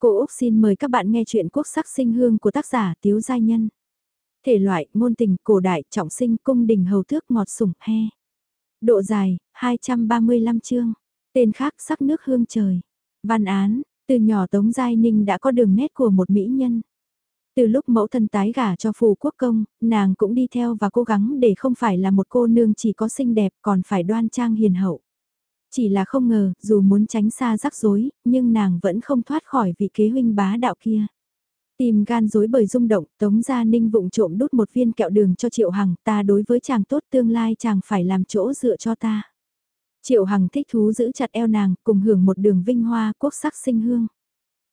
Cô Úc xin mời các bạn nghe chuyện quốc sắc sinh hương của tác giả Tiếu Giai Nhân. Thể loại, ngôn tình, cổ đại, trọng sinh, cung đình hầu thước ngọt sủng, he. Độ dài, 235 chương. Tên khác sắc nước hương trời. Văn án, từ nhỏ Tống Giai Ninh đã có đường nét của một mỹ nhân. Từ lúc mẫu thân tái gả cho phù quốc công, nàng cũng đi theo và cố gắng để không phải là một cô nương chỉ có xinh đẹp còn phải đoan trang hiền hậu. Chỉ là không ngờ, dù muốn tránh xa rắc rối, nhưng nàng vẫn không thoát khỏi vị kế huynh bá đạo kia. Tìm gan dối bởi rung động, Tống Gia Ninh vụng trộm đút một viên kẹo đường cho Triệu Hằng, ta đối với chàng tốt tương lai chàng phải làm chỗ dựa cho ta. Triệu Hằng thích thú giữ chặt eo nàng, cùng hưởng một đường vinh hoa quốc sắc sinh hương.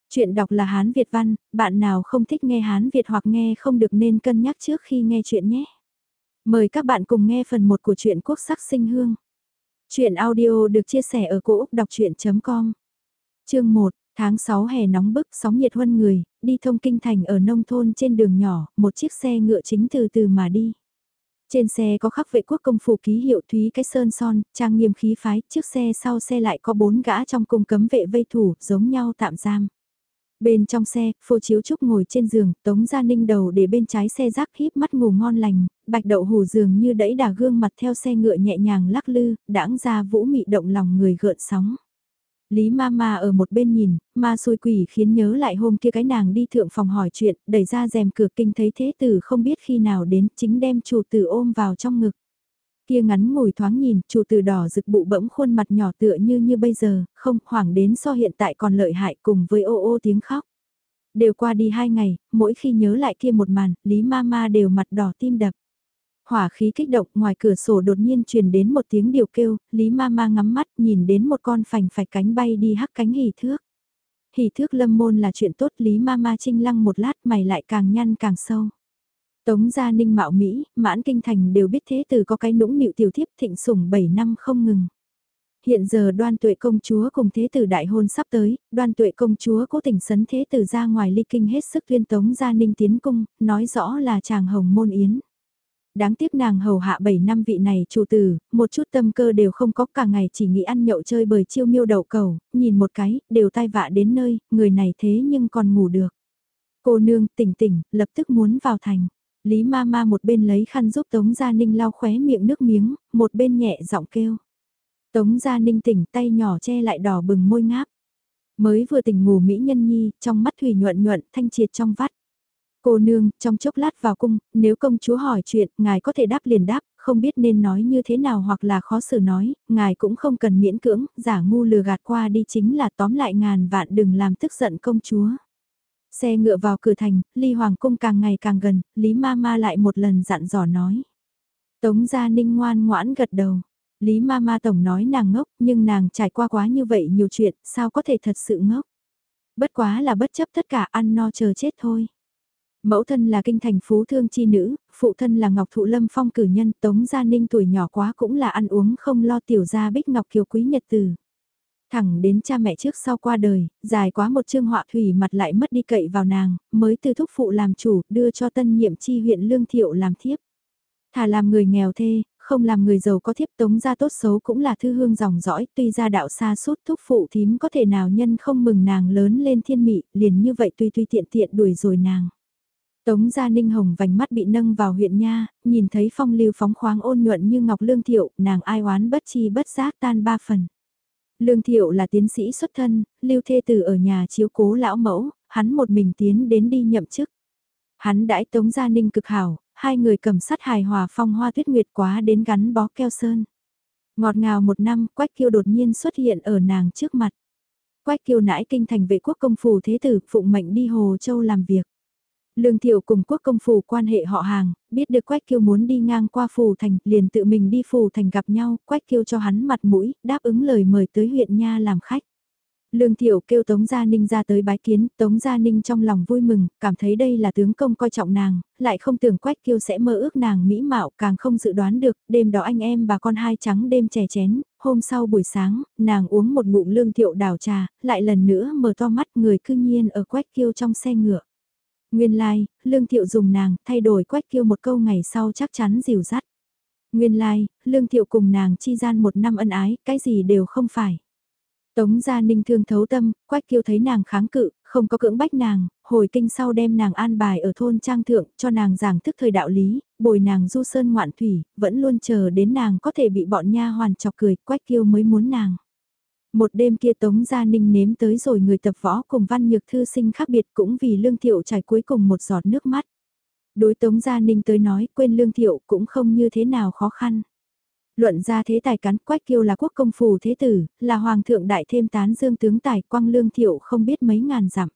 Chuyện đọc là Hán Việt văn, bạn nào không thích nghe Hán Việt hoặc nghe không được nên cân nhắc trước khi nghe chuyện nhé. Mời các bạn cùng nghe phần 1 của truyện quốc sắc sinh hương. Chuyện audio được chia sẻ ở cỗ đọc chuyện.com Chương 1, tháng 6 hè nóng bức sóng nhiệt huân người, đi thông kinh thành ở nông thôn trên đường nhỏ, một chiếc xe ngựa chính từ từ mà đi. Trên xe có khắc vệ quốc công phủ ký hiệu Thúy cái sơn son, trang nghiêm khí phái, chiếc xe sau xe lại có bốn gã trong cung cấm vệ vây thủ, giống nhau tạm giam. Bên trong xe, phô chiếu trúc ngồi trên giường, tống gia ninh đầu để bên trái xe rác híp mắt ngủ ngon lành, bạch đậu hù giường như đẫy đà gương mặt theo xe ngựa nhẹ nhàng lắc lư, đãng ra vũ mị động lòng người gợn sóng. Lý ma ma ở một bên nhìn, ma xôi quỷ khiến nhớ lại hôm kia cái nàng đi thượng phòng hỏi chuyện, đẩy ra rèm cửa kinh thấy thế tử không biết khi nào đến, chính đem chủ tử ôm vào trong ngực. Kia ngắn ngồi thoáng nhìn, chủ tử đỏ rực bụ bẫm khuôn mặt nhỏ tựa như như bây giờ, không hoảng đến so hiện tại còn lợi hại cùng với ô ô tiếng khóc. Đều qua đi hai ngày, mỗi khi nhớ lại kia một màn, Lý mama đều mặt đỏ tim đập. Hỏa khí kích động ngoài cửa sổ đột nhiên truyền đến một tiếng điều kêu, Lý mama ngắm mắt nhìn đến một con phành phải cánh bay đi hắc cánh hỉ thước. Hỉ thước lâm môn là chuyện tốt Lý mama trinh lăng một lát mày lại càng nhăn càng sâu. Tống gia ninh mạo Mỹ, mãn kinh thành đều biết thế từ có cái nũng nịu tiểu thiếp thịnh sủng 7 năm không ngừng. Hiện giờ đoan tuệ công chúa cùng thế tử đại hôn sắp tới, đoan tuệ công chúa cố tình sấn thế tử ra ngoài ly kinh hết sức tuyên tống gia ninh tiến cung, nói rõ là chàng hồng môn yến. Đáng tiếc nàng hầu hạ 7 năm vị này chủ tử, một chút tâm cơ đều không có cả ngày chỉ nghĩ ăn nhậu chơi bời chiêu miêu đậu cầu, nhìn một cái, đều tai vạ đến nơi, người này thế nhưng còn ngủ được. Cô nương tỉnh tỉnh, lập tức muốn vào thành. Lý ma ma một bên lấy khăn giúp Tống Gia Ninh lau khóe miệng nước miếng, một bên nhẹ giọng kêu. Tống Gia Ninh tỉnh tay nhỏ che lại đỏ bừng môi ngáp. Mới vừa tỉnh ngủ Mỹ Nhân Nhi, trong mắt thủy nhuận nhuận, thanh triệt trong vắt. Cô nương, trong chốc lát vào cung, nếu công chúa hỏi chuyện, ngài có thể đáp liền đáp, không biết nên nói như thế nào hoặc là khó xử nói, ngài cũng không cần miễn cưỡng, giả ngu lừa gạt qua đi chính là tóm lại ngàn vạn đừng làm tức giận công chúa. Xe ngựa vào cửa thành, ly hoàng cung càng ngày càng gần, Lý ma ma lại một lần dặn dò nói. Tống gia ninh ngoan ngoãn gật đầu. Lý ma ma tổng nói nàng ngốc, nhưng nàng trải qua quá như vậy nhiều chuyện, sao có thể thật sự ngốc. Bất quá là bất chấp tất cả ăn no chờ chết thôi. Mẫu thân là kinh thành phú thương chi nữ, phụ thân là Ngọc Thụ Lâm Phong cử nhân, Tống Gia Ninh tuổi nhỏ quá cũng là ăn uống không lo tiểu gia bích Ngọc Kiều Quý Nhật Tử. Thẳng đến cha mẹ trước sau qua đời, dài quá một chương họa thủy mặt lại mất đi cậy vào nàng, mới từ thúc phụ làm chủ, đưa cho tân nhiệm chi huyện Lương Thiệu làm thiếp. Thà làm người nghèo thê, không làm người giàu có thiếp tống ra tốt xấu cũng là thư hương dòng dõi, tuy ra đạo xa suốt thúc phụ thím có thể nào nhân không mừng nàng lớn lên thiên mị, liền như vậy tuy tuy tiện tiện đuổi rồi nàng. Tống gia ninh hồng vành mắt bị nâng vào huyện nha, nhìn thấy phong lưu phóng khoáng ôn nhuận như ngọc lương thiệu, nàng ai oán bất chi bất giác tan ba phần. Lương Thiệu là tiến sĩ xuất thân, lưu thê tử ở nhà chiếu cố lão mẫu, hắn một mình tiến đến đi nhậm chức. Hắn đãi Tống Gia Ninh cực hảo, hai người cầm sắt hài hòa phong hoa tuyết nguyệt quá đến gắn bó keo sơn. Ngọt ngào một năm, Quách Kiêu đột nhiên xuất hiện ở nàng trước mặt. Quách Kiêu nãi kinh thành vệ quốc công phủ thế tử, phụng mệnh đi Hồ Châu làm việc. Lương Thiệu cùng quốc công phủ quan hệ họ hàng, biết được Quách Kiêu muốn đi ngang qua phủ thành, liền tự mình đi phủ thành gặp nhau, Quách Kiêu cho hắn mặt mũi, đáp ứng lời mời tới huyện Nha làm khách. Lương Thiệu kêu Tống Gia Ninh ra tới bái kiến, Tống Gia Ninh trong lòng vui mừng, cảm thấy đây là tướng công coi trọng nàng, lại không tưởng Quách Kiêu sẽ mơ ước nàng mỹ mạo, càng không dự đoán được, đêm đó anh em bà con hai trắng đêm chè chén, hôm sau buổi sáng, nàng uống một ngụm Lương Thiệu đào trà, lại lần nữa mở to mắt người cư nhiên ở Quách Kiêu trong xe ngựa. Nguyên lai, like, Lương Thiệu dùng nàng, thay đổi quách kêu một câu ngày sau chắc chắn dìu dắt. Nguyên lai, like, Lương Thiệu cùng nàng chi gian một năm ân ái, cái gì đều không phải. Tống Gia Ninh thương thấu tâm, Quách Kiêu thấy nàng kháng cự, không có cưỡng bách nàng, hồi kinh sau đem nàng an bài ở thôn trang thượng, cho nàng giảng thức thời đạo lý, bồi nàng du sơn ngoạn thủy, vẫn luôn chờ đến nàng có thể bị bọn nha hoàn chọc cười, quách kiêu mới muốn nàng. Một đêm kia Tống Gia Ninh nếm tới rồi người tập võ cùng văn nhược thư sinh khác biệt cũng vì lương thiệu trải cuối cùng một giọt nước mắt. Đối Tống Gia Ninh tới nói quên lương thiệu cũng không như thế nào khó khăn. Luận ra thế tài cán quách kiêu là quốc công phù thế tử, là hoàng thượng đại thêm tán dương tướng tài quang lương thiệu không biết mấy ngàn dặm.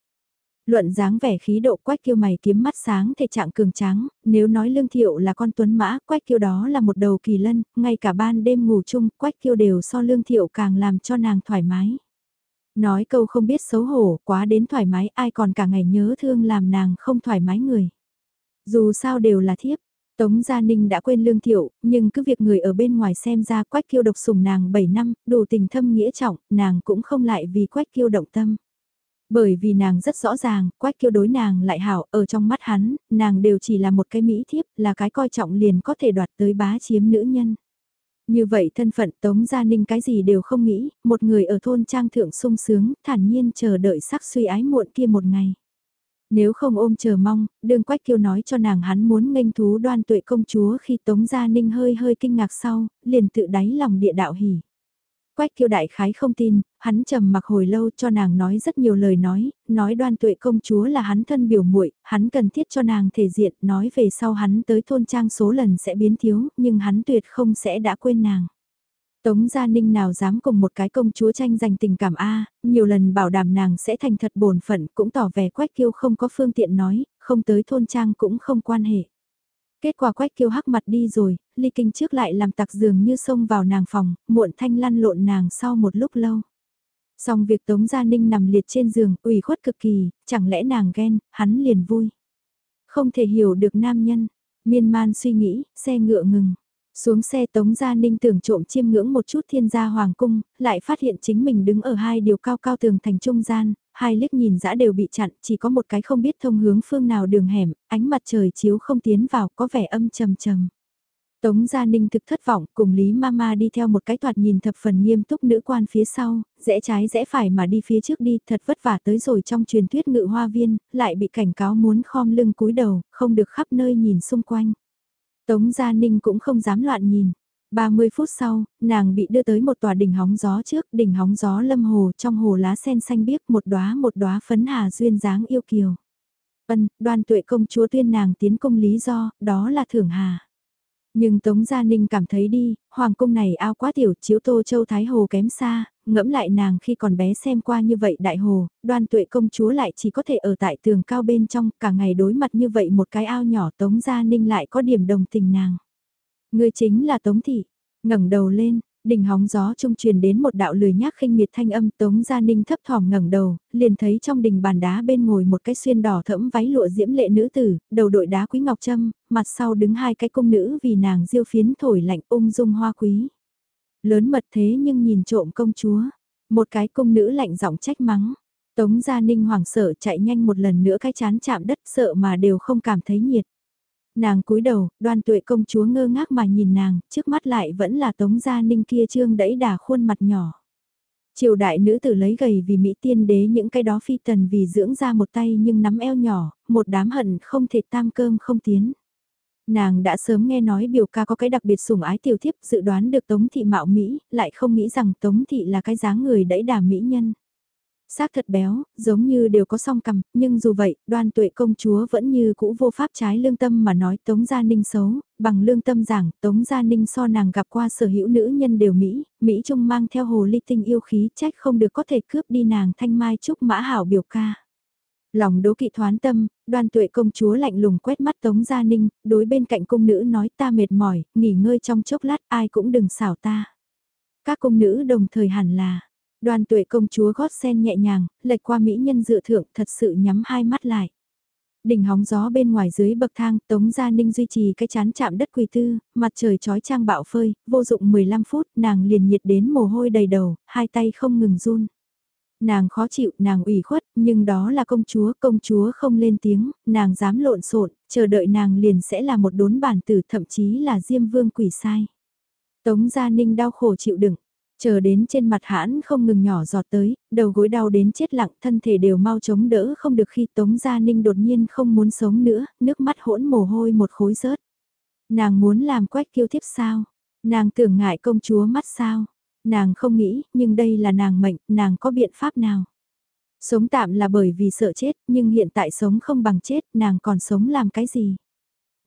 Luận dáng vẻ khí độ quách kiêu mày kiếm mắt sáng thể trạng cường tráng, nếu nói lương thiệu là con tuấn mã, quách kiêu đó là một đầu kỳ lân, ngay cả ban đêm ngủ chung, quách kiêu đều so lương thiệu càng làm cho nàng thoải mái. Nói câu không biết xấu hổ, quá đến thoải mái, ai còn cả ngày nhớ thương làm nàng không thoải mái người. Dù sao đều là thiếp, Tống Gia Ninh đã quên lương thiệu, nhưng cứ việc người ở bên ngoài xem ra quách kiêu độc sủng nàng 7 năm, đủ tình thâm nghĩa trọng, nàng cũng không lại vì quách kiêu động tâm. Bởi vì nàng rất rõ ràng, quách kiêu đối nàng lại hảo, ở trong mắt hắn, nàng đều chỉ là một cái mỹ thiếp, là cái coi trọng liền có thể đoạt tới bá chiếm nữ nhân. Như vậy thân phận Tống Gia Ninh cái gì đều không nghĩ, một người ở thôn trang thượng sung sướng, thản nhiên chờ đợi sắc suy ái muộn kia một ngày. Nếu không ôm chờ mong, đương quách kiêu nói cho nàng hắn muốn nghênh thú đoan tuệ công chúa khi Tống Gia Ninh hơi hơi kinh ngạc sau, liền tự đáy lòng địa đạo hỉ. Quách kiêu đại khái không tin, hắn trầm mặc hồi lâu cho nàng nói rất nhiều lời nói, nói đoan tuệ công chúa là hắn thân biểu muội hắn cần thiết cho nàng thể diện, nói về sau hắn tới thôn trang số lần sẽ biến thiếu, nhưng hắn tuyệt không sẽ đã quên nàng. Tống Gia Ninh nào dám cùng một cái công chúa tranh giành tình cảm A, nhiều lần bảo đảm nàng sẽ thành thật bổn phận cũng tỏ vẻ quách kiêu không có phương tiện nói, không tới thôn trang cũng không quan hệ. Kết quả quách kiêu hắc mặt đi rồi, ly kinh trước lại làm tặc giường như xông vào nàng phòng, muộn thanh lăn lộn nàng sau một lúc lâu. Xong việc Tống Gia Ninh nằm liệt trên giường, ủy khuất cực kỳ, chẳng lẽ nàng ghen, hắn liền vui. Không thể hiểu được nam nhân, miên man suy nghĩ, xe ngựa ngừng. Xuống xe Tống Gia Ninh tưởng trộm chiêm ngưỡng một chút thiên gia hoàng cung, lại phát hiện chính mình đứng ở hai điều cao cao tường thành trung gian, hai liếc nhìn dã đều bị chặn, chỉ có một cái không biết thông hướng phương nào đường hẻm, ánh mặt trời chiếu không tiến vào có vẻ âm trầm trầm. Tống Gia Ninh thực thất vọng cùng Lý Mama đi theo một cái thoạt nhìn thập phần nghiêm túc nữ quan phía sau, rẽ trái rẽ phải mà đi phía trước đi thật vất vả tới rồi trong truyền thuyết ngự hoa viên, lại bị cảnh cáo muốn khom lưng cúi đầu, không được khắp nơi nhìn xung quanh. Tống Gia Ninh cũng không dám loạn nhìn. 30 phút sau, nàng bị đưa tới một tòa đỉnh hóng gió trước, đỉnh hóng gió lâm hồ trong hồ lá sen xanh biếc một đóa một đóa phấn hà duyên dáng yêu kiều. Vân, đoan tuệ công chúa tuyên nàng tiến công lý do, đó là thưởng hà. Nhưng Tống Gia Ninh cảm thấy đi, hoàng cung này ao quá tiểu, chiếu tô châu Thái Hồ kém xa, ngẫm lại nàng khi còn bé xem qua như vậy đại hồ, đoan tuệ công chúa lại chỉ có thể ở tại tường cao bên trong, cả ngày đối mặt như vậy một cái ao nhỏ Tống Gia Ninh lại có điểm đồng tình nàng. Người chính là Tống Thị, ngẩng đầu lên, đỉnh hóng gió trung truyền đến một đạo lười nhác khinh miệt thanh âm Tống Gia Ninh thấp thỏm ngẩng đầu, liền thấy trong đình bàn đá bên ngồi một cái xuyên đỏ thẫm váy lụa diễm lệ nữ tử, đầu đội đá quý ngọc trâm, mặt sau đứng hai cái cung nữ vì nàng diêu phiến thổi lạnh ung dung hoa quý. Lớn mật thế nhưng nhìn trộm công chúa. Một cái cung nữ lạnh giọng trách mắng. Tống Gia Ninh hoảng sợ chạy nhanh một lần nữa cái chán chạm đất sợ mà đều không cảm thấy nhiệt. Nàng cúi đầu, đoan tuệ công chúa ngơ ngác mà nhìn nàng, trước mắt lại vẫn là Tống Gia Ninh kia trương đẫy đà khuôn mặt nhỏ. Triều đại nữ tử lấy gầy vì Mỹ tiên đế những cái đó phi tần vì dưỡng ra một tay nhưng nắm eo nhỏ, một đám hận không thể tam cơm không tiến. Nàng đã sớm nghe nói biểu ca có cái đặc biệt sủng ái tiểu thiếp dự đoán được Tống Thị mạo Mỹ, lại không nghĩ rằng Tống Thị là cái dáng người đẫy đà Mỹ nhân. Xác thật béo, giống như đều có song cầm, nhưng dù vậy, đoan tuệ công chúa vẫn như cũ vô pháp trái lương tâm mà nói Tống Gia Ninh xấu, bằng lương tâm giảng Tống Gia Ninh so nàng gặp qua sở hữu nữ nhân đều Mỹ, Mỹ Trung mang theo hồ ly tinh yêu khí trách không được có thể cướp đi nàng thanh mai trúc mã hảo biểu ca. Lòng đố kỵ thoán tâm, đoan tuệ công chúa lạnh lùng quét mắt Tống Gia Ninh, đối bên cạnh cung nữ nói ta mệt mỏi, nghỉ ngơi trong chốc lát ai cũng đừng xảo ta. Các cung nữ đồng thời hẳn là, đoàn tuệ công chúa gót sen nhẹ nhàng, lệch qua mỹ nhân dựa thượng thật sự nhắm hai mắt lại. Đỉnh hóng gió bên ngoài dưới bậc thang, Tống Gia Ninh duy trì cái chán chạm đất quỳ tư, mặt trời chói trang bạo phơi, vô dụng 15 phút, nàng liền nhiệt đến mồ hôi đầy đầu, hai tay không ngừng run. Nàng khó chịu, nàng ủy khuất, nhưng đó là công chúa, công chúa không lên tiếng, nàng dám lộn xộn, chờ đợi nàng liền sẽ là một đốn bản tử thậm chí là diêm vương quỷ sai. Tống Gia Ninh đau khổ chịu đựng, Chờ đến trên mặt hãn không ngừng nhỏ giọt tới, đầu gối đau đến chết lặng, thân thể đều mau chống đỡ không được khi Tống Gia Ninh đột nhiên không muốn sống nữa, nước mắt hỗn mồ hôi một khối rớt. Nàng muốn làm quách kiêu thiếp sao? Nàng tưởng ngại công chúa mắt sao? Nàng không nghĩ, nhưng đây là nàng mệnh, nàng có biện pháp nào? Sống tạm là bởi vì sợ chết, nhưng hiện tại sống không bằng chết, nàng còn sống làm cái gì?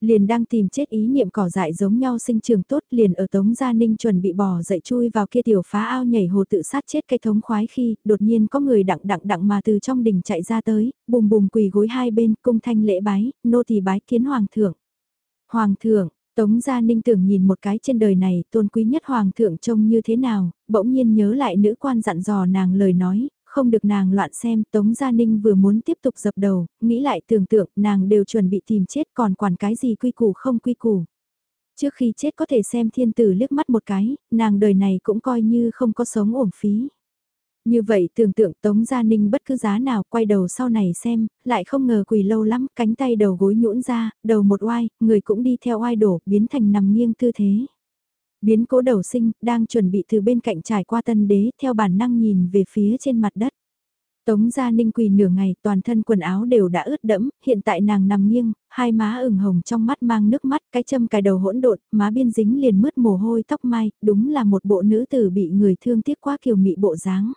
Liền đang tìm chết ý niệm cỏ dại giống nhau sinh trường tốt liền ở Tống Gia Ninh chuẩn bị bỏ dậy chui vào kia tiểu phá ao nhảy hồ tự sát chết cây thống khoái khi đột nhiên có người đặng đặng đặng mà từ trong đỉnh chạy ra tới, bùm bùm quỳ gối hai bên cung thanh lễ bái, nô thì bái kiến hoàng thượng. Hoàng thượng, Tống Gia Ninh tưởng nhìn một cái trên đời này tôn quý nhất hoàng thượng trông như thế nào, bỗng nhiên nhớ lại nữ quan dặn dò nàng lời nói, không được nàng loạn xem, Tống Gia Ninh vừa muốn tiếp tục dập đầu, nghĩ lại tưởng tượng nàng đều chuẩn bị tìm chết còn quản cái gì quy củ không quy củ. Trước khi chết có thể xem thiên tử liếc mắt một cái, nàng đời này cũng coi như không có sống uổng phí. Như vậy tưởng tượng Tống Gia Ninh bất cứ giá nào quay đầu sau này xem, lại không ngờ quỳ lâu lắm, cánh tay đầu gối nhũn ra, đầu một oai, người cũng đi theo oai đổ, biến thành nằm nghiêng tư thế. Biến cố đầu sinh, đang chuẩn bị từ bên cạnh trải qua tân đế, theo bản năng nhìn về phía trên mặt đất. Tống Gia Ninh quỳ nửa ngày, toàn thân quần áo đều đã ướt đẫm, hiện tại nàng nằm nghiêng, hai má ửng hồng trong mắt mang nước mắt, cái châm cài đầu hỗn độn, má biên dính liền mướt mồ hôi tóc mai, đúng là một bộ nữ tử bị người thương tiếc quá kiều mị bộ dáng.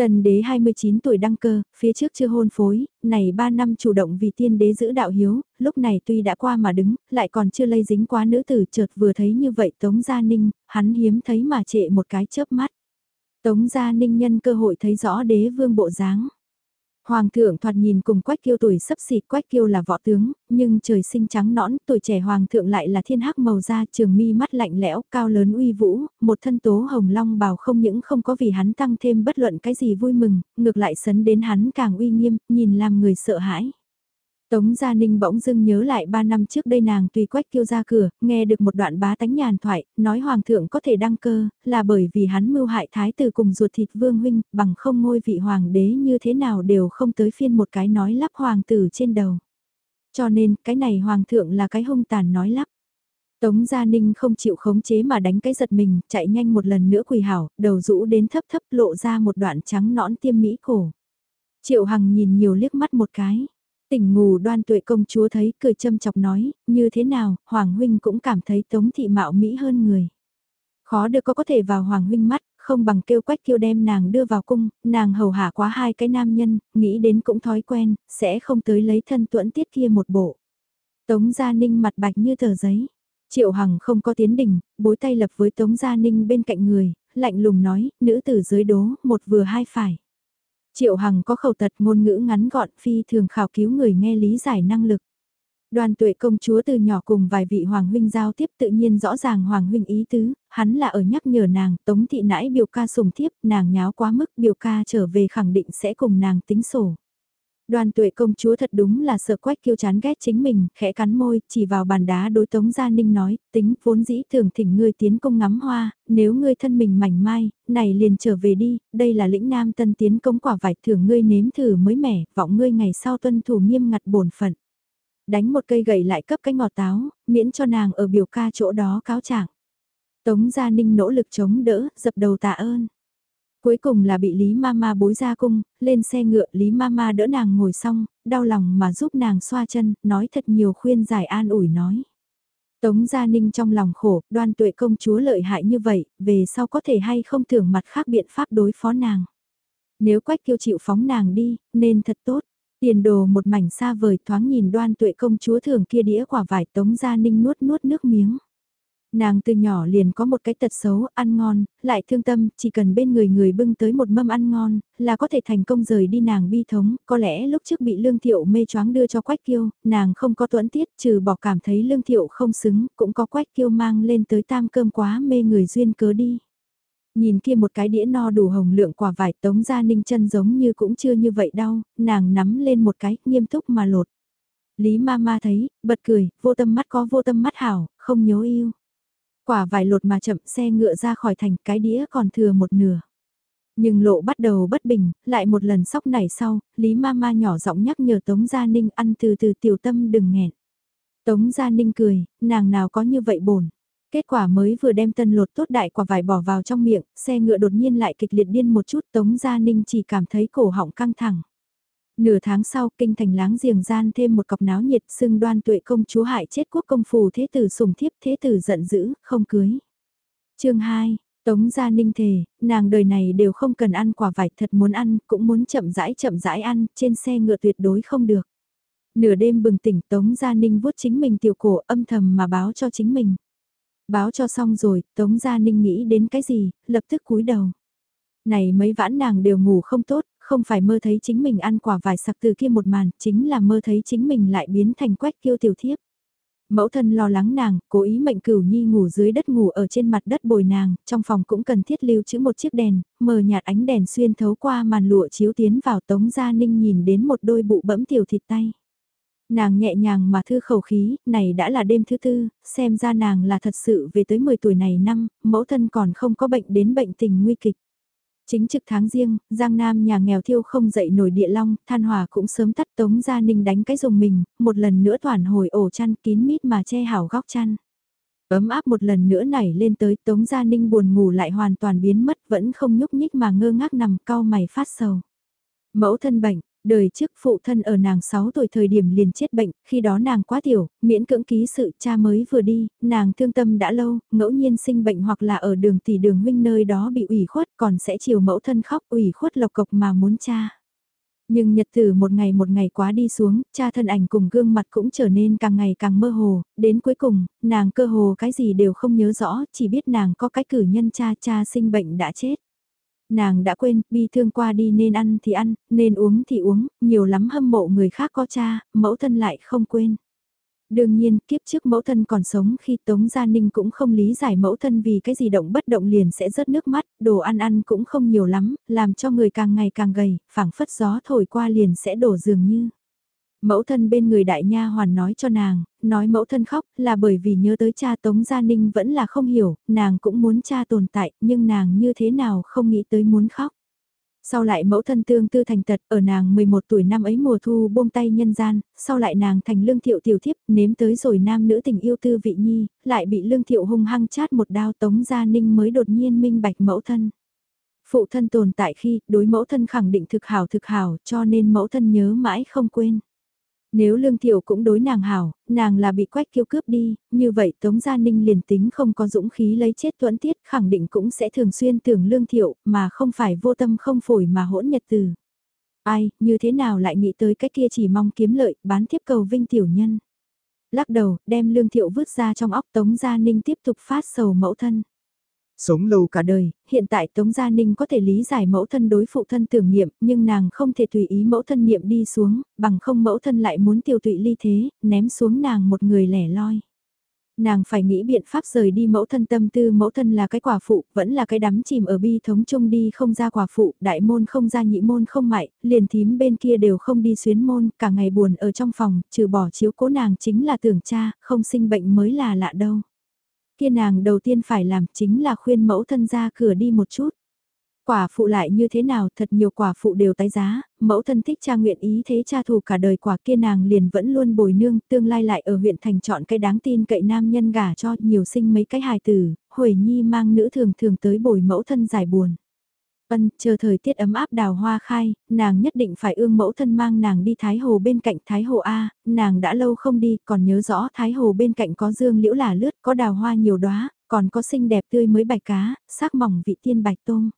Tần đế 29 tuổi đăng cơ, phía trước chưa hôn phối, này 3 năm chủ động vì tiên đế giữ đạo hiếu, lúc này tuy đã qua mà đứng, lại còn chưa lây dính quá nữ tử chợt vừa thấy như vậy Tống Gia Ninh, hắn hiếm thấy mà trệ một cái chớp mắt. Tống Gia Ninh nhân cơ hội thấy rõ đế vương bộ dáng. Hoàng thượng thoạt nhìn cùng Quách Kiêu tuổi sấp xịt Quách Kiêu là võ tướng, nhưng trời sinh trắng nõn, tuổi trẻ Hoàng thượng lại là thiên hắc màu da trường mi mắt lạnh lẽo, cao lớn uy vũ, một thân tố hồng long bào không những không có vì hắn tăng thêm bất luận cái gì vui mừng, ngược lại sấn đến hắn càng uy nghiêm, nhìn làm người sợ hãi. Tống Gia Ninh bỗng dưng nhớ lại 3 năm trước đây nàng tùy quách kêu ra cửa, nghe được một đoạn bá tánh nhàn thoại, nói hoàng thượng có thể đăng cơ, là bởi vì hắn mưu hại thái tử cùng ruột thịt vương huynh, bằng không ngôi vị hoàng đế như thế nào đều không tới phiên một cái nói lắp hoàng tử trên đầu. Cho nên, cái này hoàng thượng là cái hung tàn nói lắp. Tống Gia Ninh không chịu khống chế mà đánh cái giật mình, chạy nhanh một lần nữa quỳ hảo, đầu rũ đến thấp thấp lộ ra một đoạn trắng nõn tiêm mỹ cổ. Triệu Hằng nhìn nhiều liếc mắt một cái. Tỉnh ngủ đoan tuệ công chúa thấy cười châm chọc nói, như thế nào, Hoàng Huynh cũng cảm thấy tống thị mạo mỹ hơn người. Khó được có có thể vào Hoàng Huynh mắt, không bằng kêu quách kêu đem nàng đưa vào cung, nàng hầu hạ quá hai cái nam nhân, nghĩ đến cũng thói quen, sẽ không tới lấy thân tuẫn tiết kia một bộ. Tống Gia Ninh mặt bạch như tờ giấy. Triệu Hằng không có tiến đình, bối tay lập với Tống Gia Ninh bên cạnh người, lạnh lùng nói, nữ tử dưới đố, một vừa hai phải. Triệu Hằng có khẩu tật ngôn ngữ ngắn gọn phi thường khảo cứu người nghe lý giải năng lực. Đoàn tuệ công chúa từ nhỏ cùng vài vị hoàng huynh giao tiếp tự nhiên rõ ràng hoàng huynh ý tứ, hắn là ở nhắc nhở nàng, tống thị nãi biểu ca sùng thiếp, nàng nháo quá mức biểu ca trở về khẳng định sẽ cùng nàng tính sổ. Đoàn tuệ công chúa thật đúng là sợ quách kiêu chán ghét chính mình, khẽ cắn môi, chỉ vào bàn đá đối tống gia ninh nói, tính vốn dĩ thường thỉnh ngươi tiến công ngắm hoa, nếu ngươi thân mình mảnh mai, này liền trở về đi, đây là lĩnh nam tân tiến công quả vải thưởng ngươi nếm thử mới mẻ, vọng ngươi ngày sau tuân thủ nghiêm ngặt bổn phận. Đánh một cây gậy lại cấp cái ngọt táo, miễn cho nàng ở biểu ca chỗ đó cáo trạng. Tống Gia Ninh nỗ lực chống đỡ, dập đầu tạ ơn. Cuối cùng là bị Lý Mama bối ra cung, lên xe ngựa Lý Mama đỡ nàng ngồi xong, đau lòng mà giúp nàng xoa chân, nói thật nhiều khuyên giải an ủi nói. Tống Gia Ninh trong lòng khổ, đoan tuệ công chúa lợi hại như vậy, về sau có thể hay không thưởng mặt khác biện pháp đối phó nàng. Nếu quách kiêu chịu phóng nàng đi, nên thật tốt. Tiền đồ một mảnh xa vời thoáng nhìn đoan tuệ công chúa thường kia đĩa quả vải Tống Gia Ninh nuốt nuốt nước miếng. Nàng từ nhỏ liền có một cái tật xấu, ăn ngon, lại thương tâm, chỉ cần bên người người bưng tới một mâm ăn ngon, là có thể thành công rời đi nàng bi thống, có lẽ lúc trước bị lương thiệu mê choáng đưa cho quách kiêu, nàng không có tuẫn tiết trừ bỏ cảm thấy lương thiệu không xứng, cũng có quách kiêu mang lên tới tam cơm quá mê người duyên cớ đi. Nhìn kia một cái đĩa no đủ hồng lượng quả vải tống ra ninh chân giống như cũng chưa như vậy đau, nàng nắm lên một cái, nghiêm túc mà lột. Lý ma ma thấy, bật cười, vô tâm mắt có vô tâm mắt hảo, không nhớ yêu. Quả vài lột mà chậm xe ngựa ra khỏi thành cái đĩa còn thừa một nửa. Nhưng lộ bắt đầu bất bình, lại một lần sóc nảy sau, Lý Mama nhỏ giọng nhắc nhở Tống Gia Ninh ăn từ từ tiểu tâm đừng nghẹn. Tống Gia Ninh cười, nàng nào có như vậy bổn. Kết quả mới vừa đem tân lột tốt đại quả vải bỏ vào trong miệng, xe ngựa đột nhiên lại kịch liệt điên một chút Tống Gia Ninh chỉ cảm thấy cổ họng căng thẳng. Nửa tháng sau, kinh thành láng giềng gian thêm một cọc náo nhiệt xưng đoan tuệ công chúa hại chết quốc công phù thế tử sùng thiếp thế tử giận dữ, không cưới. chương 2, Tống Gia Ninh thề, nàng đời này đều không cần ăn quả vải thật muốn ăn, cũng muốn chậm rãi chậm rãi ăn, trên xe ngựa tuyệt đối không được. Nửa đêm bừng tỉnh Tống Gia Ninh vuốt chính mình tiểu cổ âm thầm mà báo cho chính mình. Báo cho xong rồi, Tống Gia Ninh nghĩ đến cái gì, lập tức cúi đầu. Này mấy vãn nàng đều ngủ không tốt, không phải mơ thấy chính mình ăn quả vải sặc từ kia một màn, chính là mơ thấy chính mình lại biến thành quách kiêu tiểu thiếp. Mẫu thân lo lắng nàng, cố ý mệnh cửu nhi ngủ dưới đất ngủ ở trên mặt đất bồi nàng, trong phòng cũng cần thiết lưu trữ một chiếc đèn, mờ nhạt ánh đèn xuyên thấu qua màn lụa chiếu tiến vào tống gia ninh nhìn đến một đôi bụ bẫm tiểu thịt tay. Nàng nhẹ nhàng mà thư khẩu khí, này đã là đêm thứ tư, xem ra nàng là thật sự về tới 10 tuổi này năm, mẫu thân còn không có bệnh đến bệnh tình nguy kịch. Chính trực tháng riêng, Giang Nam nhà nghèo thiêu không dậy nổi địa long, than hòa cũng sớm tắt tống gia ninh đánh cái dùng mình, một lần nữa toàn hồi ổ chăn kín mít mà che hảo góc chăn. Ấm áp một lần nữa nảy lên tới tống gia ninh buồn ngủ lại hoàn toàn biến mất vẫn không nhúc nhích mà ngơ ngác nằm cao mày phát sầu. Mẫu thân bệnh, Đời trước phụ thân ở nàng 6 tuổi thời điểm liền chết bệnh, khi đó nàng quá tiểu, miễn cưỡng ký sự cha mới vừa đi, nàng thương tâm đã lâu, ngẫu nhiên sinh bệnh hoặc là ở đường tỷ đường huynh nơi đó bị ủy khuất còn sẽ chiều mẫu thân khóc ủy khuất lộc cộc mà muốn cha. Nhưng nhật tử một ngày một ngày quá đi xuống, cha thân ảnh cùng gương mặt cũng trở nên càng ngày càng mơ hồ, đến cuối cùng, nàng cơ hồ cái gì đều không nhớ rõ, chỉ biết nàng có cái cử nhân cha cha sinh bệnh đã chết nàng đã quên, bi thương qua đi nên ăn thì ăn, nên uống thì uống, nhiều lắm hâm mộ người khác có cha, mẫu thân lại không quên. Đương nhiên, kiếp trước mẫu thân còn sống khi Tống Gia Ninh cũng không lý giải mẫu thân vì cái gì động bất động liền sẽ rớt nước mắt, đồ ăn ăn cũng không nhiều lắm, làm cho người càng ngày càng gầy, phảng phất gió thổi qua liền sẽ đổ dường như. Mẫu thân bên người đại nha hoàn nói cho nàng, nói mẫu thân khóc là bởi vì nhớ tới cha Tống Gia Ninh vẫn là không hiểu, nàng cũng muốn cha tồn tại, nhưng nàng như thế nào không nghĩ tới muốn khóc. Sau lại mẫu thân tương tư thành tật, ở nàng 11 tuổi năm ấy mùa thu buông tay nhân gian, sau lại nàng thành lương thiệu tiểu thiếp, nếm tới rồi nam nữ tình yêu tư vị nhi, lại bị lương thiệu hung hăng chát một đao Tống Gia Ninh mới đột nhiên minh bạch mẫu thân. Phụ thân tồn tại khi, đối mẫu thân khẳng định thực hảo thực hảo, cho nên mẫu thân nhớ mãi không quên. Nếu Lương Thiệu cũng đối nàng hảo, nàng là bị quách kiêu cướp đi, như vậy Tống Gia Ninh liền tính không có dũng khí lấy chết tuẫn tiết khẳng định cũng sẽ thường xuyên tưởng Lương Thiệu mà không phải vô tâm không phổi mà hỗn nhật từ. Ai, như thế nào lại nghĩ tới cái kia chỉ mong kiếm lợi, bán thiếp cầu vinh tiểu nhân. Lắc đầu, đem Lương Thiệu vứt ra trong óc Tống Gia Ninh tiếp tục phát sầu mẫu thân. Sống lâu cả đời, hiện tại Tống Gia Ninh có thể lý giải mẫu thân đối phụ thân tưởng niệm, nhưng nàng không thể tùy ý mẫu thân niệm đi xuống, bằng không mẫu thân lại muốn tiêu tụy ly thế, ném xuống nàng một người lẻ loi. Nàng phải nghĩ biện pháp rời đi mẫu thân tâm tư mẫu thân là cái quả phụ, vẫn là cái đắm chìm ở bi thống chung đi không ra quả phụ, đại môn không ra nhị môn không mại, liền thím bên kia đều không đi xuyến môn, cả ngày buồn ở trong phòng, trừ bỏ chiếu cố nàng chính là tưởng cha, không sinh bệnh mới là lạ đâu kia nàng đầu tiên phải làm chính là khuyên mẫu thân ra cửa đi một chút. Quả phụ lại như thế nào thật nhiều quả phụ đều tái giá, mẫu thân thích cha nguyện ý thế cha thù cả đời quả kia nàng liền vẫn luôn bồi nương, tương lai lại ở huyện thành chọn cái đáng tin cậy nam nhân gả cho nhiều sinh mấy cái hài tử, Huệ Nhi mang nữ thường thường tới bồi mẫu thân giải buồn. Ân, chờ thời tiết ấm áp đào hoa khai, nàng nhất định phải ương mẫu thân mang nàng đi Thái Hồ bên cạnh Thái Hồ A, nàng đã lâu không đi, còn nhớ rõ Thái Hồ bên cạnh có dương liễu là lướt, có đào hoa nhiều đóa, còn có xinh đẹp tươi mới bạch cá, sắc mỏng vị tiên bạch tôm.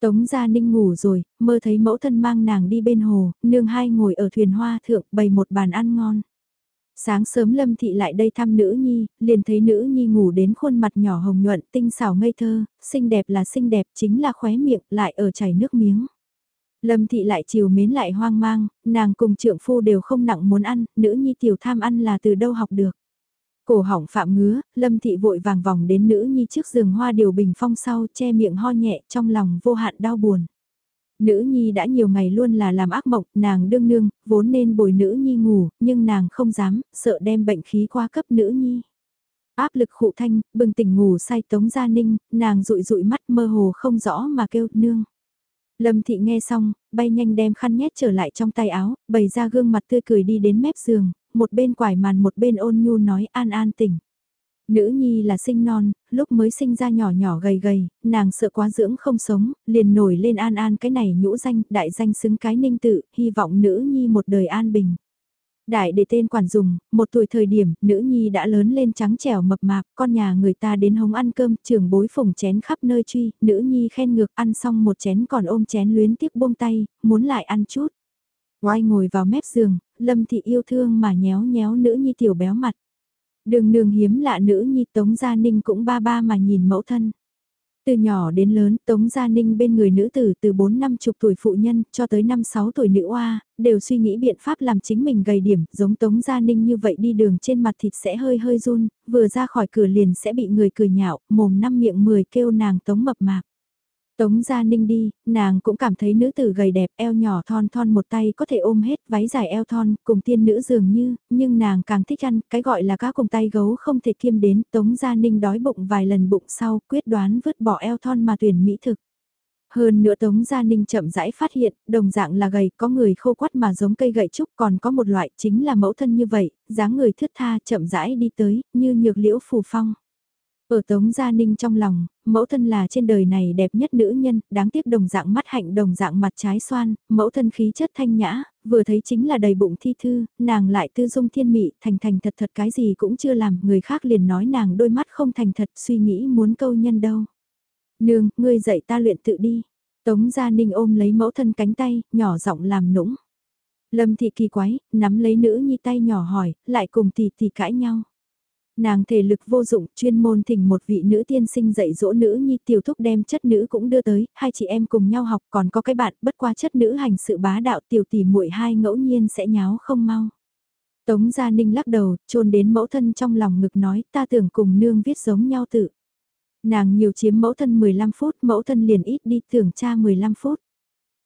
Tống Gia Ninh ngủ rồi, mơ thấy mẫu thân mang nàng đi bên hồ, nương hai ngồi ở thuyền hoa thượng bày một bàn ăn ngon. Sáng sớm Lâm Thị lại đây thăm nữ nhi, liền thấy nữ nhi ngủ đến khuôn mặt nhỏ hồng nhuận tinh xảo ngây thơ, xinh đẹp là xinh đẹp chính là khóe miệng lại ở chảy nước miếng. Lâm Thị lại chiều mến lại hoang mang, nàng cùng trượng phu đều không nặng muốn ăn, nữ nhi tiểu tham ăn là từ đâu học được. Cổ hỏng phạm ngứa, Lâm Thị vội vàng vòng đến nữ nhi trước giường hoa điều bình phong sau che miệng ho nhẹ trong lòng vô hạn đau buồn. Nữ nhi đã nhiều ngày luôn là làm ác mộng, nàng đương nương, vốn nên bồi nữ nhi ngủ, nhưng nàng không dám, sợ đem bệnh khí qua cấp nữ nhi. Áp lực khụ thanh, bừng tỉnh ngủ say tống gia ninh, nàng rụi rụi mắt mơ hồ không rõ mà kêu nương. Lâm thị nghe xong, bay nhanh đem khăn nhét trở lại trong tay áo, bày ra gương mặt tươi cười đi đến mép giường, một bên quải màn một bên ôn nhu nói an an tỉnh. Nữ nhi là sinh non, lúc mới sinh ra nhỏ nhỏ gầy gầy, nàng sợ quá dưỡng không sống, liền nổi lên an an cái này nhũ danh, đại danh xứng cái ninh tự, hy vọng nữ nhi một đời an bình. Đại để tên quản dùng, một tuổi thời điểm, nữ nhi đã lớn lên trắng trẻo mập mạp, con nhà người ta đến hống ăn cơm, trưởng bối phùng chén khắp nơi truy, nữ nhi khen ngược ăn xong một chén còn ôm chén luyến tiếc buông tay, muốn lại ăn chút. Oai ngồi vào mép giường, lâm thị yêu thương mà nhéo nhéo nữ nhi tiểu béo mặt. Đường nương hiếm lạ nữ nhi Tống Gia Ninh cũng ba ba mà nhìn mẫu thân. Từ nhỏ đến lớn, Tống Gia Ninh bên người nữ tử từ 4 năm chục tuổi phụ nhân cho tới 5-6 tuổi nữ oa, đều suy nghĩ biện pháp làm chính mình gầy điểm, giống Tống Gia Ninh như vậy đi đường trên mặt thịt sẽ hơi hơi run, vừa ra khỏi cửa liền sẽ bị người cười nhạo, mồm năm miệng 10 kêu nàng Tống mập mạp. Tống Gia Ninh đi, nàng cũng cảm thấy nữ tử gầy đẹp, eo nhỏ thon thon một tay có thể ôm hết váy dài eo thon, cùng tiên nữ dường như, nhưng nàng càng thích ăn, cái gọi là cá cùng tay gấu không thể kiêm đến, Tống Gia Ninh đói bụng vài lần bụng sau, quyết đoán vứt bỏ eo thon mà tuyển mỹ thực. Hơn nữa Tống Gia Ninh chậm rãi phát hiện, đồng dạng là gầy, có người khô quắt mà giống cây gậy trúc, còn có một loại chính là mẫu thân như vậy, dáng người thướt tha chậm rãi đi tới, như nhược liễu phù phong. Ở Tống Gia Ninh trong lòng, mẫu thân là trên đời này đẹp nhất nữ nhân, đáng tiếc đồng dạng mắt hạnh đồng dạng mặt trái xoan, mẫu thân khí chất thanh nhã, vừa thấy chính là đầy bụng thi thư, nàng lại tư dung thiên mị, thành thành thật thật cái gì cũng chưa làm, người khác liền nói nàng đôi mắt không thành thật, suy nghĩ muốn câu nhân đâu. Nương, ngươi dạy ta luyện tự đi. Tống Gia Ninh ôm lấy mẫu thân cánh tay, nhỏ giọng làm nũng. Lâm thị kỳ quái, nắm lấy nữ nhi tay nhỏ hỏi, lại cùng tỷ tỷ cãi nhau. Nàng thể lực vô dụng, chuyên môn thỉnh một vị nữ tiên sinh dạy dỗ nữ nhi tiểu thúc đem chất nữ cũng đưa tới, hai chị em cùng nhau học còn có cái bạn bất qua chất nữ hành sự bá đạo tiểu tỷ muội hai ngẫu nhiên sẽ nháo không mau. Tống Gia Ninh lắc đầu, trôn đến mẫu thân trong lòng ngực nói ta tưởng cùng nương viết giống nhau tự. Nàng nhiều chiếm mẫu thân 15 phút, mẫu thân liền ít đi tưởng cha 15 phút.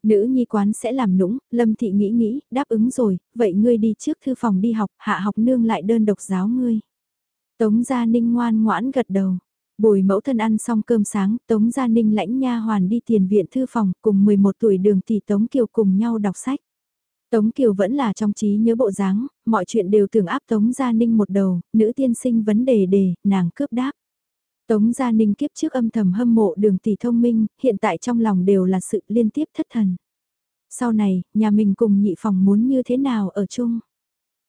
Nữ nhi quán sẽ làm nũng, Lâm Thị nghĩ nghĩ, đáp ứng rồi, vậy ngươi đi trước thư phòng đi học, hạ học nương lại đơn độc giáo ngươi. Tống Gia Ninh ngoan ngoãn gật đầu. Bồi mẫu thân ăn xong cơm sáng, Tống Gia Ninh lãnh nha hoàn đi tiền viện thư phòng cùng 11 tuổi đường tỷ Tống Kiều cùng nhau đọc sách. Tống Kiều vẫn là trong trí nhớ bộ dáng, mọi chuyện đều tưởng áp Tống Gia Ninh một đầu, nữ tiên sinh vấn đề đề, nàng cướp đáp. Tống Gia Ninh kiếp trước âm thầm hâm mộ đường tỷ thông minh, hiện tại trong lòng đều là sự liên tiếp thất thần. Sau này, nhà mình cùng nhị phòng muốn như thế nào ở chung?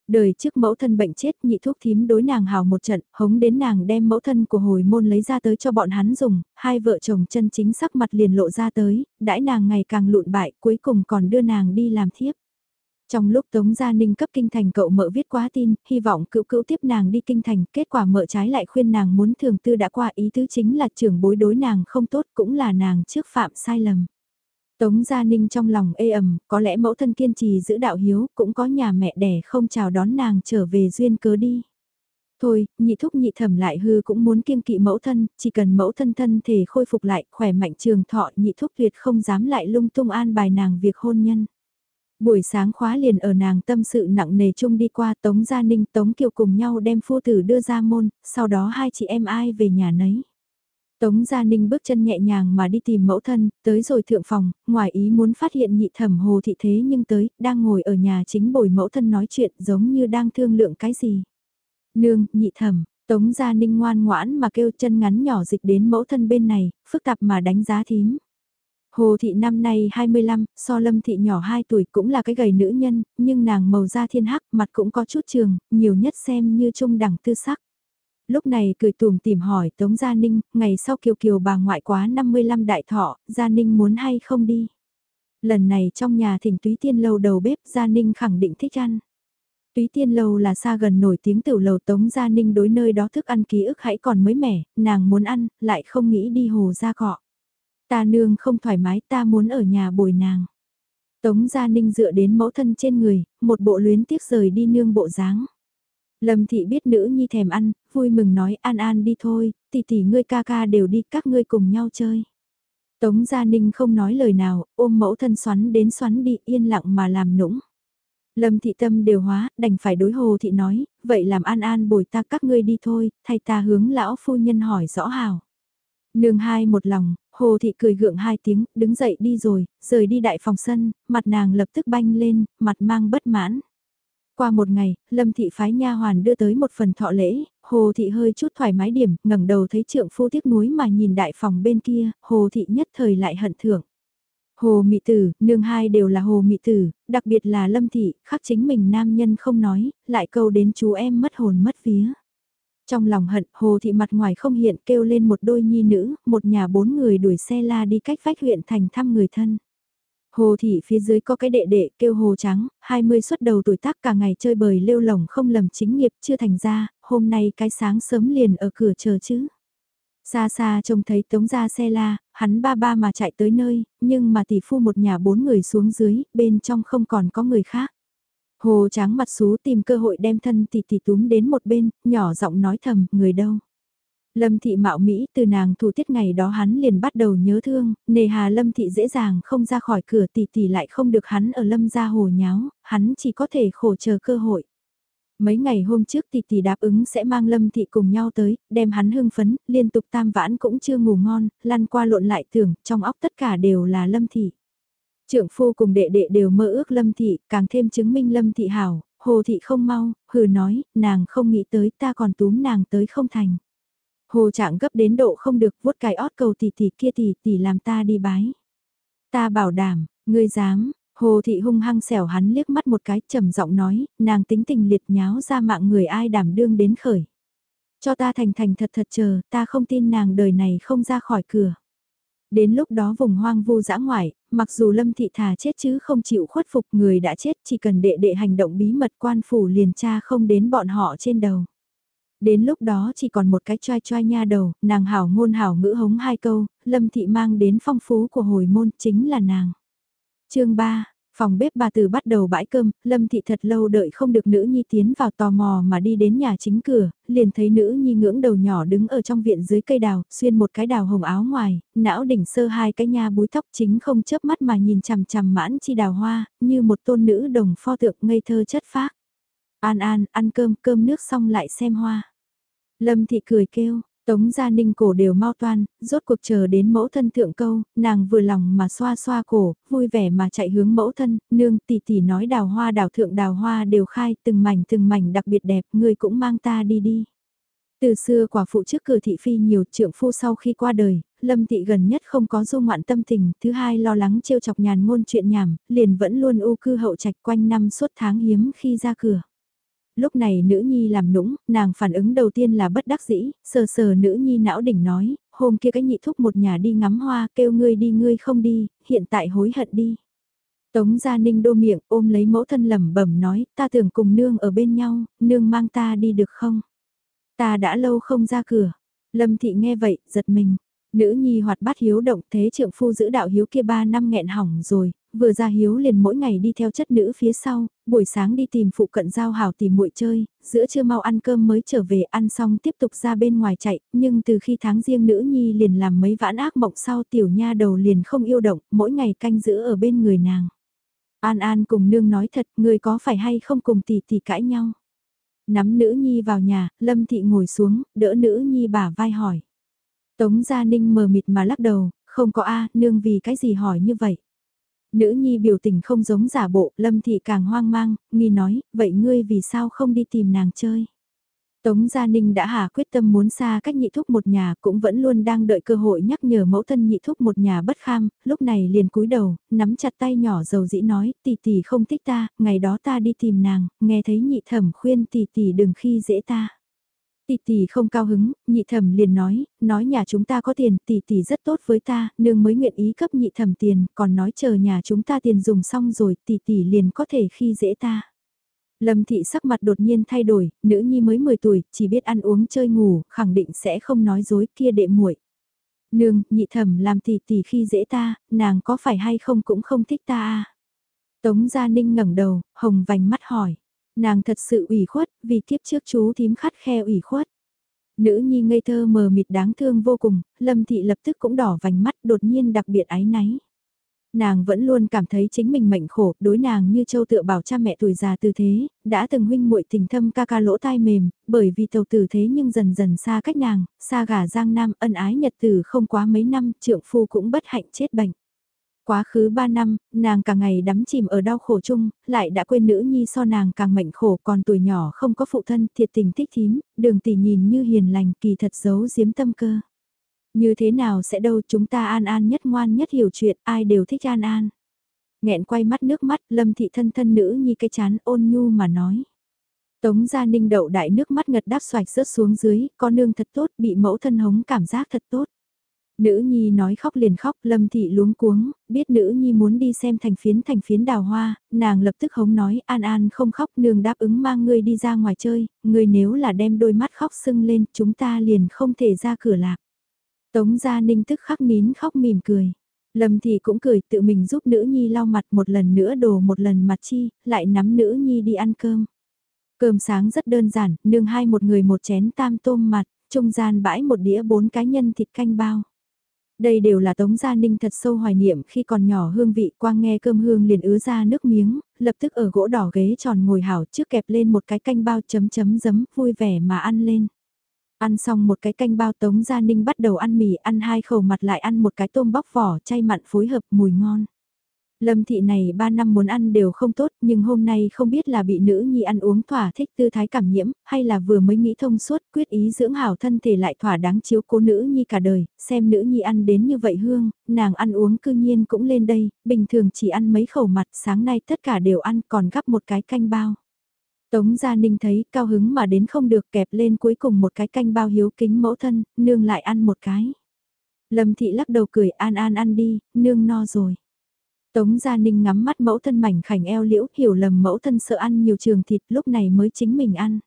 Đời trước mẫu thân bệnh chết nhị thuốc thím đối nàng hào một trận, hống đến nàng đem mẫu thân của hồi môn lấy ra tới cho bọn hắn dùng, hai vợ chồng chân chính sắc mặt liền lộ ra tới, đãi nàng ngày càng lụn bại cuối cùng còn đưa nàng đi làm thiếp. Trong lúc Tống Gia Ninh cấp kinh thành cậu mợ viết quá tin, hy vọng cựu cữu tiếp nàng đi kinh thành, kết quả mợ trái lại khuyên nàng muốn thường tư đã qua ý tứ chính là trưởng bối đối nàng không tốt cũng là nàng trước phạm sai lầm. Tống Gia Ninh trong lòng ê ẩm, có lẽ mẫu thân kiên trì giữ đạo hiếu, cũng có nhà mẹ đẻ không chào đón nàng trở về duyên cớ đi. Thôi, nhị thúc nhị thẩm lại hư cũng muốn kiêng kỵ mẫu thân, chỉ cần mẫu thân thân thể khôi phục lại, khỏe mạnh trường thọ nhị thúc tuyệt không dám lại lung tung an bài nàng việc hôn nhân. Buổi sáng khóa liền ở nàng tâm sự nặng nề chung đi qua Tống Gia Ninh Tống Kiều cùng nhau đem phu tử đưa ra môn, sau đó hai chị em ai về nhà nấy. Tống Gia Ninh bước chân nhẹ nhàng mà đi tìm mẫu thân, tới rồi thượng phòng, ngoài ý muốn phát hiện nhị thẩm hồ thị thế nhưng tới, đang ngồi ở nhà chính bồi mẫu thân nói chuyện giống như đang thương lượng cái gì. Nương, nhị thẩm, Tống Gia Ninh ngoan ngoãn mà kêu chân ngắn nhỏ dịch đến mẫu thân bên này, phức tạp mà đánh giá thím. Hồ thị năm nay 25, so lâm thị nhỏ 2 tuổi cũng là cái gầy nữ nhân, nhưng nàng màu da thiên hắc, mặt cũng có chút trường, nhiều nhất xem như trung đẳng tư sắc. Lúc này cười tùm tìm hỏi Tống Gia Ninh, ngày sau kiều kiều bà ngoại quá 55 đại thọ, Gia Ninh muốn hay không đi. Lần này trong nhà thỉnh túy tiên lâu đầu bếp Gia Ninh khẳng định thích ăn. Túy tiên lâu là xa gần nổi tiếng tiểu lầu Tống Gia Ninh đối nơi đó thức ăn ký ức hãy còn mới mẻ, nàng muốn ăn, lại không nghĩ đi hồ ra cọ. Ta nương không thoải mái ta muốn ở nhà bồi nàng. Tống Gia Ninh dựa đến mẫu thân trên người, một bộ luyến tiếc rời đi nương bộ dáng. Lâm thị biết nữ nhi thèm ăn, vui mừng nói an an đi thôi, tỷ tỷ ngươi ca ca đều đi các ngươi cùng nhau chơi. Tống Gia Ninh không nói lời nào, ôm mẫu thân xoắn đến xoắn đi yên lặng mà làm nũng. Lâm thị tâm đều hóa, đành phải đối hồ thị nói, vậy làm an an bồi ta các ngươi đi thôi, thay ta hướng lão phu nhân hỏi rõ hào. Nương hai một lòng, hồ thị cười gượng hai tiếng, đứng dậy đi rồi, rời đi đại phòng sân, mặt nàng lập tức banh lên, mặt mang bất mãn. Qua một ngày, Lâm thị phái nha hoàn đưa tới một phần thọ lễ, Hồ thị hơi chút thoải mái điểm, ngẩng đầu thấy trượng phu tiếc nuối mà nhìn đại phòng bên kia, Hồ thị nhất thời lại hận thưởng. Hồ Mị Tử, nương hai đều là Hồ Mị Tử, đặc biệt là Lâm Thị, khắc chính mình nam nhân không nói, lại câu đến chú em mất hồn mất vía. Trong lòng hận, Hồ Thị mặt ngoài không hiện kêu lên một đôi nhi nữ, một nhà bốn người đuổi xe la đi cách vách huyện thành thăm người thân. Hồ Thị phía dưới có cái đệ đệ kêu Hồ Trắng, 20 xuất đầu tuổi tác cả ngày chơi bời lêu lồng không lầm chính nghiệp chưa thành ra, hôm nay cái sáng sớm liền ở cửa chờ chứ. Xa xa trông thấy tống ra xe la, hắn ba ba mà chạy tới nơi, nhưng mà tỷ phu một nhà bốn người xuống dưới, bên trong không còn có người khác. Hồ tráng mặt xú tìm cơ hội đem thân tỷ tỷ túm đến một bên, nhỏ giọng nói thầm, người đâu. Lâm thị mạo Mỹ từ nàng thủ tiết ngày đó hắn liền bắt đầu nhớ thương, nề hà lâm thị dễ dàng không ra khỏi cửa tỷ tỷ lại không được hắn ở lâm gia hồ nháo, hắn chỉ có thể khổ chờ cơ hội. Mấy ngày hôm trước tỷ tỷ đáp ứng sẽ mang Lâm Thị cùng nhau tới, đem hắn hưng phấn, liên tục tam vãn cũng chưa ngủ ngon, lăn qua lộn lại tưởng, trong óc tất cả đều là Lâm Thị. Trưởng phu cùng đệ đệ đều mơ ước Lâm Thị, càng thêm chứng minh Lâm Thị hảo, Hồ Thị không mau, hừ nói, nàng không nghĩ tới ta còn túm nàng tới không thành. Hồ trạng gấp đến độ không được vuốt cái ót cầu tỷ tỷ kia tỷ tỷ làm ta đi bái. Ta bảo đảm, ngươi dám, Hồ thị hung hăng xẻo hắn liếc mắt một cái trầm giọng nói, nàng tính tình liệt nháo ra mạng người ai đảm đương đến khởi. Cho ta thành thành thật thật chờ, ta không tin nàng đời này không ra khỏi cửa. Đến lúc đó vùng hoang vu dã ngoại, mặc dù lâm thị thà chết chứ không chịu khuất phục người đã chết chỉ cần đệ đệ hành động bí mật quan phủ liền tra không đến bọn họ trên đầu. Đến lúc đó chỉ còn một cái choai choai nha đầu, nàng hảo ngôn hảo ngữ hống hai câu, lâm thị mang đến phong phú của hồi môn chính là nàng chương 3, phòng bếp bà từ bắt đầu bãi cơm, Lâm Thị thật lâu đợi không được nữ nhi tiến vào tò mò mà đi đến nhà chính cửa, liền thấy nữ nhi ngưỡng đầu nhỏ đứng ở trong viện dưới cây đào, xuyên một cái đào hồng áo ngoài, não đỉnh sơ hai cái nha búi tóc chính không chớp mắt mà nhìn chằm chằm mãn chi đào hoa, như một tôn nữ đồng pho tượng ngây thơ chất phác. An An, ăn cơm, cơm nước xong lại xem hoa. Lâm Thị cười kêu, Tống Gia Ninh cổ đều mau toan, rốt cuộc chờ đến mẫu thân thượng câu, nàng vừa lòng mà xoa xoa cổ, vui vẻ mà chạy hướng mẫu thân, nương tỷ tỷ nói đào hoa đào thượng đào hoa đều khai, từng mảnh từng mảnh đặc biệt đẹp, người cũng mang ta đi đi. Từ xưa quả phụ trước cửa thị phi nhiều trượng phu sau khi qua đời, lâm thị gần nhất không có du ngoạn tâm tình, thứ hai lo lắng trêu chọc nhàn ngôn chuyện nhảm, liền vẫn luôn u cư hậu trạch quanh năm suốt tháng hiếm khi ra cửa. Lúc này nữ nhi làm nũng, nàng phản ứng đầu tiên là bất đắc dĩ, sờ sờ nữ nhi não đỉnh nói, hôm kia cái nhị thúc một nhà đi ngắm hoa, kêu ngươi đi ngươi không đi, hiện tại hối hận đi. Tống Gia Ninh đô miệng ôm lấy mẫu thân lẩm bẩm nói, ta tưởng cùng nương ở bên nhau, nương mang ta đi được không? Ta đã lâu không ra cửa. Lâm Thị nghe vậy, giật mình. Nữ nhi hoạt bát hiếu động thế trượng phu giữ đạo hiếu kia ba năm nghẹn hỏng rồi, vừa ra hiếu liền mỗi ngày đi theo chất nữ phía sau, buổi sáng đi tìm phụ cận giao hảo tìm muội chơi, giữa trưa mau ăn cơm mới trở về ăn xong tiếp tục ra bên ngoài chạy, nhưng từ khi tháng riêng nữ nhi liền làm mấy vãn ác mộng sau tiểu nha đầu liền không yêu động, mỗi ngày canh giữ ở bên người nàng. An An cùng nương nói thật, người có phải hay không cùng tỷ tỷ cãi nhau. Nắm nữ nhi vào nhà, Lâm Thị ngồi xuống, đỡ nữ nhi bả vai hỏi. Tống Gia Ninh mờ mịt mà lắc đầu, không có a nương vì cái gì hỏi như vậy. Nữ nhi biểu tình không giống giả bộ, lâm thị càng hoang mang, nghi nói, vậy ngươi vì sao không đi tìm nàng chơi? Tống Gia Ninh đã hà quyết tâm muốn xa cách nhị thúc một nhà cũng vẫn luôn đang đợi cơ hội nhắc nhở mẫu thân nhị thúc một nhà bất kham, lúc này liền cúi đầu, nắm chặt tay nhỏ dầu dĩ nói, tỷ tỷ không thích ta, ngày đó ta đi tìm nàng, nghe thấy nhị thẩm khuyên tỷ tỷ đừng khi dễ ta. Tỷ tỷ không cao hứng, nhị thẩm liền nói, nói nhà chúng ta có tiền, tỷ tỷ rất tốt với ta, nương mới nguyện ý cấp nhị thẩm tiền, còn nói chờ nhà chúng ta tiền dùng xong rồi, tỷ tỷ liền có thể khi dễ ta. Lâm thị sắc mặt đột nhiên thay đổi, nữ nhi mới 10 tuổi, chỉ biết ăn uống chơi ngủ, khẳng định sẽ không nói dối kia đệ muội. Nương, nhị thẩm làm tỷ tỷ khi dễ ta, nàng có phải hay không cũng không thích ta à? Tống Gia Ninh ngẩng đầu, hồng vành mắt hỏi. Nàng thật sự ủy khuất, vì kiếp trước chú thím khắt khe ủy khuất. Nữ nhi ngây thơ mờ mịt đáng thương vô cùng, Lâm Thị lập tức cũng đỏ vành mắt đột nhiên đặc biệt ái náy. Nàng vẫn luôn cảm thấy chính mình mệnh khổ, đối nàng như châu tựa bảo cha mẹ tuổi già tư thế, đã từng huynh muội tình thâm ca ca lỗ tai mềm, bởi vì tàu tử thế nhưng dần dần xa cách nàng, xa gả giang nam ân ái nhật tử không quá mấy năm, trượng phu cũng bất hạnh chết bệnh. Quá khứ 3 năm, nàng cả ngày đắm chìm ở đau khổ chung, lại đã quên nữ nhi so nàng càng mệnh khổ còn tuổi nhỏ không có phụ thân thiệt tình thích thím, đường tỷ nhìn như hiền lành kỳ thật giấu giếm tâm cơ. Như thế nào sẽ đâu chúng ta an an nhất ngoan nhất hiểu chuyện, ai đều thích an an. nghẹn quay mắt nước mắt, lâm thị thân thân nữ nhi cái chán ôn nhu mà nói. Tống gia ninh đậu đại nước mắt ngật đáp xoạch rớt xuống dưới, con nương thật tốt, bị mẫu thân hống cảm giác thật tốt. Nữ nhi nói khóc liền khóc, lâm thị luống cuống, biết nữ nhi muốn đi xem thành phiến thành phiến đào hoa, nàng lập tức hống nói an an không khóc nương đáp ứng mang ngươi đi ra ngoài chơi, ngươi nếu là đem đôi mắt khóc sưng lên chúng ta liền không thể ra cửa lạc. Tống gia ninh tức khắc nín khóc mỉm cười. Lâm thị cũng cười tự mình giúp nữ nhi lau mặt một lần nữa đổ một lần mặt chi, lại nắm nữ nhi đi ăn cơm. Cơm sáng rất đơn giản, nương hai một người một chén tam tôm mặt, trung gian bãi một đĩa bốn cá nhân thịt canh bao. Đây đều là Tống Gia Ninh thật sâu hoài niệm khi còn nhỏ hương vị quang nghe cơm hương liền ứa ra nước miếng, lập tức ở gỗ đỏ ghế tròn ngồi hảo trước kẹp lên một cái canh bao chấm chấm giấm vui vẻ mà ăn lên. Ăn xong một cái canh bao Tống Gia Ninh bắt đầu ăn mì ăn hai khẩu mặt lại ăn một cái tôm bóc vỏ chay mặn phối hợp mùi ngon. Lâm thị này 3 năm muốn ăn đều không tốt nhưng hôm nay không biết là bị nữ nhi ăn uống thỏa thích tư thái cảm nhiễm hay là vừa mới nghĩ thông suốt quyết ý dưỡng hảo thân thể lại thỏa đáng chiếu cố nữ nhi cả đời, xem nữ nhi ăn đến như vậy hương, nàng ăn uống cư nhiên cũng lên đây, bình thường chỉ ăn mấy khẩu mặt sáng nay tất cả đều ăn còn gắp một cái canh bao. Tống Gia Ninh thấy cao hứng mà đến không được kẹp lên cuối cùng một cái canh bao hiếu kính mẫu thân, nương lại ăn một cái. Lâm thị lắc đầu cười an an ăn đi, nương no rồi. Tống Gia Ninh ngắm mắt mẫu thân mảnh khảnh eo liễu, hiểu lầm mẫu thân sợ ăn nhiều trường thịt lúc này mới chính mình ăn.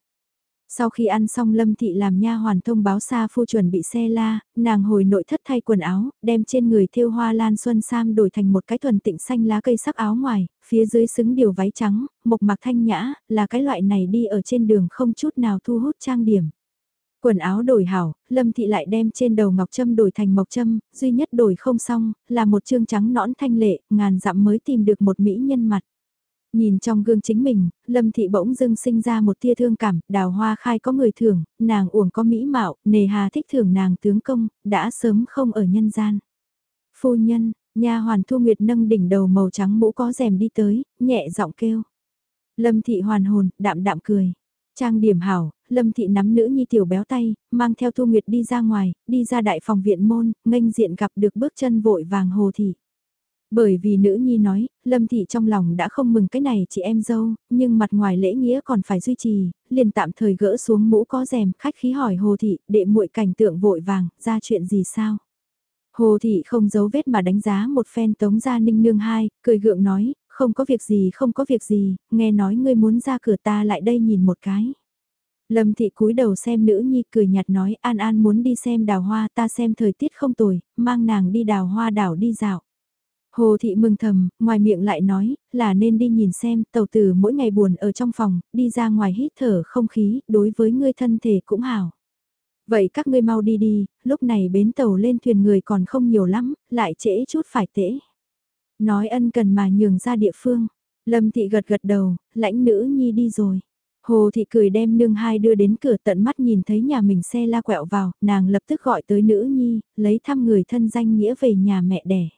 Sau khi ăn xong Lâm Thị làm nha hoàn thông báo xa phu chuẩn bị xe la, nàng hồi nội thất thay quần áo, đem trên người thêu hoa lan xuân sam đổi thành một cái thuần tịnh xanh lá cây sắc áo ngoài, phía dưới xứng điều váy trắng, mộc mạc thanh nhã, là cái loại này đi ở trên đường không chút nào thu hút trang điểm. Quần áo đổi hảo, Lâm Thị lại đem trên đầu ngọc trâm đổi thành mộc trâm, duy nhất đổi không xong, là một trương trắng nõn thanh lệ, ngàn dặm mới tìm được một mỹ nhân mặt. Nhìn trong gương chính mình, Lâm Thị bỗng dưng sinh ra một tia thương cảm, đào hoa khai có người thưởng, nàng uổng có mỹ mạo, nề hà thích thưởng nàng tướng công, đã sớm không ở nhân gian. Phu nhân, nha hoàn thu nguyệt nâng đỉnh đầu màu trắng mũ có rèm đi tới, nhẹ giọng kêu. Lâm Thị hoàn hồn, đạm đạm cười. Trang điểm hảo, Lâm Thị nắm nữ nhi tiểu béo tay, mang theo Thu Nguyệt đi ra ngoài, đi ra đại phòng viện môn, nghênh diện gặp được bước chân vội vàng Hồ Thị. Bởi vì nữ nhi nói, Lâm Thị trong lòng đã không mừng cái này chị em dâu, nhưng mặt ngoài lễ nghĩa còn phải duy trì, liền tạm thời gỡ xuống mũ có rèm, khách khí hỏi Hồ Thị, đệ muội cảnh tượng vội vàng, ra chuyện gì sao? Hồ Thị không giấu vết mà đánh giá một phen tống gia ninh nương hai, cười gượng nói, không có việc gì không có việc gì, nghe nói ngươi muốn ra cửa ta lại đây nhìn một cái. Lâm thị cúi đầu xem nữ nhi cười nhạt nói An An muốn đi xem đào hoa ta xem thời tiết không tồi, mang nàng đi đào hoa đảo đi dạo. Hồ thị mừng thầm, ngoài miệng lại nói, là nên đi nhìn xem, tàu tử mỗi ngày buồn ở trong phòng, đi ra ngoài hít thở không khí, đối với ngươi thân thể cũng hảo. Vậy các ngươi mau đi đi, lúc này bến tàu lên thuyền người còn không nhiều lắm, lại trễ chút phải tễ. Nói ân cần mà nhường ra địa phương. Lâm thị gật gật đầu, lãnh nữ nhi đi rồi. Hồ thị cười đem nương hai đưa đến cửa tận mắt nhìn thấy nhà mình xe la quẹo vào, nàng lập tức gọi tới nữ nhi, lấy thăm người thân danh nghĩa về nhà mẹ đẻ.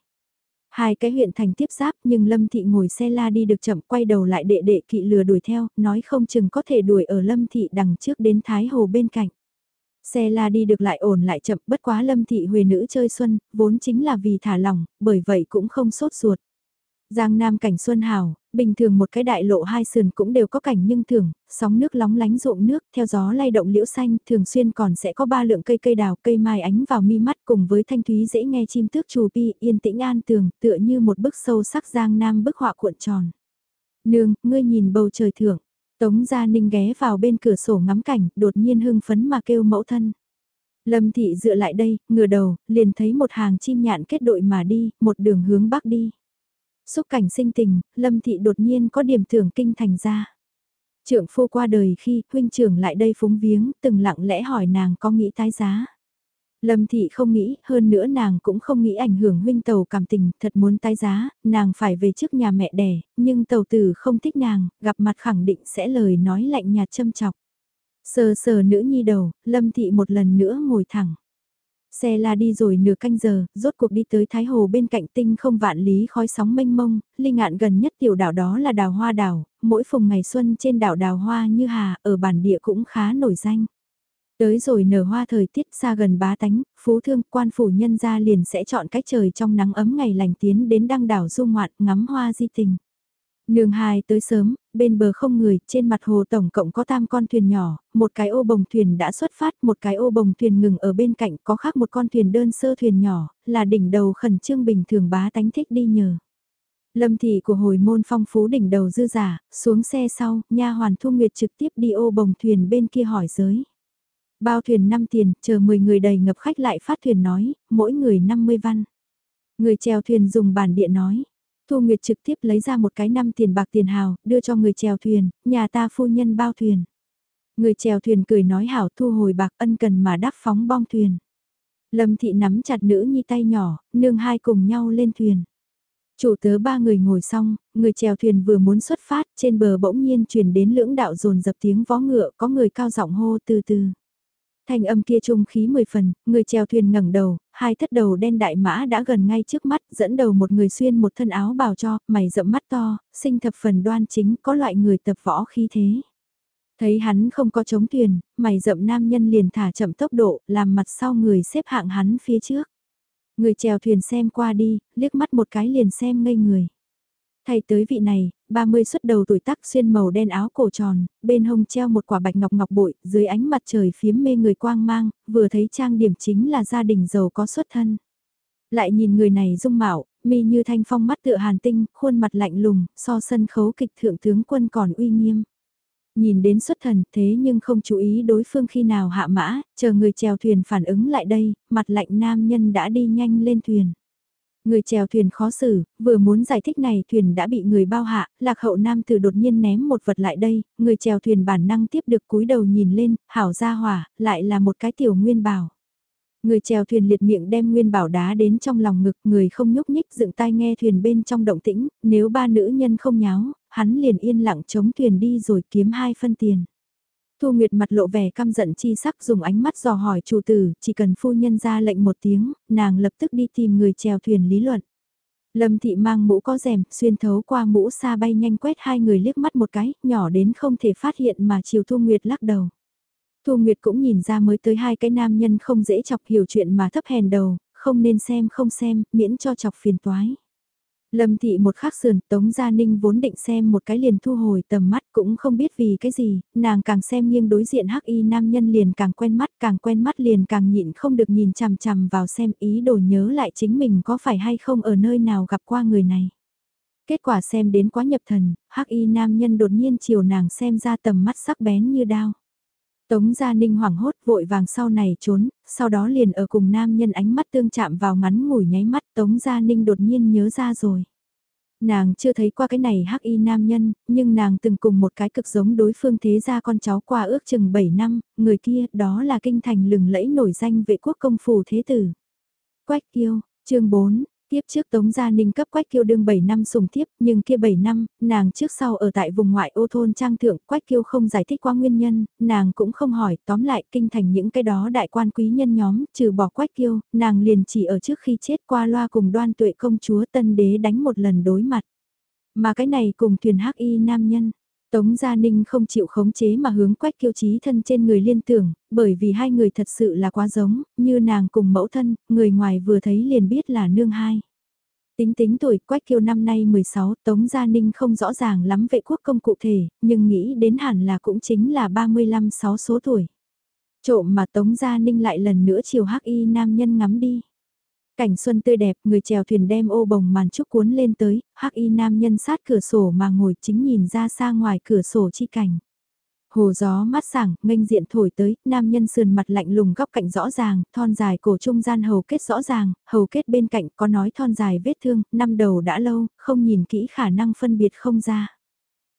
Hai cái huyện thành tiếp giáp nhưng Lâm Thị ngồi xe la đi được chậm quay đầu lại đệ đệ kỵ lừa đuổi theo, nói không chừng có thể đuổi ở Lâm Thị đằng trước đến Thái Hồ bên cạnh. Xe la đi được lại ổn lại chậm bất quá Lâm Thị huề nữ chơi xuân, vốn chính là vì thả lỏng, bởi vậy cũng không sốt ruột. Giang Nam cảnh Xuân Hào, bình thường một cái đại lộ hai sườn cũng đều có cảnh nhưng thường, sóng nước lóng lánh ruộng nước, theo gió lay động liễu xanh, thường xuyên còn sẽ có ba lượng cây cây đào, cây mai ánh vào mi mắt cùng với thanh thúy dễ nghe chim tước chù pi, yên tĩnh an tường, tựa như một bức sâu sắc Giang Nam bức họa cuộn tròn. Nương, ngươi nhìn bầu trời thưởng, Tống Gia Ninh ghé vào bên cửa sổ ngắm cảnh, đột nhiên hưng phấn mà kêu mẫu thân. Lâm Thị dựa lại đây, ngửa đầu, liền thấy một hàng chim nhạn kết đội mà đi, một đường hướng bắc đi. Xúc cảnh sinh tình, Lâm Thị đột nhiên có điểm thưởng kinh thành ra. Trưởng phu qua đời khi huynh trưởng lại đây phúng viếng, từng lặng lẽ hỏi nàng có nghĩ tái giá. Lâm Thị không nghĩ, hơn nữa nàng cũng không nghĩ ảnh hưởng huynh tàu cảm tình, thật muốn tái giá, nàng phải về trước nhà mẹ đẻ, nhưng tàu tử không thích nàng, gặp mặt khẳng định sẽ lời nói lạnh nhạt châm chọc. Sờ sờ nữ nhi đầu, Lâm Thị một lần nữa ngồi thẳng. Xe la đi rồi nửa canh giờ, rốt cuộc đi tới Thái Hồ bên cạnh tinh không vạn lý khói sóng mênh mông, ly ngạn gần nhất tiểu đảo đó là đào hoa đảo, mỗi phùng ngày xuân trên đảo đào hoa như hà, ở bản địa cũng khá nổi danh. Tới rồi nở hoa thời tiết xa gần bá tánh, phú thương quan phủ nhân gia liền sẽ chọn cách trời trong nắng ấm ngày lành tiến đến đăng đảo du ngoạn ngắm hoa di tình. Nương hai tới sớm, bên bờ không người, trên mặt hồ tổng cộng có tam con thuyền nhỏ, một cái ô bồng thuyền đã xuất phát, một cái ô bồng thuyền ngừng ở bên cạnh, có khác một con thuyền đơn sơ thuyền nhỏ, là đỉnh đầu khẩn trương bình thường bá tánh thích đi nhờ. Lâm thị của hồi môn phong phú đỉnh đầu dư giả, xuống xe sau, nha hoàn thu nguyệt trực tiếp đi ô bồng thuyền bên kia hỏi giới. Bao thuyền 5 tiền, chờ 10 người đầy ngập khách lại phát thuyền nói, mỗi người 50 văn. Người chèo thuyền dùng bản địa nói, Thu Nguyệt trực tiếp lấy ra một cái năm tiền bạc tiền hào, đưa cho người chèo thuyền, nhà ta phu nhân bao thuyền. Người chèo thuyền cười nói hảo thu hồi bạc ân cần mà đắp phóng bong thuyền. Lâm thị nắm chặt nữ nhi tay nhỏ, nương hai cùng nhau lên thuyền. Chủ tớ ba người ngồi xong, người chèo thuyền vừa muốn xuất phát, trên bờ bỗng nhiên truyền đến lưỡng đạo dồn dập tiếng vó ngựa, có người cao giọng hô từ từ. Thanh âm kia trung khí mười phần, người chèo thuyền ngẩng đầu, hai thất đầu đen đại mã đã gần ngay trước mắt, dẫn đầu một người xuyên một thân áo bào cho, mày rậm mắt to, sinh thập phần đoan chính, có loại người tập võ khí thế. Thấy hắn không có chống thuyền, mày rậm nam nhân liền thả chậm tốc độ, làm mặt sau người xếp hạng hắn phía trước. Người chèo thuyền xem qua đi, liếc mắt một cái liền xem ngây người. Thay tới vị này, 30 xuất đầu tuổi tác xuyên màu đen áo cổ tròn, bên hông treo một quả bạch ngọc ngọc bội, dưới ánh mặt trời phiếm mê người quang mang, vừa thấy trang điểm chính là gia đình giàu có xuất thân. Lại nhìn người này dung mạo, mi như thanh phong mắt tựa hàn tinh, khuôn mặt lạnh lùng, so sân khấu kịch thượng tướng quân còn uy nghiêm. Nhìn đến xuất thần thế nhưng không chú ý đối phương khi nào hạ mã, chờ người chèo thuyền phản ứng lại đây, mặt lạnh nam nhân đã đi nhanh lên thuyền. Người chèo thuyền khó xử, vừa muốn giải thích này thuyền đã bị người bao hạ, lạc hậu nam tử đột nhiên ném một vật lại đây, người chèo thuyền bản năng tiếp được cúi đầu nhìn lên, hảo ra hỏa, lại là một cái tiểu nguyên bảo. Người chèo thuyền liệt miệng đem nguyên bảo đá đến trong lòng ngực, người không nhúc nhích dựng tai nghe thuyền bên trong động tĩnh, nếu ba nữ nhân không nháo, hắn liền yên lặng chống thuyền đi rồi kiếm hai phân tiền. Thu Nguyệt mặt lộ vẻ căm giận chi sắc dùng ánh mắt dò hỏi chủ tử, chỉ cần phu nhân ra lệnh một tiếng, nàng lập tức đi tìm người chèo thuyền lý luận. Lâm thị mang mũ có rèm, xuyên thấu qua mũ xa bay nhanh quét hai người liếc mắt một cái, nhỏ đến không thể phát hiện mà chiều Thu Nguyệt lắc đầu. Thu Nguyệt cũng nhìn ra mới tới hai cái nam nhân không dễ chọc hiểu chuyện mà thấp hèn đầu, không nên xem không xem, miễn cho chọc phiền toái. Lâm thị một khắc sườn, Tống Gia Ninh vốn định xem một cái liền thu hồi tầm mắt cũng không biết vì cái gì, nàng càng xem nghiêng đối diện hắc y nam nhân liền càng quen mắt, càng quen mắt liền càng nhịn không được nhìn chằm chằm vào xem ý đồ nhớ lại chính mình có phải hay không ở nơi nào gặp qua người này. Kết quả xem đến quá nhập thần, hắc y nam nhân đột nhiên chiều nàng xem ra tầm mắt sắc bén như đao. Tống Gia Ninh hoảng hốt vội vàng sau này trốn, sau đó liền ở cùng nam nhân ánh mắt tương chạm vào ngắn ngủi nháy mắt Tống Gia Ninh đột nhiên nhớ ra rồi. Nàng chưa thấy qua cái này hắc y nam nhân, nhưng nàng từng cùng một cái cực giống đối phương thế gia con cháu qua ước chừng 7 năm, người kia đó là kinh thành lừng lẫy nổi danh vệ quốc công phủ thế tử. Quách kiêu, chương 4, Tiếp trước Tống Gia Ninh cấp Quách Kiêu đương 7 năm sùng tiếp, nhưng kia 7 năm, nàng trước sau ở tại vùng ngoại ô thôn Trang Thượng, Quách Kiêu không giải thích qua nguyên nhân, nàng cũng không hỏi, tóm lại kinh thành những cái đó đại quan quý nhân nhóm, trừ bỏ Quách Kiêu, nàng liền chỉ ở trước khi chết qua loa cùng đoan tuệ công chúa tân đế đánh một lần đối mặt. Mà cái này cùng thuyền hắc y nam nhân, Tống Gia Ninh không chịu khống chế mà hướng quách kiêu chí thân trên người liên tưởng, bởi vì hai người thật sự là quá giống, như nàng cùng mẫu thân, người ngoài vừa thấy liền biết là nương hai. Tính tính tuổi quách kiêu năm nay 16, Tống Gia Ninh không rõ ràng lắm vệ quốc công cụ thể, nhưng nghĩ đến hẳn là cũng chính là 35-6 số tuổi. Trộm mà Tống Gia Ninh lại lần nữa chiều hắc y nam nhân ngắm đi. Cảnh xuân tươi đẹp, người chèo thuyền đem ô bồng màn trúc cuốn lên tới, hắc y nam nhân sát cửa sổ mà ngồi chính nhìn ra xa ngoài cửa sổ chi cảnh. Hồ gió mát sảng, nghênh diện thổi tới, nam nhân sườn mặt lạnh lùng góc cạnh rõ ràng, thon dài cổ trung gian hầu kết rõ ràng, hầu kết bên cạnh có nói thon dài vết thương, năm đầu đã lâu, không nhìn kỹ khả năng phân biệt không ra.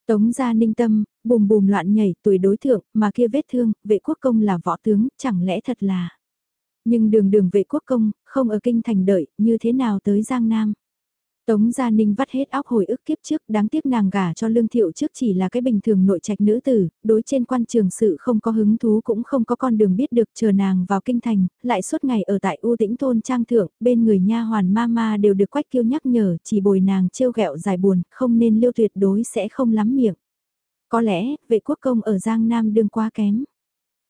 Tống gia ninh tâm, bùm bùm loạn nhảy tuổi đối thượng, mà kia vết thương, vệ quốc công là võ tướng, chẳng lẽ thật là... Nhưng đường đường vệ quốc công, không ở kinh thành đợi, như thế nào tới Giang Nam? Tống Gia Ninh vắt hết óc hồi ức kiếp trước, đáng tiếc nàng gả cho Lương Thiệu trước chỉ là cái bình thường nội trạch nữ tử, đối trên quan trường sự không có hứng thú cũng không có con đường biết được chờ nàng vào kinh thành, lại suốt ngày ở tại U Tĩnh thôn trang thượng, bên người nha hoàn ma ma đều được quách kiêu nhắc nhở, chỉ bồi nàng trêu ghẹo dài buồn, không nên liêu tuyệt đối sẽ không lắm miệng. Có lẽ, vệ quốc công ở Giang Nam đương quá kém.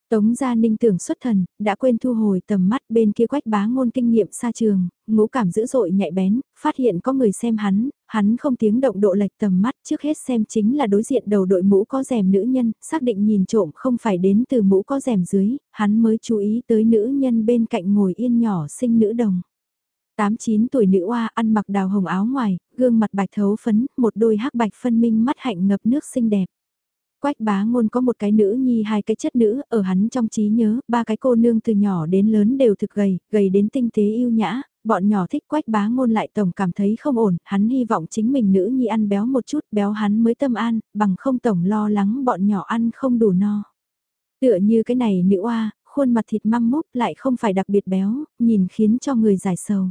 Tống Gia Ninh tưởng xuất thần, đã quên thu hồi tầm mắt bên kia quách bá ngôn kinh nghiệm xa trường, ngũ cảm dữ dội nhạy bén, phát hiện có người xem hắn, hắn không tiếng động độ lệch tầm mắt trước hết xem chính là đối diện đầu đội mũ có rèm nữ nhân, xác định nhìn trộm không phải đến từ mũ có rèm dưới, hắn mới chú ý tới nữ nhân bên cạnh ngồi yên nhỏ sinh nữ đồng. 8-9 tuổi nữ oa ăn mặc đào hồng áo ngoài, gương mặt bạch thấu phấn, một đôi hắc bạch phân minh mắt hạnh ngập nước xinh đẹp. Quách bá ngôn có một cái nữ nhi hai cái chất nữ, ở hắn trong trí nhớ, ba cái cô nương từ nhỏ đến lớn đều thực gầy, gầy đến tinh tế yêu nhã, bọn nhỏ thích quách bá ngôn lại tổng cảm thấy không ổn, hắn hy vọng chính mình nữ nhi ăn béo một chút, béo hắn mới tâm an, bằng không tổng lo lắng bọn nhỏ ăn không đủ no. Tựa như cái này nữ oa, khuôn mặt thịt măm múp lại không phải đặc biệt béo, nhìn khiến cho người giải sầu.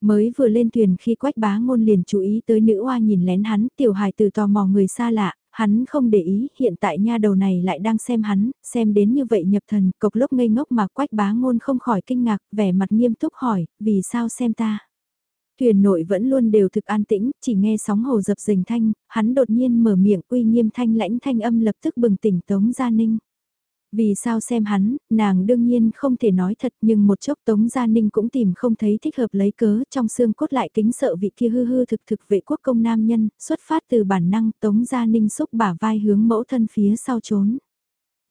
Mới vừa lên thuyền khi quách bá ngôn liền chú ý tới nữ oa nhìn lén hắn, tiểu hài từ tò mò người xa lạ, hắn không để ý, hiện tại nha đầu này lại đang xem hắn, xem đến như vậy nhập thần, cộc lốc ngây ngốc mà quách bá ngôn không khỏi kinh ngạc, vẻ mặt nghiêm túc hỏi, vì sao xem ta? Thuyền nội vẫn luôn đều thực an tĩnh, chỉ nghe sóng hồ dập dình thanh, hắn đột nhiên mở miệng uy nghiêm thanh lãnh thanh âm lập tức bừng tỉnh Tống Gia Ninh. Vì sao xem hắn, nàng đương nhiên không thể nói thật nhưng một chốc Tống Gia Ninh cũng tìm không thấy thích hợp lấy cớ trong xương cốt lại kính sợ vị kia hư hư thực thực vệ quốc công nam nhân, xuất phát từ bản năng Tống Gia Ninh xúc bả vai hướng mẫu thân phía sau trốn.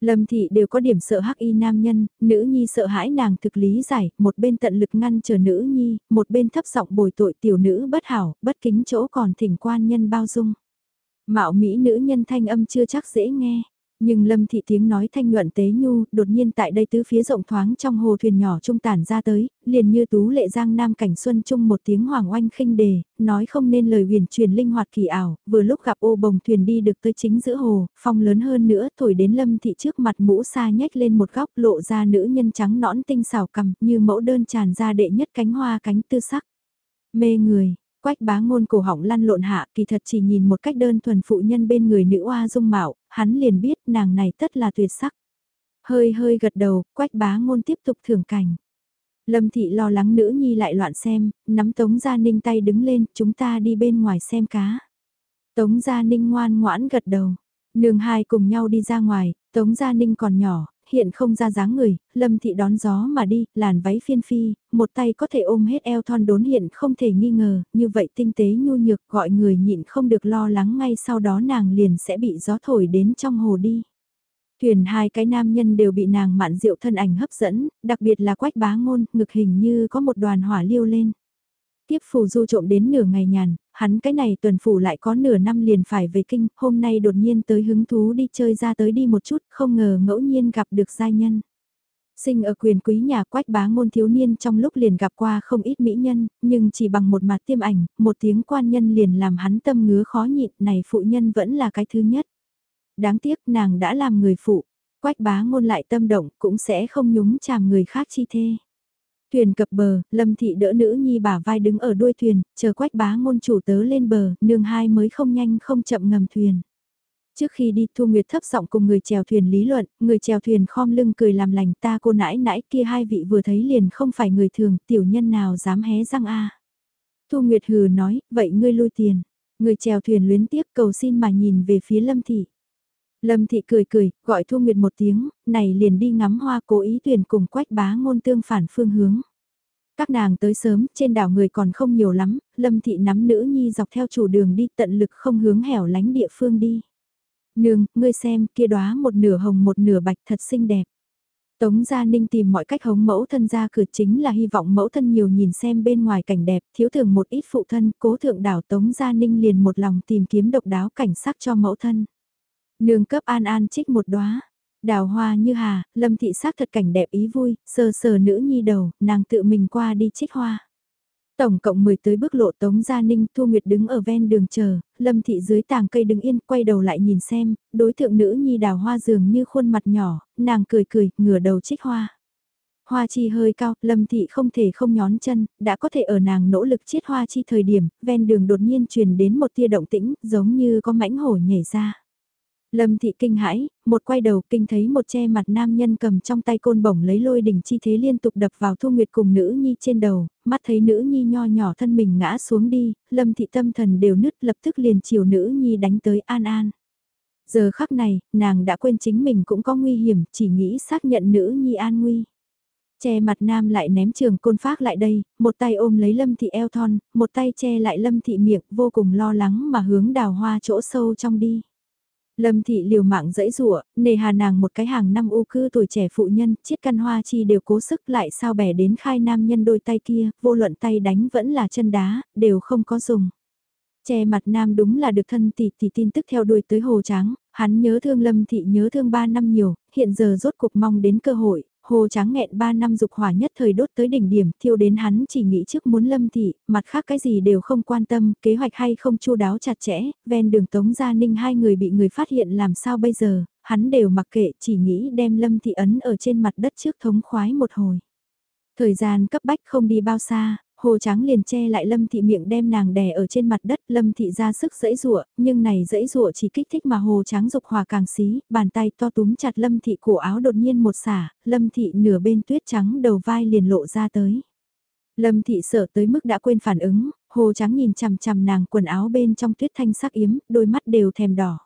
Lâm thị đều có điểm sợ hắc y nam nhân, nữ nhi sợ hãi nàng thực lý giải, một bên tận lực ngăn chờ nữ nhi, một bên thấp giọng bồi tội tiểu nữ bất hảo, bất kính chỗ còn thỉnh quan nhân bao dung. Mạo mỹ nữ nhân thanh âm chưa chắc dễ nghe. Nhưng lâm thị tiếng nói thanh nhuận tế nhu, đột nhiên tại đây tứ phía rộng thoáng trong hồ thuyền nhỏ trung tản ra tới, liền như tú lệ giang nam cảnh xuân chung một tiếng hoàng oanh khinh đề, nói không nên lời huyền truyền linh hoạt kỳ ảo, vừa lúc gặp ô bồng thuyền đi được tới chính giữa hồ, phong lớn hơn nữa thổi đến lâm thị trước mặt mũ xa nhếch lên một góc lộ ra nữ nhân trắng nõn tinh xảo cầm như mẫu đơn tràn ra đệ nhất cánh hoa cánh tư sắc. Mê người, Quách bá ngôn cổ họng lăn lộn hạ kỳ thật chỉ nhìn một cách đơn thuần phụ nhân bên người nữ oa dung mạo, hắn liền biết nàng này tất là tuyệt sắc. Hơi hơi gật đầu, quách bá ngôn tiếp tục thưởng cảnh. Lâm thị lo lắng nữ nhi lại loạn xem, nắm Tống Gia Ninh tay đứng lên, chúng ta đi bên ngoài xem cá. Tống Gia Ninh ngoan ngoãn gật đầu. Nương hai cùng nhau đi ra ngoài, Tống Gia Ninh còn nhỏ, hiện không ra dáng người, lâm thị đón gió mà đi, làn váy phiên phi, một tay có thể ôm hết eo thon đốn hiện không thể nghi ngờ, như vậy tinh tế nhu nhược gọi người nhịn không được lo lắng ngay sau đó nàng liền sẽ bị gió thổi đến trong hồ đi. Thuyền hai cái nam nhân đều bị nàng mạn diệu thân ảnh hấp dẫn, đặc biệt là quách bá ngôn, ngực hình như có một đoàn hỏa liêu lên. Tiếp phù du trộm đến nửa ngày nhàn, hắn cái này tuần phủ lại có nửa năm liền phải về kinh, hôm nay đột nhiên tới hứng thú đi chơi ra tới đi một chút, không ngờ ngẫu nhiên gặp được giai nhân. Sinh ở quyền quý nhà quách bá ngôn thiếu niên trong lúc liền gặp qua không ít mỹ nhân, nhưng chỉ bằng một mặt tiêm ảnh, một tiếng quan nhân liền làm hắn tâm ngứa khó nhịn, này phụ nhân vẫn là cái thứ nhất. Đáng tiếc nàng đã làm người phụ, quách bá ngôn lại tâm động cũng sẽ không nhúng chàm người khác chi thê. Thuyền cập bờ, Lâm Thị đỡ nữ nhi bả vai đứng ở đuôi thuyền, chờ quách bá ngôn chủ tớ lên bờ, nương hai mới không nhanh không chậm ngầm thuyền. Trước khi đi Thu Nguyệt thấp giọng cùng người chèo thuyền lý luận, người chèo thuyền khom lưng cười làm lành ta cô nãi nãi kia hai vị vừa thấy liền không phải người thường, tiểu nhân nào dám hé răng a Thu Nguyệt hừ nói, vậy ngươi lui tiền. Người chèo thuyền luyến tiếc cầu xin mà nhìn về phía Lâm Thị. Lâm Thị cười cười, gọi Thu Nguyệt một tiếng, này liền đi ngắm hoa cố ý tuyển cùng quách bá ngôn tương phản phương hướng. Các nàng tới sớm, trên đảo người còn không nhiều lắm, Lâm Thị nắm nữ nhi dọc theo chủ đường đi tận lực không hướng hẻo lánh địa phương đi. Nương, ngươi xem, kia đóa một nửa hồng một nửa bạch thật xinh đẹp. Tống Gia Ninh tìm mọi cách hống mẫu thân ra cửa chính là hy vọng mẫu thân nhiều nhìn xem bên ngoài cảnh đẹp, thiếu thường một ít phụ thân, cố thượng đảo Tống Gia Ninh liền một lòng tìm kiếm độc đáo cảnh sắc cho mẫu thân. Nương cấp an an trích một đóa Đào hoa như hà, lâm thị sắc thật cảnh đẹp ý vui, sờ sờ nữ nhi đầu, nàng tự mình qua đi trích hoa. Tổng cộng 10 tới bước lộ Tống Gia Ninh Thu Nguyệt đứng ở ven đường chờ, Lâm Thị dưới tàng cây đứng yên quay đầu lại nhìn xem, đối tượng nữ nhi đào hoa dường như khuôn mặt nhỏ, nàng cười cười, ngửa đầu trích hoa. Hoa chi hơi cao, lâm thị không thể không nhón chân, đã có thể ở nàng nỗ lực chiết hoa chi thời điểm, ven đường đột nhiên truyền đến một tia động tĩnh, giống như có mãnh hổ nhảy ra. Lâm thị kinh hãi, một quay đầu kinh thấy một che mặt nam nhân cầm trong tay côn bổng lấy lôi đỉnh chi thế liên tục đập vào thu nguyệt cùng nữ nhi trên đầu, mắt thấy nữ nhi nho nhỏ thân mình ngã xuống đi, lâm thị tâm thần đều nứt lập tức liền chiều nữ nhi đánh tới an an. Giờ khắc này, nàng đã quên chính mình cũng có nguy hiểm, chỉ nghĩ xác nhận nữ nhi an nguy. Che mặt nam lại ném trường côn phát lại đây, một tay ôm lấy lâm thị eo thon, một tay che lại lâm thị miệng vô cùng lo lắng mà hướng đào hoa chỗ sâu trong đi. Lâm thị liều mạng dẫy rụa, nề hà nàng một cái hàng năm u cư tuổi trẻ phụ nhân, chiết căn hoa chi đều cố sức lại sao bẻ đến khai nam nhân đôi tay kia, vô luận tay đánh vẫn là chân đá, đều không có dùng. Che mặt nam đúng là được thân tỷ tỷ tin tức theo đuôi tới hồ tráng, hắn nhớ thương lâm thị nhớ thương ba năm nhiều, hiện giờ rốt cuộc mong đến cơ hội, hồ tráng nghẹn 3 năm dục hỏa nhất thời đốt tới đỉnh điểm, thiêu đến hắn chỉ nghĩ trước muốn lâm thị, mặt khác cái gì đều không quan tâm, kế hoạch hay không chu đáo chặt chẽ, ven đường Tống Gia Ninh hai người bị người phát hiện làm sao bây giờ, hắn đều mặc kệ, chỉ nghĩ đem lâm thị ấn ở trên mặt đất trước thống khoái một hồi. Thời gian cấp bách không đi bao xa, Hồ Tráng liền che lại Lâm Thị miệng đem nàng đè ở trên mặt đất, Lâm Thị ra sức dẫy rụa, nhưng này dẫy rụa chỉ kích thích mà Hồ Tráng dục hòa càng xí, bàn tay to túm chặt Lâm Thị cổ áo đột nhiên một xả, Lâm Thị nửa bên tuyết trắng đầu vai liền lộ ra tới. Lâm Thị sợ tới mức đã quên phản ứng, Hồ Tráng nhìn chằm chằm nàng quần áo bên trong tuyết thanh sắc yếm, đôi mắt đều thèm đỏ.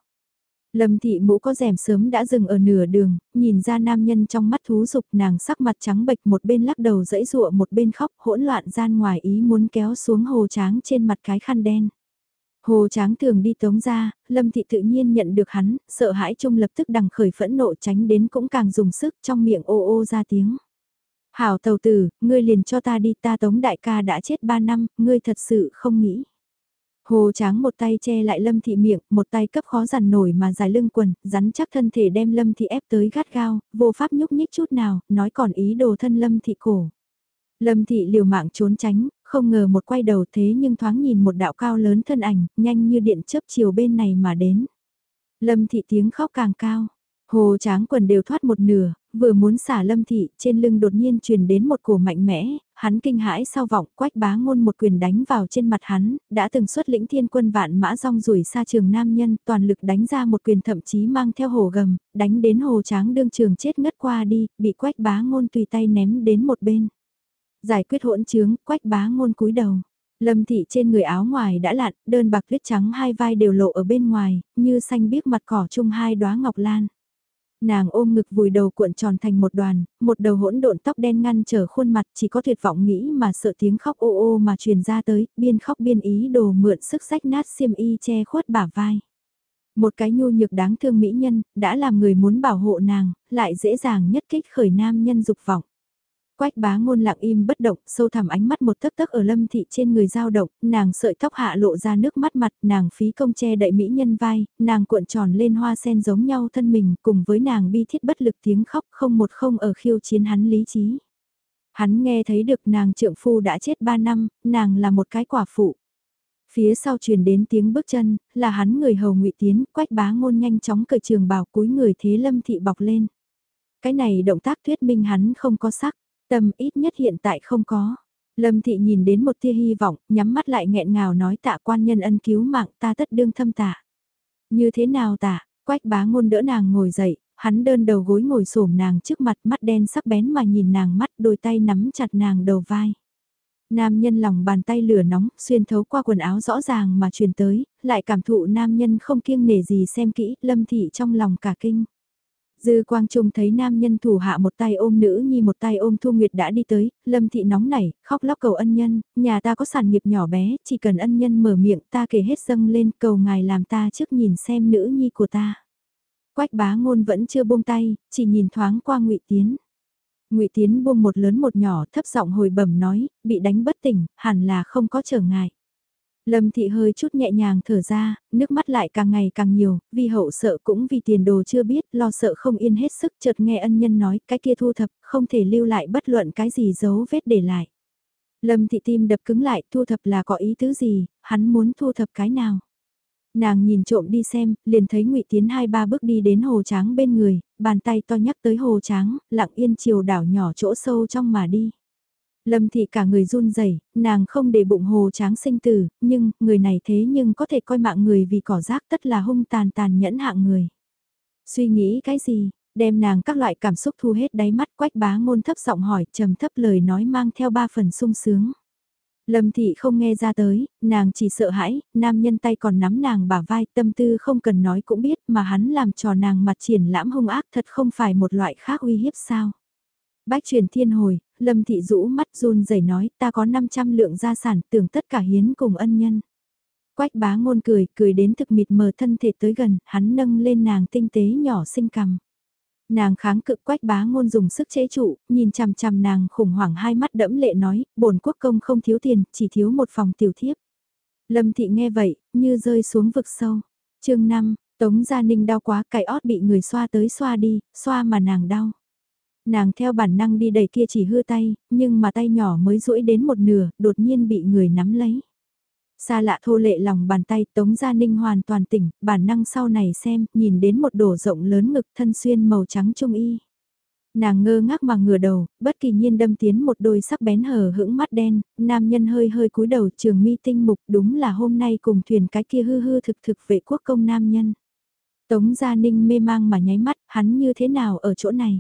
Lâm thị mũ có rèm sớm đã dừng ở nửa đường, nhìn ra nam nhân trong mắt thú dục nàng sắc mặt trắng bệch một bên lắc đầu dẫy dụa một bên khóc hỗn loạn gian ngoài ý muốn kéo xuống hồ tráng trên mặt cái khăn đen. Hồ tráng thường đi tống ra, lâm thị tự nhiên nhận được hắn, sợ hãi chung lập tức đằng khởi phẫn nộ tránh đến cũng càng dùng sức trong miệng ô ô ra tiếng. Hảo tàu tử, ngươi liền cho ta đi ta tống đại ca đã chết ba năm, ngươi thật sự không nghĩ. Hồ Tráng một tay che lại Lâm Thị miệng, một tay cấp khó dằn nổi mà dài lưng quần, rắn chắc thân thể đem Lâm Thị ép tới gắt gao, vô pháp nhúc nhích chút nào, nói còn ý đồ thân Lâm Thị cổ. Lâm Thị liều mạng trốn tránh, không ngờ một quay đầu thế nhưng thoáng nhìn một đạo cao lớn thân ảnh, nhanh như điện chớp chiều bên này mà đến. Lâm Thị tiếng khóc càng cao. Hồ tráng quần đều thoát một nửa, vừa muốn xả lâm thị, trên lưng đột nhiên truyền đến một cổ mạnh mẽ, hắn kinh hãi sau vọng, quách bá ngôn một quyền đánh vào trên mặt hắn, đã từng xuất lĩnh thiên quân vạn mã rong rủi xa trường nam nhân, toàn lực đánh ra một quyền thậm chí mang theo hồ gầm, đánh đến hồ tráng đương trường chết ngất qua đi, bị quách bá ngôn tùy tay ném đến một bên. Giải quyết hỗn trướng, quách bá ngôn cúi đầu. Lâm thị trên người áo ngoài đã lạn đơn bạc tuyết trắng hai vai đều lộ ở bên ngoài, như xanh biếc mặt cỏ chung hai đóa ngọc lan. Nàng ôm ngực vùi đầu cuộn tròn thành một đoàn, một đầu hỗn độn tóc đen ngăn trở khuôn mặt chỉ có tuyệt vọng nghĩ mà sợ tiếng khóc ô ô mà truyền ra tới, biên khóc biên ý đồ mượn sức sách nát xiêm y che khuất bả vai. Một cái nhu nhược đáng thương mỹ nhân, đã làm người muốn bảo hộ nàng, lại dễ dàng nhất kích khởi nam nhân dục vọng. Quách bá ngôn lặng im bất động, sâu thẳm ánh mắt một tấc tấc ở lâm thị trên người dao động, nàng sợi tóc hạ lộ ra nước mắt mặt, nàng phí công che đậy mỹ nhân vai, nàng cuộn tròn lên hoa sen giống nhau thân mình, cùng với nàng bi thiết bất lực tiếng khóc không một không ở khiêu chiến hắn lý trí. Hắn nghe thấy được nàng trượng phu đã chết ba năm, nàng là một cái quả phụ. Phía sau truyền đến tiếng bước chân, là hắn người hầu ngụy Tiến, quách bá ngôn nhanh chóng cởi trường bào cúi người thế lâm thị bọc lên. Cái này động tác thuyết minh hắn không có sắc, Tâm ít nhất hiện tại không có. Lâm thị nhìn đến một tia hy vọng, nhắm mắt lại nghẹn ngào nói tạ quan nhân ân cứu mạng ta tất đương thâm tạ. Như thế nào tạ, quách bá ngôn đỡ nàng ngồi dậy, hắn đơn đầu gối ngồi xổm nàng trước mặt mắt đen sắc bén mà nhìn nàng mắt đôi tay nắm chặt nàng đầu vai. Nam nhân lòng bàn tay lửa nóng, xuyên thấu qua quần áo rõ ràng mà truyền tới, lại cảm thụ nam nhân không kiêng nể gì xem kỹ, lâm thị trong lòng cả kinh. Dư Quang Trung thấy nam nhân thủ hạ một tay ôm nữ nhi một tay ôm Thu Nguyệt đã đi tới, Lâm Thị nóng nảy, khóc lóc cầu ân nhân, nhà ta có sản nghiệp nhỏ bé, chỉ cần ân nhân mở miệng ta kể hết dâng lên cầu ngài làm ta trước nhìn xem nữ nhi của ta. Quách bá ngôn vẫn chưa buông tay, chỉ nhìn thoáng qua ngụy Tiến. ngụy Tiến buông một lớn một nhỏ thấp giọng hồi bẩm nói, bị đánh bất tỉnh, hẳn là không có trở ngại. Lâm thị hơi chút nhẹ nhàng thở ra, nước mắt lại càng ngày càng nhiều, vì hậu sợ cũng vì tiền đồ chưa biết, lo sợ không yên hết sức chợt nghe ân nhân nói cái kia thu thập, không thể lưu lại bất luận cái gì dấu vết để lại. Lâm thị tim đập cứng lại, thu thập là có ý tứ gì, hắn muốn thu thập cái nào. Nàng nhìn trộm đi xem, liền thấy ngụy Tiến hai ba bước đi đến hồ tráng bên người, bàn tay to nhắc tới hồ tráng, lặng yên chiều đảo nhỏ chỗ sâu trong mà đi. Lâm thị cả người run rẩy, nàng không để bụng hồ tráng sinh tử, nhưng, người này thế nhưng có thể coi mạng người vì cỏ rác tất là hung tàn tàn nhẫn hạng người. Suy nghĩ cái gì, đem nàng các loại cảm xúc thu hết đáy mắt quách bá ngôn thấp giọng hỏi trầm thấp lời nói mang theo ba phần sung sướng. Lâm thị không nghe ra tới, nàng chỉ sợ hãi, nam nhân tay còn nắm nàng bả vai tâm tư không cần nói cũng biết mà hắn làm trò nàng mặt triển lãm hung ác thật không phải một loại khác uy hiếp sao. Bách truyền thiên hồi, Lâm thị rũ mắt run rẩy nói ta có 500 lượng gia sản tưởng tất cả hiến cùng ân nhân. Quách bá ngôn cười, cười đến thực mịt mờ thân thể tới gần, hắn nâng lên nàng tinh tế nhỏ xinh cầm. Nàng kháng cự quách bá ngôn dùng sức chế trụ, nhìn chằm chằm nàng khủng hoảng hai mắt đẫm lệ nói, bổn quốc công không thiếu tiền, chỉ thiếu một phòng tiểu thiếp. Lâm thị nghe vậy, như rơi xuống vực sâu. chương 5, Tống Gia Ninh đau quá, cải ót bị người xoa tới xoa đi, xoa mà nàng đau. Nàng theo bản năng đi đẩy kia chỉ hư tay, nhưng mà tay nhỏ mới duỗi đến một nửa, đột nhiên bị người nắm lấy. Xa lạ thô lệ lòng bàn tay Tống Gia Ninh hoàn toàn tỉnh, bản năng sau này xem, nhìn đến một đổ rộng lớn ngực thân xuyên màu trắng trung y. Nàng ngơ ngác mà ngửa đầu, bất kỳ nhiên đâm tiến một đôi sắc bén hờ hững mắt đen, nam nhân hơi hơi cúi đầu trường mi tinh mục đúng là hôm nay cùng thuyền cái kia hư hư thực thực vệ quốc công nam nhân. Tống Gia Ninh mê mang mà nháy mắt, hắn như thế nào ở chỗ này?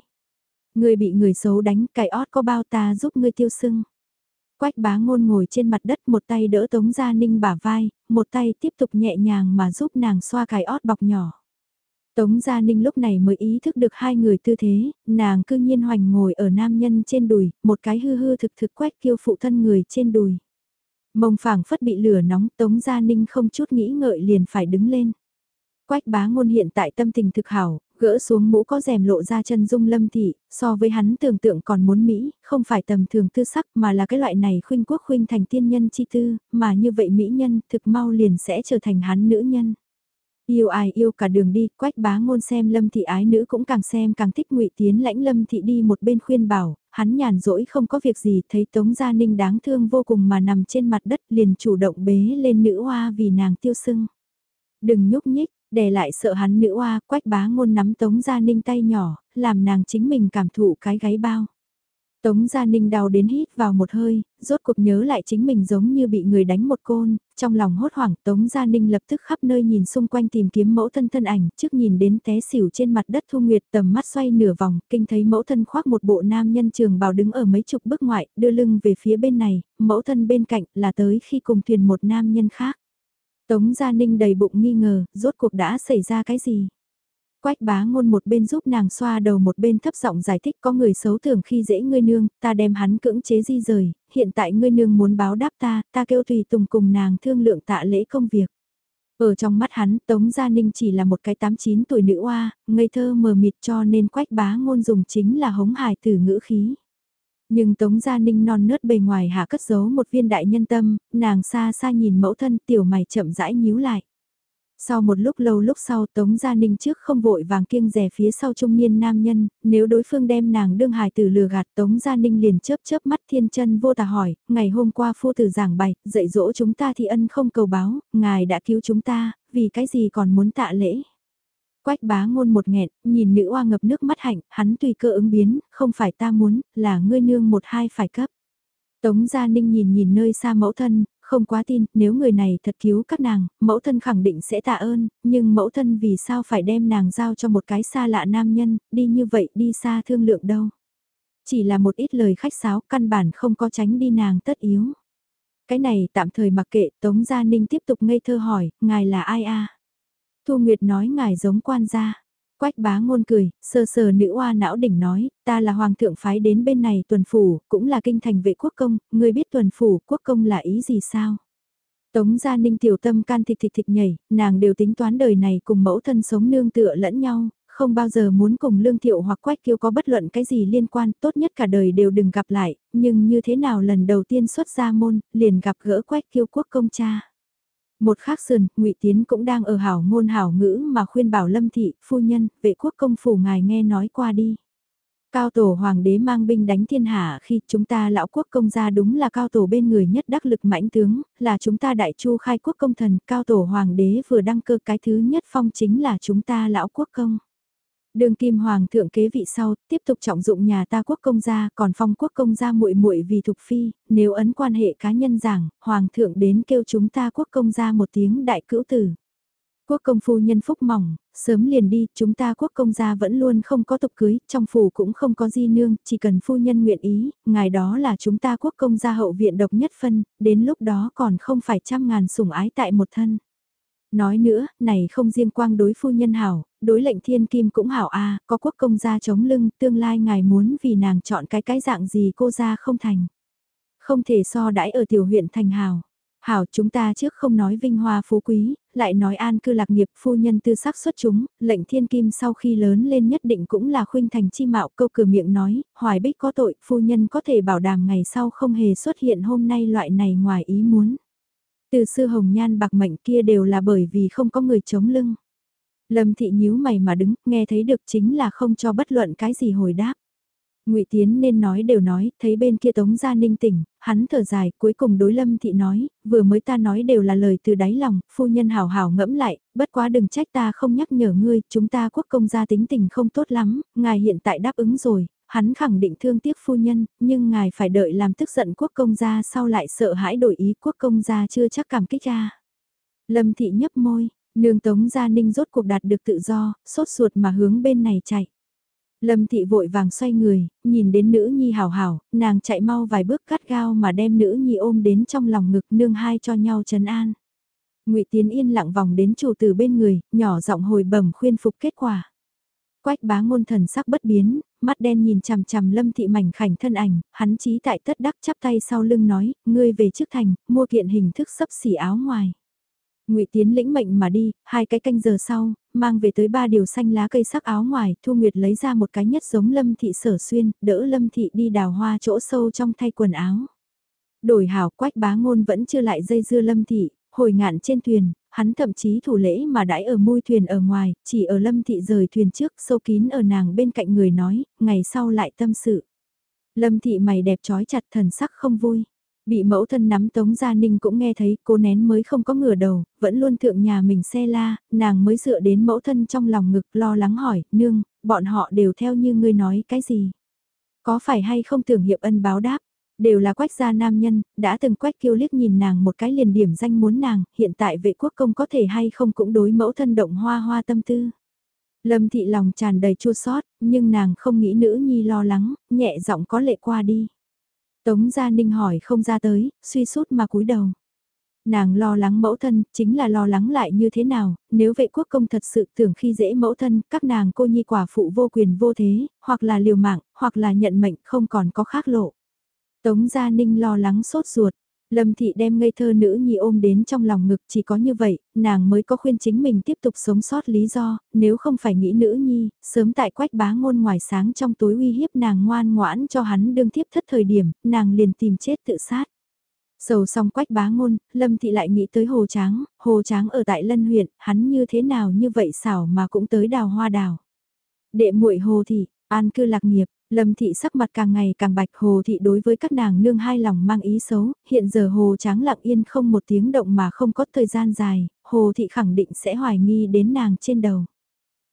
Người bị người xấu đánh, cái ót có bao ta giúp ngươi tiêu sưng. Quách bá ngôn ngồi trên mặt đất một tay đỡ Tống Gia Ninh bả vai, một tay tiếp tục nhẹ nhàng mà giúp nàng xoa cái ót bọc nhỏ. Tống Gia Ninh lúc này mới ý thức được hai người tư thế, nàng cư nhiên hoành ngồi ở nam nhân trên đùi, một cái hư hư thực thực quét kiêu phụ thân người trên đùi. Mông phảng phất bị lửa nóng Tống Gia Ninh không chút nghĩ ngợi liền phải đứng lên. Quách bá ngôn hiện tại tâm tình thực hảo, gỡ xuống mũ có rèm lộ ra chân dung lâm thị, so với hắn tưởng tượng còn muốn Mỹ, không phải tầm thường tư sắc mà là cái loại này khuynh quốc khuynh thành tiên nhân chi tư, mà như vậy Mỹ nhân thực mau liền sẽ trở thành hắn nữ nhân. Yêu ai yêu cả đường đi, quách bá ngôn xem lâm thị ái nữ cũng càng xem càng thích ngụy tiến lãnh lâm thị đi một bên khuyên bảo, hắn nhàn rỗi không có việc gì thấy Tống Gia Ninh đáng thương vô cùng mà nằm trên mặt đất liền chủ động bế lên nữ hoa vì nàng tiêu sưng. Đừng nhúc nhích, Đè lại sợ hắn nữ oa, quách bá ngôn nắm Tống Gia Ninh tay nhỏ, làm nàng chính mình cảm thụ cái gáy bao. Tống Gia Ninh đau đến hít vào một hơi, rốt cuộc nhớ lại chính mình giống như bị người đánh một côn, trong lòng hốt hoảng Tống Gia Ninh lập tức khắp nơi nhìn xung quanh tìm kiếm mẫu thân thân ảnh, trước nhìn đến té xỉu trên mặt đất thu nguyệt tầm mắt xoay nửa vòng, kinh thấy mẫu thân khoác một bộ nam nhân trường bào đứng ở mấy chục bước ngoại, đưa lưng về phía bên này, mẫu thân bên cạnh là tới khi cùng thuyền một nam nhân khác. Tống Gia Ninh đầy bụng nghi ngờ, rốt cuộc đã xảy ra cái gì? Quách bá ngôn một bên giúp nàng xoa đầu một bên thấp giọng giải thích có người xấu thường khi dễ ngươi nương, ta đem hắn cưỡng chế di rời, hiện tại ngươi nương muốn báo đáp ta, ta kêu tùy tùng cùng nàng thương lượng tạ lễ công việc. Ở trong mắt hắn, Tống Gia Ninh chỉ là một cái 89 tuổi nữ oa, ngây thơ mờ mịt cho nên quách bá ngôn dùng chính là hống hài từ ngữ khí. Nhưng Tống Gia Ninh non nớt bề ngoài hạ cất giấu một viên đại nhân tâm, nàng xa xa nhìn mẫu thân tiểu mày chậm rãi nhíu lại. Sau một lúc lâu lúc sau Tống Gia Ninh trước không vội vàng kiêng rè phía sau trung niên nam nhân, nếu đối phương đem nàng đương hài từ lừa gạt Tống Gia Ninh liền chớp chớp mắt thiên chân vô tà hỏi, ngày hôm qua phu tử giảng bày, dạy dỗ chúng ta thì ân không cầu báo, ngài đã cứu chúng ta, vì cái gì còn muốn tạ lễ. Quách bá ngôn một nghẹn, nhìn nữ oa ngập nước mắt hạnh, hắn tùy cơ ứng biến, không phải ta muốn, là ngươi nương một hai phải cấp. Tống Gia Ninh nhìn nhìn nơi xa mẫu thân, không quá tin, nếu người này thật cứu các nàng, mẫu thân khẳng định sẽ tạ ơn, nhưng mẫu thân vì sao phải đem nàng giao cho một cái xa lạ nam nhân, đi như vậy đi xa thương lượng đâu. Chỉ là một ít lời khách sáo, căn bản không có tránh đi nàng tất yếu. Cái này tạm thời mặc kệ, Tống Gia Ninh tiếp tục ngây thơ hỏi, ngài là ai a Thu Nguyệt nói ngài giống quan gia. Quách bá ngôn cười, sờ sờ nữ oa não đỉnh nói, ta là hoàng thượng phái đến bên này tuần phủ, cũng là kinh thành vệ quốc công, người biết tuần phủ, quốc công là ý gì sao? Tống gia ninh tiểu tâm can thịt thịt thịt nhảy, nàng đều tính toán đời này cùng mẫu thân sống nương tựa lẫn nhau, không bao giờ muốn cùng lương thiệu hoặc quách kiêu có bất luận cái gì liên quan, tốt nhất cả đời đều đừng gặp lại, nhưng như thế nào lần đầu tiên xuất ra môn, liền gặp gỡ quách kiêu quốc công cha. Một khác sườn, ngụy Tiến cũng đang ở hảo ngôn hảo ngữ mà khuyên bảo Lâm Thị, phu nhân, vệ quốc công phủ ngài nghe nói qua đi. Cao tổ hoàng đế mang binh đánh thiên hạ khi chúng ta lão quốc công gia đúng là cao tổ bên người nhất đắc lực mãnh tướng, là chúng ta đại chu khai quốc công thần, cao tổ hoàng đế vừa đăng cơ cái thứ nhất phong chính là chúng ta lão quốc công. Đường kim hoàng thượng kế vị sau, tiếp tục trọng dụng nhà ta quốc công gia, còn phong quốc công gia muội muội vì thuộc phi, nếu ấn quan hệ cá nhân giảng, hoàng thượng đến kêu chúng ta quốc công gia một tiếng đại cữu tử. Quốc công phu nhân phúc mỏng, sớm liền đi, chúng ta quốc công gia vẫn luôn không có tục cưới, trong phủ cũng không có di nương, chỉ cần phu nhân nguyện ý, ngài đó là chúng ta quốc công gia hậu viện độc nhất phân, đến lúc đó còn không phải trăm ngàn sủng ái tại một thân. Nói nữa, này không riêng quang đối phu nhân hảo, đối lệnh thiên kim cũng hảo a có quốc công gia chống lưng, tương lai ngài muốn vì nàng chọn cái cái dạng gì cô ra không thành. Không thể so đãi ở tiểu huyện thành hảo. Hảo chúng ta trước không nói vinh hoa phú quý, lại nói an cư lạc nghiệp phu nhân tư sắc xuất chúng, lệnh thiên kim sau khi lớn lên nhất định cũng là khuynh thành chi mạo câu cửa miệng nói, hoài bích có tội, phu nhân có thể bảo đảm ngày sau không hề xuất hiện hôm nay loại này ngoài ý muốn. Từ sư hồng nhan bạc mệnh kia đều là bởi vì không có người chống lưng. Lâm thị nhíu mày mà đứng, nghe thấy được chính là không cho bất luận cái gì hồi đáp. Ngụy Tiến nên nói đều nói, thấy bên kia Tống Gia Ninh tỉnh, hắn thở dài, cuối cùng đối Lâm Thị nói, vừa mới ta nói đều là lời từ đáy lòng, phu nhân hào hào ngẫm lại, bất quá đừng trách ta không nhắc nhở ngươi, chúng ta quốc công gia tính tình không tốt lắm, ngài hiện tại đáp ứng rồi, hắn khẳng định thương tiếc phu nhân, nhưng ngài phải đợi làm tức giận quốc công gia sau lại sợ hãi đổi ý quốc công gia chưa chắc cảm kích ra. Lâm Thị nhấp môi, nương Tống Gia Ninh rốt cuộc đạt được tự do, sốt ruột mà hướng bên này chạy. Lâm thị vội vàng xoay người, nhìn đến nữ nhi hào hào, nàng chạy mau vài bước cắt gao mà đem nữ nhi ôm đến trong lòng ngực nương hai cho nhau trấn an. ngụy Tiến yên lặng vòng đến chủ từ bên người, nhỏ giọng hồi bẩm khuyên phục kết quả. Quách bá ngôn thần sắc bất biến, mắt đen nhìn chằm chằm lâm thị mảnh khảnh thân ảnh, hắn chí tại tất đắc chắp tay sau lưng nói, ngươi về trước thành, mua kiện hình thức sấp xỉ áo ngoài. Ngụy Tiến lĩnh mệnh mà đi, hai cái canh giờ sau, mang về tới ba điều xanh lá cây sắc áo ngoài, Thu Nguyệt lấy ra một cái nhất giống Lâm Thị sở xuyên, đỡ Lâm Thị đi đào hoa chỗ sâu trong thay quần áo. Đổi hảo quách bá ngôn vẫn chưa lại dây dưa Lâm Thị, hồi ngạn trên thuyền, hắn thậm chí thủ lễ mà đãi ở môi thuyền ở ngoài, chỉ ở Lâm Thị rời thuyền trước sâu kín ở nàng bên cạnh người nói, ngày sau lại tâm sự. Lâm Thị mày đẹp trói chặt thần sắc không vui. Bị mẫu thân nắm Tống Gia Ninh cũng nghe thấy cô nén mới không có ngửa đầu, vẫn luôn thượng nhà mình xe la, nàng mới dựa đến mẫu thân trong lòng ngực lo lắng hỏi, nương, bọn họ đều theo như ngươi nói cái gì? Có phải hay không tưởng hiệp ân báo đáp? Đều là quách gia nam nhân, đã từng quách kiêu liếc nhìn nàng một cái liền điểm danh muốn nàng, hiện tại vệ quốc công có thể hay không cũng đối mẫu thân động hoa hoa tâm tư. Lâm thị lòng tràn đầy chua sót, nhưng nàng không nghĩ nữ nhi lo lắng, nhẹ giọng có lệ qua đi. Tống Gia Ninh hỏi không ra tới, suy sút mà cúi đầu. Nàng lo lắng mẫu thân, chính là lo lắng lại như thế nào, nếu vệ quốc công thật sự tưởng khi dễ mẫu thân, các nàng cô nhi quả phụ vô quyền vô thế, hoặc là liều mạng, hoặc là nhận mệnh không còn có khác lộ. Tống Gia Ninh lo lắng sốt ruột, Lâm Thị đem ngây thơ nữ nhi ôm đến trong lòng ngực chỉ có như vậy, nàng mới có khuyên chính mình tiếp tục sống sót lý do, nếu không phải nghĩ nữ nhi, sớm tại quách bá ngôn ngoài sáng trong tối uy hiếp nàng ngoan ngoãn cho hắn đương tiếp thất thời điểm, nàng liền tìm chết tự sát. Sầu xong quách bá ngôn, Lâm Thị lại nghĩ tới Hồ Tráng, Hồ Tráng ở tại Lân huyện, hắn như thế nào như vậy xảo mà cũng tới đào hoa đào. Đệ muội Hồ Thị, an cư lạc nghiệp, Lâm thị sắc mặt càng ngày càng bạch hồ thị đối với các nàng nương hai lòng mang ý xấu, hiện giờ hồ tráng lặng yên không một tiếng động mà không có thời gian dài, hồ thị khẳng định sẽ hoài nghi đến nàng trên đầu.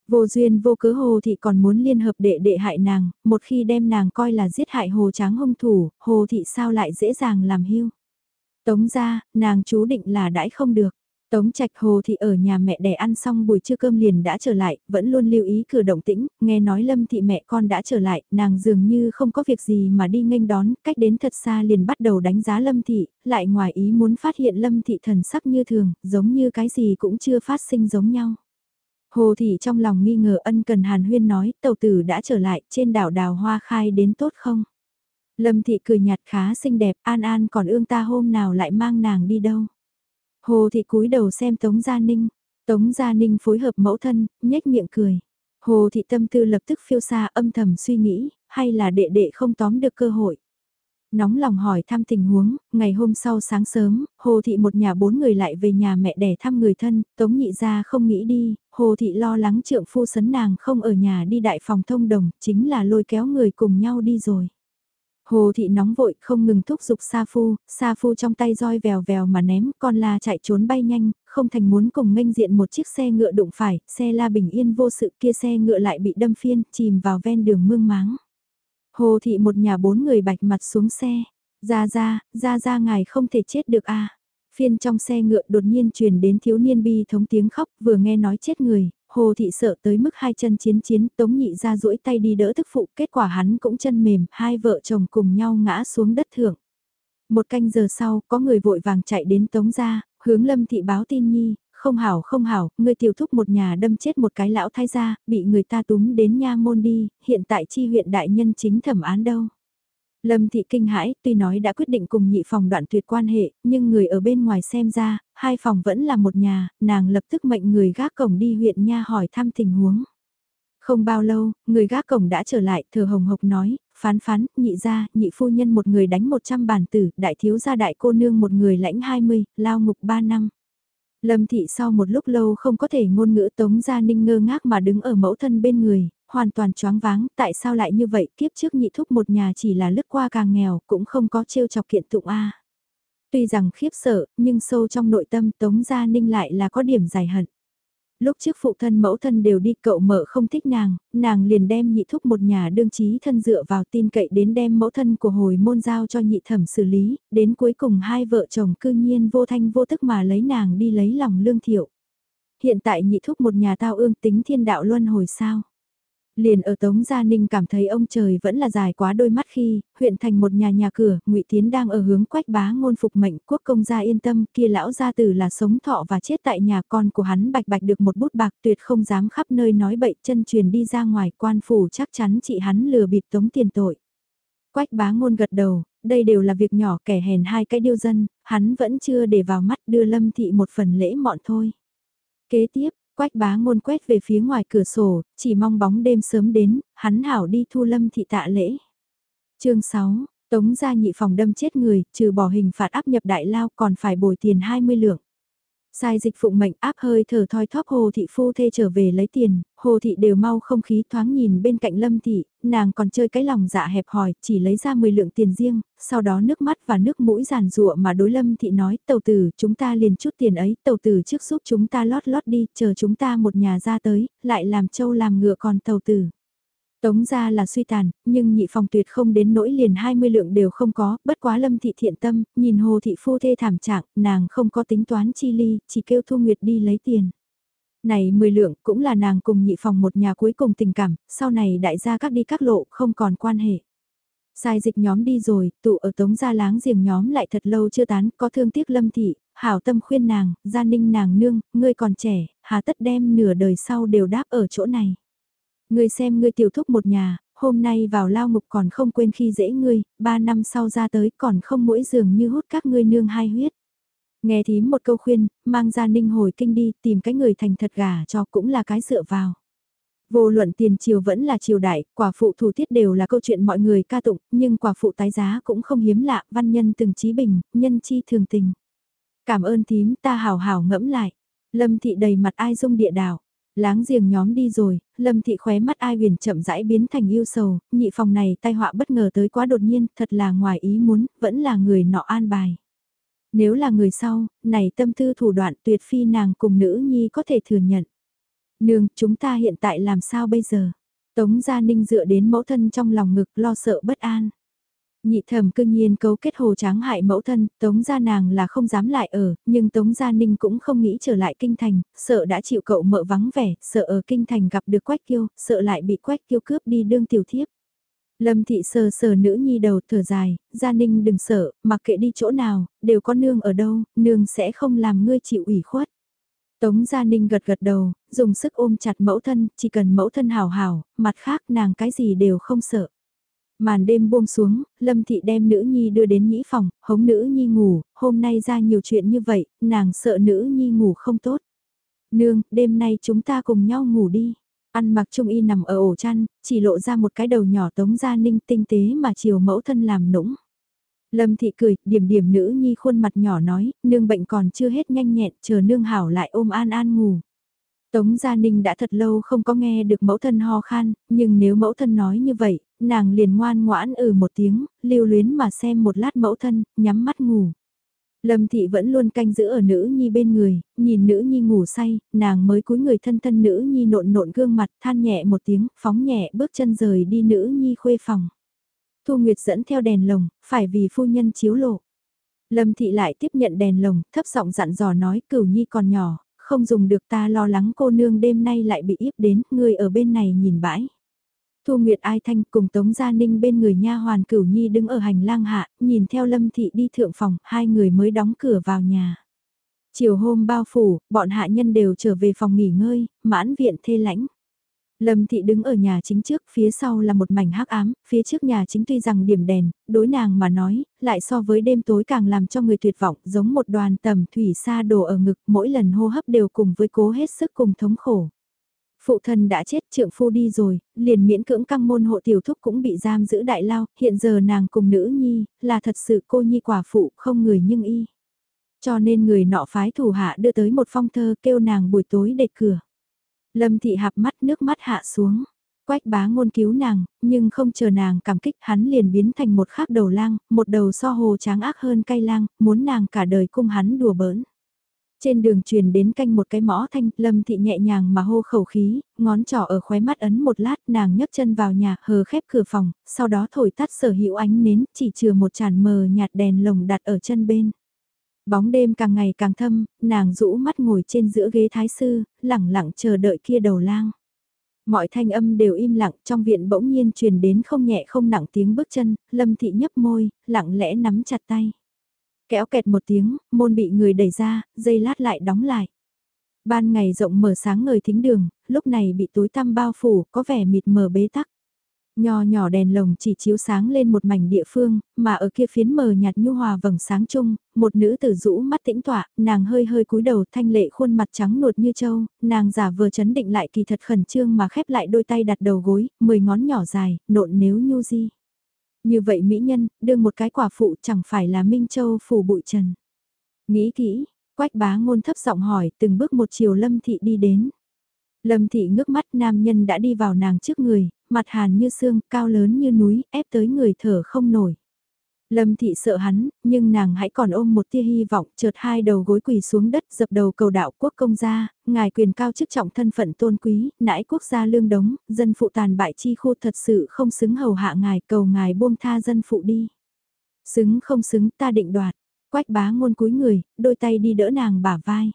Vô duyên vô cớ hồ thị còn muốn liên hợp đệ đệ hại nàng, một khi đem nàng coi là giết hại hồ tráng hung thủ, hồ thị sao lại dễ dàng làm hưu. Tống ra, nàng chú định là đãi không được. Tống Trạch Hồ thì ở nhà mẹ đẻ ăn xong buổi trưa cơm liền đã trở lại, vẫn luôn lưu ý cửa động tĩnh, nghe nói Lâm thị mẹ con đã trở lại, nàng dường như không có việc gì mà đi nghênh đón, cách đến thật xa liền bắt đầu đánh giá Lâm thị, lại ngoài ý muốn phát hiện Lâm thị thần sắc như thường, giống như cái gì cũng chưa phát sinh giống nhau. Hồ thị trong lòng nghi ngờ ân cần hàn huyên nói, tàu tử đã trở lại, trên đảo đào hoa khai đến tốt không? Lâm thị cười nhạt khá xinh đẹp, an an còn ương ta hôm nào lại mang nàng đi đâu? Hồ thị cúi đầu xem Tống Gia Ninh. Tống Gia Ninh phối hợp mẫu thân, nhếch miệng cười. Hồ thị tâm tư lập tức phiêu xa âm thầm suy nghĩ, hay là đệ đệ không tóm được cơ hội. Nóng lòng hỏi thăm tình huống, ngày hôm sau sáng sớm, Hồ Thị một nhà bốn người lại về nhà mẹ đẻ thăm người thân, Tống Nhị Gia không nghĩ đi, Hồ Thị lo lắng trượng phu sấn nàng không ở nhà đi đại phòng thông đồng, chính là lôi kéo người cùng nhau đi rồi. Hồ thị nóng vội không ngừng thúc giục Sa Phu, Sa Phu trong tay roi vèo vèo mà ném, con la chạy trốn bay nhanh, không thành muốn cùng nghênh diện một chiếc xe ngựa đụng phải, xe la bình yên vô sự kia xe ngựa lại bị đâm phiên, chìm vào ven đường mương máng. Hồ thị một nhà bốn người bạch mặt xuống xe, ra ra, ra ra ngài không thể chết được a Phiên trong xe ngựa đột nhiên truyền đến thiếu niên bi thống tiếng khóc vừa nghe nói chết người, Hồ thị sợ tới mức hai chân chiến chiến, tống nhị ra duỗi tay đi đỡ thức phụ, kết quả hắn cũng chân mềm, hai vợ chồng cùng nhau ngã xuống đất thượng. Một canh giờ sau, có người vội vàng chạy đến tống ra, hướng lâm thị báo tin nhi, không hảo không hảo, người tiểu thúc một nhà đâm chết một cái lão thái gia, bị người ta túm đến nha môn đi, hiện tại chi huyện đại nhân chính thẩm án đâu. Lâm Thị kinh hãi, tuy nói đã quyết định cùng nhị phòng đoạn tuyệt quan hệ, nhưng người ở bên ngoài xem ra, hai phòng vẫn là một nhà, nàng lập tức mệnh người gác cổng đi huyện nha hỏi thăm tình huống. Không bao lâu, người gác cổng đã trở lại, thờ hồng hộc nói, phán phán, nhị gia, nhị phu nhân một người đánh 100 bản tử, đại thiếu gia đại cô nương một người lãnh 20, lao ngục 3 năm. Lâm thị sau một lúc lâu không có thể ngôn ngữ tống gia ninh ngơ ngác mà đứng ở mẫu thân bên người, hoàn toàn choáng váng, tại sao lại như vậy, kiếp trước nhị thúc một nhà chỉ là lướt qua càng nghèo, cũng không có trêu chọc kiện tụng A. Tuy rằng khiếp sợ, nhưng sâu trong nội tâm Tống Gia Ninh lại là có điểm giải hận. Lúc trước phụ thân mẫu thân đều đi cậu mợ không thích nàng, nàng liền đem nhị thúc một nhà đương trí thân dựa vào tin cậy đến đem mẫu thân của hồi môn giao cho nhị thẩm xử lý, đến cuối cùng hai vợ chồng cư nhiên vô thanh vô tức mà lấy nàng đi lấy lòng lương thiệu. Hiện tại nhị thúc một nhà tao ương tính thiên đạo luân hồi sao. Liền ở Tống Gia Ninh cảm thấy ông trời vẫn là dài quá đôi mắt khi, huyện thành một nhà nhà cửa, ngụy Tiến đang ở hướng quách bá ngôn phục mệnh quốc công gia yên tâm, kia lão gia tử là sống thọ và chết tại nhà con của hắn bạch bạch được một bút bạc tuyệt không dám khắp nơi nói bậy chân truyền đi ra ngoài quan phủ chắc chắn chị hắn lừa bịp tống tiền tội. Quách bá ngôn gật đầu, đây đều là việc nhỏ kẻ hèn hai cái điêu dân, hắn vẫn chưa để vào mắt đưa lâm thị một phần lễ mọn thôi. Kế tiếp, Quách bá ngôn quét về phía ngoài cửa sổ, chỉ mong bóng đêm sớm đến, hắn hảo đi thu lâm thị tạ lễ. chương 6, Tống gia nhị phòng đâm chết người, trừ bỏ hình phạt áp nhập đại lao còn phải bồi tiền 20 lượng. Sai dịch phụng mệnh áp hơi thở thoi thóp hồ thị phu thê trở về lấy tiền, hồ thị đều mau không khí thoáng nhìn bên cạnh lâm thị, nàng còn chơi cái lòng dạ hẹp hòi, chỉ lấy ra 10 lượng tiền riêng, sau đó nước mắt và nước mũi giàn rụa mà đối lâm thị nói, tàu tử, chúng ta liền chút tiền ấy, tàu tử trước giúp chúng ta lót lót đi, chờ chúng ta một nhà ra tới, lại làm châu làm ngựa còn tàu tử. Tống ra là suy tàn, nhưng nhị phòng tuyệt không đến nỗi liền 20 lượng đều không có, bất quá lâm thị thiện tâm, nhìn hồ thị phu thê thảm trạng, nàng không có tính toán chi ly, chỉ kêu Thu Nguyệt đi lấy tiền. Này 10 lượng cũng là nàng cùng nhị phòng một nhà cuối cùng tình cảm, sau này đại gia các đi các lộ không còn quan hệ. Sai dịch nhóm đi rồi, tụ ở tống gia láng giềng nhóm lại thật lâu chưa tán, có thương tiếc lâm thị, hảo tâm khuyên nàng, gia ninh nàng nương, ngươi còn trẻ, hà tất đem nửa đời sau đều đáp ở chỗ này. Ngươi xem ngươi tiểu thúc một nhà, hôm nay vào lao ngục còn không quên khi dễ ngươi, ba năm sau ra tới còn không mỗi giường như hút các ngươi nương hai huyết. Nghe thím một câu khuyên, mang ra ninh hồi kinh đi, tìm cái người thành thật gà cho cũng là cái dựa vào. Vô luận tiền triều vẫn là triều đại, quả phụ thủ tiết đều là câu chuyện mọi người ca tụng, nhưng quả phụ tái giá cũng không hiếm lạ, văn nhân từng trí bình, nhân chi thường tình. Cảm ơn thím ta hào hào ngẫm lại. Lâm thị đầy mặt ai dung địa đảo. Láng giềng nhóm đi rồi, Lâm Thị khóe mắt ai huyền chậm rãi biến thành yêu sầu, nhị phòng này tai họa bất ngờ tới quá đột nhiên, thật là ngoài ý muốn, vẫn là người nọ an bài. Nếu là người sau, này tâm tư thủ đoạn tuyệt phi nàng cùng nữ nhi có thể thừa nhận. Nương, chúng ta hiện tại làm sao bây giờ? Tống Gia Ninh dựa đến mẫu thân trong lòng ngực lo sợ bất an. Nhị thẩm cương nhiên cấu kết hồ tráng hại mẫu thân, tống gia nàng là không dám lại ở, nhưng tống gia ninh cũng không nghĩ trở lại kinh thành, sợ đã chịu cậu mợ vắng vẻ, sợ ở kinh thành gặp được quách kiêu, sợ lại bị quách kiêu cướp đi đương tiểu thiếp. Lâm thị sờ sờ nữ nhi đầu thở dài, gia ninh đừng sợ, mặc kệ đi chỗ nào, đều có nương ở đâu, nương sẽ không làm ngươi chịu ủy khuất. Tống Gia Ninh gật gật đầu, dùng sức ôm chặt mẫu thân, chỉ cần mẫu thân hào hào, mặt khác nàng cái gì đều không sợ. Màn đêm buông xuống, Lâm Thị đem nữ nhi đưa đến nhĩ phòng, hống nữ nhi ngủ, hôm nay ra nhiều chuyện như vậy, nàng sợ nữ nhi ngủ không tốt. Nương, đêm nay chúng ta cùng nhau ngủ đi. Ăn mặc trung y nằm ở ổ chăn, chỉ lộ ra một cái đầu nhỏ tống gia ninh tinh tế mà chiều mẫu thân làm nũng. Lâm thị cười, điểm điểm nữ nhi khuôn mặt nhỏ nói, nương bệnh còn chưa hết nhanh nhẹn, chờ nương hảo lại ôm an an ngủ. Tống Gia Ninh đã thật lâu không có nghe được mẫu thân ho khan, nhưng nếu mẫu thân nói như vậy, nàng liền ngoan ngoãn ừ một tiếng, lưu luyến mà xem một lát mẫu thân, nhắm mắt ngủ. Lâm Thị vẫn luôn canh giữ ở nữ nhi bên người, nhìn nữ nhi ngủ say, nàng mới cúi người thân thân nữ nhi nộn nộn gương mặt, than nhẹ một tiếng, phóng nhẹ bước chân rời đi nữ nhi khuê phòng. Thu Nguyệt dẫn theo đèn lồng, phải vì phu nhân chiếu lộ. Lâm Thị lại tiếp nhận đèn lồng, thấp giọng dặn dò nói cửu nhi còn nhỏ, không dùng được ta lo lắng cô nương đêm nay lại bị íp đến, người ở bên này nhìn bãi. Thu Nguyệt Ai Thanh cùng Tống Gia Ninh bên người nha hoàn cửu nhi đứng ở hành lang hạ, nhìn theo Lâm Thị đi thượng phòng, hai người mới đóng cửa vào nhà. Chiều hôm bao phủ, bọn hạ nhân đều trở về phòng nghỉ ngơi, mãn viện thê lãnh. Lâm Thị đứng ở nhà chính trước, phía sau là một mảnh hắc ám, phía trước nhà chính tuy rằng điểm đèn, đối nàng mà nói, lại so với đêm tối càng làm cho người tuyệt vọng, giống một đoàn tầm thủy xa đổ ở ngực, mỗi lần hô hấp đều cùng với cố hết sức cùng thống khổ. Phụ thân đã chết, trượng phu đi rồi, liền miễn cưỡng căng môn hộ tiểu thúc cũng bị giam giữ đại lao, hiện giờ nàng cùng nữ nhi, là thật sự cô nhi quả phụ, không người nhưng y. Cho nên người nọ phái thủ hạ đưa tới một phong thơ kêu nàng buổi tối để cửa. Lâm thị hạp mắt nước mắt hạ xuống. Quách bá ngôn cứu nàng, nhưng không chờ nàng cảm kích hắn liền biến thành một khác đầu lang, một đầu so hồ tráng ác hơn cay lang, muốn nàng cả đời cung hắn đùa bỡn. Trên đường truyền đến canh một cái mõ thanh, lâm thị nhẹ nhàng mà hô khẩu khí, ngón trỏ ở khóe mắt ấn một lát nàng nhấc chân vào nhà, hờ khép cửa phòng, sau đó thổi tắt sở hữu ánh nến, chỉ chừa một tràn mờ nhạt đèn lồng đặt ở chân bên. Bóng đêm càng ngày càng thâm, nàng rũ mắt ngồi trên giữa ghế thái sư, lẳng lặng chờ đợi kia đầu lang. Mọi thanh âm đều im lặng, trong viện bỗng nhiên truyền đến không nhẹ không nặng tiếng bước chân, lâm thị nhấp môi, lặng lẽ nắm chặt tay. Kéo kẹt một tiếng, môn bị người đẩy ra, dây lát lại đóng lại. Ban ngày rộng mở sáng ngời thính đường, lúc này bị tối tăm bao phủ, có vẻ mịt mờ bế tắc. Nho nhỏ đèn lồng chỉ chiếu sáng lên một mảnh địa phương, mà ở kia phiến mờ nhạt nhu hòa vầng sáng chung, một nữ tử rũ mắt tĩnh tọa, nàng hơi hơi cúi đầu thanh lệ khuôn mặt trắng nuột như trâu, nàng giả vừa chấn định lại kỳ thật khẩn trương mà khép lại đôi tay đặt đầu gối, mười ngón nhỏ dài, nộn nếu nhu di. Như vậy mỹ nhân, đưa một cái quả phụ chẳng phải là Minh Châu phủ bụi trần. Nghĩ kỹ, quách bá ngôn thấp giọng hỏi từng bước một chiều lâm thị đi đến. Lâm thị ngước mắt nam nhân đã đi vào nàng trước người, mặt hàn như xương, cao lớn như núi, ép tới người thở không nổi. Lâm thị sợ hắn, nhưng nàng hãy còn ôm một tia hy vọng, chợt hai đầu gối quỳ xuống đất dập đầu cầu đạo quốc công gia, ngài quyền cao chức trọng thân phận tôn quý, nãi quốc gia lương đống, dân phụ tàn bại chi khu thật sự không xứng hầu hạ ngài, cầu ngài buông tha dân phụ đi. Xứng không xứng ta định đoạt, quách bá ngôn cúi người, đôi tay đi đỡ nàng bả vai.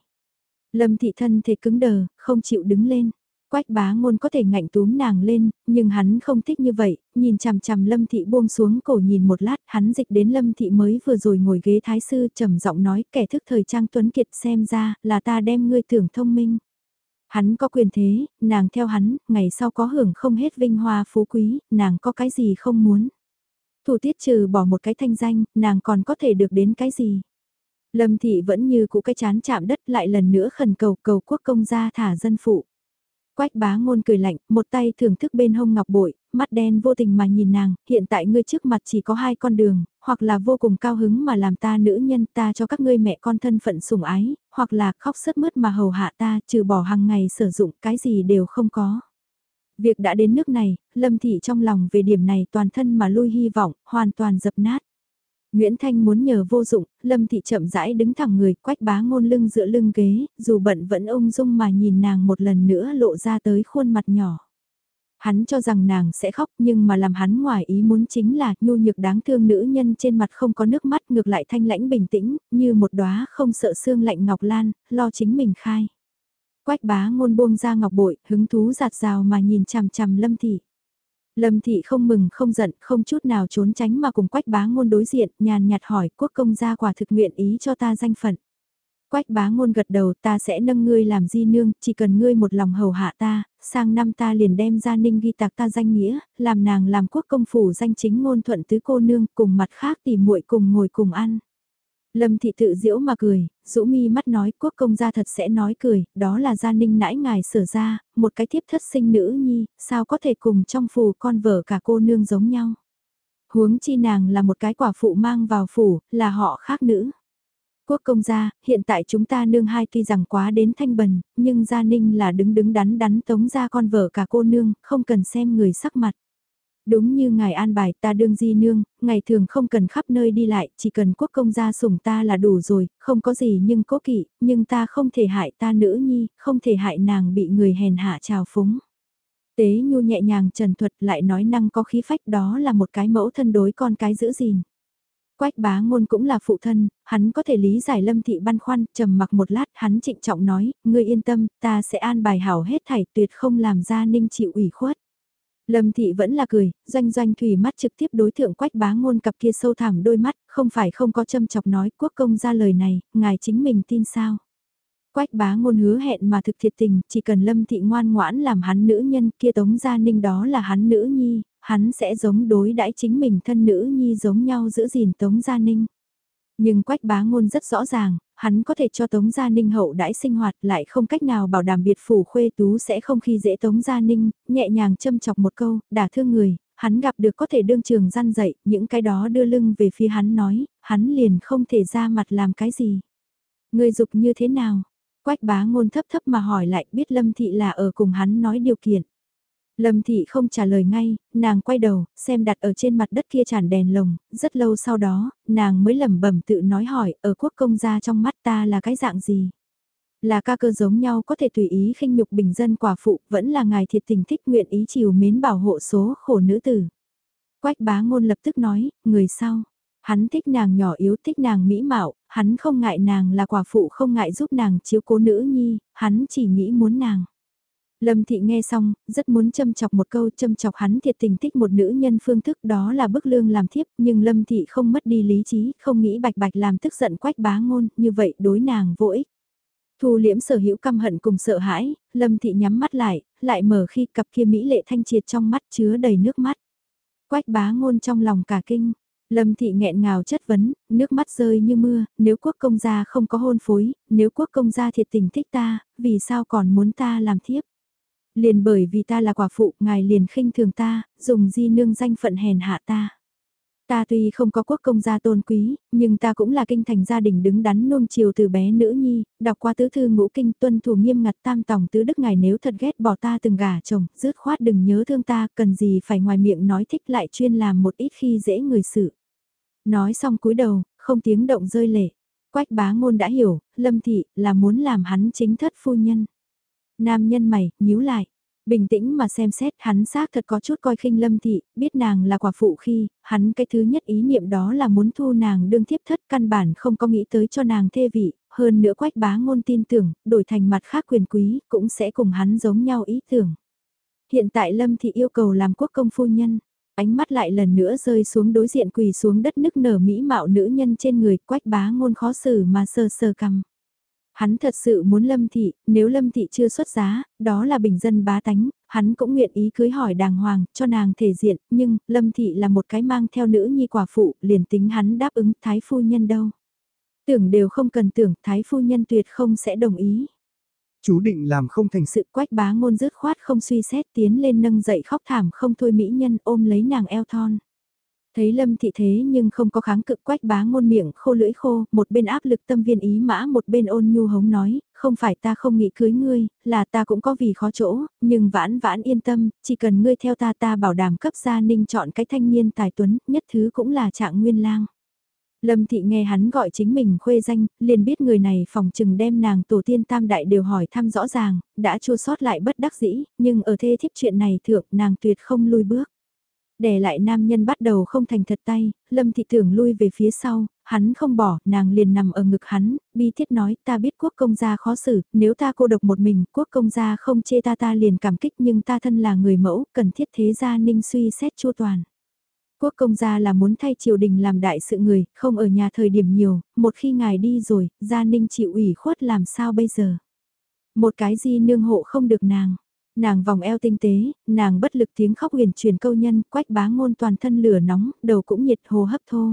Lâm thị thân thể cứng đờ, không chịu đứng lên. Quách bá ngôn có thể ngạnh túm nàng lên, nhưng hắn không thích như vậy, nhìn chằm chằm lâm thị buông xuống cổ nhìn một lát, hắn dịch đến lâm thị mới vừa rồi ngồi ghế thái sư trầm giọng nói kẻ thức thời trang tuấn kiệt xem ra là ta đem ngươi tưởng thông minh. Hắn có quyền thế, nàng theo hắn, ngày sau có hưởng không hết vinh hoa phú quý, nàng có cái gì không muốn. Thủ tiết trừ bỏ một cái thanh danh, nàng còn có thể được đến cái gì. Lâm thị vẫn như cũ cái chán chạm đất lại lần nữa khẩn cầu cầu quốc công gia thả dân phụ. Quách bá ngôn cười lạnh, một tay thưởng thức bên hông ngọc bội, mắt đen vô tình mà nhìn nàng, hiện tại ngươi trước mặt chỉ có hai con đường, hoặc là vô cùng cao hứng mà làm ta nữ nhân ta cho các ngươi mẹ con thân phận sủng ái, hoặc là khóc sướt mướt mà hầu hạ ta trừ bỏ hàng ngày sử dụng cái gì đều không có. Việc đã đến nước này, Lâm Thị trong lòng về điểm này toàn thân mà lui hy vọng, hoàn toàn dập nát. Nguyễn Thanh muốn nhờ vô dụng, Lâm Thị chậm rãi đứng thẳng người, quách bá ngôn lưng dựa lưng ghế, dù bận vẫn ung dung mà nhìn nàng một lần nữa lộ ra tới khuôn mặt nhỏ. Hắn cho rằng nàng sẽ khóc nhưng mà làm hắn ngoài ý muốn chính là nhu nhược đáng thương nữ nhân trên mặt không có nước mắt ngược lại thanh lãnh bình tĩnh, như một đóa không sợ xương lạnh ngọc lan, lo chính mình khai. Quách bá ngôn buông ra ngọc bội, hứng thú giạt rào mà nhìn chằm chằm lâm thị. Lâm thị không mừng không giận, không chút nào trốn tránh mà cùng quách bá ngôn đối diện, nhàn nhạt hỏi quốc công gia quả thực nguyện ý cho ta danh phận. Quách bá ngôn gật đầu ta sẽ nâng ngươi làm di nương, chỉ cần ngươi một lòng hầu hạ ta, sang năm ta liền đem gia ninh ghi tạc ta danh nghĩa, làm nàng làm quốc công phủ danh chính ngôn thuận tứ cô nương cùng mặt khác tìm muội cùng ngồi cùng ăn. Lâm thị tự diễu mà cười, rũ mi mắt nói quốc công gia thật sẽ nói cười, đó là gia ninh nãi ngài sở ra, một cái thiếp thất sinh nữ nhi, sao có thể cùng trong phù con vợ cả cô nương giống nhau. Huống chi nàng là một cái quả phụ mang vào phủ, là họ khác nữ. Quốc công gia, hiện tại chúng ta nương hai tuy rằng quá đến thanh bần, nhưng gia ninh là đứng đứng đắn đắn tống ra con vợ cả cô nương, không cần xem người sắc mặt. Đúng như ngài an bài ta đương di nương, ngày thường không cần khắp nơi đi lại, chỉ cần quốc công gia sủng ta là đủ rồi, không có gì nhưng cố kỵ, nhưng ta không thể hại ta nữ nhi, không thể hại nàng bị người hèn hạ trào phúng. Tế nhu nhẹ nhàng trần thuật lại nói năng có khí phách đó là một cái mẫu thân đối con cái giữ gìn. Quách bá ngôn cũng là phụ thân, hắn có thể lý giải lâm thị băn khoăn, trầm mặc một lát, hắn trịnh trọng nói, ngươi yên tâm, ta sẽ an bài hảo hết thảy tuyệt không làm ra ninh chịu ủy khuất. Lâm thị vẫn là cười, doanh doanh thủy mắt trực tiếp đối thượng quách bá ngôn cặp kia sâu thẳm đôi mắt, không phải không có châm chọc nói quốc công ra lời này, ngài chính mình tin sao. Quách bá ngôn hứa hẹn mà thực thiệt tình, chỉ cần lâm thị ngoan ngoãn làm hắn nữ nhân kia tống gia ninh đó là hắn nữ nhi, hắn sẽ giống đối đãi chính mình thân nữ nhi giống nhau giữ gìn tống gia ninh. Nhưng quách bá ngôn rất rõ ràng, hắn có thể cho Tống Gia Ninh hậu đãi sinh hoạt lại không cách nào bảo đảm biệt phủ khuê tú sẽ không khi dễ Tống Gia Ninh, nhẹ nhàng châm chọc một câu, đả thương người, hắn gặp được có thể đương trường gian dậy, những cái đó đưa lưng về phía hắn nói, hắn liền không thể ra mặt làm cái gì. Người dục như thế nào? Quách bá ngôn thấp thấp mà hỏi lại biết Lâm Thị là ở cùng hắn nói điều kiện. Lâm Thị không trả lời ngay, nàng quay đầu, xem đặt ở trên mặt đất kia tràn đèn lồng, rất lâu sau đó, nàng mới lẩm bẩm tự nói hỏi, ở quốc công gia trong mắt ta là cái dạng gì? Là ca cơ giống nhau có thể tùy ý khinh nhục bình dân quả phụ, vẫn là ngài thiệt tình thích nguyện ý chiều mến bảo hộ số khổ nữ tử. Quách bá ngôn lập tức nói, người sau. Hắn thích nàng nhỏ yếu thích nàng mỹ mạo, hắn không ngại nàng là quả phụ không ngại giúp nàng chiếu cố nữ nhi, hắn chỉ nghĩ muốn nàng. Lâm Thị nghe xong, rất muốn châm chọc một câu châm chọc hắn thiệt tình thích một nữ nhân phương thức đó là bức lương làm thiếp, nhưng Lâm Thị không mất đi lý trí, không nghĩ bạch bạch làm tức giận quách bá ngôn, như vậy đối nàng vô ích. Thu liễm sở hữu căm hận cùng sợ hãi, Lâm Thị nhắm mắt lại, lại mở khi cặp kia Mỹ lệ thanh triệt trong mắt chứa đầy nước mắt. Quách bá ngôn trong lòng cả kinh, Lâm Thị nghẹn ngào chất vấn, nước mắt rơi như mưa, nếu quốc công gia không có hôn phối, nếu quốc công gia thiệt tình thích ta, vì sao còn muốn ta làm thiếp? Liền bởi vì ta là quả phụ, ngài liền khinh thường ta, dùng di nương danh phận hèn hạ ta. Ta tuy không có quốc công gia tôn quý, nhưng ta cũng là kinh thành gia đình đứng đắn nuông chiều từ bé nữ nhi, đọc qua tứ thư ngũ kinh tuân thủ nghiêm ngặt tam tòng tứ đức ngài nếu thật ghét bỏ ta từng gả chồng, dứt khoát đừng nhớ thương ta, cần gì phải ngoài miệng nói thích lại chuyên làm một ít khi dễ người sự. Nói xong cúi đầu, không tiếng động rơi lệ. Quách bá ngôn đã hiểu, lâm thị là muốn làm hắn chính thất phu nhân. Nam nhân mày, nhíu lại. Bình tĩnh mà xem xét hắn xác thật có chút coi khinh lâm thị, biết nàng là quả phụ khi, hắn cái thứ nhất ý niệm đó là muốn thu nàng đương thiếp thất căn bản không có nghĩ tới cho nàng thê vị, hơn nữa quách bá ngôn tin tưởng, đổi thành mặt khác quyền quý, cũng sẽ cùng hắn giống nhau ý tưởng. Hiện tại lâm thị yêu cầu làm quốc công phu nhân, ánh mắt lại lần nữa rơi xuống đối diện quỳ xuống đất nức nở mỹ mạo nữ nhân trên người quách bá ngôn khó xử mà sơ sơ cằm. Hắn thật sự muốn Lâm Thị, nếu Lâm Thị chưa xuất giá, đó là bình dân bá tánh, hắn cũng nguyện ý cưới hỏi đàng hoàng, cho nàng thể diện, nhưng, Lâm Thị là một cái mang theo nữ nhi quả phụ, liền tính hắn đáp ứng Thái Phu Nhân đâu. Tưởng đều không cần tưởng, Thái Phu Nhân tuyệt không sẽ đồng ý. Chú định làm không thành sự quách bá ngôn dứt khoát không suy xét tiến lên nâng dậy khóc thảm không thôi mỹ nhân ôm lấy nàng eo thon. Thấy lâm thị thế nhưng không có kháng cự quách bá ngôn miệng khô lưỡi khô, một bên áp lực tâm viên ý mã một bên ôn nhu hống nói, không phải ta không nghĩ cưới ngươi, là ta cũng có vì khó chỗ, nhưng vãn vãn yên tâm, chỉ cần ngươi theo ta ta bảo đảm cấp gia ninh chọn cái thanh niên tài tuấn, nhất thứ cũng là trạng nguyên lang. Lâm thị nghe hắn gọi chính mình khuê danh, liền biết người này phòng trừng đem nàng tổ tiên tam đại đều hỏi thăm rõ ràng, đã chua sót lại bất đắc dĩ, nhưng ở thê thiếp chuyện này thượng nàng tuyệt không lui bước đè lại nam nhân bắt đầu không thành thật tay, lâm thị tưởng lui về phía sau, hắn không bỏ, nàng liền nằm ở ngực hắn, bi thiết nói ta biết quốc công gia khó xử, nếu ta cô độc một mình, quốc công gia không chê ta ta liền cảm kích nhưng ta thân là người mẫu, cần thiết thế gia ninh suy xét chu toàn. Quốc công gia là muốn thay triều đình làm đại sự người, không ở nhà thời điểm nhiều, một khi ngài đi rồi, gia ninh chịu ủy khuất làm sao bây giờ. Một cái gì nương hộ không được nàng, Nàng vòng eo tinh tế, nàng bất lực tiếng khóc huyền truyền câu nhân, quách bá ngôn toàn thân lửa nóng, đầu cũng nhiệt hồ hấp thô.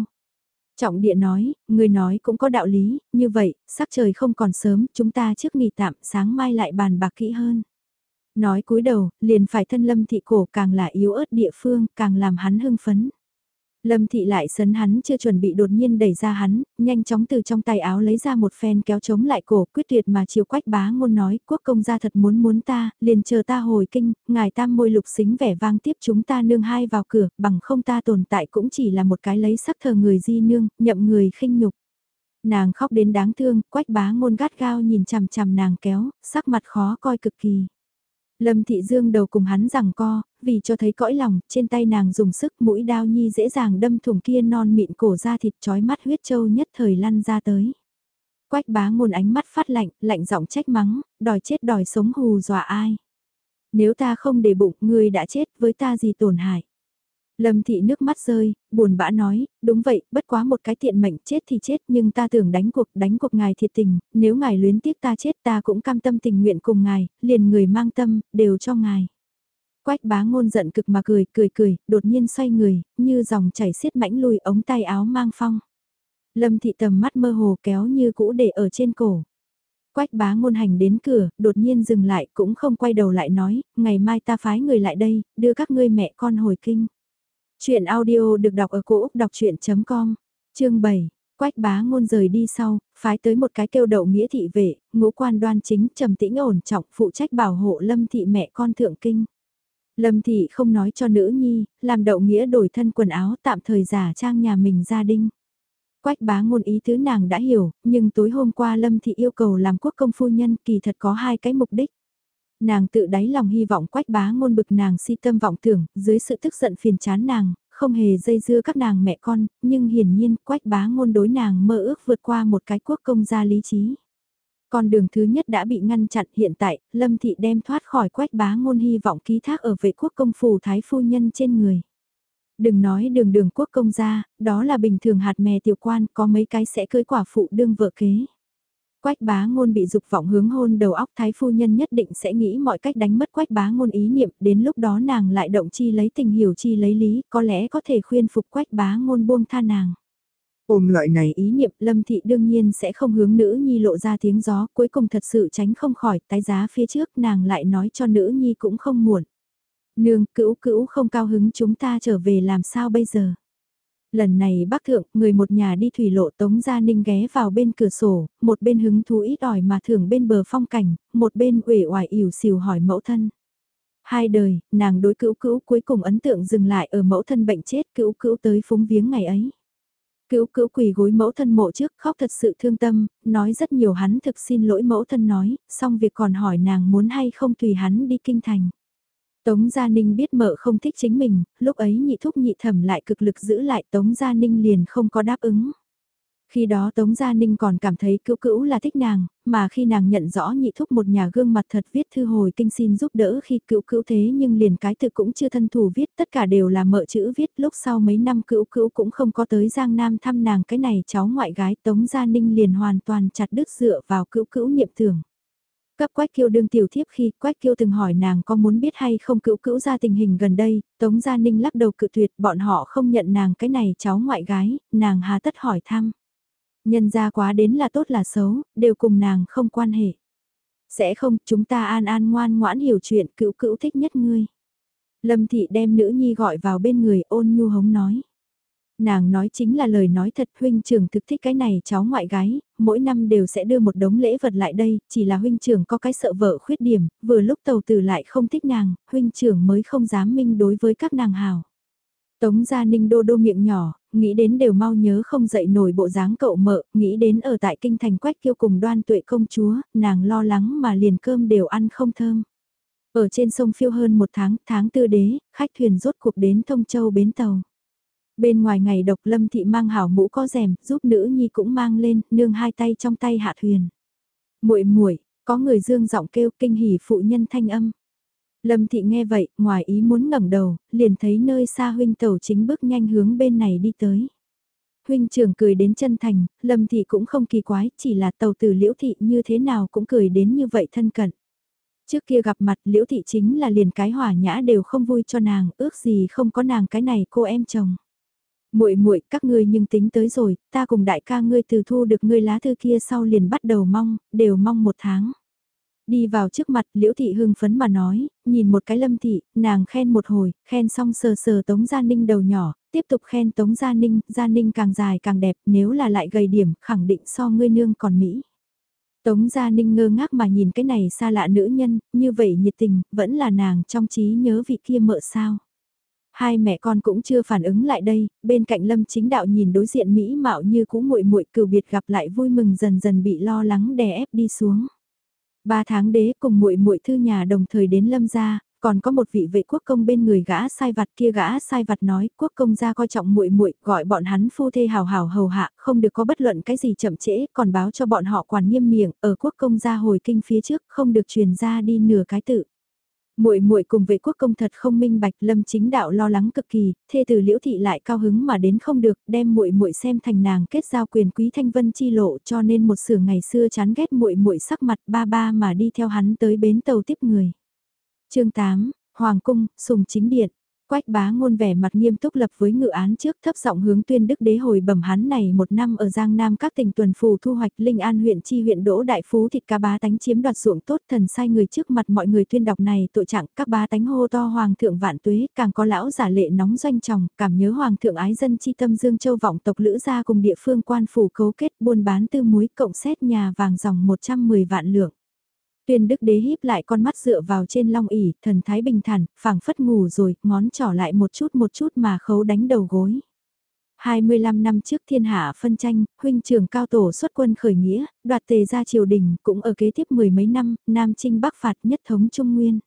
Trọng địa nói, người nói cũng có đạo lý, như vậy, sắc trời không còn sớm, chúng ta trước nghỉ tạm, sáng mai lại bàn bạc kỹ hơn. Nói cúi đầu, liền phải thân lâm thị cổ càng là yếu ớt địa phương, càng làm hắn hưng phấn. Lâm thị lại sấn hắn chưa chuẩn bị đột nhiên đẩy ra hắn, nhanh chóng từ trong tay áo lấy ra một phen kéo chống lại cổ, quyết tuyệt mà chiều quách bá ngôn nói, quốc công gia thật muốn muốn ta, liền chờ ta hồi kinh, ngài tam môi lục xính vẻ vang tiếp chúng ta nương hai vào cửa, bằng không ta tồn tại cũng chỉ là một cái lấy sắc thờ người di nương, nhậm người khinh nhục. Nàng khóc đến đáng thương, quách bá ngôn gắt gao nhìn chằm chằm nàng kéo, sắc mặt khó coi cực kỳ. Lâm Thị Dương đầu cùng hắn rằng co, vì cho thấy cõi lòng, trên tay nàng dùng sức mũi đao nhi dễ dàng đâm thủng kia non mịn cổ ra thịt trói mắt huyết châu nhất thời lăn ra tới. Quách bá ngôn ánh mắt phát lạnh, lạnh giọng trách mắng, đòi chết đòi sống hù dọa ai. Nếu ta không để bụng, ngươi đã chết với ta gì tổn hại. Lâm thị nước mắt rơi, buồn bã nói, đúng vậy, bất quá một cái tiện mệnh chết thì chết nhưng ta tưởng đánh cuộc, đánh cuộc ngài thiệt tình, nếu ngài luyến tiếc ta chết ta cũng cam tâm tình nguyện cùng ngài, liền người mang tâm, đều cho ngài. Quách bá ngôn giận cực mà cười, cười cười, đột nhiên xoay người, như dòng chảy xiết mãnh lùi ống tay áo mang phong. Lâm thị tầm mắt mơ hồ kéo như cũ để ở trên cổ. Quách bá ngôn hành đến cửa, đột nhiên dừng lại cũng không quay đầu lại nói, ngày mai ta phái người lại đây, đưa các ngươi mẹ con hồi kinh. Chuyện audio được đọc ở cổ Úc đọc chuyện.com, chương 7. Quách bá ngôn rời đi sau, phái tới một cái kêu đậu nghĩa thị vệ, ngũ quan đoan chính trầm tĩnh ổn trọng phụ trách bảo hộ lâm thị mẹ con thượng kinh. Lâm thị không nói cho nữ nhi, làm đậu nghĩa đổi thân quần áo tạm thời giả trang nhà mình gia đình. Quách bá ngôn ý thứ nàng đã hiểu, nhưng tối hôm qua Lâm thị yêu cầu làm quốc công phu nhân kỳ thật có hai cái mục đích. Nàng tự đáy lòng hy vọng quách bá ngôn bực nàng si tâm vọng tưởng, dưới sự tức giận phiền chán nàng, không hề dây dưa các nàng mẹ con, nhưng hiển nhiên quách bá ngôn đối nàng mơ ước vượt qua một cái quốc công gia lý trí. Con đường thứ nhất đã bị ngăn chặn hiện tại, Lâm Thị đem thoát khỏi quách bá ngôn hy vọng ký thác ở vệ quốc công phủ thái phu nhân trên người. Đừng nói đường đường quốc công gia, đó là bình thường hạt mè tiểu quan, có mấy cái sẽ cưới quả phụ đương vợ kế. Quách bá ngôn bị dục vọng hướng hôn đầu óc thái phu nhân nhất định sẽ nghĩ mọi cách đánh mất quách bá ngôn ý niệm, đến lúc đó nàng lại động chi lấy tình hiểu chi lấy lý, có lẽ có thể khuyên phục quách bá ngôn buông tha nàng. Ôm loại này ý niệm lâm thị đương nhiên sẽ không hướng nữ nhi lộ ra tiếng gió, cuối cùng thật sự tránh không khỏi, tái giá phía trước nàng lại nói cho nữ nhi cũng không muộn. Nương, cữu cữu không cao hứng chúng ta trở về làm sao bây giờ? Lần này bác thượng, người một nhà đi thủy lộ tống gia ninh ghé vào bên cửa sổ, một bên hứng thú ít ỏi mà thưởng bên bờ phong cảnh, một bên uể oải ỉu xìu hỏi mẫu thân. Hai đời, nàng đối cữu cữu cuối cùng ấn tượng dừng lại ở mẫu thân bệnh chết cữu cữu tới phúng viếng ngày ấy. Cữu cữu quỳ gối mẫu thân mộ trước khóc thật sự thương tâm, nói rất nhiều hắn thực xin lỗi mẫu thân nói, xong việc còn hỏi nàng muốn hay không tùy hắn đi kinh thành. Tống Gia Ninh biết mợ không thích chính mình, lúc ấy nhị thúc nhị thẩm lại cực lực giữ lại Tống Gia Ninh liền không có đáp ứng. Khi đó Tống Gia Ninh còn cảm thấy cữu cữu là thích nàng, mà khi nàng nhận rõ nhị thúc một nhà gương mặt thật viết thư hồi kinh xin giúp đỡ khi cữu cữu thế nhưng liền cái tự cũng chưa thân thủ viết tất cả đều là mợ chữ viết lúc sau mấy năm cữu cữu cũng không có tới Giang Nam thăm nàng cái này cháu ngoại gái Tống Gia Ninh liền hoàn toàn chặt đứt dựa vào cữu cữu niệm tưởng. Cấp Quách Kiêu đương tiểu thiếp khi Quách Kiêu từng hỏi nàng có muốn biết hay không cữu cữu ra tình hình gần đây, Tống Gia Ninh lắc đầu cự tuyệt bọn họ không nhận nàng cái này cháu ngoại gái, nàng hà tất hỏi thăm. Nhân ra quá đến là tốt là xấu, đều cùng nàng không quan hệ. Sẽ không, chúng ta an an ngoan ngoãn hiểu chuyện cữu cữu thích nhất ngươi. Lâm Thị đem nữ nhi gọi vào bên người ôn nhu hống nói. Nàng nói chính là lời nói thật huynh trưởng thực thích cái này cháu ngoại gái, mỗi năm đều sẽ đưa một đống lễ vật lại đây, chỉ là huynh trưởng có cái sợ vợ khuyết điểm, vừa lúc tàu tử lại không thích nàng, huynh trưởng mới không dám minh đối với các nàng hào. Tống Gia Ninh đô đô miệng nhỏ, nghĩ đến đều mau nhớ không dậy nổi bộ dáng cậu mợ, nghĩ đến ở tại kinh thành quách kiêu cùng đoan tuệ công chúa, nàng lo lắng mà liền cơm đều ăn không thơm. Ở trên sông phiêu hơn một tháng, tháng tư đế, khách thuyền rốt cuộc đến Thông Châu bến tàu. Bên ngoài ngày độc lâm thị mang hảo mũ có rèm, giúp nữ nhi cũng mang lên, nương hai tay trong tay hạ thuyền. muội muội có người dương giọng kêu kinh hỉ phụ nhân thanh âm. Lâm thị nghe vậy, ngoài ý muốn ngẩng đầu, liền thấy nơi xa huynh tẩu chính bước nhanh hướng bên này đi tới. Huynh trưởng cười đến chân thành, Lâm thị cũng không kỳ quái, chỉ là tàu từ liễu thị như thế nào cũng cười đến như vậy thân cận. Trước kia gặp mặt liễu thị chính là liền cái hỏa nhã đều không vui cho nàng, ước gì không có nàng cái này cô em chồng muội muội các ngươi nhưng tính tới rồi, ta cùng đại ca ngươi từ thu được ngươi lá thư kia sau liền bắt đầu mong, đều mong một tháng. Đi vào trước mặt liễu thị hưng phấn mà nói, nhìn một cái lâm thị, nàng khen một hồi, khen xong sờ sờ tống gia ninh đầu nhỏ, tiếp tục khen Tống Gia Ninh, Gia Ninh càng dài càng đẹp, nếu là lại gầy điểm, khẳng định so ngươi nương còn Mỹ. Tống Gia Ninh ngơ ngác mà nhìn cái này xa lạ nữ nhân, như vậy nhiệt tình, vẫn là nàng trong trí nhớ vị kia mợ sao. Hai mẹ con cũng chưa phản ứng lại đây, bên cạnh Lâm Chính Đạo nhìn đối diện mỹ mạo như cũ muội muội cừu biệt gặp lại vui mừng dần dần bị lo lắng đè ép đi xuống. Ba tháng đế cùng muội muội thư nhà đồng thời đến Lâm gia, còn có một vị vệ quốc công bên người gã sai vặt kia gã sai vặt nói quốc công gia coi trọng muội muội gọi bọn hắn phu thê hào hào hầu hạ không được có bất luận cái gì chậm trễ còn báo cho bọn họ quản nghiêm miệng ở quốc công gia hồi kinh phía trước không được truyền ra đi nửa cái tự muội muội cùng vệ quốc công thật không minh bạch lâm chính đạo lo lắng cực kỳ thê từ liễu thị lại cao hứng mà đến không được đem muội muội xem thành nàng kết giao quyền quý thanh vân chi lộ cho nên một sửa ngày xưa chán ghét muội muội sắc mặt ba ba mà đi theo hắn tới bến tàu tiếp người chương 8, Hoàng cung, sùng chính điện. Quách bá ngôn vẻ mặt nghiêm túc lập với ngự án trước thấp giọng hướng tuyên đức đế hồi bẩm hắn này một năm ở Giang Nam các tỉnh tuần phù thu hoạch Linh An huyện chi huyện đỗ đại phú thịt cá bá tánh chiếm đoạt ruộng tốt thần sai người trước mặt mọi người tuyên đọc này tội trạng các bá tánh hô to hoàng thượng vạn tuế, càng có lão giả lệ nóng doanh chồng cảm nhớ hoàng thượng ái dân chi tâm dương châu vọng tộc lữ gia cùng địa phương quan phủ cấu kết buôn bán tư muối cộng xét nhà vàng dòng 110 vạn lượng. Tuyên đức đế híp lại con mắt dựa vào trên long ỉ, thần thái bình thản, phảng phất ngủ rồi, ngón trỏ lại một chút một chút mà khấu đánh đầu gối. 25 năm trước thiên hạ phân tranh, huynh trưởng cao tổ xuất quân khởi nghĩa, đoạt tề ra triều đình, cũng ở kế tiếp mười mấy năm, Nam Trinh Bắc phạt nhất thống Trung Nguyên.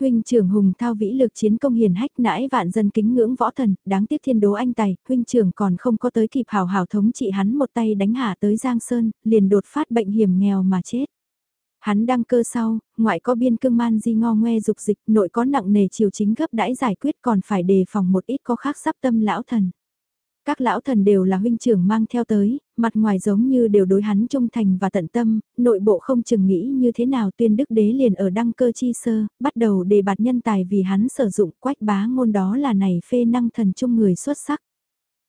Huynh trưởng hùng thao vĩ lực chiến công hiền hách nãi vạn dân kính ngưỡng võ thần, đáng tiếc thiên đố anh tài, huynh trưởng còn không có tới kịp hào hào thống trị hắn một tay đánh hạ tới Giang Sơn, liền đột phát bệnh hiểm nghèo mà chết. Hắn đăng cơ sau, ngoại có biên cương man di ngo ngoe dục dịch, nội có nặng nề chiều chính gấp đãi giải quyết còn phải đề phòng một ít có khác sắp tâm lão thần. Các lão thần đều là huynh trưởng mang theo tới, mặt ngoài giống như đều đối hắn trung thành và tận tâm, nội bộ không chừng nghĩ như thế nào tuyên đức đế liền ở đăng cơ chi sơ, bắt đầu đề bạt nhân tài vì hắn sử dụng quách bá ngôn đó là này phê năng thần trung người xuất sắc.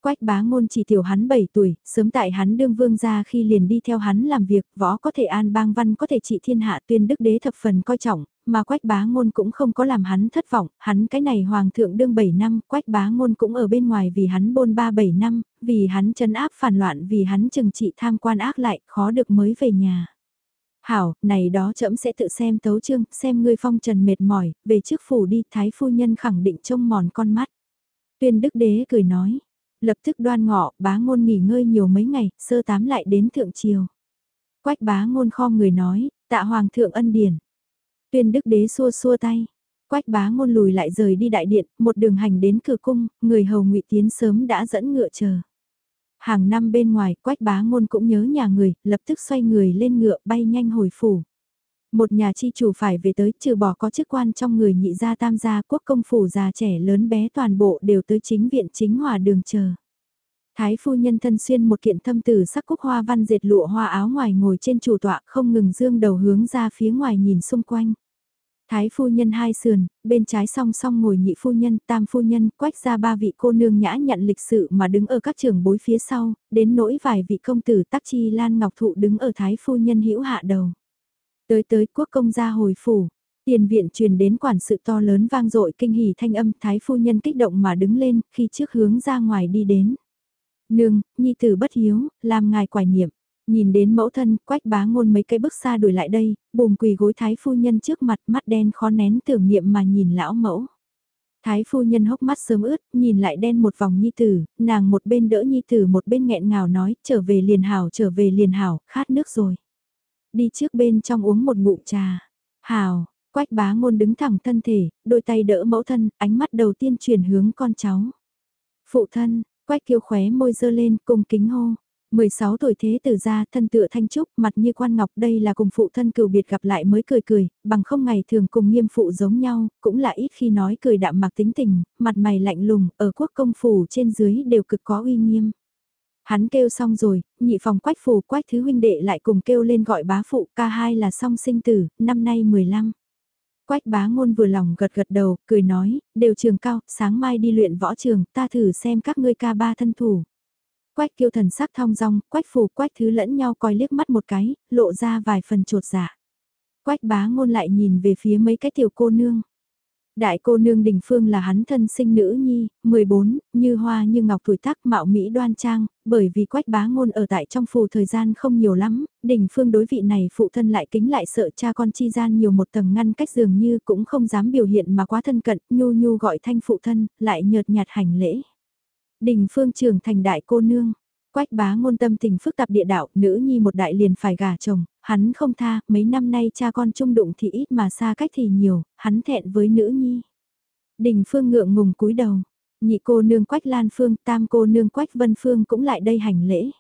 Quách bá ngôn chỉ tiểu hắn 7 tuổi, sớm tại hắn đương vương gia khi liền đi theo hắn làm việc, võ có thể an bang văn có thể trị thiên hạ tuyên đức đế thập phần coi trọng, mà quách bá ngôn cũng không có làm hắn thất vọng, hắn cái này hoàng thượng đương 7 năm, quách bá ngôn cũng ở bên ngoài vì hắn bôn ba 7 năm, vì hắn chấn áp phản loạn vì hắn trừng trị tham quan ác lại, khó được mới về nhà. Hảo, này đó trẫm sẽ tự xem tấu chương, xem ngươi phong trần mệt mỏi, về trước phủ đi, thái phu nhân khẳng định trông mòn con mắt. Tuyên đức đế cười nói, lập tức đoan ngọ, bá ngôn nghỉ ngơi nhiều mấy ngày, sơ tám lại đến thượng triều. Quách bá ngôn kho người nói, tạ hoàng thượng ân điển. Tuyên đức đế xua xua tay. Quách bá ngôn lùi lại rời đi đại điện, một đường hành đến cửa cung, người hầu ngụy Tiến sớm đã dẫn ngựa chờ. Hàng năm bên ngoài, quách bá ngôn cũng nhớ nhà người, lập tức xoay người lên ngựa bay nhanh hồi phủ. Một nhà chi chủ phải về tới trừ bỏ có chức quan trong người nhị gia tam gia quốc công phủ già trẻ lớn bé toàn bộ đều tới chính viện chính hòa đường chờ. Thái phu nhân thân xuyên một kiện thâm tử sắc cúc hoa văn dệt lụa hoa áo ngoài ngồi trên chủ tọa không ngừng dương đầu hướng ra phía ngoài nhìn xung quanh. Thái phu nhân hai sườn, bên trái song song ngồi nhị phu nhân, tam phu nhân, quách ra ba vị cô nương nhã nhận lịch sự mà đứng ở các trường bối phía sau, đến nỗi vài vị công tử tắc chi lan ngọc thụ đứng ở thái phu nhân hữu hạ đầu. Tới tới quốc công gia hồi phủ, tiền viện truyền đến quản sự to lớn vang dội kinh hỉ thanh âm thái phu nhân kích động mà đứng lên khi trước hướng ra ngoài đi đến. Nương, nhi tử bất hiếu, làm ngài quải niệm. Nhìn đến mẫu thân, quách bá ngôn mấy cây bước xa đuổi lại đây, bùm quỳ gối thái phu nhân trước mặt mắt đen khó nén tưởng niệm mà nhìn lão mẫu. Thái phu nhân hốc mắt sớm ướt, nhìn lại đen một vòng nhi tử, nàng một bên đỡ nhi tử một bên nghẹn ngào nói, trở về liền hảo, trở về liền hảo, khát nước rồi đi trước bên trong uống một ngụm trà. Hào, quách bá ngôn đứng thẳng thân thể, đôi tay đỡ mẫu thân, ánh mắt đầu tiên chuyển hướng con cháu. Phụ thân, quách kiêu khóe môi dơ lên, cùng kính hô. 16 tuổi thế tử ra, thân tựa thanh trúc, mặt như quan ngọc đây là cùng phụ thân cựu biệt gặp lại mới cười cười, bằng không ngày thường cùng nghiêm phụ giống nhau, cũng là ít khi nói cười đạm mạc tính tình, mặt mày lạnh lùng, ở quốc công phủ trên dưới đều cực có uy nghiêm. Hắn kêu xong rồi, nhị phòng quách phù quách thứ huynh đệ lại cùng kêu lên gọi bá phụ ca hai là song sinh tử, năm nay 15. Quách bá ngôn vừa lòng gật gật đầu, cười nói, đều trường cao, sáng mai đi luyện võ trường, ta thử xem các ngươi ca ba thân thủ. Quách kiêu thần sắc thong dong, quách phù quách thứ lẫn nhau coi liếc mắt một cái, lộ ra vài phần trột dạ. Quách bá ngôn lại nhìn về phía mấy cái tiểu cô nương. Đại cô nương Đình Phương là hắn thân sinh nữ nhi, 14, như hoa như ngọc tuổi tác mạo Mỹ đoan trang, bởi vì quách bá ngôn ở tại trong phù thời gian không nhiều lắm, Đình Phương đối vị này phụ thân lại kính lại sợ cha con chi gian nhiều một tầng ngăn cách dường như cũng không dám biểu hiện mà quá thân cận, nhu nhu gọi thanh phụ thân, lại nhợt nhạt hành lễ. Đình Phương trưởng thành đại cô nương. Quách bá ngôn tâm tình phức tạp địa đạo, nữ nhi một đại liền phải gả chồng, hắn không tha, mấy năm nay cha con chung đụng thì ít mà xa cách thì nhiều, hắn thẹn với nữ nhi. Đình phương ngượng ngùng cúi đầu, nhị cô nương quách lan phương, tam cô nương quách vân phương cũng lại đây hành lễ.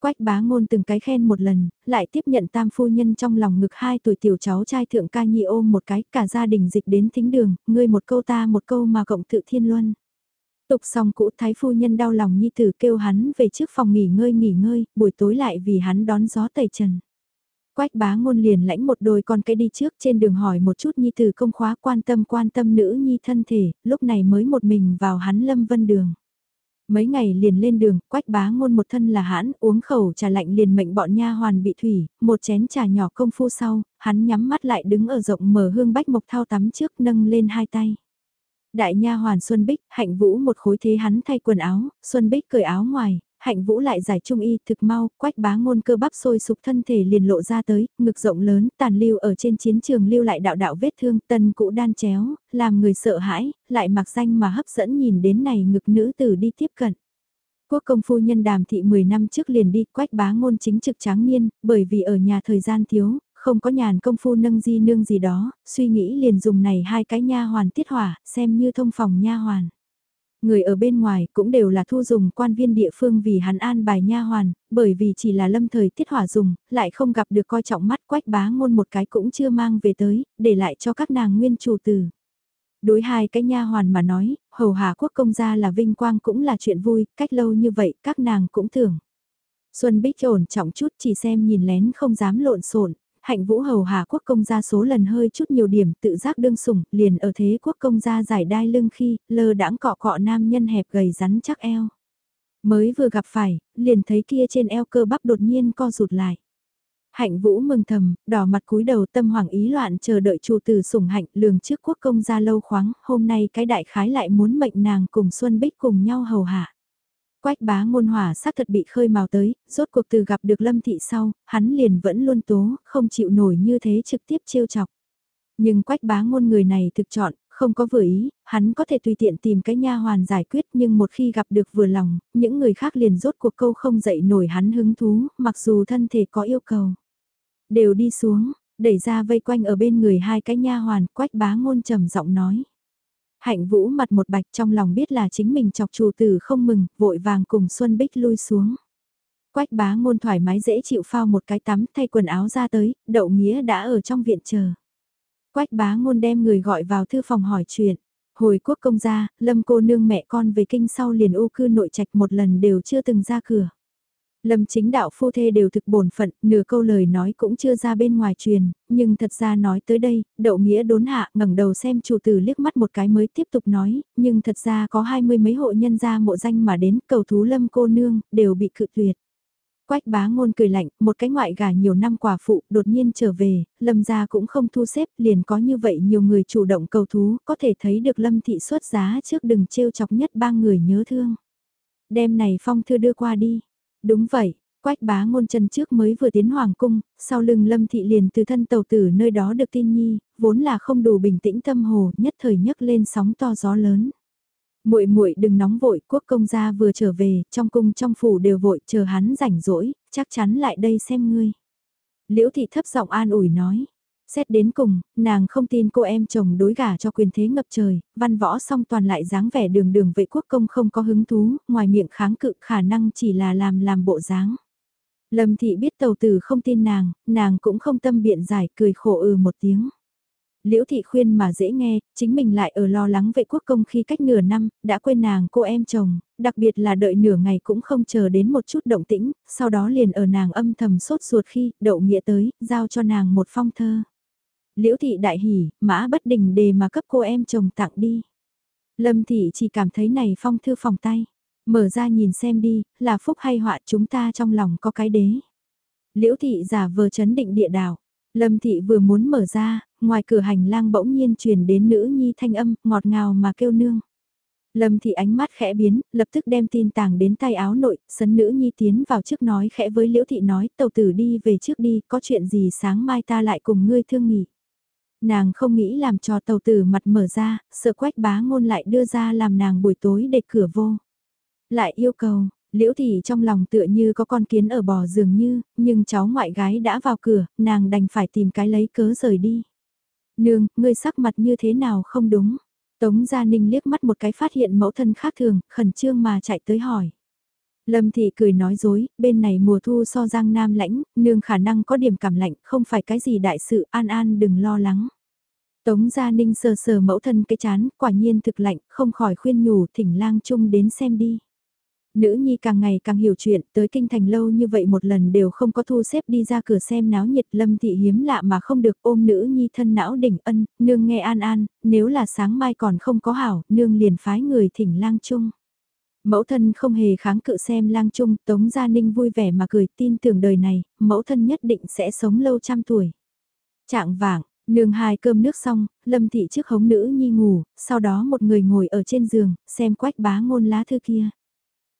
Quách bá ngôn từng cái khen một lần, lại tiếp nhận tam phu nhân trong lòng ngực hai tuổi tiểu cháu trai thượng ca nhi ôm một cái, cả gia đình dịch đến thính đường, ngươi một câu ta một câu mà cộng tự thiên luân. Tục xong cũ thái phu nhân đau lòng nhi tử kêu hắn về trước phòng nghỉ ngơi nghỉ ngơi, buổi tối lại vì hắn đón gió tẩy trần. Quách bá ngôn liền lãnh một đôi con cái đi trước trên đường hỏi một chút nhi tử công khóa quan tâm quan tâm nữ nhi thân thể, lúc này mới một mình vào hắn lâm vân đường. Mấy ngày liền lên đường, quách bá ngôn một thân là hãn, uống khẩu trà lạnh liền mệnh bọn nha hoàn bị thủy, một chén trà nhỏ công phu sau, hắn nhắm mắt lại đứng ở rộng mở hương bách mộc thao tắm trước nâng lên hai tay. Đại nha hoàn Xuân Bích, hạnh vũ một khối thế hắn thay quần áo, Xuân Bích cởi áo ngoài, hạnh vũ lại giải trung y thực mau, quách bá ngôn cơ bắp sôi sục thân thể liền lộ ra tới, ngực rộng lớn, tàn lưu ở trên chiến trường lưu lại đạo đạo vết thương, tân cũ đan chéo, làm người sợ hãi, lại mặc danh mà hấp dẫn nhìn đến này ngực nữ tử đi tiếp cận. Quốc công phu nhân đàm thị 10 năm trước liền đi quách bá ngôn chính trực tráng niên, bởi vì ở nhà thời gian thiếu, không có nhàn công phu nâng di nương gì đó, suy nghĩ liền dùng này hai cái nha hoàn tiết hỏa, xem như thông phòng nha hoàn. Người ở bên ngoài cũng đều là thu dùng quan viên địa phương vì hắn an bài nha hoàn, bởi vì chỉ là lâm thời tiết hỏa dùng, lại không gặp được coi trọng mắt quách bá ngôn một cái cũng chưa mang về tới, để lại cho các nàng nguyên chủ tử. Đối hai cái nha hoàn mà nói, hầu hạ quốc công gia là vinh quang cũng là chuyện vui, cách lâu như vậy các nàng cũng tưởng. Xuân Bích ổn trọng chút chỉ xem nhìn lén không dám lộn xộn hạnh vũ hầu hà quốc công gia số lần hơi chút nhiều điểm tự giác đương sủng, liền ở thế quốc công gia giải đai lưng khi, lơ đãng cọ cọ nam nhân hẹp gầy rắn chắc eo. Mới vừa gặp phải, liền thấy kia trên eo cơ bắp đột nhiên co rụt lại. Hạnh vũ mừng thầm, đỏ mặt cúi đầu tâm hoàng ý loạn chờ đợi chủ tử sủng hạnh lường trước quốc công gia lâu khoáng, hôm nay cái đại khái lại muốn mệnh nàng cùng Xuân Bích cùng nhau hầu hạ. Quách bá ngôn hỏa xác thật bị khơi màu tới, rốt cuộc từ gặp được Lâm Thị sau, hắn liền vẫn luôn tố, không chịu nổi như thế trực tiếp trêu chọc. Nhưng quách bá ngôn người này thực chọn, không có vừa ý, hắn có thể tùy tiện tìm cái nha hoàn giải quyết nhưng một khi gặp được vừa lòng, những người khác liền rốt cuộc câu không dậy nổi hắn hứng thú, mặc dù thân thể có yêu cầu. Đều đi xuống, đẩy ra vây quanh ở bên người hai cái nha hoàn, quách bá ngôn trầm giọng nói. Hạnh Vũ mặt một bạch trong lòng biết là chính mình chọc chủ tử không mừng, vội vàng cùng Xuân Bích lui xuống. Quách bá ngôn thoải mái dễ chịu phao một cái tắm thay quần áo ra tới, đậu nghĩa đã ở trong viện chờ. Quách bá ngôn đem người gọi vào thư phòng hỏi chuyện. Hồi quốc công gia, lâm cô nương mẹ con về kinh sau liền ô cư nội trạch một lần đều chưa từng ra cửa. Lâm chính đạo phu thê đều thực bổn phận, nửa câu lời nói cũng chưa ra bên ngoài truyền, nhưng thật ra nói tới đây, đậu nghĩa đốn hạ ngẩng đầu xem chủ tử liếc mắt một cái mới tiếp tục nói, nhưng thật ra có hai mươi mấy hộ nhân gia mộ danh mà đến cầu thú lâm cô nương, đều bị cự tuyệt. Quách bá ngôn cười lạnh, một cái ngoại gà nhiều năm quả phụ đột nhiên trở về, lâm gia cũng không thu xếp, liền có như vậy nhiều người chủ động cầu thú, có thể thấy được lâm thị xuất giá trước đừng trêu chọc nhất ba người nhớ thương. Đêm này phong thư đưa qua đi. Đúng vậy, Quách bá ngôn chân trước mới vừa tiến hoàng cung, sau lưng lâm thị liền từ thân tàu tử nơi đó được tin nhi, vốn là không đủ bình tĩnh tâm hồ, nhất thời nhấc lên sóng to gió lớn. Muội muội đừng nóng vội, quốc công gia vừa trở về, trong cung trong phủ đều vội, chờ hắn rảnh rỗi, chắc chắn lại đây xem ngươi. Liễu thị thấp giọng an ủi nói, Xét đến cùng, nàng không tin cô em chồng đối gả cho quyền thế ngập trời, văn võ song toàn lại dáng vẻ đường đường vệ quốc công không có hứng thú, ngoài miệng kháng cự khả năng chỉ là làm làm bộ dáng. Lâm thị biết tàu tử không tin nàng, nàng cũng không tâm biện giải cười khổ ừ một tiếng. Liễu thị khuyên mà dễ nghe, chính mình lại ở lo lắng vệ quốc công khi cách nửa năm, đã quên nàng cô em chồng, đặc biệt là đợi nửa ngày cũng không chờ đến một chút động tĩnh, sau đó liền ở nàng âm thầm sốt ruột khi đậu nghĩa tới, giao cho nàng một phong thơ. Liễu thị đại hỉ, mã bất đình đề mà cấp cô em chồng tặng đi. Lâm thị chỉ cảm thấy này phong thư phòng tay. Mở ra nhìn xem đi, là phúc hay họa chúng ta trong lòng có cái đế. Liễu thị giả vờ chấn định địa đảo. Lâm Thị vừa muốn mở ra, ngoài cửa hành lang bỗng nhiên truyền đến nữ nhi thanh âm, ngọt ngào mà kêu nương. Lâm Thị ánh mắt khẽ biến, lập tức đem tin tàng đến tay áo nội, sấn nữ nhi tiến vào trước nói khẽ với Liễu Thị nói, tàu tử đi về trước đi, có chuyện gì sáng mai ta lại cùng ngươi thương nghỉ. Nàng không nghĩ làm cho tàu tử mặt mở ra, sợ quách bá ngôn lại đưa ra làm nàng buổi tối để cửa vô. Lại yêu cầu, Liễu Thị trong lòng tựa như có con kiến ở bò dường như, nhưng cháu ngoại gái đã vào cửa, nàng đành phải tìm cái lấy cớ rời đi. Nương, ngươi sắc mặt như thế nào không đúng? Tống Gia Ninh liếc mắt một cái phát hiện mẫu thân khác thường, khẩn trương mà chạy tới hỏi. Lâm Thị cười nói dối, bên này mùa thu so giang nam lãnh, nương khả năng có điểm cảm lạnh, không phải cái gì đại sự, an an đừng lo lắng. Tống Gia Ninh sờ sờ mẫu thân cái chán, quả nhiên thực lạnh, không khỏi khuyên nhủ thỉnh lang chung đến xem đi. Nữ nhi càng ngày càng hiểu chuyện, tới kinh thành lâu như vậy một lần đều không có thu xếp đi ra cửa xem náo nhiệt lâm thị hiếm lạ mà không được ôm nữ nhi thân não đỉnh ân, nương nghe an an, nếu là sáng mai còn không có hảo, nương liền phái người thỉnh lang chung. Mẫu thân không hề kháng cự xem lang trung Tống Gia Ninh vui vẻ mà cười tin tưởng đời này, mẫu thân nhất định sẽ sống lâu trăm tuổi. Trạng vạng, nương hai cơm nước xong, lâm thị trước hống nữ nhi ngủ, sau đó một người ngồi ở trên giường, xem quách bá ngôn lá thư kia.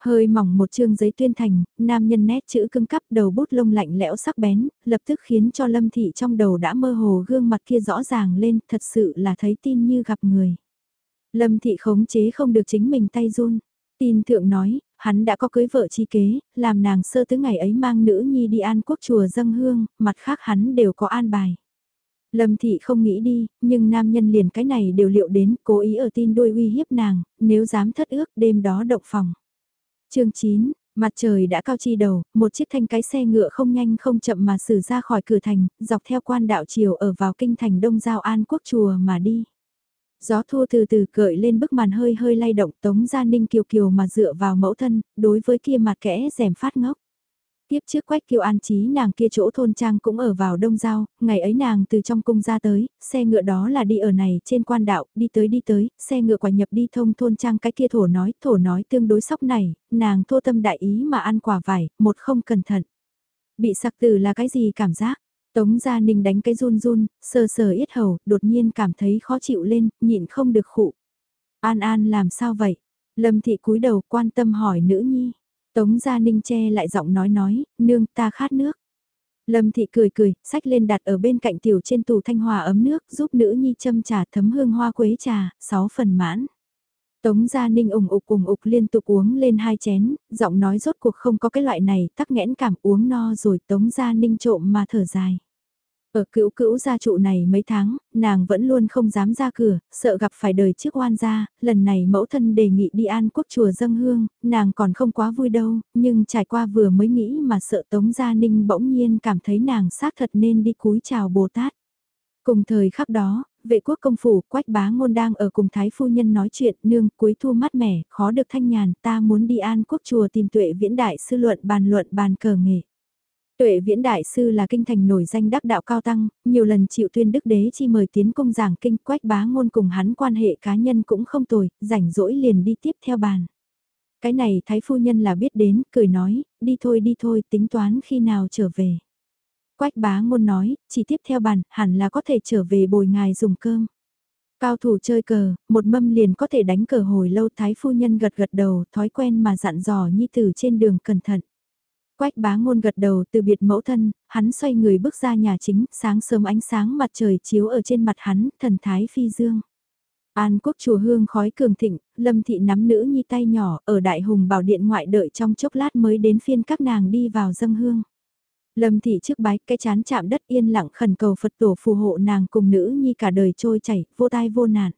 Hơi mỏng một chương giấy tuyên thành, nam nhân nét chữ cưng cắp đầu bút lông lạnh lẽo sắc bén, lập tức khiến cho lâm thị trong đầu đã mơ hồ gương mặt kia rõ ràng lên, thật sự là thấy tin như gặp người. Lâm thị khống chế không được chính mình tay run. Tin thượng nói, hắn đã có cưới vợ chi kế, làm nàng sơ tứ ngày ấy mang nữ nhi đi an quốc chùa dâng hương, mặt khác hắn đều có an bài. Lâm thị không nghĩ đi, nhưng nam nhân liền cái này đều liệu đến, cố ý ở tin đuôi uy hiếp nàng, nếu dám thất ước đêm đó động phòng chương 9, mặt trời đã cao chi đầu, một chiếc thanh cái xe ngựa không nhanh không chậm mà xử ra khỏi cửa thành, dọc theo quan đạo chiều ở vào kinh thành Đông Giao An Quốc Chùa mà đi. Gió thu từ từ cởi lên bức màn hơi hơi lay động tống gia ninh kiều kiều mà dựa vào mẫu thân, đối với kia mặt kẽ rèm phát ngốc. Tiếp trước quách kiều an trí nàng kia chỗ thôn trang cũng ở vào đông giao, ngày ấy nàng từ trong cung ra tới, xe ngựa đó là đi ở này trên quan đạo, đi tới đi tới, xe ngựa quả nhập đi thông thôn trang cái kia thổ nói, thổ nói tương đối sóc này, nàng thô tâm đại ý mà ăn quả vải, một không cẩn thận. Bị sặc từ là cái gì cảm giác? Tống Gia Ninh đánh cái run run, sờ sờ yết hầu, đột nhiên cảm thấy khó chịu lên, nhịn không được khụ. An An làm sao vậy? Lâm Thị cúi đầu quan tâm hỏi nữ nhi. Tống Gia Ninh che lại giọng nói nói, nương ta khát nước. Lâm Thị cười cười, sách lên đặt ở bên cạnh tiểu trên tủ thanh hòa ấm nước giúp nữ nhi châm trà thấm hương hoa quế trà, sáu phần mãn. Tống Gia Ninh ủng ục ủng ục liên tục uống lên hai chén, giọng nói rốt cuộc không có cái loại này, tắc nghẽn cảm uống no rồi Tống Gia Ninh trộm mà thở dài. Ở cữu cữu gia trụ này mấy tháng, nàng vẫn luôn không dám ra cửa, sợ gặp phải đời trước oan gia, lần này mẫu thân đề nghị đi an quốc chùa dâng hương, nàng còn không quá vui đâu, nhưng trải qua vừa mới nghĩ mà sợ Tống Gia Ninh bỗng nhiên cảm thấy nàng xác thật nên đi cúi chào Bồ Tát. Cùng thời khắc đó, vệ quốc công phủ quách bá ngôn đang ở cùng thái phu nhân nói chuyện nương cuối thu mát mẻ, khó được thanh nhàn, ta muốn đi an quốc chùa tìm tuệ viễn đại sư luận bàn luận bàn cờ nghệ. Tuệ viễn đại sư là kinh thành nổi danh đắc đạo cao tăng, nhiều lần chịu tuyên đức đế chi mời tiến công giảng kinh quách bá ngôn cùng hắn quan hệ cá nhân cũng không tồi, rảnh rỗi liền đi tiếp theo bàn. Cái này thái phu nhân là biết đến, cười nói, đi thôi đi thôi tính toán khi nào trở về. Quách bá ngôn nói, chỉ tiếp theo bàn, hẳn là có thể trở về bồi ngài dùng cơm. Cao thủ chơi cờ, một mâm liền có thể đánh cờ hồi lâu thái phu nhân gật gật đầu, thói quen mà dặn dò nhi tử trên đường cẩn thận. Quách bá ngôn gật đầu từ biệt mẫu thân, hắn xoay người bước ra nhà chính, sáng sớm ánh sáng mặt trời chiếu ở trên mặt hắn, thần thái phi dương. An quốc chùa hương khói cường thịnh, lâm thị nắm nữ nhi tay nhỏ ở đại hùng bảo điện ngoại đợi trong chốc lát mới đến phiên các nàng đi vào dâng hương. Lâm thị trước bái cái chán chạm đất yên lặng khẩn cầu Phật tổ phù hộ nàng cùng nữ nhi cả đời trôi chảy, vô tai vô nạn.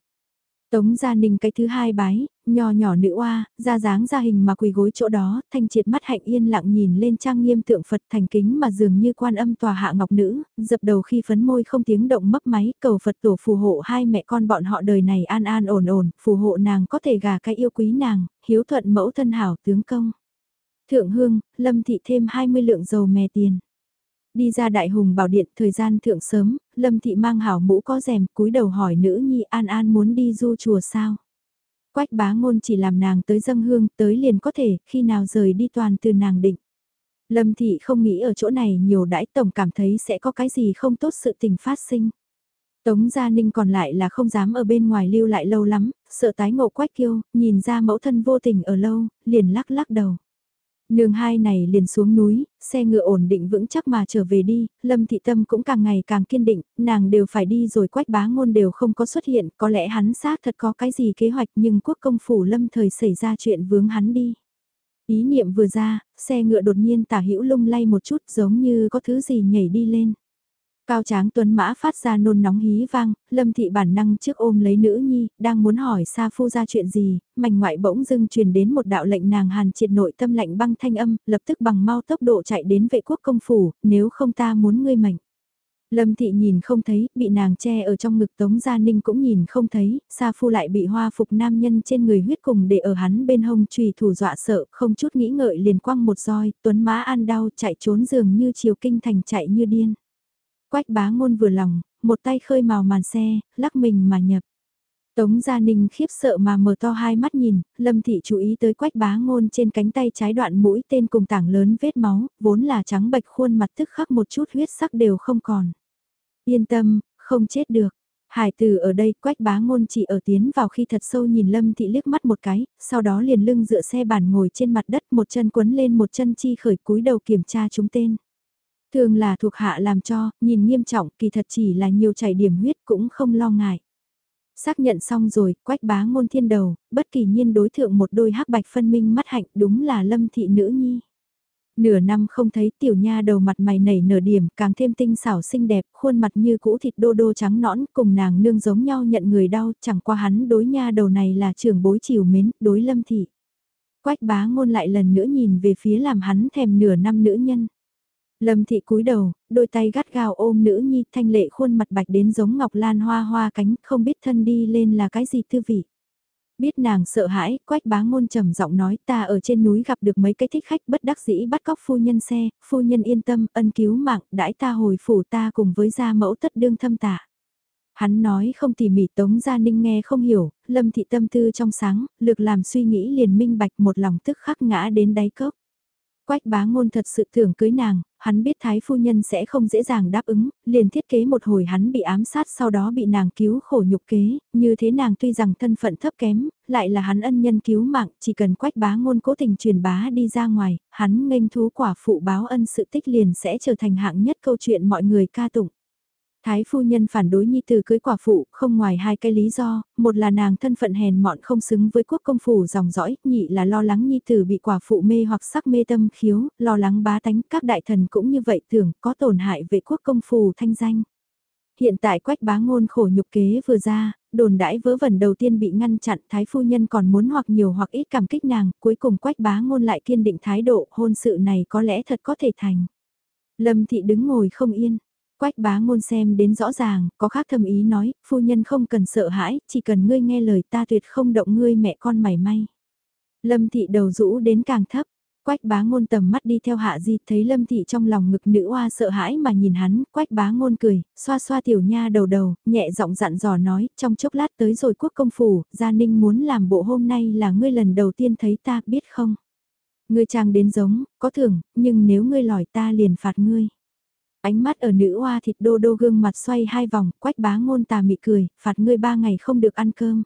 Tống Gia Ninh cái thứ hai bái, nho nhỏ nữ oa, ra dáng ra hình mà quỳ gối chỗ đó, thanh triệt mắt hạnh yên lặng nhìn lên trang nghiêm tượng Phật thành kính mà dường như quan âm tòa hạ ngọc nữ, dập đầu khi phấn môi không tiếng động mấp máy, cầu Phật tổ phù hộ hai mẹ con bọn họ đời này an an ổn ổn, phù hộ nàng có thể gà cái yêu quý nàng, hiếu thuận mẫu thân hảo tướng công. Thượng hương, lâm thị thêm 20 lượng dầu mè tiền. Đi ra đại hùng bảo điện thời gian thượng sớm, Lâm Thị mang hảo mũ có rèm cúi đầu hỏi nữ nhi An An muốn đi du chùa sao. Quách bá ngôn chỉ làm nàng tới dâng hương tới liền có thể khi nào rời đi toàn từ nàng định. Lâm Thị không nghĩ ở chỗ này nhiều đãi tổng cảm thấy sẽ có cái gì không tốt sự tình phát sinh. Tống Gia Ninh còn lại là không dám ở bên ngoài lưu lại lâu lắm, sợ tái ngộ quách kiêu, nhìn ra mẫu thân vô tình ở lâu, liền lắc lắc đầu. Nương hai này liền xuống núi, xe ngựa ổn định vững chắc mà trở về đi, Lâm Thị Tâm cũng càng ngày càng kiên định, nàng đều phải đi rồi quách bá ngôn đều không có xuất hiện, có lẽ hắn xác thật có cái gì kế hoạch nhưng quốc công phủ Lâm thời xảy ra chuyện vướng hắn đi. Ý niệm vừa ra, xe ngựa đột nhiên tả hữu lung lay một chút giống như có thứ gì nhảy đi lên. Cao tráng tuấn mã phát ra nôn nóng hí vang, lâm thị bản năng trước ôm lấy nữ nhi, đang muốn hỏi Sa Phu ra chuyện gì, mảnh ngoại bỗng dưng truyền đến một đạo lệnh nàng hàn triệt nội tâm lạnh băng thanh âm, lập tức bằng mau tốc độ chạy đến vệ quốc công phủ, nếu không ta muốn ngươi mệnh. Lâm thị nhìn không thấy, bị nàng che ở trong ngực Tống Gia Ninh cũng nhìn không thấy, Sa Phu lại bị hoa phục nam nhân trên người huyết cùng để ở hắn bên hông trùy thủ dọa sợ, không chút nghĩ ngợi liền quăng một roi, tuấn mã an đau chạy trốn giường như chiều kinh thành chạy như điên. Quách bá ngôn vừa lòng, một tay khơi màu màn xe, lắc mình mà nhập. Tống Gia Ninh khiếp sợ mà mở to hai mắt nhìn, Lâm Thị chú ý tới quách bá ngôn trên cánh tay trái đoạn mũi tên cùng tảng lớn vết máu, vốn là trắng bạch khuôn mặt tức khắc một chút huyết sắc đều không còn. Yên tâm, không chết được. Hải tử ở đây quách bá ngôn chỉ ở tiến vào khi thật sâu nhìn Lâm Thị liếc mắt một cái, sau đó liền lưng dựa xe bàn ngồi trên mặt đất một chân quấn lên một chân chi khởi cúi đầu kiểm tra chúng tên. Thường là thuộc hạ làm cho, nhìn nghiêm trọng kỳ thật chỉ là nhiều chảy điểm huyết cũng không lo ngại. Xác nhận xong rồi, quách bá ngôn thiên đầu, bất kỳ nhiên đối thượng một đôi hắc bạch phân minh mắt hạnh đúng là lâm thị nữ nhi. Nửa năm không thấy tiểu nha đầu mặt mày nảy nở điểm càng thêm tinh xảo xinh đẹp, khuôn mặt như cũ thịt đô đô trắng nõn cùng nàng nương giống nhau nhận người đau, chẳng qua hắn đối nha đầu này là trưởng bối chiều mến, đối lâm thị. Quách bá ngôn lại lần nữa nhìn về phía làm hắn thèm nửa năm nữ nhân. Lâm thị cúi đầu, đôi tay gắt gao ôm nữ nhi thanh lệ khuôn mặt bạch đến giống ngọc lan hoa hoa cánh không biết thân đi lên là cái gì tư vị. Biết nàng sợ hãi, quách bá ngôn trầm giọng nói ta ở trên núi gặp được mấy cái thích khách bất đắc dĩ bắt cóc phu nhân xe, phu nhân yên tâm, ân cứu mạng, đãi ta hồi phủ ta cùng với gia mẫu tất đương thâm tạ. Hắn nói không tỉ mỉ Tống Gia Ninh nghe không hiểu, lâm thị tâm tư trong sáng, lực làm suy nghĩ liền minh bạch một lòng tức khắc ngã đến đáy cốc. Quách bá ngôn thật sự tưởng cưới nàng, hắn biết thái phu nhân sẽ không dễ dàng đáp ứng, liền thiết kế một hồi hắn bị ám sát sau đó bị nàng cứu khổ nhục kế, như thế nàng tuy rằng thân phận thấp kém, lại là hắn ân nhân cứu mạng, chỉ cần quách bá ngôn cố tình truyền bá đi ra ngoài, hắn nghênh thú quả phụ báo ân sự tích liền sẽ trở thành hạng nhất câu chuyện mọi người ca tụng. Thái phu nhân phản đối nhi tử cưới quả phụ, không ngoài hai cái lý do, một là nàng thân phận hèn mọn không xứng với quốc công phủ dòng dõi, nhị là lo lắng nhi tử bị quả phụ mê hoặc sắc mê tâm khiếu, lo lắng bá tánh, các đại thần cũng như vậy tưởng có tổn hại về quốc công phủ thanh danh. Hiện tại quách bá ngôn khổ nhục kế vừa ra, đồn đãi vớ vẩn đầu tiên bị ngăn chặn, thái phu nhân còn muốn hoặc nhiều hoặc ít cảm kích nàng, cuối cùng quách bá ngôn lại kiên định thái độ, hôn sự này có lẽ thật có thể thành. Lâm thị đứng ngồi không yên, Quách bá ngôn xem đến rõ ràng, có khác thâm ý nói, phu nhân không cần sợ hãi, chỉ cần ngươi nghe lời ta tuyệt không động ngươi mẹ con mảy may. Lâm thị đầu rũ đến càng thấp, quách bá ngôn tầm mắt đi theo hạ di, thấy lâm thị trong lòng ngực nữ oa sợ hãi mà nhìn hắn, quách bá ngôn cười, xoa xoa tiểu nha đầu đầu, nhẹ giọng dặn dò nói, trong chốc lát tới rồi quốc công phủ, gia ninh muốn làm bộ hôm nay là ngươi lần đầu tiên thấy ta, biết không? Ngươi trang đến giống, có thưởng, nhưng nếu ngươi lòi ta liền phạt ngươi. Ánh mắt ở nữ hoa thịt đô đô gương mặt xoay hai vòng, quách bá ngôn tà mị cười, phạt ngươi ba ngày không được ăn cơm.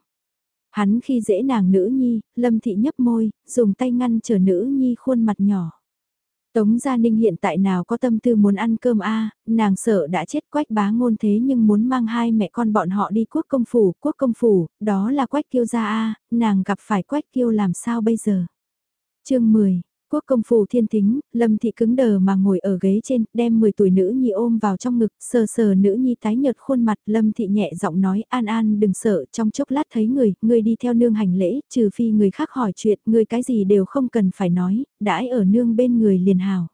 Hắn khi dễ nàng nữ nhi, lâm thị nhấp môi, dùng tay ngăn trở nữ nhi khuôn mặt nhỏ. Tống Gia Ninh hiện tại nào có tâm tư muốn ăn cơm a nàng sợ đã chết quách bá ngôn thế nhưng muốn mang hai mẹ con bọn họ đi quốc công phủ, quốc công phủ, đó là quách kiêu gia a nàng gặp phải quách kiêu làm sao bây giờ. chương 10 Quốc công phủ thiên tính, lâm thị cứng đờ mà ngồi ở ghế trên, đem 10 tuổi nữ nhi ôm vào trong ngực, sờ sờ nữ nhi tái nhợt khuôn mặt, lâm thị nhẹ giọng nói, an an đừng sợ, trong chốc lát thấy người, người đi theo nương hành lễ, trừ phi người khác hỏi chuyện, người cái gì đều không cần phải nói, đãi ở nương bên người liền hào.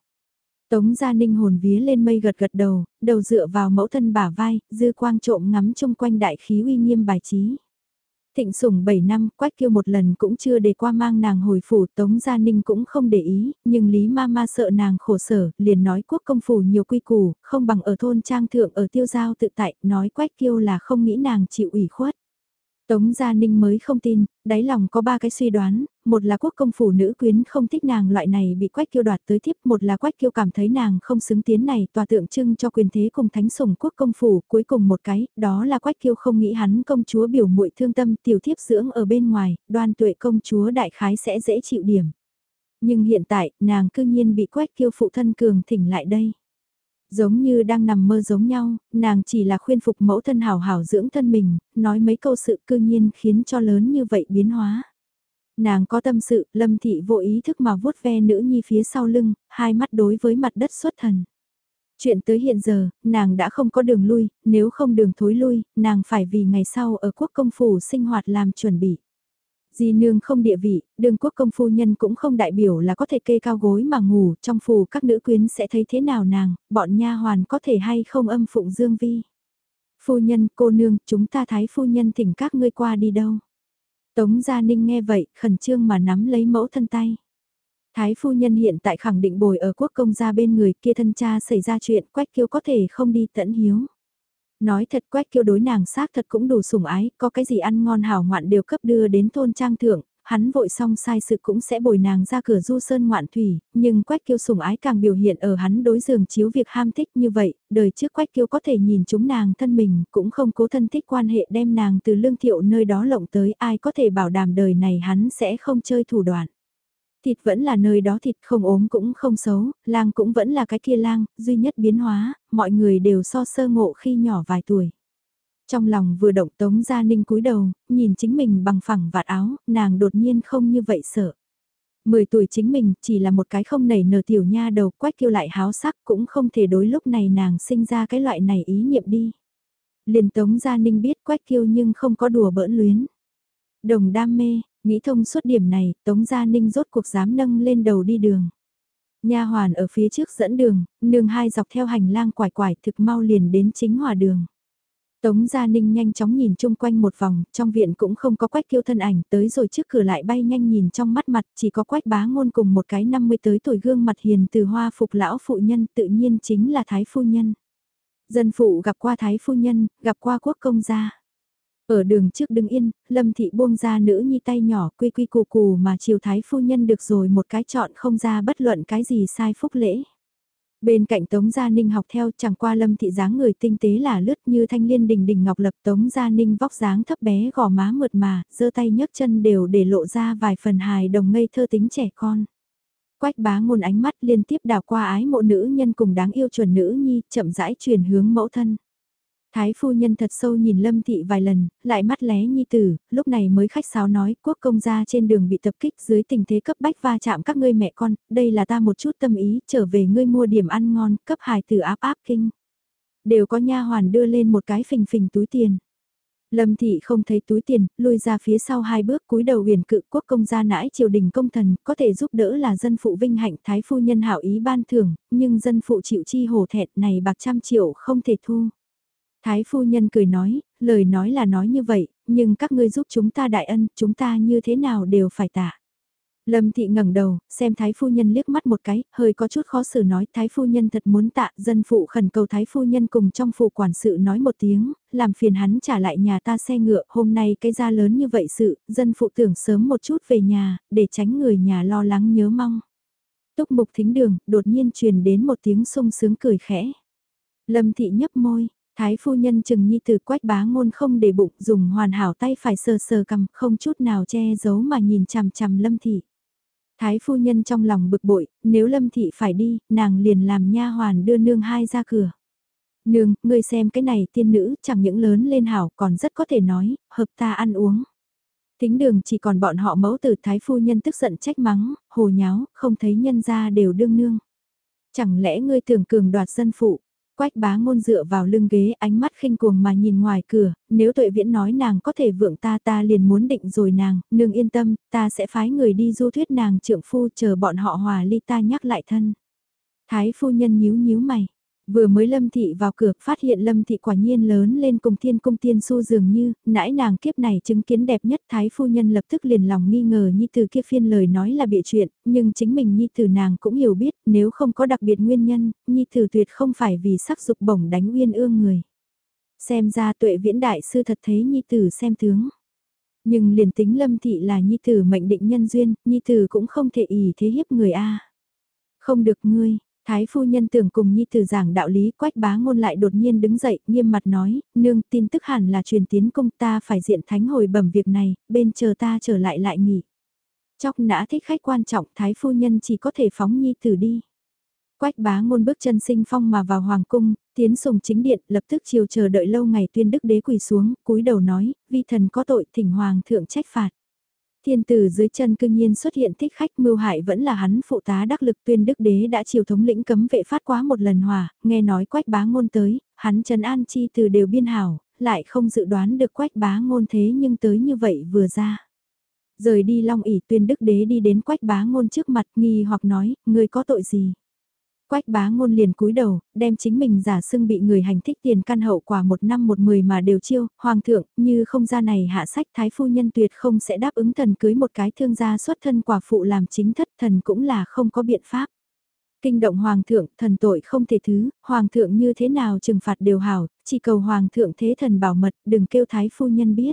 Tống gia ninh hồn vía lên mây gật gật đầu, đầu dựa vào mẫu thân bả vai, dư quang trộm ngắm chung quanh đại khí uy nghiêm bài trí. Thịnh sủng 7 năm, Quách Kiêu một lần cũng chưa để qua mang nàng hồi phủ, Tống Gia Ninh cũng không để ý, nhưng Lý Ma Ma sợ nàng khổ sở, liền nói quốc công phủ nhiều quy củ, không bằng ở thôn trang thượng ở tiêu giao tự tại, nói Quách Kiêu là không nghĩ nàng chịu ủy khuất. Tống Gia Ninh mới không tin, đáy lòng có ba cái suy đoán, một là quốc công phủ nữ quyến không thích nàng loại này bị quách kiêu đoạt tới tiếp, một là quách kiêu cảm thấy nàng không xứng tiến này tòa tượng trưng cho quyền thế cùng thánh sủng quốc công phủ, cuối cùng một cái, đó là quách kiêu không nghĩ hắn công chúa biểu muội thương tâm tiểu thiếp dưỡng ở bên ngoài, đoan tuệ công chúa đại khái sẽ dễ chịu điểm. Nhưng hiện tại, nàng cư nhiên bị quách kiêu phụ thân cường thỉnh lại đây. Giống như đang nằm mơ giống nhau, nàng chỉ là khuyên phục mẫu thân hảo hảo dưỡng thân mình, nói mấy câu sự cư nhiên khiến cho lớn như vậy biến hóa. Nàng có tâm sự, lâm thị vô ý thức mà vuốt ve nữ nhi phía sau lưng, hai mắt đối với mặt đất xuất thần. Chuyện tới hiện giờ, nàng đã không có đường lui, nếu không đường thối lui, nàng phải vì ngày sau ở quốc công phủ sinh hoạt làm chuẩn bị. Di nương không địa vị, đường quốc công phu nhân cũng không đại biểu là có thể kê cao gối mà ngủ, trong phủ các nữ quyến sẽ thấy thế nào nàng, bọn nha hoàn có thể hay không âm phụng dương vi. Phu nhân, cô nương, chúng ta thái phu nhân thỉnh các ngươi qua đi đâu. Tống Gia Ninh nghe vậy, khẩn trương mà nắm lấy mẫu thân tay. Thái phu nhân hiện tại khẳng định bồi ở quốc công gia bên người kia thân cha xảy ra chuyện quách kiêu có thể không đi tận hiếu. Nói thật quách kiêu đối nàng xác thật cũng đủ sủng ái, có cái gì ăn ngon hảo ngoạn đều cấp đưa đến thôn trang thượng, hắn vội xong sai sự cũng sẽ bồi nàng ra cửa du sơn ngoạn thủy, nhưng quách kiêu sủng ái càng biểu hiện ở hắn đối giường chiếu việc ham thích như vậy, đời trước quách kiêu có thể nhìn chúng nàng thân mình, cũng không cố thân thích quan hệ đem nàng từ lương thiệu nơi đó lộng tới ai có thể bảo đảm đời này hắn sẽ không chơi thủ đoạn. Thịt vẫn là nơi đó thịt không ốm cũng không xấu, lang cũng vẫn là cái kia lang, duy nhất biến hóa, mọi người đều so sơ ngộ khi nhỏ vài tuổi. Trong lòng vừa động tống gia ninh cúi đầu, nhìn chính mình bằng phẳng vạt áo, nàng đột nhiên không như vậy sợ. Mười tuổi chính mình chỉ là một cái không nảy nở tiểu nha đầu quách kêu lại háo sắc cũng không thể đối lúc này nàng sinh ra cái loại này ý niệm đi. Liền tống gia ninh biết quách kêu nhưng không có đùa bỡn luyến. Đồng đam mê, nghĩ thông suốt điểm này, tống gia ninh rốt cuộc dám nâng lên đầu đi đường. Nha hoàn ở phía trước dẫn đường, nương hai dọc theo hành lang quải quải thực mau liền đến chính hòa đường. Tống Gia Ninh nhanh chóng nhìn chung quanh một vòng, trong viện cũng không có quách kiêu thân ảnh, tới rồi trước cửa lại bay nhanh nhìn trong mắt mặt, chỉ có quách bá ngôn cùng một cái 50 tới tuổi gương mặt hiền từ hoa phục lão phụ nhân tự nhiên chính là Thái Phu Nhân. Dân phụ gặp qua Thái Phu Nhân, gặp qua quốc công gia. Ở đường trước đứng yên, Lâm Thị buông ra nữ nhi tay nhỏ quy quy cù cù mà chiều Thái Phu Nhân được rồi một cái chọn không ra bất luận cái gì sai phúc lễ. Bên cạnh Tống Gia Ninh học theo chẳng qua lâm thị dáng người tinh tế là lướt như thanh liên đình đình ngọc lập Tống Gia Ninh vóc dáng thấp bé gò má mượt mà, giơ tay nhấc chân đều để lộ ra vài phần hài đồng ngây thơ tính trẻ con. Quách bá ngôn ánh mắt liên tiếp đào qua ái mộ nữ nhân cùng đáng yêu chuẩn nữ nhi, chậm rãi truyền hướng mẫu thân. Thái phu nhân thật sâu nhìn Lâm Thị vài lần, lại mắt lé nhi tử, lúc này mới khách sáo nói quốc công gia trên đường bị tập kích dưới tình thế cấp bách va chạm các ngươi mẹ con, đây là ta một chút tâm ý, trở về ngươi mua điểm ăn ngon, cấp hài tử áp áp kinh. Đều có nha hoàn đưa lên một cái phình phình túi tiền. Lâm Thị không thấy túi tiền, lui ra phía sau hai bước cúi đầu huyền cự quốc công gia nãi triều đình công thần, có thể giúp đỡ là dân phụ vinh hạnh thái phu nhân hảo ý ban thưởng, nhưng dân phụ chịu chi hổ thẹn này bạc trăm triệu không thể thu. Thái phu nhân cười nói, lời nói là nói như vậy, nhưng các ngươi giúp chúng ta đại ân, chúng ta như thế nào đều phải tạ. Lâm thị ngẩng đầu, xem thái phu nhân liếc mắt một cái, hơi có chút khó xử nói thái phu nhân thật muốn tạ, dân phụ khẩn cầu thái phu nhân cùng trong phủ quản sự nói một tiếng, làm phiền hắn trả lại nhà ta xe ngựa, hôm nay cái ra lớn như vậy sự, dân phụ tưởng sớm một chút về nhà, để tránh người nhà lo lắng nhớ mong. Túc mục thính đường, đột nhiên truyền đến một tiếng sung sướng cười khẽ. Lâm thị nhấp môi, Thái phu nhân chừng nhi từ quách bá ngôn không để bụng dùng hoàn hảo tay phải sờ sờ cầm không chút nào che giấu mà nhìn chằm chằm lâm thị. Thái phu nhân trong lòng bực bội, nếu lâm thị phải đi, nàng liền làm nha hoàn đưa nương hai ra cửa. Nương, ngươi xem cái này tiên nữ chẳng những lớn lên hảo còn rất có thể nói, hợp ta ăn uống. Tính đường chỉ còn bọn họ mẫu tử thái phu nhân tức giận trách mắng, hồ nháo, không thấy nhân ra đều đương nương. Chẳng lẽ ngươi tưởng cường đoạt dân phụ, Quách bá ngôn dựa vào lưng ghế ánh mắt khinh cuồng mà nhìn ngoài cửa, nếu tuệ viễn nói nàng có thể vượng ta ta liền muốn định rồi nàng, nương yên tâm, ta sẽ phái người đi du thuyết nàng trượng phu chờ bọn họ hòa ly ta nhắc lại thân. Thái phu nhân nhíu nhíu mày, vừa mới lâm thị vào cửa phát hiện lâm thị quả nhiên lớn lên cùng thiên cung tiên su dường như, nãi nàng kiếp này chứng kiến đẹp nhất thái phu nhân lập tức liền lòng nghi ngờ nhi tử kia phiên lời nói là bịa chuyện, nhưng chính mình nhi tử nàng cũng hiểu biết nếu không có đặc biệt nguyên nhân, nhi tử tuyệt không phải vì sắc dục bổng đánh uyên ương người. Xem ra tuệ viễn đại sư thật thấy nhi tử xem tướng. Nhưng liền tính lâm thị là nhi tử mệnh định nhân duyên, nhi tử cũng không thể ý thế hiếp người a. Không được ngươi, Thái phu nhân tưởng cùng nhi tử giảng đạo lý quách bá ngôn lại đột nhiên đứng dậy, nghiêm mặt nói, nương tin tức hẳn là truyền tiến công ta phải diện thánh hồi bẩm việc này, bên chờ ta trở lại lại nghỉ. Chóc nã thích khách quan trọng, thái phu nhân chỉ có thể phóng nhi tử đi. Quách bá ngôn bước chân sinh phong mà vào hoàng cung, tiến sùng chính điện, lập tức chiều chờ đợi lâu ngày tuyên đức đế quỳ xuống, cúi đầu nói, vi thần có tội thỉnh hoàng thượng trách phạt. Thiên tử dưới chân cương nhiên xuất hiện thích khách mưu hại vẫn là hắn phụ tá đắc lực tuyên đức đế đã chiều thống lĩnh cấm vệ phát quá một lần hòa, nghe nói quách bá ngôn tới, hắn trần an chi từ đều biên hảo, lại không dự đoán được quách bá ngôn thế nhưng tới như vậy vừa ra. Rời đi long ỉ tuyên đức đế đi đến quách bá ngôn trước mặt nghi hoặc nói, người có tội gì? Quách bá ngôn liền cúi đầu, đem chính mình giả xưng bị người hành thích tiền căn hậu quả một năm một mười mà đều chiêu, hoàng thượng, như không ra này hạ sách thái phu nhân tuyệt không sẽ đáp ứng thần cưới một cái thương gia xuất thân quả phụ làm chính thất thần cũng là không có biện pháp. Kinh động hoàng thượng, thần tội không thể thứ, hoàng thượng như thế nào trừng phạt đều hảo, chỉ cầu hoàng thượng thế thần bảo mật, đừng kêu thái phu nhân biết.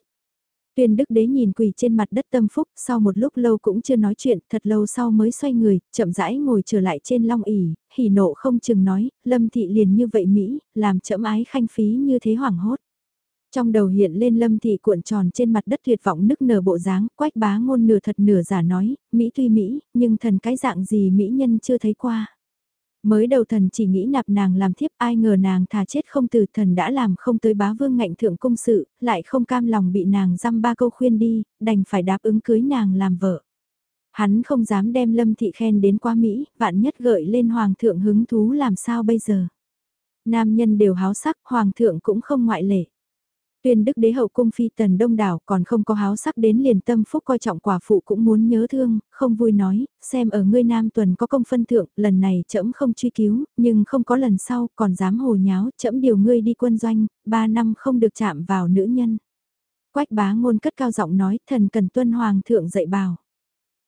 Tuyên đức đế nhìn quỳ trên mặt đất tâm phúc, sau một lúc lâu cũng chưa nói chuyện, thật lâu sau mới xoay người, chậm rãi ngồi trở lại trên long ỉ, hỉ nộ không chừng nói, lâm thị liền như vậy Mỹ, làm chậm ái khanh phí như thế hoảng hốt. Trong đầu hiện lên lâm thị cuộn tròn trên mặt đất tuyệt vọng nức nở bộ dáng, quách bá ngôn nửa thật nửa giả nói, Mỹ tuy Mỹ, nhưng thần cái dạng gì Mỹ nhân chưa thấy qua. Mới đầu thần chỉ nghĩ nạp nàng làm thiếp ai ngờ nàng thà chết không từ thần đã làm không tới bá vương ngạnh thượng công sự, lại không cam lòng bị nàng dăm ba câu khuyên đi, đành phải đáp ứng cưới nàng làm vợ. Hắn không dám đem lâm thị khen đến qua Mỹ, vạn nhất gợi lên hoàng thượng hứng thú làm sao bây giờ. Nam nhân đều háo sắc, hoàng thượng cũng không ngoại lệ. Tuyên đức đế hậu cung phi tần đông đảo còn không có háo sắc đến liền tâm phúc coi trọng quả phụ cũng muốn nhớ thương, không vui nói, xem ở ngươi nam tuần có công phân thượng, lần này trẫm không truy cứu, nhưng không có lần sau còn dám hồ nháo, trẫm điều ngươi đi quân doanh, ba năm không được chạm vào nữ nhân. Quách bá ngôn cất cao giọng nói, thần cần tuân hoàng thượng dạy bảo.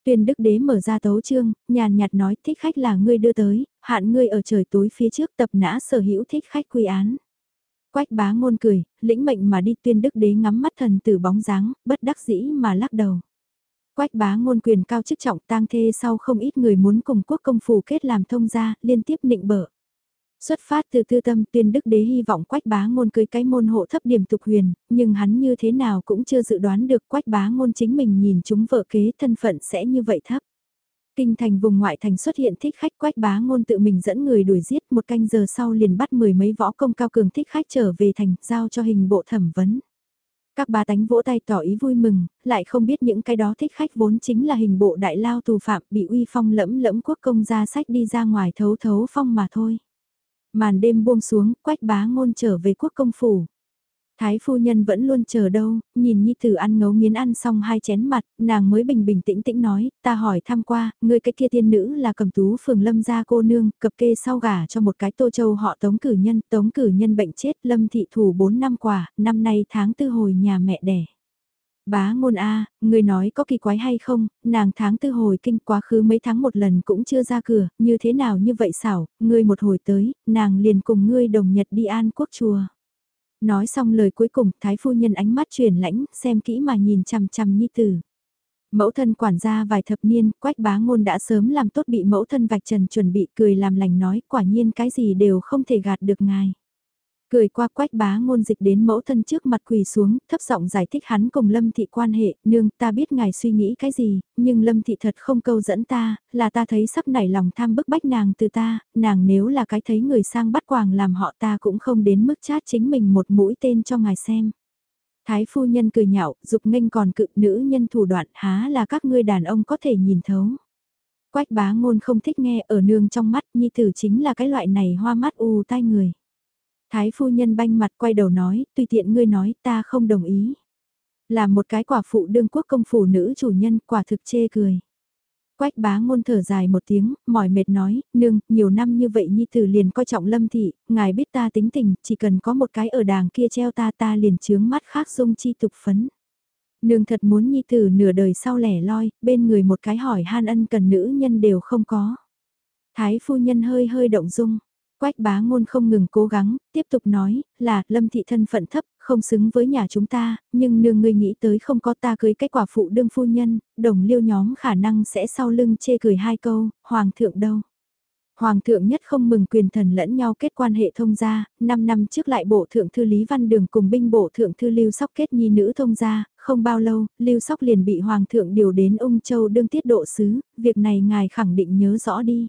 Tuyên đức đế mở ra tấu chương, nhàn nhạt nói thích khách là ngươi đưa tới, hạn ngươi ở trời tối phía trước tập nã sở hữu thích khách quy án. Quách bá ngôn cười, lĩnh mệnh mà đi tuyên đức đế ngắm mắt thần tử bóng dáng, bất đắc dĩ mà lắc đầu. Quách bá ngôn quyền cao chức trọng tang thê sau không ít người muốn cùng quốc công phủ kết làm thông gia, liên tiếp nịnh bợ. Xuất phát từ tư tâm tuyên đức đế hy vọng quách bá ngôn cưới cái môn hộ thấp điểm tục huyền, nhưng hắn như thế nào cũng chưa dự đoán được quách bá ngôn chính mình nhìn chúng vợ kế thân phận sẽ như vậy thấp. Kinh thành vùng ngoại thành xuất hiện thích khách quách bá ngôn tự mình dẫn người đuổi giết một canh giờ sau liền bắt mười mấy võ công cao cường thích khách trở về thành giao cho hình bộ thẩm vấn. Các bà tánh vỗ tay tỏ ý vui mừng, lại không biết những cái đó thích khách vốn chính là hình bộ đại lao tù phạm bị uy phong lẫm lẫm quốc công ra sách đi ra ngoài thấu thấu phong mà thôi. Màn đêm buông xuống, quách bá ngôn trở về quốc công phủ. Thái phu nhân vẫn luôn chờ đâu, nhìn Nhi Tử ăn ngấu nghiến ăn xong hai chén mặt, nàng mới bình bình tĩnh tĩnh nói, ta hỏi thăm qua, người cái kia tiên nữ là cầm tú phường lâm gia cô nương, cập kê sau gả cho một cái tô châu họ tống cử nhân, tống cử nhân bệnh chết, lâm thị thủ 4 năm quả, năm nay tháng tư hồi nhà mẹ đẻ. Bá ngôn A, người nói có kỳ quái hay không, nàng tháng tư hồi kinh quá khứ mấy tháng một lần cũng chưa ra cửa, như thế nào như vậy xảo, ngươi một hồi tới, nàng liền cùng ngươi đồng nhật đi an quốc chùa. Nói xong lời cuối cùng, thái phu nhân ánh mắt chuyển lãnh, xem kỹ mà nhìn chằm chằm nhi tử. Mẫu thân quản gia vài thập niên, quách bá ngôn đã sớm làm tốt bị mẫu thân vạch trần chuẩn bị cười làm lành nói quả nhiên cái gì đều không thể gạt được ngài. Cười qua quách bá ngôn dịch đến mẫu thân trước mặt quỳ xuống, thấp giọng giải thích hắn cùng Lâm Thị quan hệ, nương ta biết ngài suy nghĩ cái gì, nhưng Lâm Thị thật không câu dẫn ta, là ta thấy sắp nảy lòng tham bức bách nàng từ ta, nàng nếu là cái thấy người sang bắt quàng làm họ ta cũng không đến mức chát chính mình một mũi tên cho ngài xem. Thái phu nhân cười nhạo, dục nghênh còn cự nữ nhân thủ đoạn há là các ngươi đàn ông có thể nhìn thấu. Quách bá ngôn không thích nghe ở nương trong mắt nhi tử chính là cái loại này hoa mắt u tai người. Thái phu nhân banh mặt quay đầu nói, tùy tiện ngươi nói ta không đồng ý. Là một cái quả phụ đương quốc công phủ nữ chủ nhân quả thực chê cười. Quách bá ngôn thở dài một tiếng, mỏi mệt nói, nương, nhiều năm như vậy nhi tử liền coi trọng lâm thị, ngài biết ta tính tình, chỉ cần có một cái ở đàng kia treo ta ta liền chướng mắt khác dung chi tục phấn. Nương thật muốn nhi tử nửa đời sau lẻ loi, bên người một cái hỏi han ân cần nữ nhân đều không có. Thái phu nhân hơi hơi động dung, Quách bá ngôn không ngừng cố gắng, tiếp tục nói, là, lâm thị thân phận thấp, không xứng với nhà chúng ta, nhưng nương ngươi nghĩ tới không có ta cưới cái quả phụ đương phu nhân, đồng liêu nhóm khả năng sẽ sau lưng chê cười hai câu, hoàng thượng đâu. Hoàng thượng nhất không mừng quyền thần lẫn nhau kết quan hệ thông gia, 5 năm trước lại bộ thượng thư Lý Văn Đường cùng binh bộ thượng thư Lưu Sóc kết nhi nữ thông gia, không bao lâu, Lưu Sóc liền bị Hoàng thượng điều đến ung châu đương tiết độ sứ, việc này ngài khẳng định nhớ rõ đi.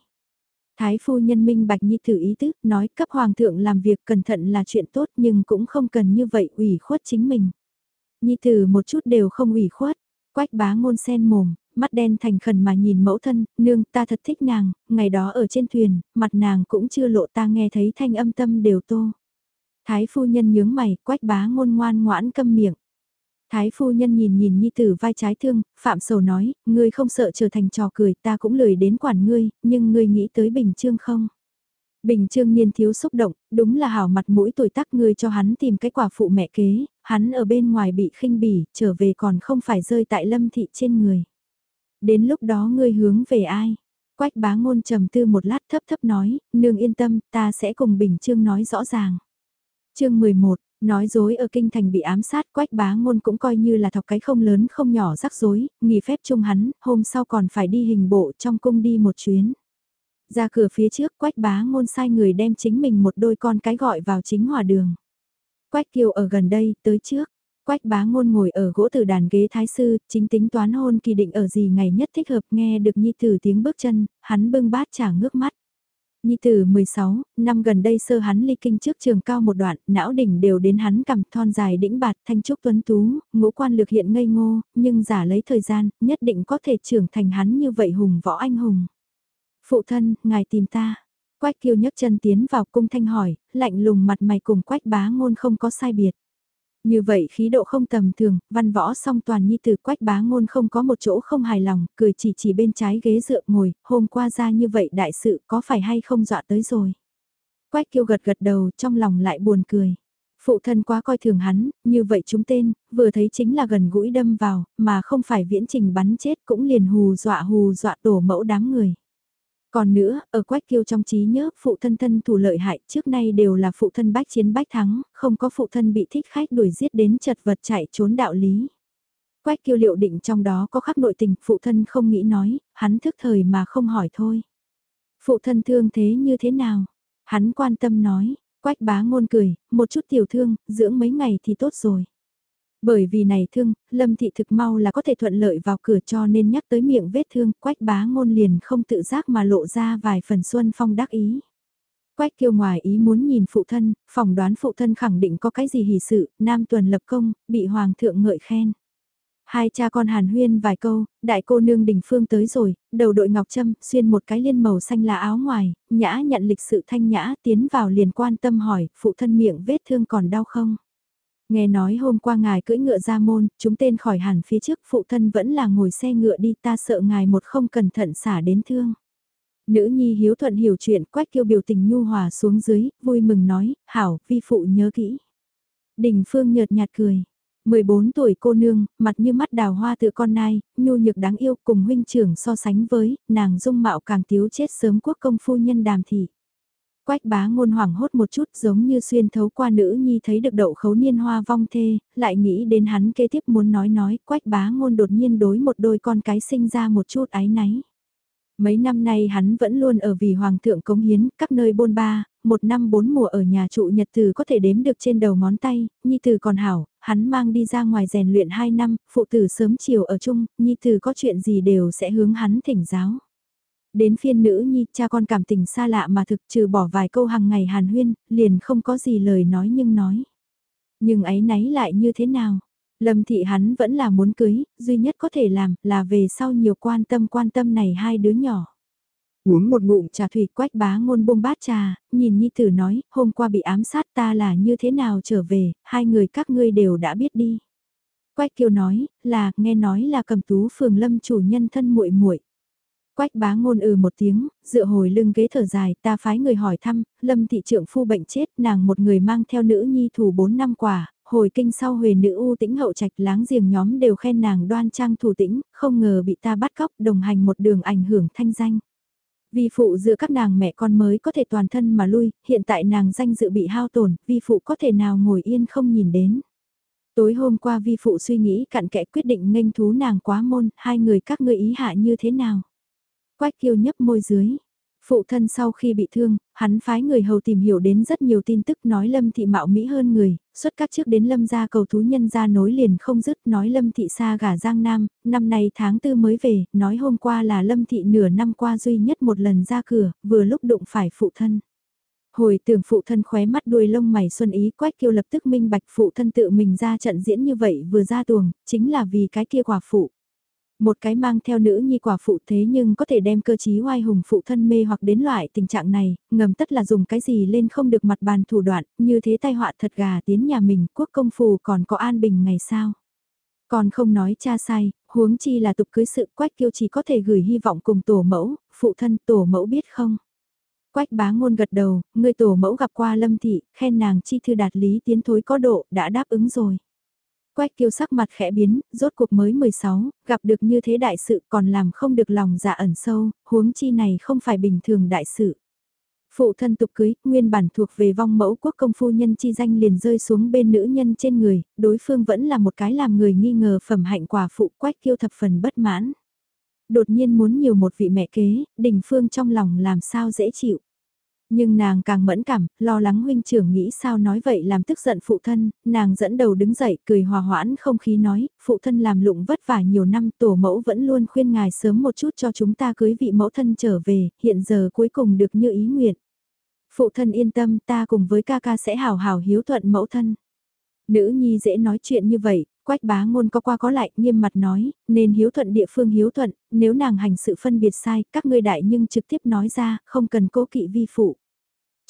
Thái phu nhân minh bạch nhi thử ý tứ, nói cấp Hoàng thượng làm việc cẩn thận là chuyện tốt nhưng cũng không cần như vậy ủy khuất chính mình. Nhi tử một chút đều không ủy khuất, quách bá ngôn sen mồm, mắt đen thành khẩn mà nhìn mẫu thân, nương ta thật thích nàng, ngày đó ở trên thuyền, mặt nàng cũng chưa lộ ta nghe thấy thanh âm tâm đều tô. Thái phu nhân nhướng mày, quách bá ngôn ngoan ngoãn câm miệng. Thái phu nhân nhìn nhìn nhi tử vai trái thương, phạm sầu nói, ngươi không sợ trở thành trò cười, ta cũng lười đến quản ngươi, nhưng ngươi nghĩ tới bình trương không? Bình trương niên thiếu xúc động, đúng là hảo mặt mũi tuổi tác ngươi cho hắn tìm cái quả phụ mẹ kế, hắn ở bên ngoài bị khinh bỉ, trở về còn không phải rơi tại lâm thị trên người. Đến lúc đó ngươi hướng về ai? Quách bá ngôn trầm tư một lát thấp thấp nói, nương yên tâm, ta sẽ cùng Bình Trương nói rõ ràng. chương 11, nói dối ở kinh thành bị ám sát quách bá ngôn cũng coi như là thọc cái không lớn không nhỏ rắc rối, nghỉ phép chung hắn, hôm sau còn phải đi hình bộ trong cung đi một chuyến. Ra cửa phía trước quách bá ngôn sai người đem chính mình một đôi con cái gọi vào chính hòa đường. Quách kiều ở gần đây, tới trước. Quách bá ngôn ngồi ở gỗ từ đàn ghế thái sư, chính tính toán hôn kỳ định ở gì ngày nhất thích hợp nghe được nhi tử tiếng bước chân, hắn bưng bát trả ngước mắt. Nhi tử 16, năm gần đây sơ hắn ly kinh trước trường cao một đoạn, não đỉnh đều đến hắn cầm thon dài đĩnh bạt thanh trúc tuấn tú, ngũ quan lược hiện ngây ngô, nhưng giả lấy thời gian, nhất định có thể trưởng thành hắn như vậy hùng võ anh hùng. Phụ thân, ngài tìm ta. Quách kiêu nhấc chân tiến vào cung thanh hỏi, lạnh lùng mặt mày cùng quách bá ngôn không có sai biệt. Như vậy khí độ không tầm thường, văn võ song toàn nhi từ quách bá ngôn không có một chỗ không hài lòng, cười chỉ chỉ bên trái ghế dựa ngồi, hôm qua ra như vậy đại sự có phải hay không dọa tới rồi. Quách kêu gật gật đầu trong lòng lại buồn cười. Phụ thân quá coi thường hắn, như vậy chúng tên, vừa thấy chính là gần gũi đâm vào, mà không phải viễn trình bắn chết cũng liền hù dọa hù dọa tổ mẫu đám người. Còn nữa, ở Quách Kiêu trong trí nhớ, phụ thân thân thủ lợi hại trước nay đều là phụ thân bách chiến bách thắng, không có phụ thân bị thích khách đuổi giết đến chật vật chạy trốn đạo lý. Quách Kiêu liệu định trong đó có khắc nội tình, phụ thân không nghĩ nói, hắn thức thời mà không hỏi thôi. Phụ thân thương thế như thế nào? Hắn quan tâm nói, Quách bá ngôn cười, một chút tiểu thương, dưỡng mấy ngày thì tốt rồi. Bởi vì này thương, Lâm Thị thực mau là có thể thuận lợi vào cửa cho nên nhắc tới miệng vết thương, quách bá ngôn liền không tự giác mà lộ ra vài phần xuân phong đắc ý. Quách kiêu ngoài ý muốn nhìn phụ thân, phỏng đoán phụ thân khẳng định có cái gì hỷ sự, nam tuần lập công, bị hoàng thượng ngợi khen. Hai cha con hàn huyên vài câu, đại cô nương đình phương tới rồi, đầu đội ngọc trâm, xuyên một cái liên màu xanh là áo ngoài, nhã nhận lịch sự thanh nhã tiến vào liền quan tâm hỏi, phụ thân miệng vết thương còn đau không? Nghe nói hôm qua ngài cưỡi ngựa ra môn, chúng tên khỏi hẳn phía trước phụ thân vẫn là ngồi xe ngựa đi ta sợ ngài một không cẩn thận xả đến thương. Nữ nhi hiếu thuận hiểu chuyện quách kêu biểu tình nhu hòa xuống dưới, vui mừng nói, hảo, vi phụ nhớ kỹ. Đình phương nhợt nhạt cười. 14 tuổi cô nương, mặt như mắt đào hoa tự con nai, nhu nhược đáng yêu cùng huynh trưởng so sánh với, nàng dung mạo càng thiếu chết sớm quốc công phu nhân đàm thị. Quách bá ngôn hoảng hốt một chút giống như xuyên thấu qua nữ nhi thấy được đậu khấu niên hoa vong thê, lại nghĩ đến hắn kế tiếp muốn nói nói, quách bá ngôn đột nhiên đối một đôi con cái sinh ra một chút ái náy. Mấy năm nay hắn vẫn luôn ở vì hoàng thượng cống hiến, các nơi bôn ba, một năm bốn mùa ở nhà trụ nhật từ có thể đếm được trên đầu ngón tay, nhi từ còn hảo, hắn mang đi ra ngoài rèn luyện hai năm, phụ tử sớm chiều ở chung, nhi từ có chuyện gì đều sẽ hướng hắn thỉnh giáo. Đến phiên nữ nhi, cha con cảm tình xa lạ mà thực trừ bỏ vài câu hàng ngày hàn huyên, liền không có gì lời nói nhưng nói. Nhưng ấy nấy lại như thế nào? Lâm thị hắn vẫn là muốn cưới, duy nhất có thể làm là về sau nhiều quan tâm quan tâm này hai đứa nhỏ. Uống một ngụm trà thủy quách bá ngôn buông bát trà, nhìn Nhi Tử nói, hôm qua bị ám sát ta là như thế nào trở về, hai người các ngươi đều đã biết đi. Quách kiều nói, là, nghe nói là cầm tú phường lâm chủ nhân thân muội muội Quách bá ngôn ừ một tiếng, dựa hồi lưng ghế thở dài, ta phái người hỏi thăm, lâm thị trưởng phu bệnh chết, nàng một người mang theo nữ nhi thủ 4 năm quả, hồi kinh sau huề nữ u tĩnh hậu trạch láng giềng nhóm đều khen nàng đoan trang thủ tĩnh, không ngờ bị ta bắt cóc đồng hành một đường ảnh hưởng thanh danh. Vi phụ giữa các nàng mẹ con mới có thể toàn thân mà lui, hiện tại nàng danh dự bị hao tổn, vi phụ có thể nào ngồi yên không nhìn đến. Tối hôm qua vi phụ suy nghĩ cặn kẽ quyết định nghênh thú nàng quá môn, hai người các ngươi ý hạ như thế nào. Quách kiêu nhấp môi dưới, Phụ thân sau khi bị thương, hắn phái người hầu tìm hiểu đến rất nhiều tin tức nói Lâm Thị mạo mỹ hơn người, xuất các trước đến Lâm gia cầu thú nhân gia nối liền không dứt nói Lâm Thị xa gả Giang Nam, năm nay tháng tư mới về, nói hôm qua là Lâm Thị nửa năm qua duy nhất một lần ra cửa, vừa lúc đụng phải phụ thân. Hồi tưởng phụ thân khóe mắt đuôi lông mày xuân ý quách kiêu lập tức minh bạch phụ thân tự mình ra trận diễn như vậy vừa ra tuồng, chính là vì cái kia quả phụ. Một cái mang theo nữ nhi quả phụ thế nhưng có thể đem cơ chí oai hùng phụ thân mê hoặc đến loại tình trạng này, ngầm tất là dùng cái gì lên không được mặt bàn thủ đoạn, như thế tai họa thật gà tiến nhà mình, quốc công phù còn có an bình ngày sao. Còn không nói cha sai, huống chi là tục cưới sự quách kiêu chỉ có thể gửi hy vọng cùng tổ mẫu, phụ thân tổ mẫu biết không. Quách bá ngôn gật đầu, người tổ mẫu gặp qua lâm thị, khen nàng chi thư đạt lý tiến thối có độ, đã đáp ứng rồi. Quách kiêu sắc mặt khẽ biến, rốt cuộc mới 16, gặp được như thế đại sự còn làm không được lòng dạ ẩn sâu, huống chi này không phải bình thường đại sự. Phụ thân tục cưới, nguyên bản thuộc về vong mẫu quốc công phu nhân chi danh liền rơi xuống bên nữ nhân trên người, đối phương vẫn là một cái làm người nghi ngờ phẩm hạnh quả phụ quách kiêu thập phần bất mãn. Đột nhiên muốn nhiều một vị mẹ kế, đình phương trong lòng làm sao dễ chịu. Nhưng nàng càng mẫn cảm, lo lắng huynh trưởng nghĩ sao nói vậy làm tức giận phụ thân, nàng dẫn đầu đứng dậy cười hòa hoãn không khí nói, phụ thân làm lụng vất vả nhiều năm tổ mẫu vẫn luôn khuyên ngài sớm một chút cho chúng ta cưới vị mẫu thân trở về, hiện giờ cuối cùng được như ý nguyện. Phụ thân yên tâm ta cùng với ca ca sẽ hào hào hiếu thuận mẫu thân. Nữ nhi dễ nói chuyện như vậy, Quách bá ngôn có qua có lại, nghiêm mặt nói, nên hiếu thuận địa phương hiếu thuận, nếu nàng hành sự phân biệt sai, các ngươi đại nhưng trực tiếp nói ra, không cần cố kỵ vi phụ.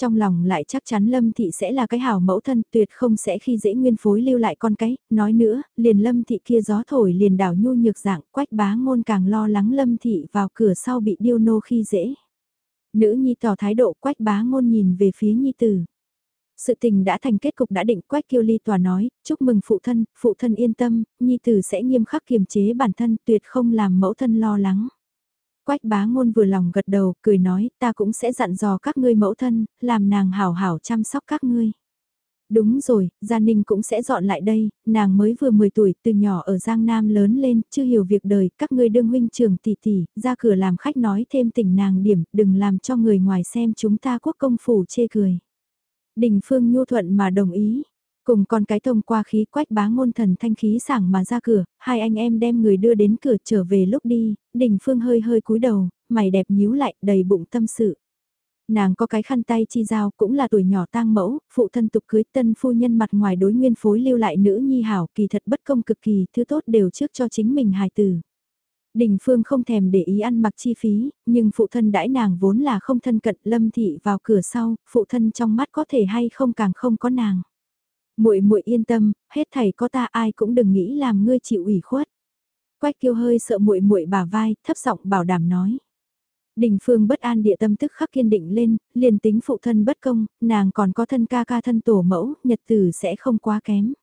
Trong lòng lại chắc chắn Lâm Thị sẽ là cái hảo mẫu thân tuyệt không sẽ khi dễ nguyên phối lưu lại con cái, nói nữa, liền Lâm Thị kia gió thổi liền đảo nhu nhược dạng quách bá ngôn càng lo lắng Lâm Thị vào cửa sau bị điêu nô khi dễ. Nữ nhi tỏ thái độ quách bá ngôn nhìn về phía nhi tử. Sự tình đã thành kết cục đã định quách kiêu ly tòa nói, chúc mừng phụ thân, phụ thân yên tâm, nhi tử sẽ nghiêm khắc kiềm chế bản thân tuyệt không làm mẫu thân lo lắng. Quách bá ngôn vừa lòng gật đầu, cười nói, ta cũng sẽ dặn dò các ngươi mẫu thân, làm nàng hảo hảo chăm sóc các ngươi. Đúng rồi, Gia Ninh cũng sẽ dọn lại đây, nàng mới vừa 10 tuổi, từ nhỏ ở Giang Nam lớn lên, chưa hiểu việc đời, các ngươi đương huynh trưởng tỷ tỷ, ra cửa làm khách nói thêm tỉnh nàng điểm, đừng làm cho người ngoài xem chúng ta quốc công phủ chê cười. Đình Phương nhu thuận mà đồng ý, Cùng con cái thông qua khí quách bá ngôn thần thanh khí sảng mà ra cửa, hai anh em đem người đưa đến cửa trở về lúc đi, đình phương hơi hơi cúi đầu, mày đẹp nhíu lại, đầy bụng tâm sự. Nàng có cái khăn tay chi giao cũng là tuổi nhỏ tang mẫu, phụ thân tục cưới tân phu nhân mặt ngoài đối nguyên phối lưu lại nữ nhi hảo kỳ thật bất công cực kỳ, thứ tốt đều trước cho chính mình hài tử. Đình Phương không thèm để ý ăn mặc chi phí, nhưng phụ thân đãi nàng vốn là không thân cận lâm thị vào cửa sau, phụ thân trong mắt có thể hay không càng không có nàng muội muội yên tâm, hết thầy có ta ai cũng đừng nghĩ làm ngươi chịu ủy khuất. Quách kiêu hơi sợ muội muội bả vai, thấp giọng bảo đảm nói. Đình phương bất an địa tâm tức khắc kiên định lên, liền tính phụ thân bất công, nàng còn có thân ca ca thân tổ mẫu, nhật tử sẽ không quá kém.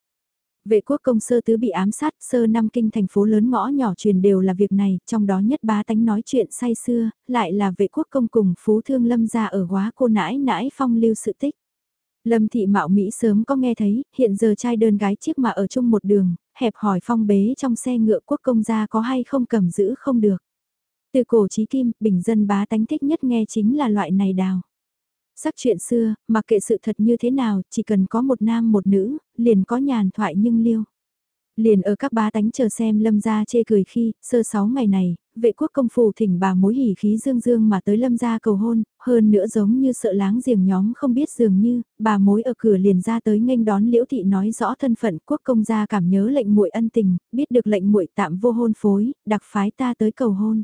Vệ quốc công sơ tứ bị ám sát, sơ năm kinh thành phố lớn ngõ nhỏ truyền đều là việc này, trong đó nhất bá tánh nói chuyện say xưa, lại là vệ quốc công cùng phú thương lâm gia ở quá cô nãi nãi phong lưu sự tích. Lâm thị mạo Mỹ sớm có nghe thấy, hiện giờ trai đơn gái chiếc mà ở chung một đường, hẹp hỏi phong bế trong xe ngựa quốc công gia có hay không cầm giữ không được. Từ cổ trí kim, bình dân bá tánh thích nhất nghe chính là loại này đào. Sắc chuyện xưa, mặc kệ sự thật như thế nào, chỉ cần có một nam một nữ, liền có nhàn thoại nhưng liêu. Liền ở các bá tánh chờ xem lâm gia chê cười khi, sơ sáu ngày này, vệ quốc công phủ thỉnh bà mối hỉ khí dương dương mà tới lâm gia cầu hôn, hơn nữa giống như sợ láng giềng nhóm không biết dường như, bà mối ở cửa liền ra tới nghênh đón liễu thị nói rõ thân phận quốc công gia cảm nhớ lệnh muội ân tình, biết được lệnh muội tạm vô hôn phối, đặc phái ta tới cầu hôn.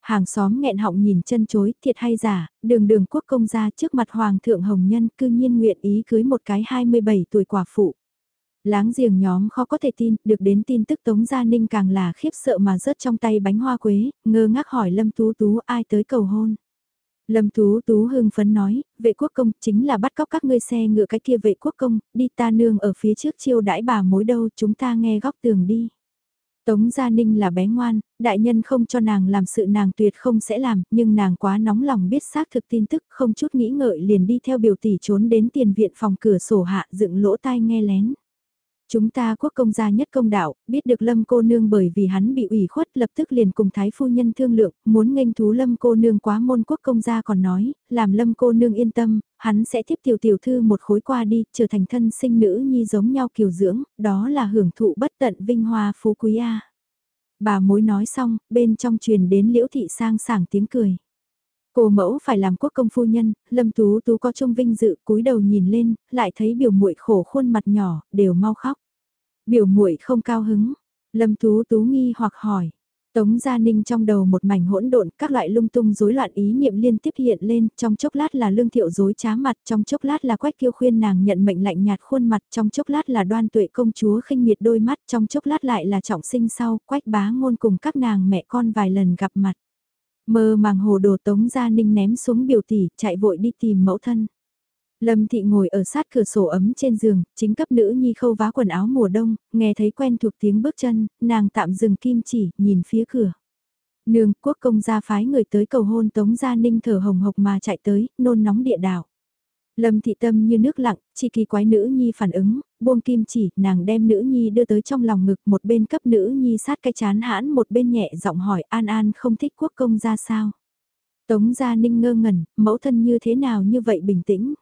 Hàng xóm nghẹn họng nhìn chân chối, thiệt hay giả, đường đường quốc công gia trước mặt hoàng thượng hồng nhân cư nhiên nguyện ý cưới một cái 27 tuổi quả phụ. Láng giềng nhóm khó có thể tin, được đến tin tức Tống Gia Ninh càng là khiếp sợ mà rớt trong tay bánh hoa quế, ngơ ngác hỏi Lâm Tú Tú ai tới cầu hôn. Lâm Tú Tú hưng phấn nói, vệ quốc công chính là bắt cóc các ngươi xe ngựa cái kia vệ quốc công, đi ta nương ở phía trước chiêu đãi bà mối đâu chúng ta nghe góc tường đi. Tống Gia Ninh là bé ngoan, đại nhân không cho nàng làm sự nàng tuyệt không sẽ làm, nhưng nàng quá nóng lòng biết xác thực tin tức, không chút nghĩ ngợi liền đi theo biểu tỷ trốn đến tiền viện phòng cửa sổ hạ dựng lỗ tai nghe lén. Chúng ta quốc công gia nhất công đạo, biết được lâm cô nương bởi vì hắn bị ủy khuất lập tức liền cùng thái phu nhân thương lượng, muốn nghênh thú lâm cô nương quá môn quốc công gia còn nói, làm lâm cô nương yên tâm, hắn sẽ tiếp tiểu tiểu thư một khối qua đi, trở thành thân sinh nữ nhi giống nhau kiều dưỡng, đó là hưởng thụ bất tận vinh hoa phú quý A. Bà mối nói xong, bên trong truyền đến liễu thị sang sảng tiếng cười. Cô mẫu phải làm quốc công phu nhân, Lâm Tú Tú có trung vinh dự cúi đầu nhìn lên, lại thấy biểu muội khổ khuôn mặt nhỏ, đều mau khóc. Biểu muội không cao hứng, Lâm Tú Tú nghi hoặc hỏi. Tống Gia Ninh trong đầu một mảnh hỗn độn, các loại lung tung rối loạn ý niệm liên tiếp hiện lên, trong chốc lát là lương thiệu dối trá mặt, trong chốc lát là quách kiêu khuyên nàng nhận mệnh lạnh nhạt khuôn mặt, trong chốc lát là đoan tuệ công chúa khinh miệt đôi mắt, trong chốc lát lại là trọng sinh sau, quách bá ngôn cùng các nàng mẹ con vài lần gặp mặt. Mơ màng hồ đồ Tống Gia Ninh ném xuống biểu tỷ, chạy vội đi tìm mẫu thân. Lâm Thị ngồi ở sát cửa sổ ấm trên giường, chính cấp nữ nhi khâu vá quần áo mùa đông, nghe thấy quen thuộc tiếng bước chân, nàng tạm dừng kim chỉ, nhìn phía cửa. Nương, quốc công gia phái người tới cầu hôn Tống Gia Ninh thở hồng hộc mà chạy tới, nôn nóng địa đảo. Lâm thị tâm như nước lặng, chỉ kỳ quái nữ nhi phản ứng, buông kim chỉ, nàng đem nữ nhi đưa tới trong lòng ngực một bên cấp nữ nhi sát cái chán hãn một bên nhẹ giọng hỏi an an không thích quốc công ra sao. Tống gia ninh ngơ ngẩn, mẫu thân như thế nào như vậy bình tĩnh.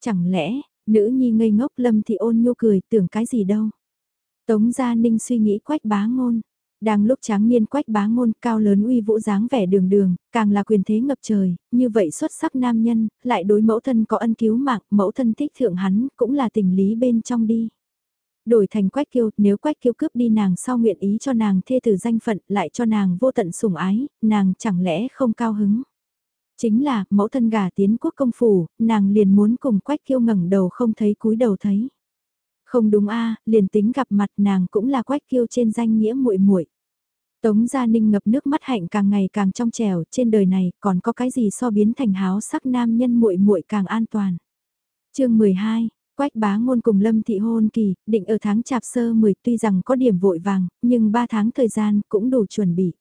Chẳng lẽ, nữ nhi ngây ngốc lâm thị ôn nhu cười tưởng cái gì đâu. Tống gia ninh suy nghĩ quách bá ngôn. Đang lúc tráng niên quách bá ngôn cao lớn uy vũ dáng vẻ đường đường, càng là quyền thế ngập trời, như vậy xuất sắc nam nhân, lại đối mẫu thân có ân cứu mạng, mẫu thân thích thượng hắn, cũng là tình lý bên trong đi. Đổi thành quách kiêu, nếu quách kiêu cướp đi nàng sau nguyện ý cho nàng thê tử danh phận lại cho nàng vô tận sủng ái, nàng chẳng lẽ không cao hứng. Chính là, mẫu thân gả tiến quốc công phủ, nàng liền muốn cùng quách kiêu ngẩng đầu không thấy cúi đầu thấy. Không đúng a, liền tính gặp mặt nàng cũng là quách kiêu trên danh nghĩa muội muội. Tống Gia Ninh ngập nước mắt hạnh càng ngày càng trong trẻo, trên đời này còn có cái gì so biến thành háo sắc nam nhân muội muội càng an toàn. Chương 12 Quách bá ngôn cùng Lâm Thị hôn kỳ, định ở tháng chạp sơ 10 tuy rằng có điểm vội vàng, nhưng 3 tháng thời gian cũng đủ chuẩn bị.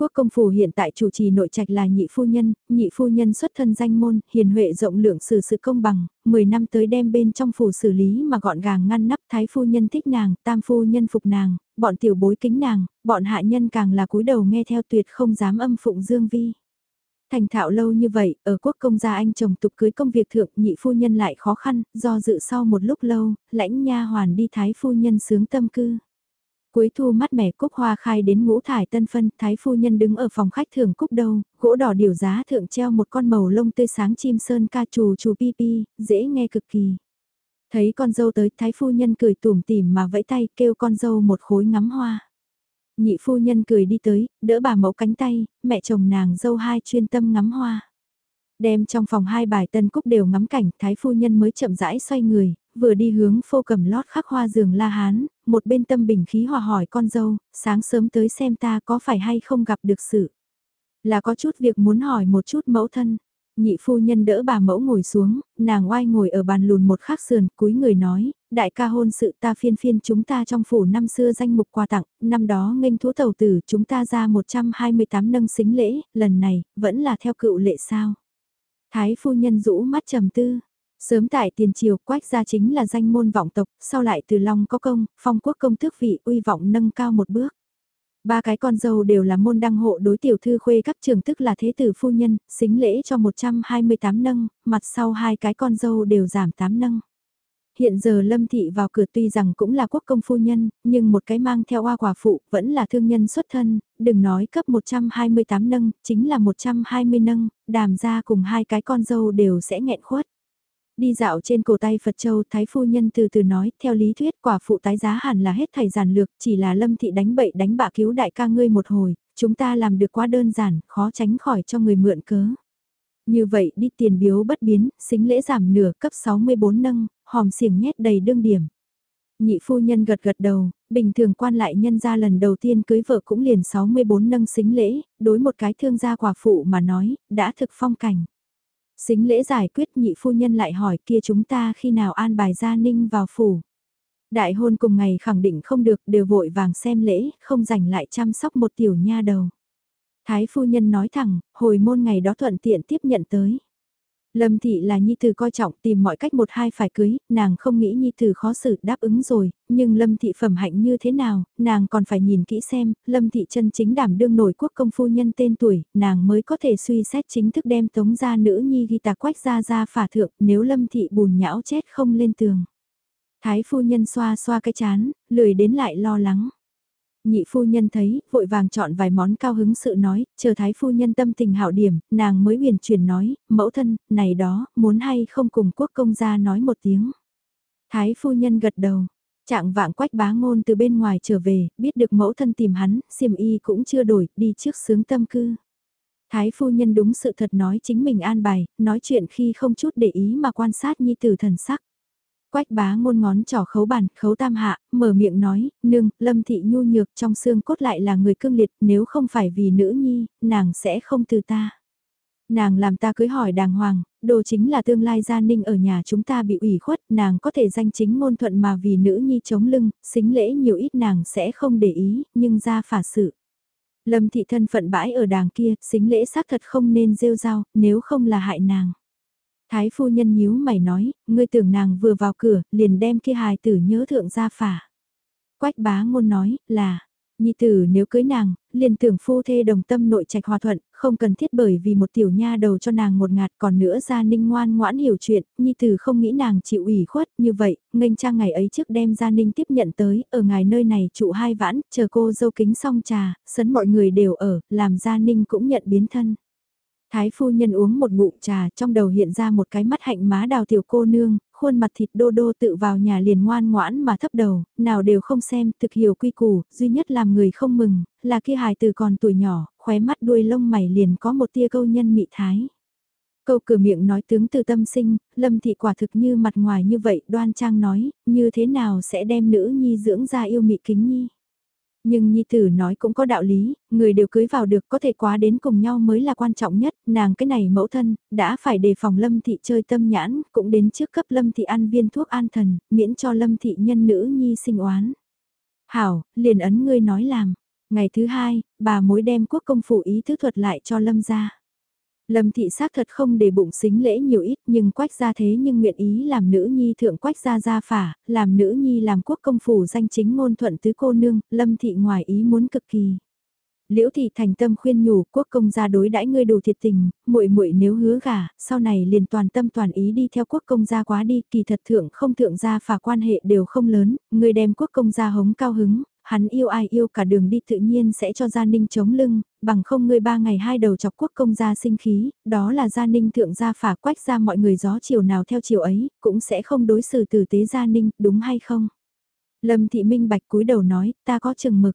Quốc công phủ hiện tại chủ trì nội trạch là nhị phu nhân, nhị phu nhân xuất thân danh môn, hiền huệ rộng lượng xử sự công bằng, 10 năm tới đem bên trong phủ xử lý mà gọn gàng ngăn nắp thái phu nhân thích nàng, tam phu nhân phục nàng, bọn tiểu bối kính nàng, bọn hạ nhân càng là cúi đầu nghe theo tuyệt không dám âm phụng dương vi. Thành thạo lâu như vậy, ở quốc công gia anh chồng tục cưới công việc thượng nhị phu nhân lại khó khăn, do dự sau một lúc lâu, lãnh nha hoàn đi thái phu nhân sướng tâm cư. Cuối thu mắt mẻ cúc hoa khai đến ngũ thải tân phân, thái phu nhân đứng ở phòng khách thưởng cúc đâu, gỗ đỏ điều giá thượng treo một con màu lông tươi sáng chim sơn ca trù trù pi pi, dễ nghe cực kỳ. Thấy con dâu tới, thái phu nhân cười tủm tỉm mà vẫy tay kêu con dâu một khối ngắm hoa. Nhị phu nhân cười đi tới, đỡ bà mẫu cánh tay, mẹ chồng nàng dâu hai chuyên tâm ngắm hoa. Đem trong phòng hai bài tân cúc đều ngắm cảnh, thái phu nhân mới chậm rãi xoay người, vừa đi hướng phô cầm lót khắc hoa giường la hán, một bên tâm bình khí hòa hỏi con dâu, sáng sớm tới xem ta có phải hay không gặp được sự. Là có chút việc muốn hỏi một chút mẫu thân. Nhị phu nhân đỡ bà mẫu ngồi xuống, nàng oai ngồi ở bàn lùn một khắc sườn, cúi người nói, đại ca hôn sự ta phiên phiên chúng ta trong phủ năm xưa danh mục quà tặng, năm đó nghênh thú tàu tử chúng ta ra 128 nâng xính lễ, lần này, vẫn là theo cựu lệ sao. Thái phu nhân rũ mắt trầm tư, Sớm tại tiền triều quách gia chính là danh môn vọng tộc, sau lại từ Long có công, phong quốc công tước vị uy vọng nâng cao một bước. Ba cái con dâu đều là môn đăng hộ đối tiểu thư khuê các trường tức là thế tử phu nhân, xính lễ cho 128 nâng, mặt sau hai cái con dâu đều giảm 8 nâng. Hiện giờ Lâm Thị vào cửa tuy rằng cũng là quốc công phu nhân, nhưng một cái mang theo hoa quả phụ vẫn là thương nhân xuất thân, đừng nói cấp 128 nâng, chính là 120 nâng, đàm ra cùng hai cái con dâu đều sẽ nghẹn khuất. Đi dạo trên cổ tay Phật Châu, Thái Phu Nhân từ từ nói, theo lý thuyết quả phụ tái giá hẳn là hết thầy giản lược, chỉ là lâm thị đánh bậy đánh bạ cứu đại ca ngươi một hồi, chúng ta làm được quá đơn giản, khó tránh khỏi cho người mượn cớ. Như vậy đi tiền biếu bất biến, xính lễ giảm nửa cấp 64 nâng, hòm xiềng nhét đầy đương điểm. Nhị phu nhân gật gật đầu, bình thường quan lại nhân ra lần đầu tiên cưới vợ cũng liền 64 nâng xính lễ, đối một cái thương gia quả phụ mà nói, đã thực phong cảnh. Xính lễ giải quyết nhị phu nhân lại hỏi kia chúng ta khi nào an bài gia ninh vào phủ. Đại hôn cùng ngày khẳng định không được đều vội vàng xem lễ, không rảnh lại chăm sóc một tiểu nha đầu. Thái phu nhân nói thẳng, hồi môn ngày đó thuận tiện tiếp nhận tới. Lâm thị là nhi tử coi trọng tìm mọi cách một hai phải cưới, nàng không nghĩ nhi tử khó xử đáp ứng rồi, nhưng lâm thị phẩm hạnh như thế nào, nàng còn phải nhìn kỹ xem, lâm thị chân chính đảm đương nổi quốc công phu nhân tên tuổi, nàng mới có thể suy xét chính thức đem tống gia nữ nhi ghi tà quách ra ra phả thượng, nếu lâm thị bùn nhão chết không lên tường. Thái phu nhân xoa xoa cái chán, lười đến lại lo lắng. Nhị phu nhân thấy, vội vàng chọn vài món cao hứng sự nói, chờ thái phu nhân tâm tình hảo điểm, nàng mới huyền chuyển nói, mẫu thân, này đó, muốn hay không cùng quốc công gia nói một tiếng. Thái phu nhân gật đầu, trạng vạng quách bá ngôn từ bên ngoài trở về, biết được mẫu thân tìm hắn, xiêm y cũng chưa đổi, đi trước sướng tâm cư. Thái phu nhân đúng sự thật nói chính mình an bài, nói chuyện khi không chút để ý mà quan sát nhi tử thần sắc. Quách bá ngôn ngón trỏ khấu bàn, khấu tam hạ, mở miệng nói, nương, lâm thị nhu nhược trong xương cốt lại là người cương liệt, nếu không phải vì nữ nhi, nàng sẽ không từ ta. Nàng làm ta cưới hỏi đàng hoàng, đồ chính là tương lai gia ninh ở nhà chúng ta bị ủy khuất, nàng có thể danh chính ngôn thuận mà vì nữ nhi chống lưng, xính lễ nhiều ít nàng sẽ không để ý, nhưng ra phả sự. Lâm thị thân phận bãi ở đàng kia, xính lễ xác thật không nên rêu rao, nếu không là hại nàng. Thái phu nhân nhíu mày nói, ngươi tưởng nàng vừa vào cửa, liền đem kia hài tử nhớ thượng ra phả. Quách bá ngôn nói, là, nhi tử nếu cưới nàng, liền tưởng phu thê đồng tâm nội trạch hòa thuận, không cần thiết bởi vì một tiểu nha đầu cho nàng một ngạt còn nữa ra ninh ngoan ngoãn hiểu chuyện, nhi tử không nghĩ nàng chịu ủy khuất, như vậy, nghênh trang ngày ấy trước đem gia ninh tiếp nhận tới, ở ngài nơi này trụ hai vãn, chờ cô dâu kính xong trà, sấn mọi người đều ở, làm gia ninh cũng nhận biến thân. Thái phu nhân uống một ngụm trà trong đầu hiện ra một cái mắt hạnh má đào tiểu cô nương, khuôn mặt thịt đô đô tự vào nhà liền ngoan ngoãn mà thấp đầu, nào đều không xem, thực hiểu quy củ, duy nhất làm người không mừng, là kia hài từ còn tuổi nhỏ, khóe mắt đuôi lông mày liền có một tia câu nhân mị thái. Câu cửa miệng nói tướng từ tâm sinh, lâm thị quả thực như mặt ngoài như vậy đoan trang nói, như thế nào sẽ đem nữ nhi dưỡng ra yêu mị kính nhi. Nhưng Nhi Tử nói cũng có đạo lý, người đều cưới vào được có thể quá đến cùng nhau mới là quan trọng nhất, nàng cái này mẫu thân, đã phải đề phòng Lâm Thị chơi tâm nhãn, cũng đến trước cấp Lâm Thị ăn viên thuốc an thần, miễn cho Lâm Thị nhân nữ Nhi sinh oán. Hảo, liền ấn ngươi nói làm. Ngày thứ hai, bà mối đem quốc công phủ ý thứ thuật lại cho Lâm ra. Lâm thị xác thật không để bụng xính lễ nhiều ít nhưng quách gia thế nhưng nguyện ý làm nữ nhi thượng quách gia gia phả, làm nữ nhi làm quốc công phủ danh chính ngôn thuận tứ cô nương, lâm thị ngoài ý muốn cực kỳ. Liễu thị thành tâm khuyên nhủ quốc công gia đối đãi ngươi đủ thiệt tình, muội muội nếu hứa gả, sau này liền toàn tâm toàn ý đi theo quốc công gia quá đi, kỳ thật thượng không thượng gia phả quan hệ đều không lớn, ngươi đem quốc công gia hống cao hứng, hắn yêu ai yêu cả đường đi tự nhiên sẽ cho Gia Ninh chống lưng, bằng không ngươi ba ngày hai đầu chọc quốc công gia sinh khí, đó là Gia Ninh thượng gia phả quách ra mọi người gió chiều nào theo chiều ấy, cũng sẽ không đối xử tử tế Gia Ninh, đúng hay không? Lâm Thị Minh Bạch cúi đầu nói, ta có chừng mực.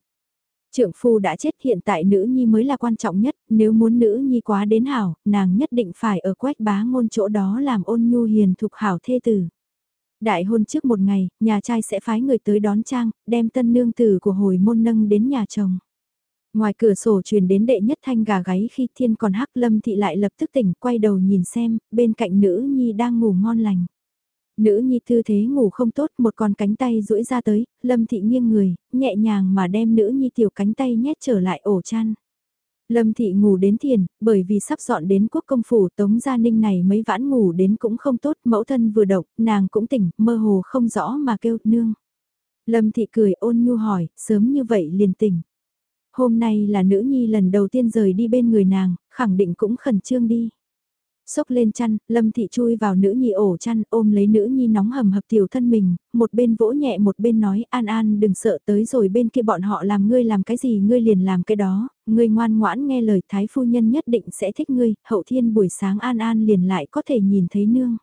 Trượng phu đã chết hiện tại nữ nhi mới là quan trọng nhất, nếu muốn nữ nhi quá đến hảo, nàng nhất định phải ở quách bá ngôn chỗ đó làm ôn nhu hiền thục hảo thê tử. Đại hôn trước một ngày, nhà trai sẽ phái người tới đón trang, đem tân nương tử của hồi môn nâng đến nhà chồng. Ngoài cửa sổ truyền đến đệ nhất thanh gà gáy khi thiên còn hắc lâm thị lại lập tức tỉnh quay đầu nhìn xem, bên cạnh nữ nhi đang ngủ ngon lành. Nữ nhi tư thế ngủ không tốt một con cánh tay duỗi ra tới, lâm thị nghiêng người, nhẹ nhàng mà đem nữ nhi tiểu cánh tay nhét trở lại ổ chăn. Lâm Thị ngủ đến thiền, bởi vì sắp dọn đến quốc công phủ Tống Gia Ninh này mấy vãn ngủ đến cũng không tốt, mẫu thân vừa động, nàng cũng tỉnh, mơ hồ không rõ mà kêu, nương. Lâm Thị cười ôn nhu hỏi, sớm như vậy liền tỉnh. Hôm nay là nữ nhi lần đầu tiên rời đi bên người nàng, khẳng định cũng khẩn trương đi. Xốc lên chăn, Lâm Thị chui vào nữ nhi ổ chăn ôm lấy nữ nhi nóng hầm hập tiểu thân mình, một bên vỗ nhẹ một bên nói An An đừng sợ tới rồi bên kia bọn họ làm ngươi làm cái gì ngươi liền làm cái đó, ngươi ngoan ngoãn nghe lời thái phu nhân nhất định sẽ thích ngươi, hậu thiên buổi sáng An An liền lại có thể nhìn thấy nương.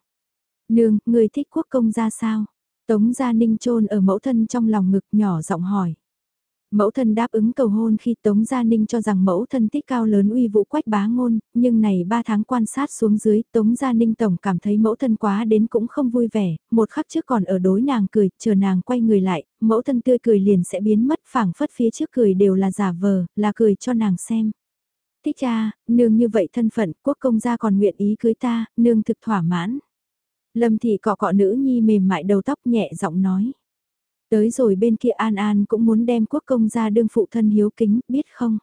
Nương, ngươi thích quốc công ra sao? Tống Gia Ninh trôn ở mẫu thân trong lòng ngực nhỏ giọng hỏi. Mẫu thân đáp ứng cầu hôn khi Tống Gia Ninh cho rằng mẫu thân thích cao lớn uy vũ quách bá ngôn, nhưng này ba tháng quan sát xuống dưới Tống Gia Ninh tổng cảm thấy mẫu thân quá đến cũng không vui vẻ, một khắc trước còn ở đối nàng cười, chờ nàng quay người lại, mẫu thân tươi cười liền sẽ biến mất phảng phất phía trước cười đều là giả vờ, là cười cho nàng xem. Thích cha, nương như vậy thân phận quốc công gia còn nguyện ý cưới ta, nương thực thỏa mãn. Lâm thị cọ cọ nữ nhi mềm mại đầu tóc nhẹ giọng nói. Tới rồi bên kia An An cũng muốn đem quốc công ra đương phụ thân hiếu kính, biết không?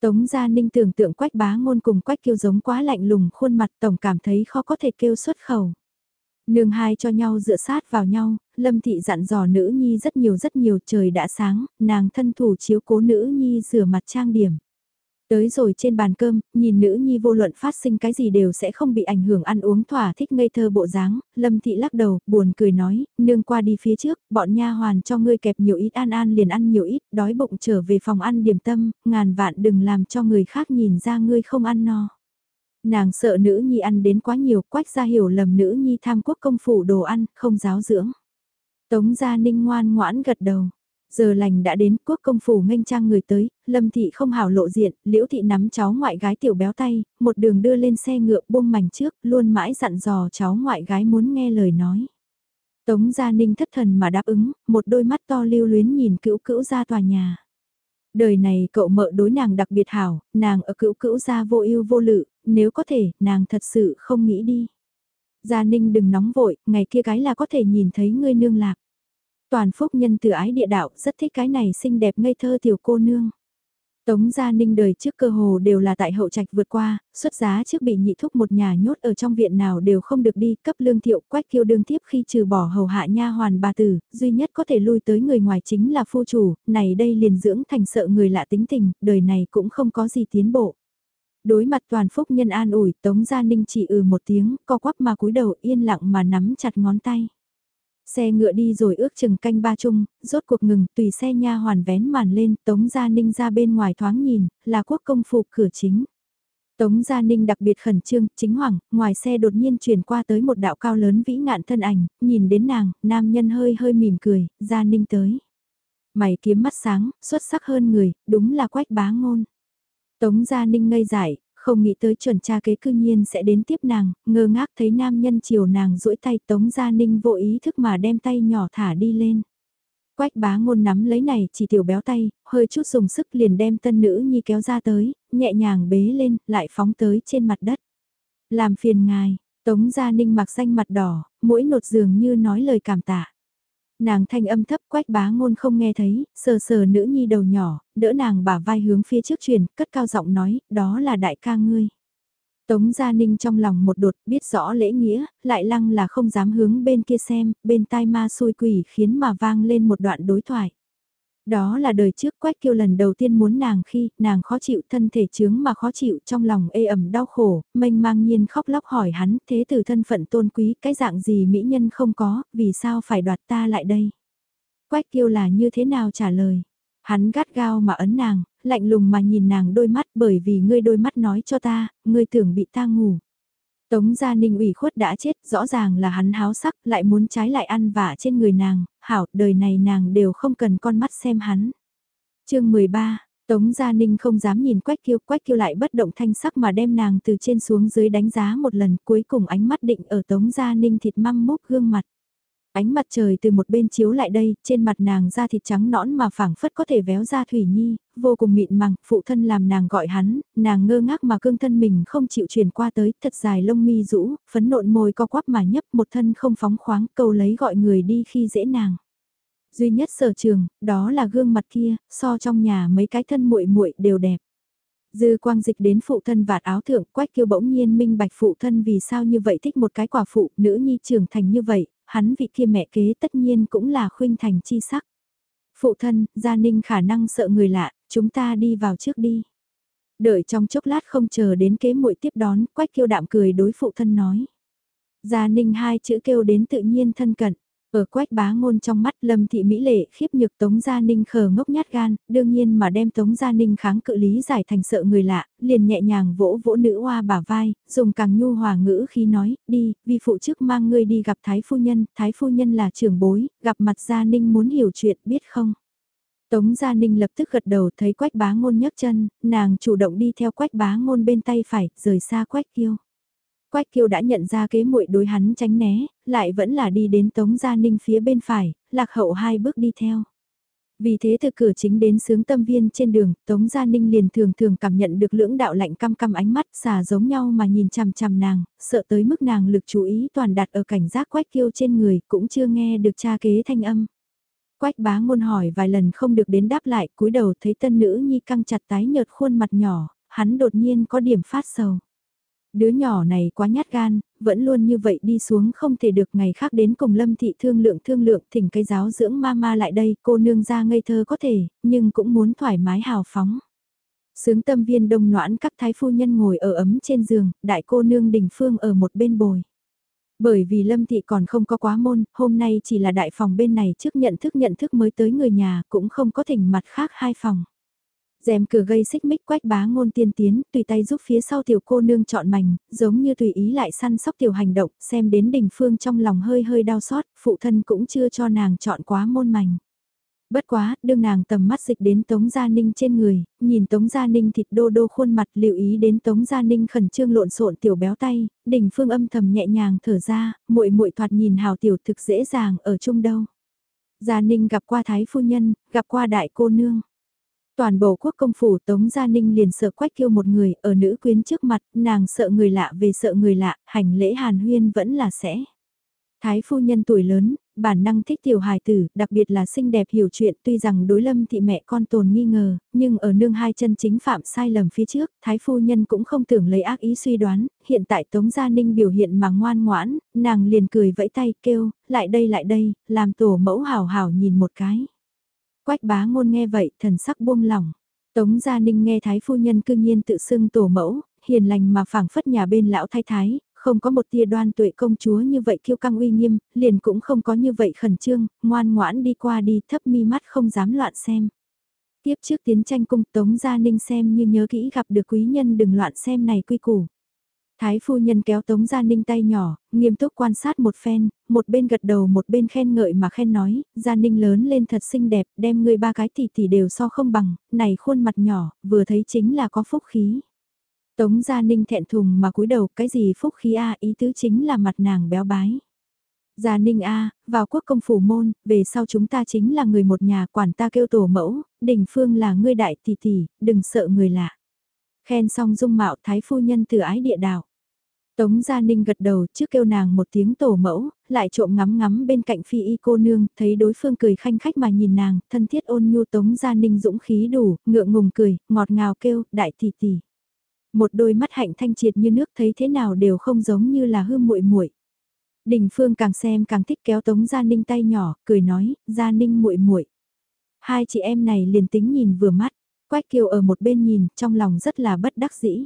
Tống Gia Ninh tưởng tượng quách bá ngôn cùng quách kêu giống quá lạnh lùng khuôn mặt tổng cảm thấy khó có thể kêu xuất khẩu. Nương hai cho nhau dựa sát vào nhau, Lâm Thị dặn dò nữ nhi rất nhiều rất nhiều trời đã sáng, nàng thân thủ chiếu cố nữ nhi rửa mặt trang điểm. Tới rồi trên bàn cơm, nhìn nữ nhi vô luận phát sinh cái gì đều sẽ không bị ảnh hưởng ăn uống thỏa thích ngây thơ bộ dáng, Lâm Thị lắc đầu, buồn cười nói, nương qua đi phía trước, bọn nha hoàn cho ngươi kẹp nhiều ít an an liền ăn nhiều ít, đói bụng trở về phòng ăn điểm tâm, ngàn vạn đừng làm cho người khác nhìn ra ngươi không ăn no. Nàng sợ nữ nhi ăn đến quá nhiều, quách ra hiểu lầm nữ nhi tham quốc công phủ đồ ăn, không giáo dưỡng. Tống gia ninh ngoan ngoãn gật đầu. Giờ lành đã đến, quốc công phủ nghênh trang người tới, lâm thị không hảo lộ diện, liễu thị nắm cháu ngoại gái tiểu béo tay, một đường đưa lên xe ngựa buông mảnh trước, luôn mãi dặn dò cháu ngoại gái muốn nghe lời nói. Tống Gia Ninh thất thần mà đáp ứng, một đôi mắt to lưu luyến nhìn cữu cữu ra tòa nhà. Đời này cậu mợ đối nàng đặc biệt hảo, nàng ở cữu cữu gia vô ưu vô lự, nếu có thể, nàng thật sự không nghĩ đi. Gia Ninh đừng nóng vội, ngày kia gái là có thể nhìn thấy ngươi nương lạc. Toàn phúc nhân từ ái địa đạo rất thích cái này xinh đẹp ngây thơ tiểu cô nương. Tống Gia Ninh đời trước cơ hồ đều là tại hậu trạch vượt qua, xuất giá trước bị nhị thúc một nhà nhốt ở trong viện nào đều không được đi, cấp lương thiệu quách kiêu đương tiếp khi trừ bỏ hầu hạ nha hoàn bà tử, duy nhất có thể lui tới người ngoài chính là phu chủ, này đây liền dưỡng thành sợ người lạ tính tình, đời này cũng không có gì tiến bộ. Đối mặt toàn phúc nhân an ủi, Tống Gia Ninh chỉ ừ một tiếng, co quắp mà cúi đầu yên lặng mà nắm chặt ngón tay. Xe ngựa đi rồi ước chừng canh ba chung, rốt cuộc ngừng, tùy xe nha hoàn vén màn lên, Tống Gia Ninh ra bên ngoài thoáng nhìn, là quốc công phủ cửa chính. Tống Gia Ninh đặc biệt khẩn trương, chính hoàng, ngoài xe đột nhiên truyền qua tới một đạo cao lớn vĩ ngạn thân ảnh, nhìn đến nàng, nam nhân hơi hơi mỉm cười, Gia Ninh tới. Mày kiếm mắt sáng, xuất sắc hơn người, đúng là quách bá ngôn. Tống Gia Ninh ngây dại, không nghĩ tới chuẩn cha kế cư nhiên sẽ đến tiếp nàng, ngơ ngác thấy nam nhân chiều nàng duỗi tay Tống Gia Ninh vô ý thức mà đem tay nhỏ thả đi lên. Quách bá ngôn nắm lấy này chỉ tiểu béo tay, hơi chút dùng sức liền đem tân nữ nhi kéo ra tới, nhẹ nhàng bế lên, lại phóng tới trên mặt đất. Làm phiền ngài, Tống Gia Ninh mặc xanh mặt đỏ, mũi nột dường như nói lời cảm tạ. Nàng thanh âm thấp quách bá ngôn không nghe thấy, sờ sờ nữ nhi đầu nhỏ, đỡ nàng bả vai hướng phía trước truyền, cất cao giọng nói, đó là đại ca ngươi. Tống Gia Ninh trong lòng một đột biết rõ lễ nghĩa, lại lăng là không dám hướng bên kia xem, bên tai ma xôi quỷ khiến mà vang lên một đoạn đối thoại. Đó là đời trước Quách Kiêu lần đầu tiên muốn nàng khi nàng khó chịu thân thể chướng mà khó chịu trong lòng ê ẩm đau khổ, mênh mang nhiên khóc lóc hỏi hắn thế từ thân phận tôn quý cái dạng gì mỹ nhân không có, vì sao phải đoạt ta lại đây. Quách Kiêu là như thế nào trả lời. Hắn gắt gao mà ấn nàng, lạnh lùng mà nhìn nàng đôi mắt bởi vì ngươi đôi mắt nói cho ta, ngươi tưởng bị ta ngủ. Tống Gia Ninh ủy khuất đã chết, rõ ràng là hắn háo sắc, lại muốn trái lại ăn vả trên người nàng, hảo, đời này nàng đều không cần con mắt xem hắn. chương 13, Tống Gia Ninh không dám nhìn Quách Kiêu, Quách Kiêu lại bất động thanh sắc mà đem nàng từ trên xuống dưới đánh giá một lần, cuối cùng ánh mắt định ở Tống Gia Ninh thịt măng mốc gương mặt. Ánh mặt trời từ một bên chiếu lại đây, trên mặt nàng da thịt trắng nõn mà phảng phất có thể véo ra thủy nhi, vô cùng mịn màng, phụ thân làm nàng gọi hắn, nàng ngơ ngác mà cương thân mình không chịu truyền qua tới, thật dài lông mi rũ, phấn nộn môi co quắp mà nhấp một thân không phóng khoáng, câu lấy gọi người đi khi dễ nàng. Duy nhất sở trường, đó là gương mặt kia, so trong nhà mấy cái thân muội muội đều đẹp. Dư quang dịch đến phụ thân vạt áo thượng quách kêu bỗng nhiên minh bạch phụ thân vì sao như vậy thích một cái quả phụ nữ nhi trưởng thành như vậy, hắn vị kia mẹ kế tất nhiên cũng là khuynh thành chi sắc. Phụ thân, Gia Ninh khả năng sợ người lạ, chúng ta đi vào trước đi. Đợi trong chốc lát không chờ đến kế muội tiếp đón, quách kêu đạm cười đối phụ thân nói. Gia Ninh hai chữ kêu đến tự nhiên thân cận. Ở quách bá ngôn trong mắt lâm thị mỹ lệ khiếp nhược Tống Gia Ninh khờ ngốc nhát gan, đương nhiên mà đem Tống Gia Ninh kháng cự lý giải thành sợ người lạ, liền nhẹ nhàng vỗ vỗ nữ hoa bả vai, dùng càng nhu hòa ngữ khi nói, đi, vì phụ chức mang ngươi đi gặp Thái Phu Nhân, Thái Phu Nhân là trưởng bối, gặp mặt Gia Ninh muốn hiểu chuyện biết không? Tống Gia Ninh lập tức gật đầu thấy quách bá ngôn nhấc chân, nàng chủ động đi theo quách bá ngôn bên tay phải, rời xa quách kiêu. Quách Kiêu đã nhận ra kế muội đối hắn tránh né, lại vẫn là đi đến Tống Gia Ninh phía bên phải, lạc hậu hai bước đi theo. Vì thế từ cửa chính đến sướng tâm viên trên đường, Tống Gia Ninh liền thường thường cảm nhận được lưỡng đạo lạnh căm căm ánh mắt xả giống nhau mà nhìn chằm chằm nàng, sợ tới mức nàng lực chú ý toàn đặt ở cảnh giác quách kiêu trên người, cũng chưa nghe được cha kế thanh âm. Quách bá ngôn hỏi vài lần không được đến đáp lại, cúi đầu thấy tân nữ nhi căng chặt tái nhợt khuôn mặt nhỏ, hắn đột nhiên có điểm phát sầu. Đứa nhỏ này quá nhát gan, vẫn luôn như vậy đi xuống không thể được ngày khác đến cùng lâm thị thương lượng thương lượng thỉnh cây giáo dưỡng ma ma lại đây cô nương ra ngây thơ có thể, nhưng cũng muốn thoải mái hào phóng. Sướng tâm viên đông noãn các thái phu nhân ngồi ở ấm trên giường, đại cô nương đình phương ở một bên bồi. Bởi vì Lâm Thị còn không có quá môn, hôm nay chỉ là đại phòng bên này trước nhận thức nhận thức mới tới người nhà, cũng không có thỉnh mặt khác hai phòng rèm cửa gây xích mích quách bá ngôn tiên tiến, tùy tay giúp phía sau tiểu cô nương chọn mảnh, giống như tùy ý lại săn sóc tiểu hành động, xem đến đình phương trong lòng hơi hơi đau xót, phụ thân cũng chưa cho nàng chọn quá môn mảnh. Bất quá, đương nàng tầm mắt dịch đến Tống Gia Ninh trên người, nhìn Tống Gia Ninh thịt đô đô khuôn mặt lưu ý đến Tống Gia Ninh khẩn trương lộn xộn tiểu béo tay, đình phương âm thầm nhẹ nhàng thở ra, muội muội thoạt nhìn hào tiểu thực dễ dàng ở chung đâu. Gia Ninh gặp qua Thái Phu Nhân, gặp qua Đại Cô Nương. Toàn bộ quốc công phủ Tống Gia Ninh liền sợ quách kêu một người, ở nữ quyến trước mặt, nàng sợ người lạ về sợ người lạ, hành lễ hàn huyên vẫn là sẽ. Thái phu nhân tuổi lớn, bản năng thích tiểu hài tử, đặc biệt là xinh đẹp hiểu chuyện tuy rằng đối lâm thị mẹ con tồn nghi ngờ, nhưng ở nương hai chân chính phạm sai lầm phía trước, thái phu nhân cũng không tưởng lấy ác ý suy đoán, hiện tại Tống Gia Ninh biểu hiện mà ngoan ngoãn, nàng liền cười vẫy tay kêu, lại đây lại đây, làm tổ mẫu hảo hảo nhìn một cái. Quách bá ngôn nghe vậy, thần sắc buông lỏng. Tống Gia Ninh nghe Thái Phu Nhân cư nhiên tự xưng tổ mẫu, hiền lành mà phảng phất nhà bên lão thái thái, không có một tia đoan tuệ công chúa như vậy kiêu căng uy nghiêm, liền cũng không có như vậy khẩn trương, ngoan ngoãn đi qua đi thấp mi mắt không dám loạn xem. Tiếp trước tiến tranh cung Tống Gia Ninh xem như nhớ kỹ gặp được quý nhân đừng loạn xem này quy củ. Thái phu nhân kéo Tống Gia Ninh tay nhỏ, nghiêm túc quan sát một phen, một bên gật đầu một bên khen ngợi mà khen nói, Gia Ninh lớn lên thật xinh đẹp, đem người ba cái tỷ tỷ đều so không bằng, này khuôn mặt nhỏ, vừa thấy chính là có phúc khí. Tống Gia Ninh thẹn thùng mà cúi đầu, cái gì phúc khí a ý tứ chính là mặt nàng béo bái. Gia Ninh A, vào quốc công phủ môn, về sau chúng ta chính là người một nhà quản ta kêu tổ mẫu, đỉnh phương là ngươi đại tỷ tỷ, đừng sợ người lạ. Khen xong dung mạo thái phu nhân từ ái địa đạo Tống Gia Ninh gật đầu trước kêu nàng một tiếng tổ mẫu, lại trộm ngắm ngắm bên cạnh phi y cô nương, thấy đối phương cười khanh khách mà nhìn nàng, thân thiết ôn nhu Tống Gia Ninh dũng khí đủ, ngượng ngùng cười, ngọt ngào kêu, đại tỷ tỷ. Một đôi mắt hạnh thanh triệt như nước thấy thế nào đều không giống như là hư muội muội. Đình Phương càng xem càng thích kéo Tống Gia Ninh tay nhỏ, cười nói, Gia Ninh muội muội. Hai chị em này liền tính nhìn vừa mắt, Quách Kiều ở một bên nhìn, trong lòng rất là bất đắc dĩ.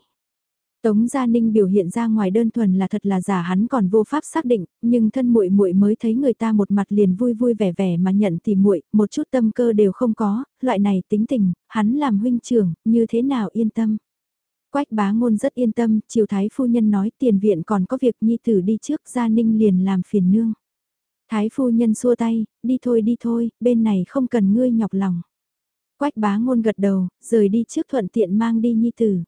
Tống Gia Ninh biểu hiện ra ngoài đơn thuần là thật là giả hắn còn vô pháp xác định, nhưng thân muội muội mới thấy người ta một mặt liền vui vui vẻ vẻ mà nhận thì muội, một chút tâm cơ đều không có, loại này tính tình, hắn làm huynh trưởng, như thế nào yên tâm. Quách bá ngôn rất yên tâm, triều thái phu nhân nói tiền viện còn có việc nhi tử đi trước Gia Ninh liền làm phiền nương. Thái phu nhân xua tay, đi thôi đi thôi, bên này không cần ngươi nhọc lòng. Quách bá ngôn gật đầu, rời đi trước thuận tiện mang đi nhi tử.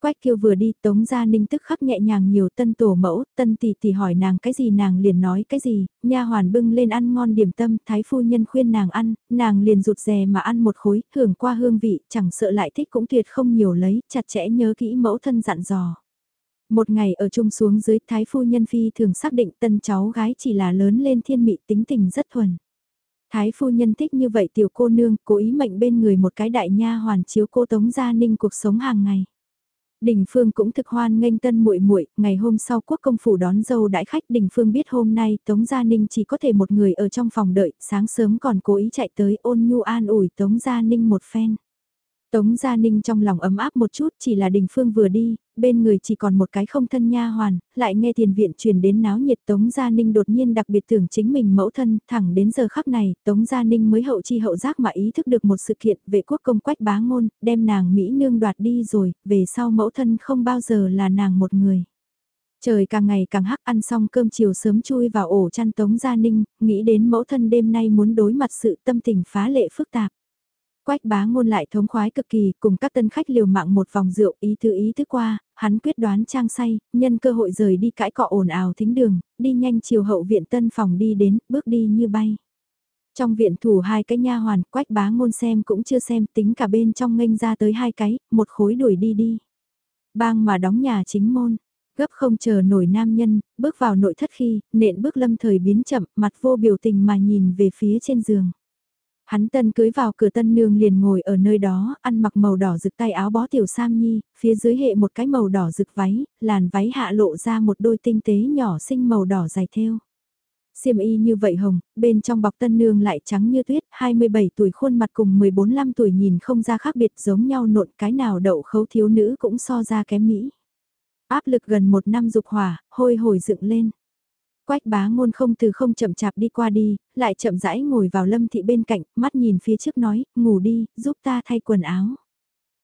Quách kiêu vừa đi tống gia ninh tức khắc nhẹ nhàng nhiều tân tổ mẫu, tân tỷ tỷ hỏi nàng cái gì nàng liền nói cái gì, nha hoàn bưng lên ăn ngon điểm tâm, thái phu nhân khuyên nàng ăn, nàng liền rụt rè mà ăn một khối, hưởng qua hương vị, chẳng sợ lại thích cũng tuyệt không nhiều lấy, chặt chẽ nhớ kỹ mẫu thân dặn dò. Một ngày ở chung xuống dưới thái phu nhân phi thường xác định tân cháu gái chỉ là lớn lên thiên mị tính tình rất thuần. Thái phu nhân thích như vậy tiểu cô nương, cố ý mệnh bên người một cái đại nha hoàn chiếu cô tống gia ninh cuộc sống hàng ngày. Đình Phương cũng thực hoan nghênh tân muội muội, ngày hôm sau quốc công phủ đón dâu đãi khách Đình Phương biết hôm nay Tống Gia Ninh chỉ có thể một người ở trong phòng đợi, sáng sớm còn cố ý chạy tới ôn nhu an ủi Tống Gia Ninh một phen. Tống Gia Ninh trong lòng ấm áp một chút chỉ là Đình Phương vừa đi, bên người chỉ còn một cái không thân nha hoàn, lại nghe tiền viện truyền đến náo nhiệt Tống Gia Ninh đột nhiên đặc biệt tưởng chính mình mẫu thân, thẳng đến giờ khắc này, Tống Gia Ninh mới hậu chi hậu giác mà ý thức được một sự kiện vệ quốc công quách bá ngôn, đem nàng Mỹ nương đoạt đi rồi, về sau mẫu thân không bao giờ là nàng một người. Trời càng ngày càng hắc ăn xong cơm chiều sớm chui vào ổ chăn Tống Gia Ninh, nghĩ đến mẫu thân đêm nay muốn đối mặt sự tâm tình phá lệ phức tạp. Quách bá ngôn lại thống khoái cực kỳ, cùng các tân khách liều mạng một vòng rượu ý thứ ý thứ qua, hắn quyết đoán trang say, nhân cơ hội rời đi cãi cọ ồn ào thính đường, đi nhanh chiều hậu viện tân phòng đi đến, bước đi như bay. Trong viện thủ hai cái nha hoàn, quách bá ngôn xem cũng chưa xem, tính cả bên trong nghênh ra tới hai cái, một khối đuổi đi đi. Bang mà đóng nhà chính môn, gấp không chờ nổi nam nhân, bước vào nội thất khi, nện bước lâm thời biến chậm, mặt vô biểu tình mà nhìn về phía trên giường. Hắn tân cưới vào cửa tân nương liền ngồi ở nơi đó, ăn mặc màu đỏ rực tay áo bó tiểu sam nhi, phía dưới hệ một cái màu đỏ rực váy, làn váy hạ lộ ra một đôi tinh tế nhỏ xinh màu đỏ dài thêu. Xiêm y như vậy hồng, bên trong bọc tân nương lại trắng như tuyết, 27 tuổi khuôn mặt cùng 14-15 tuổi nhìn không ra khác biệt giống nhau nộn cái nào đậu khấu thiếu nữ cũng so ra kém mỹ. Áp lực gần một năm dục hỏa, hôi hồi dựng lên. Quách bá ngôn không từ không chậm chạp đi qua đi, lại chậm rãi ngồi vào lâm thị bên cạnh, mắt nhìn phía trước nói, ngủ đi, giúp ta thay quần áo.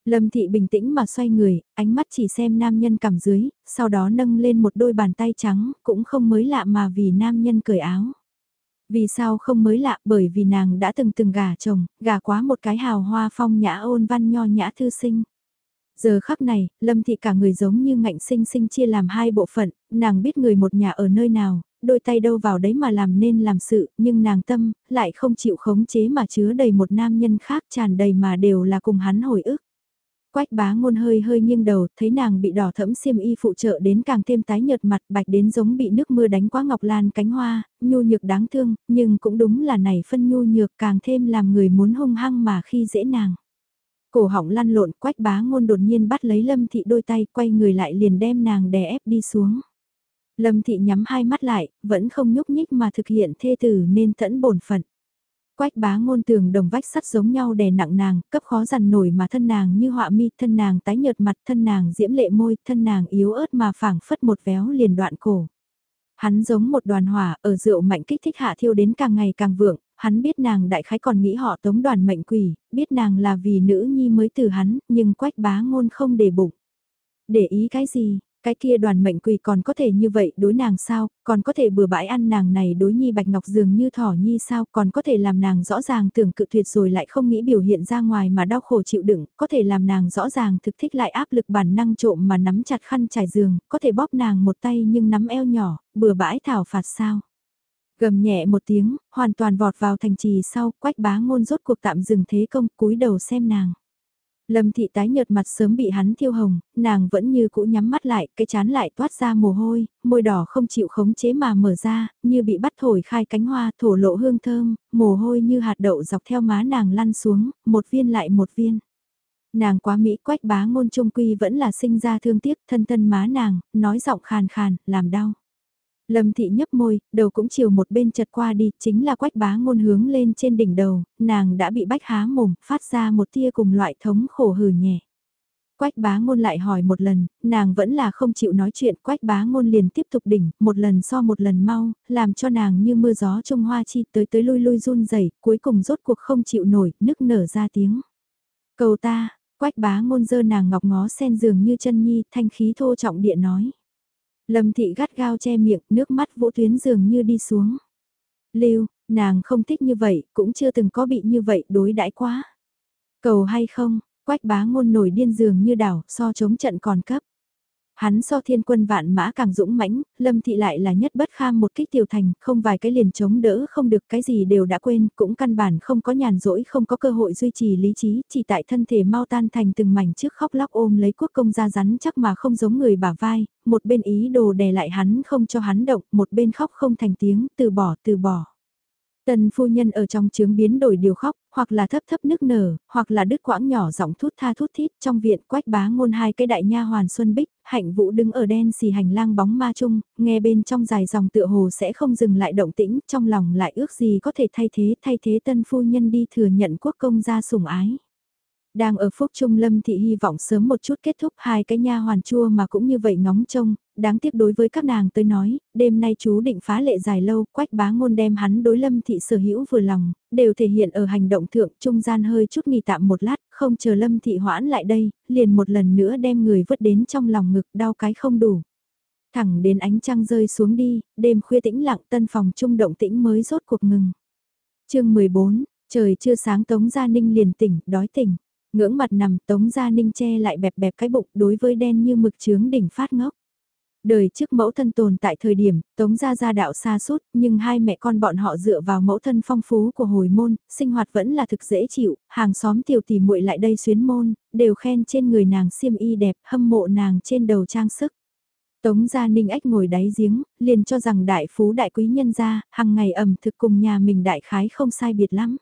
Lâm thị bình tĩnh mà xoay người, ánh mắt chỉ xem nam nhân cằm dưới, sau đó nâng lên một đôi bàn tay trắng, cũng không mới lạ mà vì nam nhân cởi áo. Vì sao không mới lạ bởi vì nàng đã từng từng gả chồng, gả quá một cái hào hoa phong nhã ôn văn nho nhã thư sinh. Giờ khắc này, Lâm Thị cả người giống như ngạnh sinh sinh chia làm hai bộ phận, nàng biết người một nhà ở nơi nào, đôi tay đâu vào đấy mà làm nên làm sự, nhưng nàng tâm, lại không chịu khống chế mà chứa đầy một nam nhân khác tràn đầy mà đều là cùng hắn hồi ức. Quách bá ngôn hơi hơi nghiêng đầu, thấy nàng bị đỏ thẫm xiêm y phụ trợ đến càng thêm tái nhợt mặt bạch đến giống bị nước mưa đánh quá ngọc lan cánh hoa, nhu nhược đáng thương, nhưng cũng đúng là này phân nhu nhược càng thêm làm người muốn hung hăng mà khi dễ nàng. Cổ họng lăn lộn quách bá ngôn đột nhiên bắt lấy lâm thị đôi tay quay người lại liền đem nàng đè ép đi xuống. Lâm thị nhắm hai mắt lại, vẫn không nhúc nhích mà thực hiện thê tử nên tẫn bổn phận. Quách bá ngôn tường đồng vách sắt giống nhau đè nặng nàng, cấp khó dằn nổi mà thân nàng như họa mi, thân nàng tái nhợt mặt, thân nàng diễm lệ môi, thân nàng yếu ớt mà phảng phất một véo liền đoạn cổ. Hắn giống một đoàn hỏa ở rượu mạnh kích thích hạ thiêu đến càng ngày càng vượng, hắn biết nàng đại khái còn nghĩ họ tống đoàn mệnh quỷ, biết nàng là vì nữ nhi mới từ hắn, nhưng quách bá ngôn không để bụng. Để ý cái gì, cái kia đoàn mệnh quỳ còn có thể như vậy đối nàng sao, còn có thể bừa bãi ăn nàng này đối nhi bạch ngọc dường như thỏ nhi sao, còn có thể làm nàng rõ ràng tưởng cự tuyệt rồi lại không nghĩ biểu hiện ra ngoài mà đau khổ chịu đựng, có thể làm nàng rõ ràng thực thích lại áp lực bản năng trộm mà nắm chặt khăn trải giường, có thể bóp nàng một tay nhưng nắm eo nhỏ, bừa bãi thảo phạt sao. Gầm nhẹ một tiếng, hoàn toàn vọt vào thành trì sau, quách bá ngôn rốt cuộc tạm dừng thế công, cúi đầu xem nàng. Lâm thị tái nhợt mặt sớm bị hắn thiêu hồng, nàng vẫn như cũ nhắm mắt lại, cái chán lại toát ra mồ hôi, môi đỏ không chịu khống chế mà mở ra, như bị bắt thổi khai cánh hoa thổ lộ hương thơm, mồ hôi như hạt đậu dọc theo má nàng lăn xuống, một viên lại một viên. Nàng quá Mỹ quách bá ngôn trung quy vẫn là sinh ra thương tiếc thân thân má nàng, nói giọng khàn khàn, làm đau. Lâm thị nhấp môi, đầu cũng chiều một bên chật qua đi, chính là quách bá ngôn hướng lên trên đỉnh đầu, nàng đã bị bách há mồm, phát ra một tia cùng loại thống khổ hừ nhẹ. Quách bá ngôn lại hỏi một lần, nàng vẫn là không chịu nói chuyện, quách bá ngôn liền tiếp tục đỉnh, một lần so một lần mau, làm cho nàng như mưa gió trong hoa chi tới tới lui lui run rẩy cuối cùng rốt cuộc không chịu nổi, nức nở ra tiếng. Cầu ta, quách bá ngôn dơ nàng ngọc ngó sen dường như chân nhi, thanh khí thô trọng địa nói. Lâm thị gắt gao che miệng, nước mắt vũ tuyến dường như đi xuống. Lưu, nàng không thích như vậy, cũng chưa từng có bị như vậy đối đãi quá. Cầu hay không, quách bá ngôn nổi điên dường như đảo, so chống trận còn cấp. Hắn so thiên quân vạn mã càng dũng mãnh, lâm thị lại là nhất bất kham một kích tiểu thành, không vài cái liền chống đỡ không được cái gì đều đã quên, cũng căn bản không có nhàn rỗi không có cơ hội duy trì lý trí, chỉ tại thân thể mau tan thành từng mảnh trước khóc lóc ôm lấy quốc công ra rắn chắc mà không giống người bả vai, một bên ý đồ đè lại hắn không cho hắn động, một bên khóc không thành tiếng, từ bỏ từ bỏ. Tần phu nhân ở trong trướng biến đổi điều khóc, hoặc là thấp thấp nức nở, hoặc là đứt quãng nhỏ giọng thút tha thút thít trong viện quách bá ngôn hai cái đại nha hoàn xuân bích, hạnh vũ đứng ở đen xì hành lang bóng ma chung, nghe bên trong dài dòng tựa hồ sẽ không dừng lại động tĩnh, trong lòng lại ước gì có thể thay thế thay thế tân phu nhân đi thừa nhận quốc công gia sủng ái. Đang ở phúc trung lâm thị hy vọng sớm một chút kết thúc hai cái nha hoàn chua mà cũng như vậy ngóng trông, đáng tiếc đối với các nàng tới nói, đêm nay chú định phá lệ dài lâu, quách bá ngôn đem hắn đối lâm thị sở hữu vừa lòng, đều thể hiện ở hành động thượng trung gian hơi chút nghỉ tạm một lát, không chờ lâm thị hoãn lại đây, liền một lần nữa đem người vứt đến trong lòng ngực đau cái không đủ. Thẳng đến ánh trăng rơi xuống đi, đêm khuya tĩnh lặng tân phòng trung động tĩnh mới rốt cuộc ngừng. chương 14, trời chưa sáng Tống Gia Ninh liền tỉnh, đói tỉnh. Ngưỡng mặt nằm Tống Gia Ninh che lại bẹp bẹp cái bụng đối với đen như mực trướng đỉnh phát ngốc. Đời trước mẫu thân tồn tại thời điểm, Tống Gia Gia đạo xa suốt, nhưng hai mẹ con bọn họ dựa vào mẫu thân phong phú của hồi môn, sinh hoạt vẫn là thực dễ chịu, hàng xóm tiểu tỷ muội lại đây xuyến môn, đều khen trên người nàng xiêm y đẹp, hâm mộ nàng trên đầu trang sức. Tống Gia Ninh ếch ngồi đáy giếng, liền cho rằng đại phú đại quý nhân gia, hàng ngày ẩm thực cùng nhà mình đại khái không sai biệt lắm.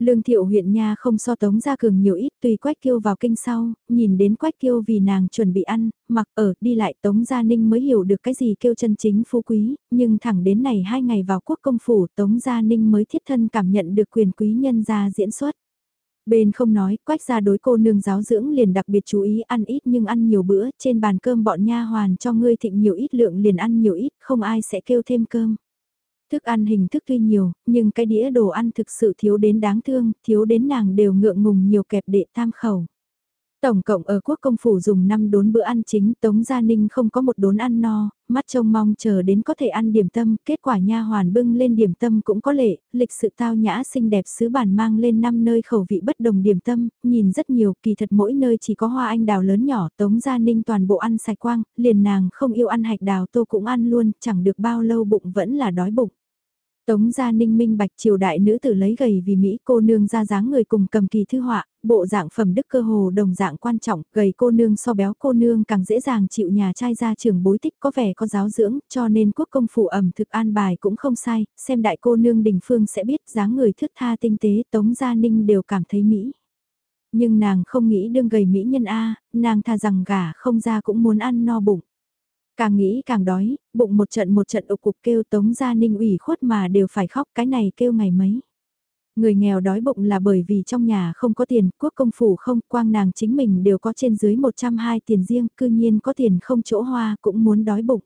Lương thiệu huyện nha không so tống gia cường nhiều ít tùy Quách Kiêu vào kinh sau, nhìn đến Quách Kiêu vì nàng chuẩn bị ăn, mặc ở, đi lại tống gia ninh mới hiểu được cái gì kêu chân chính phú quý, nhưng thẳng đến này hai ngày vào quốc công phủ tống gia ninh mới thiết thân cảm nhận được quyền quý nhân gia diễn xuất. Bên không nói, quách ra đối cô nương giáo dưỡng liền đặc biệt chú ý ăn ít nhưng ăn nhiều bữa, trên bàn cơm bọn nha hoàn cho ngươi thịnh nhiều ít lượng liền ăn nhiều ít, không ai sẽ kêu thêm cơm. Thức ăn hình thức tuy nhiều, nhưng cái đĩa đồ ăn thực sự thiếu đến đáng thương, thiếu đến nàng đều ngượng ngùng nhiều kẹp để tham khẩu. Tổng cộng ở quốc công phủ dùng 5 đốn bữa ăn chính, Tống Gia Ninh không có một đốn ăn no, mắt trông mong chờ đến có thể ăn điểm tâm, kết quả nha hoàn bưng lên điểm tâm cũng có lệ, lịch sự tao nhã xinh đẹp sứ bản mang lên 5 nơi khẩu vị bất đồng điểm tâm, nhìn rất nhiều, kỳ thật mỗi nơi chỉ có hoa anh đào lớn nhỏ, Tống Gia Ninh toàn bộ ăn sạch quang, liền nàng không yêu ăn hạch đào tô cũng ăn luôn, chẳng được bao lâu bụng vẫn là đói bụng. Tống gia ninh minh bạch triều đại nữ tử lấy gầy vì Mỹ cô nương ra dáng người cùng cầm kỳ thư họa, bộ dạng phẩm đức cơ hồ đồng dạng quan trọng, gầy cô nương so béo cô nương càng dễ dàng chịu nhà trai ra trường bối tích có vẻ có giáo dưỡng, cho nên quốc công phủ ẩm thực an bài cũng không sai, xem đại cô nương đình phương sẽ biết dáng người thước tha tinh tế Tống gia ninh đều cảm thấy Mỹ. Nhưng nàng không nghĩ đương gầy Mỹ nhân A, nàng tha rằng gả không ra cũng muốn ăn no bụng. Càng nghĩ càng đói, bụng một trận một trận ục cục kêu tống gia ninh ủy khuất mà đều phải khóc cái này kêu ngày mấy. Người nghèo đói bụng là bởi vì trong nhà không có tiền, quốc công phủ không, quang nàng chính mình đều có trên dưới 120 tiền riêng, cư nhiên có tiền không chỗ hoa cũng muốn đói bụng.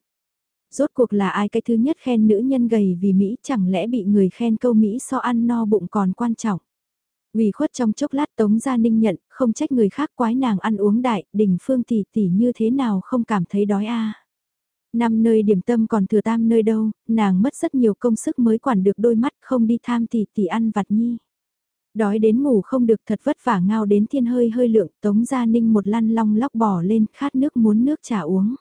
Rốt cuộc là ai cái thứ nhất khen nữ nhân gầy vì Mỹ chẳng lẽ bị người khen câu Mỹ so ăn no bụng còn quan trọng. Vì khuất trong chốc lát Tống Gia Ninh nhận, không trách người khác quái nàng ăn uống đại, đỉnh phương tỷ tỷ như thế nào không cảm thấy đói a Năm nơi điểm tâm còn thừa tam nơi đâu, nàng mất rất nhiều công sức mới quản được đôi mắt không đi tham thì tỷ ăn vặt nhi. Đói đến ngủ không được thật vất vả ngao đến thiên hơi hơi lượng tống gia ninh một lăn long lóc bỏ lên khát nước muốn nước trà uống.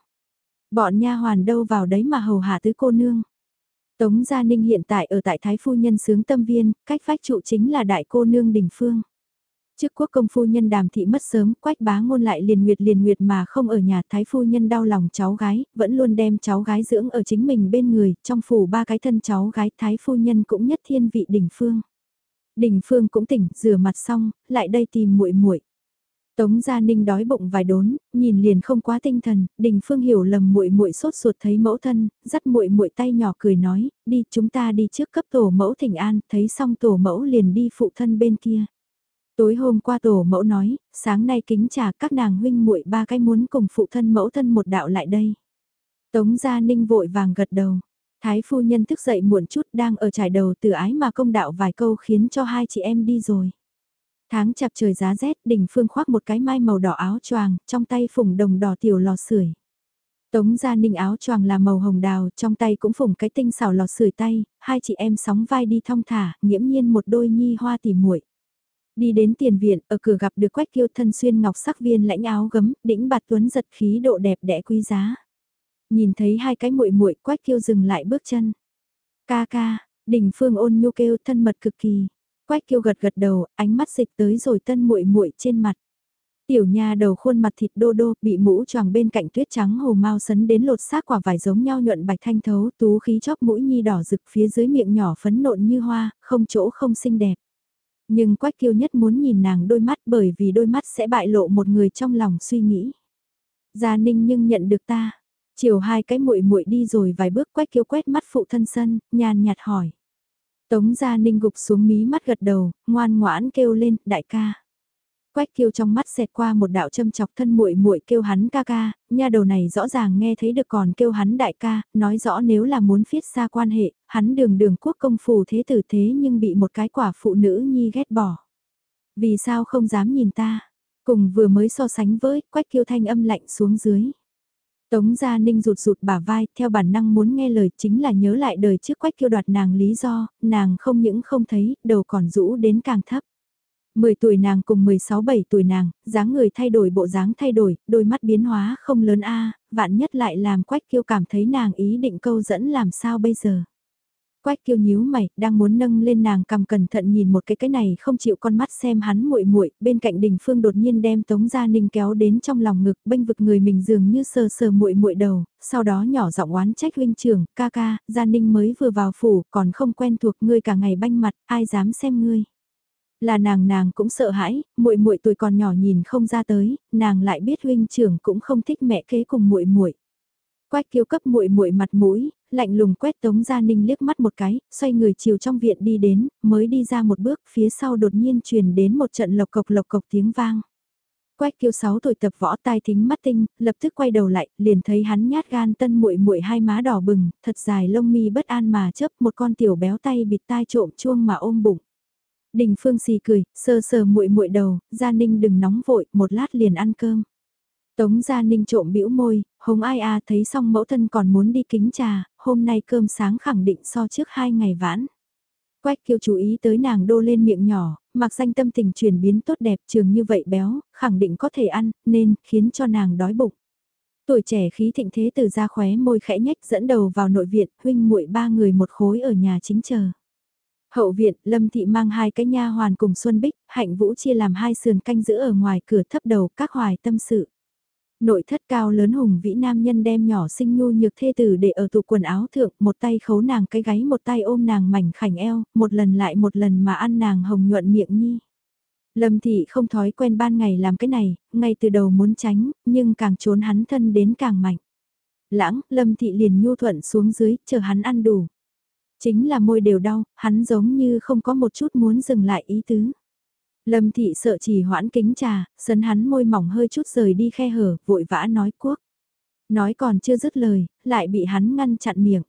Bọn nha hoàn đâu vào đấy mà hầu hạ tứ cô nương. Tống Gia Ninh hiện tại ở tại Thái Phu Nhân sướng tâm viên, cách phách trụ chính là đại cô nương đỉnh phương. Trước quốc công phu nhân đàm thị mất sớm, quách bá ngôn lại liền nguyệt liền nguyệt mà không ở nhà thái phu nhân đau lòng cháu gái, vẫn luôn đem cháu gái dưỡng ở chính mình bên người, trong phủ ba cái thân cháu gái thái phu nhân cũng nhất thiên vị đỉnh phương. Đỉnh phương cũng tỉnh, rửa mặt xong, lại đây tìm muội muội. Tống Gia Ninh đói bụng vài đốn, nhìn liền không quá tinh thần, Đình Phương hiểu lầm muội muội sốt ruột thấy mẫu thân, dắt muội muội tay nhỏ cười nói, đi chúng ta đi trước cấp tổ mẫu thỉnh an, thấy xong tổ mẫu liền đi phụ thân bên kia. Tối hôm qua tổ mẫu nói, sáng nay kính trà các nàng huynh muội ba cái muốn cùng phụ thân mẫu thân một đạo lại đây. Tống Gia Ninh vội vàng gật đầu. Thái phu nhân thức dậy muộn chút đang ở trải đầu từ ái mà công đạo vài câu khiến cho hai chị em đi rồi. Tháng chạp trời giá rét, đỉnh phương khoác một cái mai màu đỏ áo choàng, trong tay phùng đồng đỏ tiểu lò sưởi. Tống Gia Ninh áo choàng là màu hồng đào, trong tay cũng phùng cái tinh xảo lò sưởi tay, hai chị em sóng vai đi thong thả, nghiễm nhiên một đôi nhi hoa tỉ muội. Đi đến tiền viện, ở cửa gặp được quách kiêu thân xuyên ngọc sắc viên lãnh áo gấm, đĩnh bạt tuấn giật khí độ đẹp đẽ quý giá. Nhìn thấy hai cái muội muội quách kiêu dừng lại bước chân. Ca ca, đỉnh phương ôn nhu kêu thân mật cực kỳ. Quách kiêu gật gật đầu, ánh mắt dịch tới rồi tân muội muội trên mặt. Tiểu nha đầu khuôn mặt thịt đô đô, bị mũ choàng bên cạnh tuyết trắng hồ mau sấn đến lột xác quả vải giống nhau nhuận bạch thanh thấu, tú khí chóp mũi nhi đỏ rực phía dưới miệng nhỏ phấn nộn như hoa, không chỗ không xinh đẹp. Nhưng Quách Kiêu nhất muốn nhìn nàng đôi mắt bởi vì đôi mắt sẽ bại lộ một người trong lòng suy nghĩ. Gia Ninh nhưng nhận được ta. Chiều hai cái muội muội đi rồi vài bước Quách Kiêu quét mắt phụ thân sân, nhàn nhạt hỏi. Tống Gia Ninh gục xuống mí mắt gật đầu, ngoan ngoãn kêu lên, đại ca. Quách kiêu trong mắt xẹt qua một đạo châm chọc thân muội muội kêu hắn ca ca, nha đầu này rõ ràng nghe thấy được còn kêu hắn đại ca, nói rõ nếu là muốn phiết xa quan hệ, hắn đường đường quốc công phù thế tử thế nhưng bị một cái quả phụ nữ nhi ghét bỏ. Vì sao không dám nhìn ta? Cùng vừa mới so sánh với, quách kiêu thanh âm lạnh xuống dưới. Tống Gia Ninh rụt rụt bả vai, theo bản năng muốn nghe lời chính là nhớ lại đời trước quách kiêu đoạt nàng lý do, nàng không những không thấy, đầu còn rũ đến càng thấp. 10 tuổi nàng cùng 16-7 tuổi nàng, dáng người thay đổi bộ dáng thay đổi, đôi mắt biến hóa không lớn a vạn nhất lại làm quách kiêu cảm thấy nàng ý định câu dẫn làm sao bây giờ. Quách kiêu nhíu mày, đang muốn nâng lên nàng cầm cẩn thận nhìn một cái cái này không chịu con mắt xem hắn muội muội bên cạnh đình phương đột nhiên đem tống gia ninh kéo đến trong lòng ngực bênh vực người mình dường như sờ sờ muội muội đầu, sau đó nhỏ giọng oán trách huynh trưởng, ca ca, gia ninh mới vừa vào phủ, còn không quen thuộc ngươi cả ngày banh mặt, ai dám xem ngươi. Là nàng nàng cũng sợ hãi, muội muội tuổi còn nhỏ nhìn không ra tới, nàng lại biết huynh trưởng cũng không thích mẹ kế cùng muội muội. Quách kiêu cấp muội muội mặt mũi, lạnh lùng quét Tống Gia Ninh liếc mắt một cái, xoay người chiều trong viện đi đến, mới đi ra một bước, phía sau đột nhiên truyền đến một trận lộc cộc lộc cộc tiếng vang. Quách kiêu sáu tuổi tập võ tai thính mắt tinh, lập tức quay đầu lại, liền thấy hắn nhát gan tân muội muội hai má đỏ bừng, thật dài lông mi bất an mà chớp một con tiểu béo tay bịt tai trộm chuông mà ôm bụng. Đình Phương xì cười, sơ sờ muội muội đầu, Gia Ninh đừng nóng vội, một lát liền ăn cơm. Tống Gia Ninh trộm bĩu môi, hống ai à thấy xong mẫu thân còn muốn đi kính trà, hôm nay cơm sáng khẳng định so trước hai ngày vãn. Quách kiêu chú ý tới nàng đô lên miệng nhỏ, mặc danh tâm tình chuyển biến tốt đẹp trường như vậy béo, khẳng định có thể ăn, nên khiến cho nàng đói bụng. Tuổi trẻ khí thịnh thế từ ra khóe môi khẽ nhách dẫn đầu vào nội viện, huynh muội ba người một khối ở nhà chính chờ. Hậu viện, Lâm Thị mang hai cái nha hoàn cùng Xuân Bích, Hạnh Vũ chia làm hai sườn canh giữ ở ngoài cửa thấp đầu các hoài tâm sự. Nội thất cao lớn hùng vĩ nam nhân đem nhỏ sinh nhu nhược thê tử để ở tủ quần áo thượng, một tay khấu nàng cái gáy một tay ôm nàng mảnh khảnh eo, một lần lại một lần mà ăn nàng hồng nhuận miệng nhi. Lâm thị không thói quen ban ngày làm cái này, ngay từ đầu muốn tránh, nhưng càng trốn hắn thân đến càng mạnh. Lãng, Lâm thị liền nhu thuận xuống dưới, chờ hắn ăn đủ. Chính là môi đều đau, hắn giống như không có một chút muốn dừng lại ý tứ. Lâm thị sợ chỉ hoãn kính trà, sấn hắn môi mỏng hơi chút rời đi khe hở, vội vã nói quốc. Nói còn chưa dứt lời, lại bị hắn ngăn chặn miệng.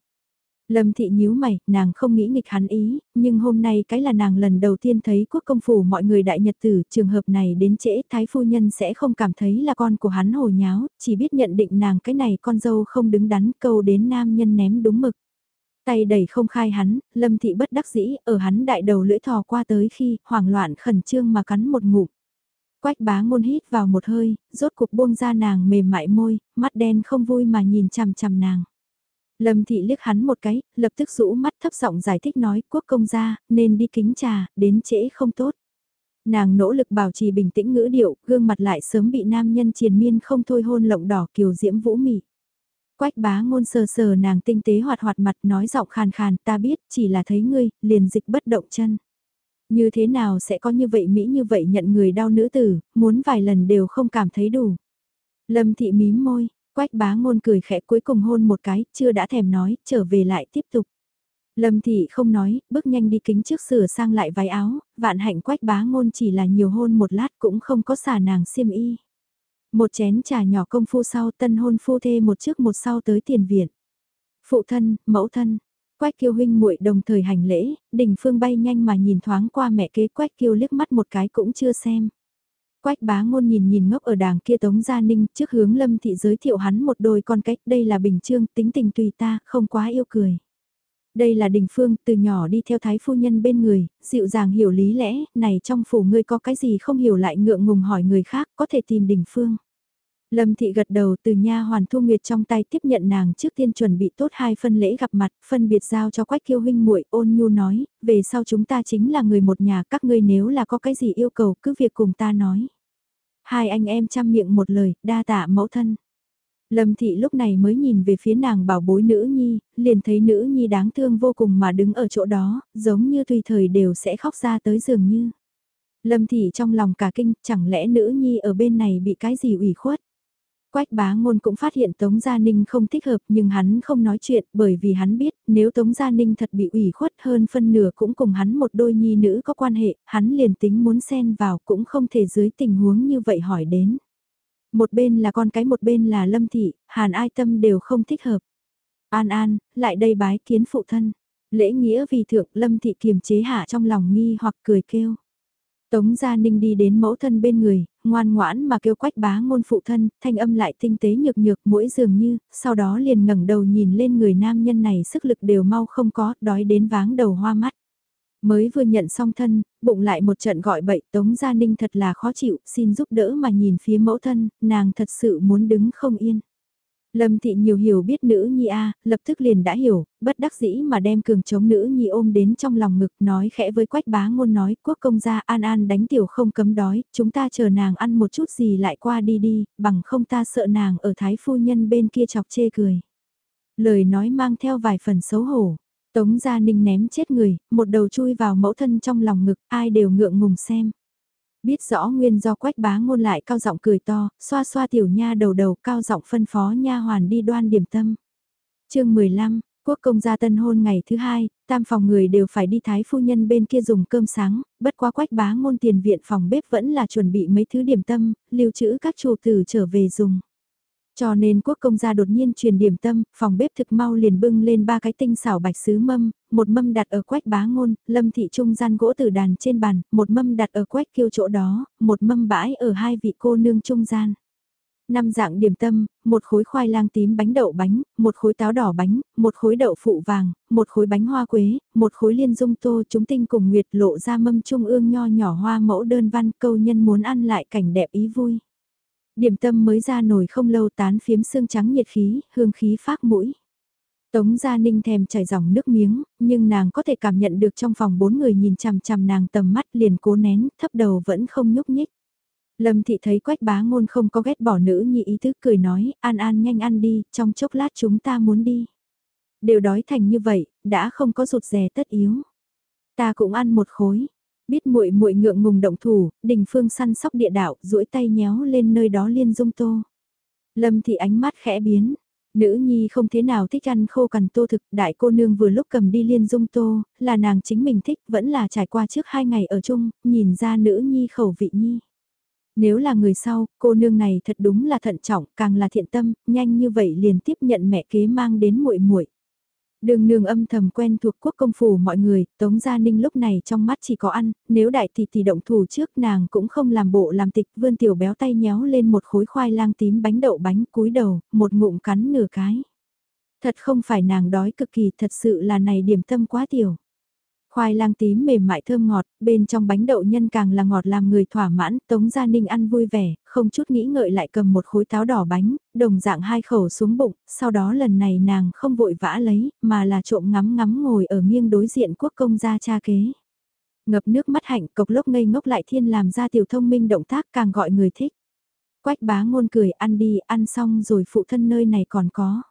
Lâm thị nhíu mày, nàng không nghĩ nghịch hắn ý, nhưng hôm nay cái là nàng lần đầu tiên thấy quốc công phủ mọi người đại nhật tử, trường hợp này đến trễ, thái phu nhân sẽ không cảm thấy là con của hắn hồ nháo, chỉ biết nhận định nàng cái này con dâu không đứng đắn câu đến nam nhân ném đúng mực. Tay đẩy không khai hắn, lâm thị bất đắc dĩ, ở hắn đại đầu lưỡi thò qua tới khi, hoảng loạn khẩn trương mà cắn một ngụm. Quách bá ngôn hít vào một hơi, rốt cục buông ra nàng mềm mại môi, mắt đen không vui mà nhìn chằm chằm nàng. Lâm thị liếc hắn một cái, lập tức rũ mắt thấp giọng giải thích nói quốc công gia, nên đi kính trà, đến trễ không tốt. Nàng nỗ lực bảo trì bình tĩnh ngữ điệu, gương mặt lại sớm bị nam nhân triền miên không thôi hôn lộng đỏ kiều diễm vũ mị. Quách bá ngôn sờ sờ nàng tinh tế hoạt hoạt mặt nói giọng khàn khàn ta biết chỉ là thấy ngươi, liền dịch bất động chân. Như thế nào sẽ có như vậy Mỹ như vậy nhận người đau nữ tử, muốn vài lần đều không cảm thấy đủ. Lâm thị mím môi, quách bá ngôn cười khẽ cuối cùng hôn một cái, chưa đã thèm nói, trở về lại tiếp tục. Lâm thị không nói, bước nhanh đi kính trước sửa sang lại váy áo, vạn hạnh quách bá ngôn chỉ là nhiều hôn một lát cũng không có xả nàng xiêm y. Một chén trà nhỏ công phu sau tân hôn phu thê một trước một sau tới tiền viện. Phụ thân, mẫu thân, Quách kiêu huynh muội đồng thời hành lễ, đình phương bay nhanh mà nhìn thoáng qua mẹ kế quách kiêu liếc mắt một cái cũng chưa xem. Quách bá ngôn nhìn nhìn ngốc ở đàng kia tống gia ninh trước hướng lâm thị giới thiệu hắn một đôi con cách đây là bình trương tính tình tùy ta không quá yêu cười. Đây là đình phương từ nhỏ đi theo thái phu nhân bên người, dịu dàng hiểu lý lẽ, này trong phủ ngươi có cái gì không hiểu lại ngượng ngùng hỏi người khác có thể tìm đình phương. Lâm Thị gật đầu từ nha hoàn thu nguyệt trong tay tiếp nhận nàng trước tiên chuẩn bị tốt hai phân lễ gặp mặt, phân biệt giao cho quách kiêu huynh muội ôn nhu nói, về sau chúng ta chính là người một nhà các ngươi nếu là có cái gì yêu cầu cứ việc cùng ta nói. Hai anh em chăm miệng một lời, đa tạ mẫu thân. Lâm Thị lúc này mới nhìn về phía nàng bảo bối nữ nhi, liền thấy nữ nhi đáng thương vô cùng mà đứng ở chỗ đó, giống như tùy thời đều sẽ khóc ra tới giường như. Lâm Thị trong lòng cả kinh, chẳng lẽ nữ nhi ở bên này bị cái gì ủy khuất? Quách bá ngôn cũng phát hiện Tống Gia Ninh không thích hợp nhưng hắn không nói chuyện bởi vì hắn biết nếu Tống Gia Ninh thật bị ủy khuất hơn phân nửa cũng cùng hắn một đôi nhi nữ có quan hệ, hắn liền tính muốn xen vào cũng không thể dưới tình huống như vậy hỏi đến. Một bên là con cái một bên là Lâm Thị, Hàn Ai Tâm đều không thích hợp. An An, lại đây bái kiến phụ thân. Lễ nghĩa vì thượng Lâm Thị kiềm chế hạ trong lòng nghi hoặc cười kêu. Tống Gia Ninh đi đến mẫu thân bên người, ngoan ngoãn mà kêu quách bá ngôn phụ thân, thanh âm lại tinh tế nhược nhược mũi dường như, sau đó liền ngẩng đầu nhìn lên người nam nhân này sức lực đều mau không có, đói đến váng đầu hoa mắt. Mới vừa nhận xong thân, bụng lại một trận gọi bậy Tống Gia Ninh thật là khó chịu, xin giúp đỡ mà nhìn phía mẫu thân, nàng thật sự muốn đứng không yên. Lâm thị nhiều hiểu biết nữ nhi a, lập tức liền đã hiểu, bất đắc dĩ mà đem cường chống nữ nhi ôm đến trong lòng ngực nói khẽ với quách bá ngôn nói quốc công gia an an đánh tiểu không cấm đói, chúng ta chờ nàng ăn một chút gì lại qua đi đi, bằng không ta sợ nàng ở thái phu nhân bên kia chọc chê cười. Lời nói mang theo vài phần xấu hổ. Tống Gia Ninh ném chết người, một đầu chui vào mẫu thân trong lòng ngực, ai đều ngượng ngùng xem. Biết rõ nguyên do quách bá ngôn lại cao giọng cười to, xoa xoa tiểu nha đầu đầu cao giọng phân phó nha hoàn đi đoan điểm tâm. chương 15, quốc công gia tân hôn ngày thứ hai, tam phòng người đều phải đi thái phu nhân bên kia dùng cơm sáng, bất quá quách bá ngôn tiền viện phòng bếp vẫn là chuẩn bị mấy thứ điểm tâm, lưu trữ các chủ tử trở về dùng. Cho nên quốc công gia đột nhiên truyền điểm tâm, phòng bếp thực mau liền bưng lên ba cái tinh xảo bạch sứ mâm, một mâm đặt ở quách bá ngôn, lâm thị trung gian gỗ tử đàn trên bàn, một mâm đặt ở quách kiêu chỗ đó, một mâm bãi ở hai vị cô nương trung gian. Năm dạng điểm tâm, một khối khoai lang tím bánh đậu bánh, một khối táo đỏ bánh, một khối đậu phụ vàng, một khối bánh hoa quế, một khối liên dung tô chúng tinh cùng nguyệt lộ ra mâm trung ương nho nhỏ hoa mẫu đơn văn câu nhân muốn ăn lại cảnh đẹp ý vui. Điểm tâm mới ra nổi không lâu tán phiếm xương trắng nhiệt khí, hương khí phát mũi. Tống Gia Ninh thèm chảy dòng nước miếng, nhưng nàng có thể cảm nhận được trong phòng bốn người nhìn chằm chằm nàng tầm mắt liền cố nén, thấp đầu vẫn không nhúc nhích. Lâm thị thấy quách bá ngôn không có ghét bỏ nữ nhị ý thức cười nói, an an nhanh ăn đi, trong chốc lát chúng ta muốn đi. Đều đói thành như vậy, đã không có rụt rè tất yếu. Ta cũng ăn một khối, Biết muội muội ngượng ngùng động thủ, Đình Phương săn sóc địa đạo, duỗi tay nhéo lên nơi đó liên dung tô. Lâm thị ánh mắt khẽ biến. Nữ nhi không thế nào thích ăn khô cằn tô thực, đại cô nương vừa lúc cầm đi liên dung tô, là nàng chính mình thích, vẫn là trải qua trước hai ngày ở chung, nhìn ra nữ nhi khẩu vị nhi. Nếu là người sau, cô nương này thật đúng là thận trọng, càng là thiện tâm, nhanh như vậy liền tiếp nhận mẹ kế mang đến muội muội. Đường nương âm thầm quen thuộc quốc công phủ mọi người, Tống Gia Ninh lúc này trong mắt chỉ có ăn, nếu đại thì thì động thủ trước nàng cũng không làm bộ làm tịch vươn tiểu béo tay nhéo lên một khối khoai lang tím bánh đậu bánh cúi đầu, một ngụm cắn nửa cái. Thật không phải nàng đói cực kỳ thật sự là này điểm tâm quá tiểu. Khoai lang tím mềm mại thơm ngọt, bên trong bánh đậu nhân càng là ngọt làm người thỏa mãn, Tống Gia Ninh ăn vui vẻ, không chút nghĩ ngợi lại cầm một khối táo đỏ bánh, đồng dạng hai khẩu xuống bụng, sau đó lần này nàng không vội vã lấy, mà là trộm ngắm ngắm ngồi ở nghiêng đối diện quốc công gia cha kế. Ngập nước mắt hạnh cộc lốc ngây ngốc lại thiên làm ra tiểu thông minh động tác càng gọi người thích. Quách bá ngôn cười ăn đi, ăn xong rồi phụ thân nơi này còn có.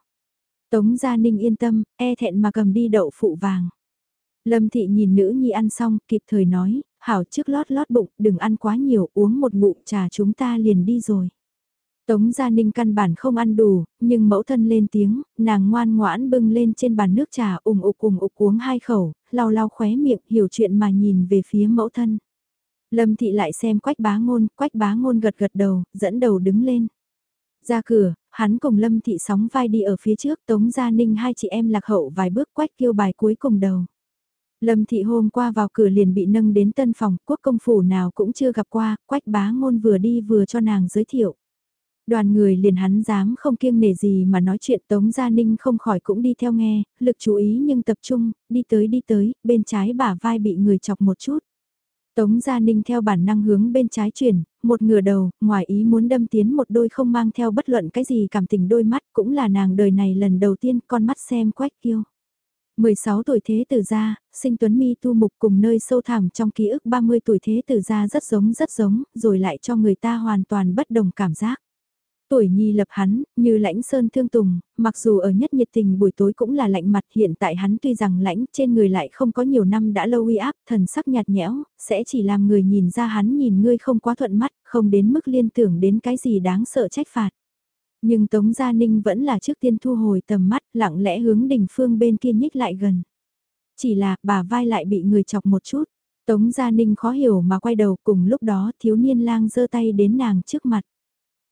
Tống Gia Ninh yên tâm, e thẹn mà cầm đi đậu phụ vàng. Lâm thị nhìn nữ nhi ăn xong, kịp thời nói, hảo trước lót lót bụng, đừng ăn quá nhiều, uống một ngụm trà chúng ta liền đi rồi. Tống Gia Ninh căn bản không ăn đủ, nhưng mẫu thân lên tiếng, nàng ngoan ngoãn bưng lên trên bàn nước trà ủng ục ủng ục uống hai khẩu, lau lau khóe miệng hiểu chuyện mà nhìn về phía mẫu thân. Lâm thị lại xem quách bá ngôn, quách bá ngôn gật gật đầu, dẫn đầu đứng lên. Ra cửa, hắn cùng Lâm thị sóng vai đi ở phía trước, Tống Gia Ninh hai chị em lạc hậu vài bước quách kêu bài cuối cùng đầu. Lâm thị hôm qua vào cửa liền bị nâng đến tân phòng, quốc công phủ nào cũng chưa gặp qua, quách bá ngôn vừa đi vừa cho nàng giới thiệu. Đoàn người liền hắn dám không kiêng nể gì mà nói chuyện Tống Gia Ninh không khỏi cũng đi theo nghe, lực chú ý nhưng tập trung, đi tới đi tới, bên trái bả vai bị người chọc một chút. Tống Gia Ninh theo bản năng hướng bên trái chuyển, một ngửa đầu, ngoài ý muốn đâm tiến một đôi không mang theo bất luận cái gì cảm tình đôi mắt cũng là nàng đời này lần đầu tiên con mắt xem quách kiêu. 16 tuổi thế tử gia, sinh tuấn mi tu mục cùng nơi sâu thẳm trong ký ức 30 tuổi thế tử gia rất giống rất giống, rồi lại cho người ta hoàn toàn bất đồng cảm giác. Tuổi nhi lập hắn, như lãnh sơn thương tùng, mặc dù ở nhất nhiệt tình buổi tối cũng là lạnh mặt hiện tại hắn tuy rằng lãnh trên người lại không có nhiều năm đã lâu uy áp, thần sắc nhạt nhẽo, sẽ chỉ làm người nhìn ra hắn nhìn ngươi không quá thuận mắt, không đến mức liên tưởng đến cái gì đáng sợ trách phạt. Nhưng Tống Gia Ninh vẫn là trước tiên thu hồi tầm mắt lặng lẽ hướng đình phương bên kia nhích lại gần. Chỉ là bà vai lại bị người chọc một chút. Tống Gia Ninh khó hiểu mà quay đầu cùng lúc đó thiếu niên lang giơ tay đến nàng trước mặt.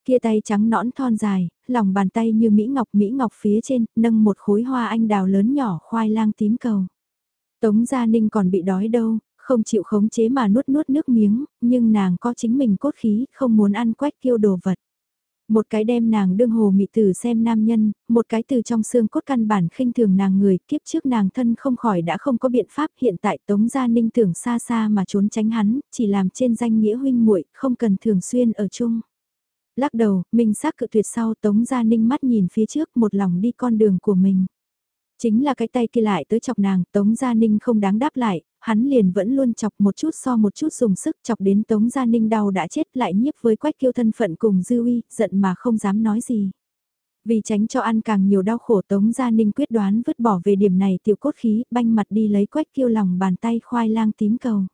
Kia tay trắng nõn thon dài, lòng bàn tay như Mỹ Ngọc Mỹ Ngọc phía trên, nâng một khối hoa anh đào lớn nhỏ khoai lang tím cầu. Tống Gia Ninh còn bị đói đâu, không chịu khống chế mà nuốt nuốt nước miếng, nhưng nàng có chính mình cốt khí, không muốn ăn quách kiêu đồ vật. Một cái đem nàng đương hồ mị tử xem nam nhân, một cái từ trong xương cốt căn bản khinh thường nàng người, kiếp trước nàng thân không khỏi đã không có biện pháp hiện tại Tống Gia Ninh tưởng xa xa mà trốn tránh hắn, chỉ làm trên danh nghĩa huynh muội không cần thường xuyên ở chung. Lắc đầu, mình xác cự tuyệt sau Tống Gia Ninh mắt nhìn phía trước một lòng đi con đường của mình. Chính là cái tay kia lại tới chọc nàng, Tống Gia Ninh không đáng đáp lại, hắn liền vẫn luôn chọc một chút so một chút dùng sức chọc đến Tống Gia Ninh đau đã chết lại nhiếp với quách kiêu thân phận cùng dư uy, giận mà không dám nói gì. Vì tránh cho ăn càng nhiều đau khổ Tống Gia Ninh quyết đoán vứt bỏ về điểm này tiểu cốt khí, banh mặt đi lấy quách kiêu lòng bàn tay khoai lang tím cầu.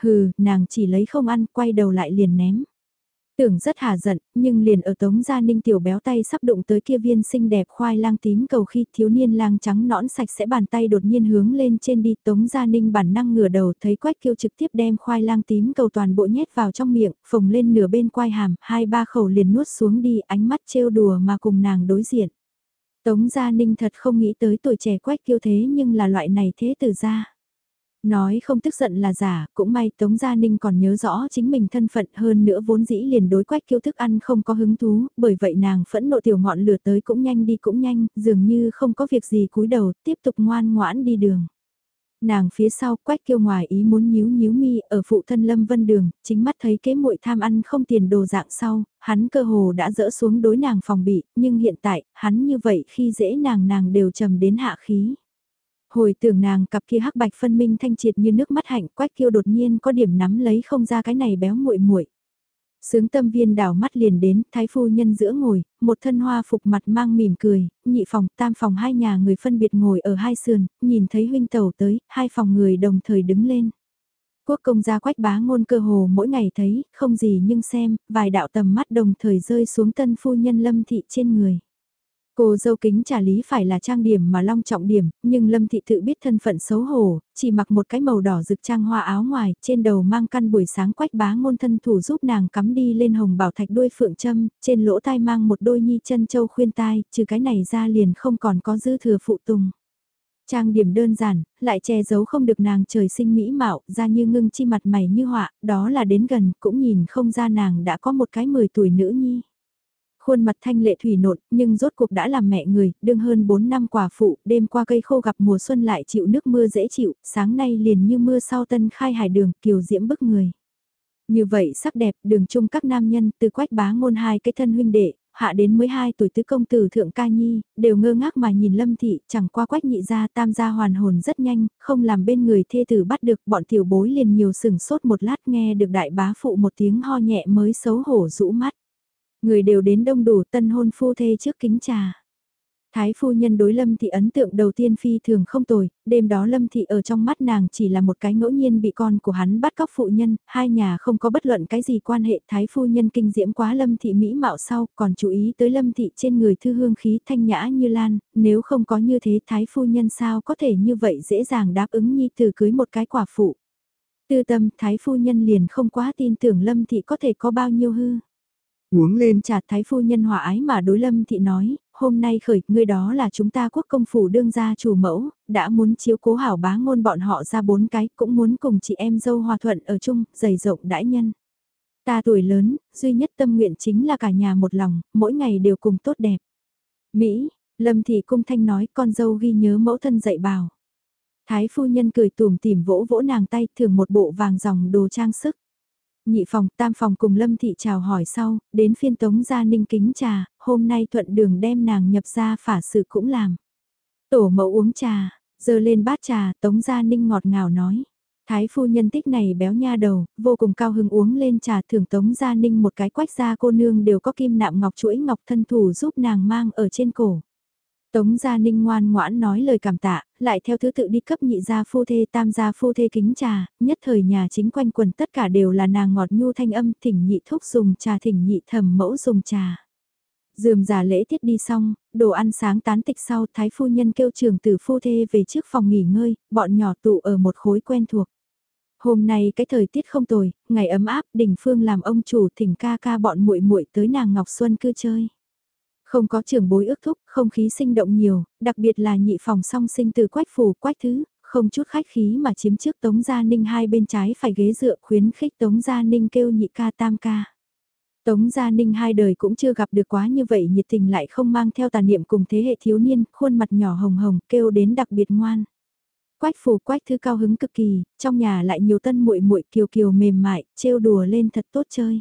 Hừ, nàng chỉ lấy không ăn, quay đầu lại liền ném. Tưởng rất hà giận, nhưng liền ở Tống Gia Ninh tiểu béo tay sắp đụng tới kia viên xinh đẹp khoai lang tím cầu khi thiếu niên lang trắng nõn sạch sẽ bàn tay đột nhiên hướng lên trên đi Tống Gia Ninh bản năng ngửa đầu thấy quách kiêu trực tiếp đem khoai lang tím cầu toàn bộ nhét vào trong miệng, phồng lên nửa bên quai hàm, hai ba khẩu liền nuốt xuống đi ánh mắt trêu đùa mà cùng nàng đối diện. Tống Gia Ninh thật không nghĩ tới tuổi trẻ quách kiêu thế nhưng là loại này thế từ gia. Nói không tức giận là giả, cũng may Tống Gia Ninh còn nhớ rõ chính mình thân phận hơn nữa vốn dĩ liền đối quách kiêu thức ăn không có hứng thú, bởi vậy nàng phẫn nộ tiểu ngọn lửa tới cũng nhanh đi cũng nhanh, dường như không có việc gì cúi đầu, tiếp tục ngoan ngoãn đi đường. Nàng phía sau quách kiêu ngoài ý muốn nhíu nhíu mi ở phụ thân lâm vân đường, chính mắt thấy kế muội tham ăn không tiền đồ dạng sau, hắn cơ hồ đã dỡ xuống đối nàng phòng bị, nhưng hiện tại, hắn như vậy khi dễ nàng nàng đều trầm đến hạ khí. Hồi tưởng nàng cặp kia hắc bạch phân minh thanh triệt như nước mắt hạnh quách kiêu đột nhiên có điểm nắm lấy không ra cái này béo muội muội. Sướng tâm viên đảo mắt liền đến, thái phu nhân giữa ngồi, một thân hoa phục mặt mang mỉm cười, nhị phòng, tam phòng hai nhà người phân biệt ngồi ở hai sườn, nhìn thấy huynh tẩu tới, hai phòng người đồng thời đứng lên. Quốc công gia quách bá ngôn cơ hồ mỗi ngày thấy, không gì nhưng xem, vài đạo tầm mắt đồng thời rơi xuống tân phu nhân lâm thị trên người. Cô dâu kính trả lý phải là trang điểm mà long trọng điểm, nhưng Lâm Thị tự biết thân phận xấu hổ, chỉ mặc một cái màu đỏ rực trang hoa áo ngoài, trên đầu mang căn buổi sáng quách bá ngôn thân thủ giúp nàng cắm đi lên hồng bảo thạch đuôi phượng châm, trên lỗ tai mang một đôi nhi chân châu khuyên tai, trừ cái này ra liền không còn có dư thừa phụ tùng. Trang điểm đơn giản, lại che giấu không được nàng trời sinh mỹ mạo, ra như ngưng chi mặt mày như họa, đó là đến gần, cũng nhìn không ra nàng đã có một cái 10 tuổi nữ nhi khuôn mặt thanh lệ thủy nộn, nhưng rốt cuộc đã làm mẹ người, đương hơn 4 năm quả phụ, đêm qua cây khô gặp mùa xuân lại chịu nước mưa dễ chịu, sáng nay liền như mưa sau tân khai hải đường, kiều diễm bức người. Như vậy sắc đẹp, đường chung các nam nhân, từ quách bá ngôn hai cái thân huynh đệ, hạ đến 12 tuổi tứ công tử thượng ca nhi, đều ngơ ngác mà nhìn lâm thị, chẳng qua quách nhị ra tam gia hoàn hồn rất nhanh, không làm bên người thê tử bắt được, bọn tiểu bối liền nhiều sừng sốt một lát nghe được đại bá phụ một tiếng ho nhẹ mới xấu hổ rũ mắt. Người đều đến đông đủ tân hôn phu thê trước kính trà. Thái phu nhân đối Lâm Thị ấn tượng đầu tiên phi thường không tồi, đêm đó Lâm Thị ở trong mắt nàng chỉ là một cái ngẫu nhiên bị con của hắn bắt cóc phụ nhân, hai nhà không có bất luận cái gì quan hệ Thái phu nhân kinh diễm quá Lâm Thị mỹ mạo sau, còn chú ý tới Lâm Thị trên người thư hương khí thanh nhã như lan, nếu không có như thế Thái phu nhân sao có thể như vậy dễ dàng đáp ứng nhi từ cưới một cái quả phụ. Tư tâm Thái phu nhân liền không quá tin tưởng Lâm Thị có thể có bao nhiêu hư. Uống lên trà thái phu nhân hòa ái mà đối lâm thị nói, hôm nay khởi, người đó là chúng ta quốc công phủ đương gia chủ mẫu, đã muốn chiếu cố hảo bá ngôn bọn họ ra bốn cái, cũng muốn cùng chị em dâu hòa thuận ở chung, dày rộng đãi nhân. Ta tuổi lớn, duy nhất tâm nguyện chính là cả nhà một lòng, mỗi ngày đều cùng tốt đẹp. Mỹ, lâm thị cung thanh nói con dâu ghi nhớ mẫu thân dạy bảo. Thái phu nhân cười tùm tìm vỗ vỗ nàng tay thường một bộ vàng dòng đồ trang sức. Nhị phòng, tam phòng cùng Lâm Thị chào hỏi sau, đến phiên Tống Gia Ninh kính trà, hôm nay thuận đường đem nàng nhập ra phả sự cũng làm. Tổ mẫu uống trà, giờ lên bát trà, Tống Gia Ninh ngọt ngào nói. Thái phu nhân tích này béo nha đầu, vô cùng cao hứng uống lên trà thưởng Tống Gia Ninh một cái quách gia cô nương đều có kim nạm ngọc chuỗi ngọc thân thủ giúp nàng mang ở trên cổ. Tống Gia Ninh ngoan ngoãn nói lời cảm tạ, lại theo thứ tự đi cấp nhị gia phu thê tam gia phu thê kính trà, nhất thời nhà chính quanh quần tất cả đều là nàng ngọt nhu thanh âm thỉnh nhị thúc dùng trà thỉnh nhị thầm mẫu dùng trà. Dườm giả lễ tiết đi xong, đồ ăn sáng tán tịch sau thái phu nhân kêu trường tử phu thê về trước phòng nghỉ ngơi, bọn nhỏ tụ ở một khối quen thuộc. Hôm nay cái thời tiết không tồi, ngày ấm áp, đỉnh phương làm ông chủ thỉnh ca ca bọn muội muội tới nàng Ngọc Xuân cư chơi. Không có trưởng bối ước thúc, không khí sinh động nhiều, đặc biệt là nhị phòng song sinh từ quách phủ quách thứ, không chút khách khí mà chiếm trước Tống Gia Ninh hai bên trái phải ghế dựa khuyến khích Tống Gia Ninh kêu nhị ca tam ca. Tống Gia Ninh hai đời cũng chưa gặp được quá như vậy nhiệt tình lại không mang theo tà niệm cùng thế hệ thiếu niên, khuôn mặt nhỏ hồng hồng kêu đến đặc biệt ngoan. Quách phủ quách thứ cao hứng cực kỳ, trong nhà lại nhiều tân muội muội kiều kiều mềm mại, trêu đùa lên thật tốt chơi.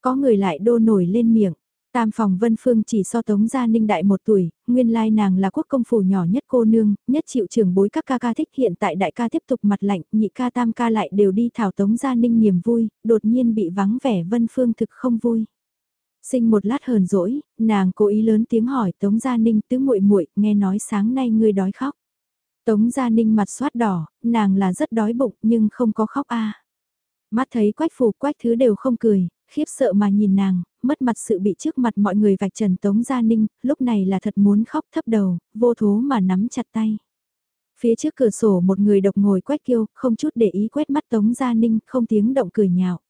Có người lại đô nổi lên miệng, Tam phòng Vân Phương chỉ so Tống Gia Ninh đại một tuổi, nguyên lai nàng là quốc công phủ nhỏ nhất cô nương, nhất chịu trưởng bối các ca ca thích hiện tại đại ca tiếp tục mặt lạnh, nhị ca tam ca lại đều đi thảo Tống Gia Ninh niềm vui, đột nhiên bị vắng vẻ Vân Phương thực không vui. Sinh một lát hờn dỗi, nàng cố ý lớn tiếng hỏi Tống Gia Ninh tứ muội muội nghe nói sáng nay ngươi đói khóc. Tống Gia Ninh mặt xoát đỏ, nàng là rất đói bụng nhưng không có khóc a. Mắt thấy quách phủ quách thứ đều không cười, khiếp sợ mà nhìn nàng, mất mặt sự bị trước mặt mọi người vạch trần Tống Gia Ninh, lúc này là thật muốn khóc thấp đầu, vô thố mà nắm chặt tay. Phía trước cửa sổ một người độc ngồi quét kiêu, không chút để ý quét mắt Tống Gia Ninh, không tiếng động cười nhạo.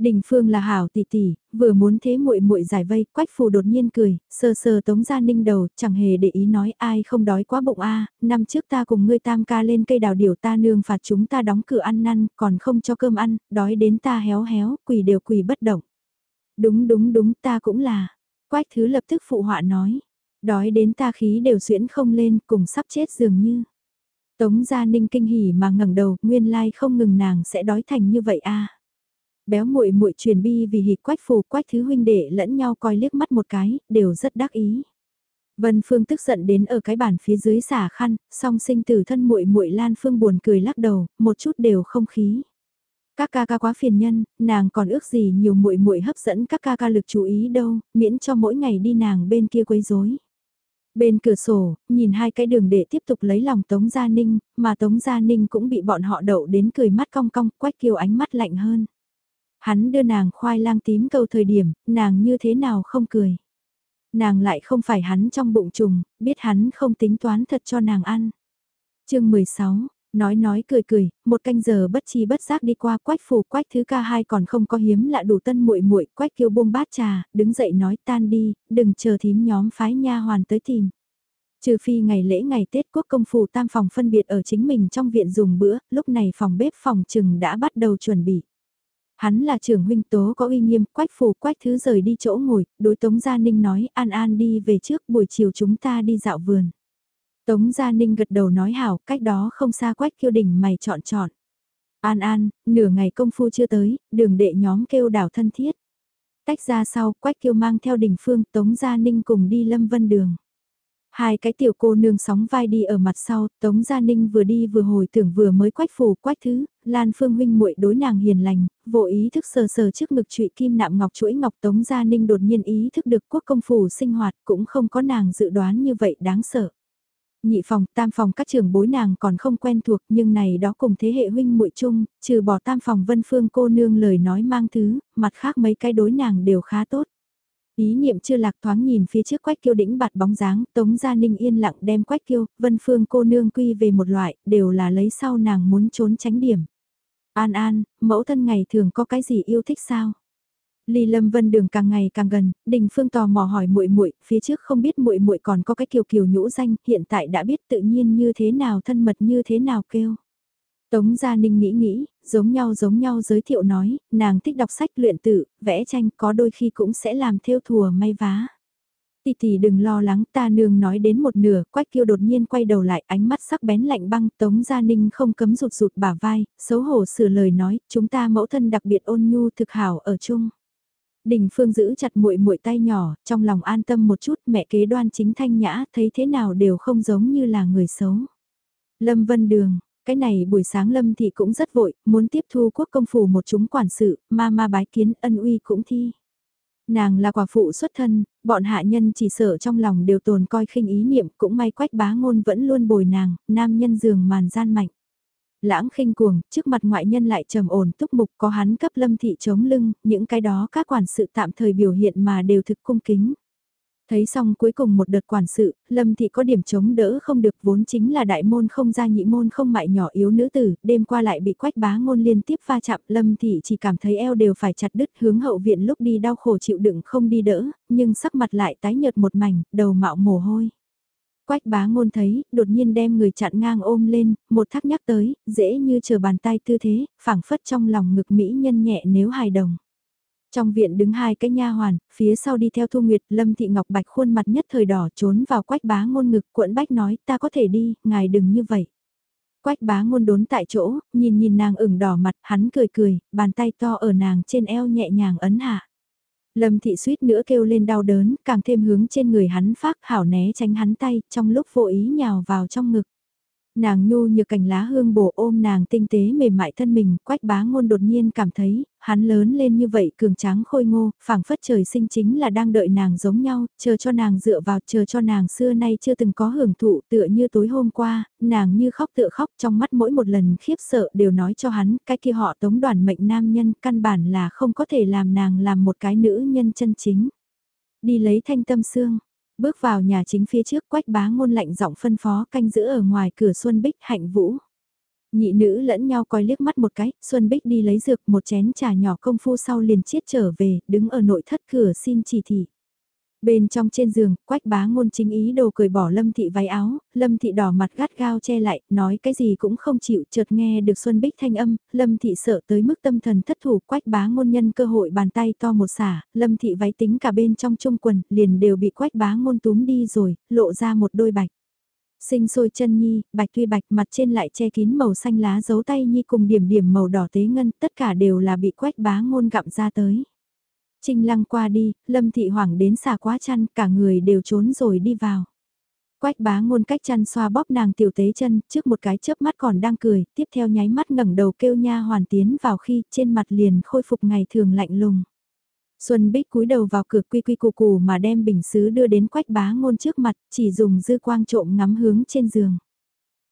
Đình Phương là hảo tỷ tỷ, vừa muốn thế muội muội giải vây, Quách Phù đột nhiên cười, sờ sờ Tống Gia Ninh đầu, chẳng hề để ý nói ai không đói quá bụng a, năm trước ta cùng ngươi tam ca lên cây đào điểu ta nương phạt chúng ta đóng cửa ăn năn, còn không cho cơm ăn, đói đến ta héo héo, quỳ đều quỳ bất động. Đúng đúng đúng, ta cũng là. Quách Thứ lập tức phụ họa nói, đói đến ta khí đều xuyễn không lên, cùng sắp chết dường như. Tống Gia Ninh kinh hỉ mà ngẩng đầu, nguyên lai không ngừng nàng sẽ đói thành như vậy a béo muội muội truyền bi vì hỉ quách phù quách thứ huynh đệ lẫn nhau coi liếc mắt một cái, đều rất đắc ý. Vân Phương tức giận đến ở cái bàn phía dưới xả khăn, song sinh tử thân muội muội Lan Phương buồn cười lắc đầu, một chút đều không khí. Các ca ca quá phiền nhân, nàng còn ước gì nhiều muội muội hấp dẫn các ca ca lực chú ý đâu, miễn cho mỗi ngày đi nàng bên kia quấy rối. Bên cửa sổ, nhìn hai cái đường để tiếp tục lấy lòng Tống Gia Ninh, mà Tống Gia Ninh cũng bị bọn họ đậu đến cười mắt cong cong, quách kiều ánh mắt lạnh hơn. Hắn đưa nàng khoai lang tím câu thời điểm, nàng như thế nào không cười. Nàng lại không phải hắn trong bụng trùng, biết hắn không tính toán thật cho nàng ăn. chương 16, nói nói cười cười, một canh giờ bất chi bất giác đi qua quách phủ quách thứ ca hai còn không có hiếm lạ đủ tân muội muội quách kêu buông bát trà, đứng dậy nói tan đi, đừng chờ thím nhóm phái nha hoàn tới tìm. Trừ phi ngày lễ ngày Tết quốc công phủ tam phòng phân biệt ở chính mình trong viện dùng bữa, lúc này phòng bếp phòng trừng đã bắt đầu chuẩn bị. Hắn là trưởng huynh tố có uy nghiêm, quách phù quách thứ rời đi chỗ ngồi, đối Tống Gia Ninh nói an an đi về trước buổi chiều chúng ta đi dạo vườn. Tống Gia Ninh gật đầu nói hảo, cách đó không xa quách kiêu đỉnh mày chọn chọn. An an, nửa ngày công phu chưa tới, đường đệ nhóm kêu đảo thân thiết. Tách ra sau, quách kiêu mang theo đỉnh phương Tống Gia Ninh cùng đi lâm vân đường. Hai cái tiểu cô nương sóng vai đi ở mặt sau, Tống Gia Ninh vừa đi vừa hồi tưởng vừa mới quách phủ quách thứ, Lan Phương huynh muội đối nàng hiền lành, vô ý thức sờ sờ trước ngực trụy kim nạm ngọc chuỗi ngọc Tống Gia Ninh đột nhiên ý thức được quốc công phủ sinh hoạt cũng không có nàng dự đoán như vậy đáng sợ. Nhị phòng, tam phòng các trường bối nàng còn không quen thuộc nhưng này đó cùng thế hệ huynh muội chung, trừ bỏ tam phòng vân phương cô nương lời nói mang thứ, mặt khác mấy cái đối nàng đều khá tốt. Ý niệm chưa lạc thoáng nhìn phía trước quách kiêu đĩnh bạt bóng dáng, Tống Gia Ninh yên lặng đem quách kiêu, vân phương cô nương quy về một loại, đều là lấy sau nàng muốn trốn tránh điểm. An An, mẫu thân ngày thường có cái gì yêu thích sao? Ly Lâm Vân đường càng ngày càng gần, Đình Phương tò mò hỏi muội muội, phía trước không biết muội muội còn có cái kiều kiều nhũ danh, hiện tại đã biết tự nhiên như thế nào thân mật như thế nào kêu. Tống Gia Ninh nghĩ nghĩ, giống nhau giống nhau giới thiệu nói, nàng thích đọc sách luyện tự, vẽ tranh có đôi khi cũng sẽ làm theo thùa may vá. Tì tì đừng lo lắng ta nương nói đến một nửa, quách kiêu đột nhiên quay đầu lại ánh mắt sắc bén lạnh băng Tống Gia Ninh không cấm rụt rụt bả vai, xấu hổ sửa lời nói, chúng ta mẫu thân đặc biệt ôn nhu thực hảo ở chung. Đình Phương giữ chặt muội muội tay nhỏ, trong lòng an tâm một chút mẹ kế đoan chính thanh nhã thấy thế nào đều không giống như là người xấu. Lâm Vân Đường, cái này buổi sáng Lâm Thị cũng rất vội, muốn tiếp thu quốc công phủ một chúng quản sự, ma ma bái kiến ân uy cũng thi. Nàng là quả phụ xuất thân, bọn hạ nhân chỉ sợ trong lòng đều tồn coi khinh ý niệm cũng may quách bá ngôn vẫn luôn bồi nàng, nam nhân giường màn gian mạnh. Lãng khinh cuồng, trước mặt ngoại nhân lại trầm ổn túc mục có hắn cấp lâm thị chống lưng, những cái đó các quản sự tạm thời biểu hiện mà đều thực cung kính. Thấy xong cuối cùng một đợt quản sự, Lâm Thị có điểm chống đỡ không được vốn chính là đại môn không ra nhị môn không mại nhỏ yếu nữ tử, đêm qua lại bị quách bá ngôn liên tiếp va chạm, Lâm Thị chỉ cảm thấy eo đều phải chặt đứt hướng hậu viện lúc đi đau khổ chịu đựng không đi đỡ, nhưng sắc mặt lại tái nhợt một mảnh, đầu mạo mồ hôi. Quách bá ngôn thấy, đột nhiên đem người chặn ngang ôm lên, một thắc nhắc tới, dễ như chờ bàn tay tư thế, phảng phất trong lòng ngực mỹ nhân nhẹ nếu hài đồng. Trong viện đứng hai cái nha hoàn, phía sau đi theo Thu Nguyệt, Lâm Thị Ngọc Bạch khuôn mặt nhất thời đỏ trốn vào quách bá ngôn ngực, cuộn bách nói, ta có thể đi, ngài đừng như vậy. Quách bá ngôn đốn tại chỗ, nhìn nhìn nàng ửng đỏ mặt, hắn cười cười, bàn tay to ở nàng trên eo nhẹ nhàng ấn hạ. Lâm thị suýt nữa kêu lên đau đớn, càng thêm hướng trên người hắn phát hảo né tránh hắn tay, trong lúc vô ý nhào vào trong ngực. Nàng nhu như cành lá hương bổ ôm nàng tinh tế mềm mại thân mình, quách bá ngôn đột nhiên cảm thấy, hắn lớn lên như vậy cường tráng khôi ngô, phảng phất trời sinh chính là đang đợi nàng giống nhau, chờ cho nàng dựa vào, chờ cho nàng xưa nay chưa từng có hưởng thụ tựa như tối hôm qua, nàng như khóc tựa khóc trong mắt mỗi một lần khiếp sợ đều nói cho hắn, cái kia họ tống đoàn mệnh nam nhân căn bản là không có thể làm nàng làm một cái nữ nhân chân chính. Đi lấy thanh tâm xương Bước vào nhà chính phía trước quách bá ngôn lạnh giọng phân phó canh giữ ở ngoài cửa Xuân Bích hạnh vũ. Nhị nữ lẫn nhau coi liếc mắt một cái, Xuân Bích đi lấy dược một chén trà nhỏ công phu sau liền chiết trở về, đứng ở nội thất cửa xin chỉ thị. Bên trong trên giường, quách bá ngôn chính ý đồ cười bỏ lâm thị váy áo, lâm thị đỏ mặt gắt gao che lại, nói cái gì cũng không chịu, chợt nghe được Xuân Bích thanh âm, lâm thị sợ tới mức tâm thần thất thủ, quách bá ngôn nhân cơ hội bàn tay to một xả, lâm thị váy tính cả bên trong trung quần, liền đều bị quách bá ngôn túm đi rồi, lộ ra một đôi bạch. Sinh sôi chân nhi, bạch tuy bạch mặt trên lại che kín màu xanh lá dấu tay nhi cùng điểm điểm màu đỏ tế ngân, tất cả đều là bị quách bá ngôn gặm ra tới. Trinh lăng qua đi, lâm thị hoảng đến xả quá chăn, cả người đều trốn rồi đi vào. Quách bá ngôn cách chăn xoa bóp nàng tiểu tế chân, trước một cái chớp mắt còn đang cười, tiếp theo nháy mắt ngẩng đầu kêu nha hoàn tiến vào khi trên mặt liền khôi phục ngày thường lạnh lùng. Xuân Bích cúi đầu vào cửa quy quy cù cù mà đem bình sứ đưa đến quách bá ngôn trước mặt, chỉ dùng dư quang trộm ngắm hướng trên giường.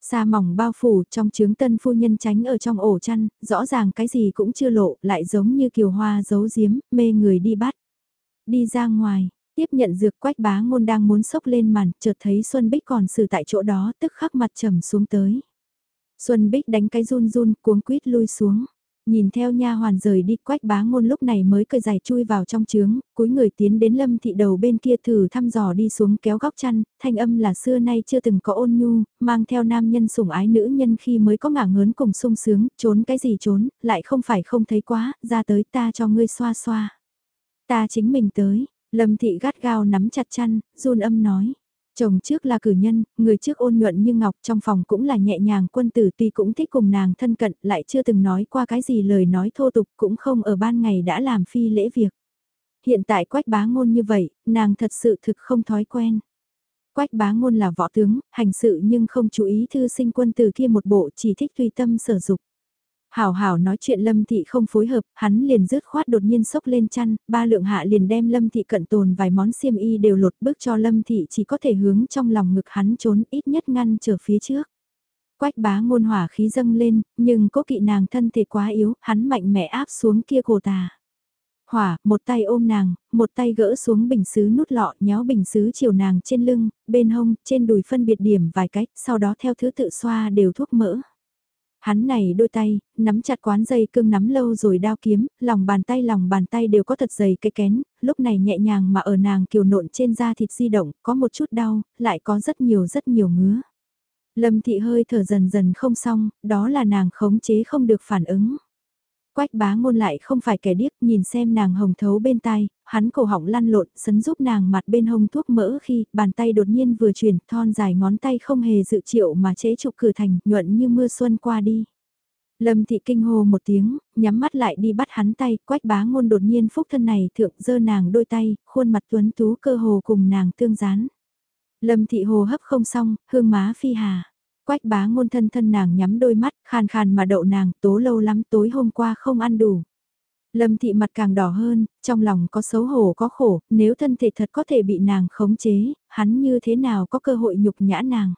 Sa mỏng bao phủ trong trướng tân phu nhân tránh ở trong ổ chăn, rõ ràng cái gì cũng chưa lộ, lại giống như kiều hoa giấu giếm, mê người đi bắt. Đi ra ngoài, tiếp nhận dược quách bá ngôn đang muốn sốc lên màn, chợt thấy Xuân Bích còn xử tại chỗ đó tức khắc mặt trầm xuống tới. Xuân Bích đánh cái run run cuống quýt lui xuống. Nhìn theo nha hoàn rời đi quách bá ngôn lúc này mới cười dài chui vào trong trướng, cúi người tiến đến lâm thị đầu bên kia thử thăm dò đi xuống kéo góc chăn, thanh âm là xưa nay chưa từng có ôn nhu, mang theo nam nhân sủng ái nữ nhân khi mới có ngả ngớn cùng sung sướng, trốn cái gì trốn, lại không phải không thấy quá, ra tới ta cho ngươi xoa xoa. Ta chính mình tới, lâm thị gắt gao nắm chặt chăn, run âm nói. Chồng trước là cử nhân, người trước ôn nhuận như ngọc trong phòng cũng là nhẹ nhàng quân tử tuy cũng thích cùng nàng thân cận lại chưa từng nói qua cái gì lời nói thô tục cũng không ở ban ngày đã làm phi lễ việc. Hiện tại quách bá ngôn như vậy, nàng thật sự thực không thói quen. Quách bá ngôn là võ tướng, hành sự nhưng không chú ý thư sinh quân từ kia một bộ chỉ thích tùy tâm sở dục. Hảo hảo nói chuyện Lâm Thị không phối hợp, hắn liền rứt khoát đột nhiên sốc lên chăn, ba lượng hạ liền đem Lâm Thị cận tồn vài món xiêm y đều lột bước cho Lâm Thị chỉ có thể hướng trong lòng ngực hắn trốn ít nhất ngăn trở phía trước. Quách bá ngôn hỏa khí dâng lên, nhưng cố kỵ nàng thân thể quá yếu, hắn mạnh mẽ áp xuống kia cổ tà. Hỏa, một tay ôm nàng, một tay gỡ xuống bình xứ nút lọ nhéo bình xứ chiều nàng trên lưng, bên hông, trên đùi phân biệt điểm vài cách, sau đó theo thứ tự xoa đều thuốc mỡ. Hắn này đôi tay, nắm chặt quán dây cương nắm lâu rồi đao kiếm, lòng bàn tay lòng bàn tay đều có thật dày cái kén, lúc này nhẹ nhàng mà ở nàng kiều nộn trên da thịt di động, có một chút đau, lại có rất nhiều rất nhiều ngứa. Lâm thị hơi thở dần dần không xong, đó là nàng khống chế không được phản ứng. Quách bá ngôn lại không phải kẻ điếc nhìn xem nàng hồng thấu bên tai, hắn cổ họng lăn lộn sấn giúp nàng mặt bên hông thuốc mỡ khi bàn tay đột nhiên vừa chuyển thon dài ngón tay không hề dự triệu mà chế trục cửa thành nhuận như mưa xuân qua đi. Lâm thị kinh hô một tiếng, nhắm mắt lại đi bắt hắn tay, quách bá ngôn đột nhiên phúc thân này thượng dơ nàng đôi tay, khuôn mặt tuấn tú cơ hồ cùng nàng tương gián. Lâm thị hồ hấp không xong, hương má phi hà. Quách bá ngôn thân thân nàng nhắm đôi mắt, khàn khàn mà đậu nàng, tố lâu lắm tối hôm qua không ăn đủ. Lâm thị mặt càng đỏ hơn, trong lòng có xấu hổ có khổ, nếu thân thể thật có thể bị nàng khống chế, hắn như thế nào có cơ hội nhục nhã nàng.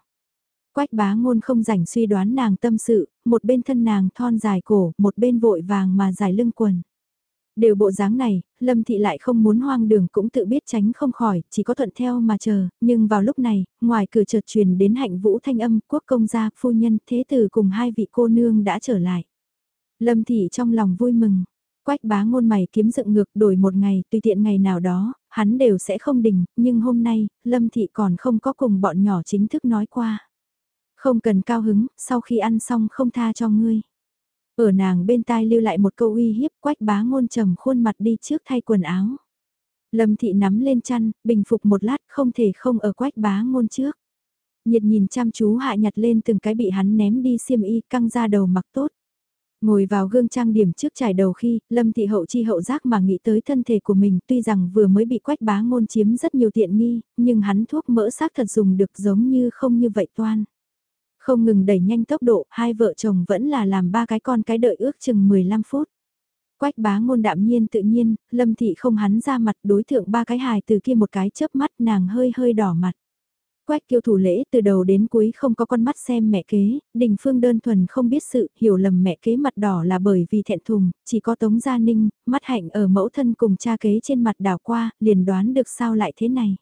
Quách bá ngôn không rảnh suy đoán nàng tâm sự, một bên thân nàng thon dài cổ, một bên vội vàng mà dài lưng quần. Đều bộ dáng này, Lâm Thị lại không muốn hoang đường cũng tự biết tránh không khỏi, chỉ có thuận theo mà chờ, nhưng vào lúc này, ngoài cửa chợt truyền đến hạnh vũ thanh âm quốc công gia, phu nhân, thế tử cùng hai vị cô nương đã trở lại. Lâm Thị trong lòng vui mừng, quách bá ngôn mày kiếm dựng ngược đổi một ngày, tùy tiện ngày nào đó, hắn đều sẽ không đình, nhưng hôm nay, Lâm Thị còn không có cùng bọn nhỏ chính thức nói qua. Không cần cao hứng, sau khi ăn xong không tha cho ngươi. Ở nàng bên tai lưu lại một câu uy hiếp quách bá ngôn trầm khuôn mặt đi trước thay quần áo. Lâm thị nắm lên chăn, bình phục một lát không thể không ở quách bá ngôn trước. Nhiệt nhìn chăm chú hạ nhặt lên từng cái bị hắn ném đi xiêm y căng ra đầu mặc tốt. Ngồi vào gương trang điểm trước trải đầu khi, Lâm Thị Hậu chi hậu giác mà nghĩ tới thân thể của mình tuy rằng vừa mới bị quách bá ngôn chiếm rất nhiều tiện nghi, nhưng hắn thuốc mỡ xác thật dùng được giống như không như vậy toan. Không ngừng đẩy nhanh tốc độ, hai vợ chồng vẫn là làm ba cái con cái đợi ước chừng 15 phút. Quách bá ngôn đạm nhiên tự nhiên, lâm thị không hắn ra mặt đối thượng ba cái hài từ kia một cái chớp mắt nàng hơi hơi đỏ mặt. Quách kiêu thủ lễ từ đầu đến cuối không có con mắt xem mẹ kế, đình phương đơn thuần không biết sự, hiểu lầm mẹ kế mặt đỏ là bởi vì thẹn thùng, chỉ có tống gia ninh, mắt hạnh ở mẫu thân cùng cha kế trên mặt đảo qua, liền đoán được sao lại thế này.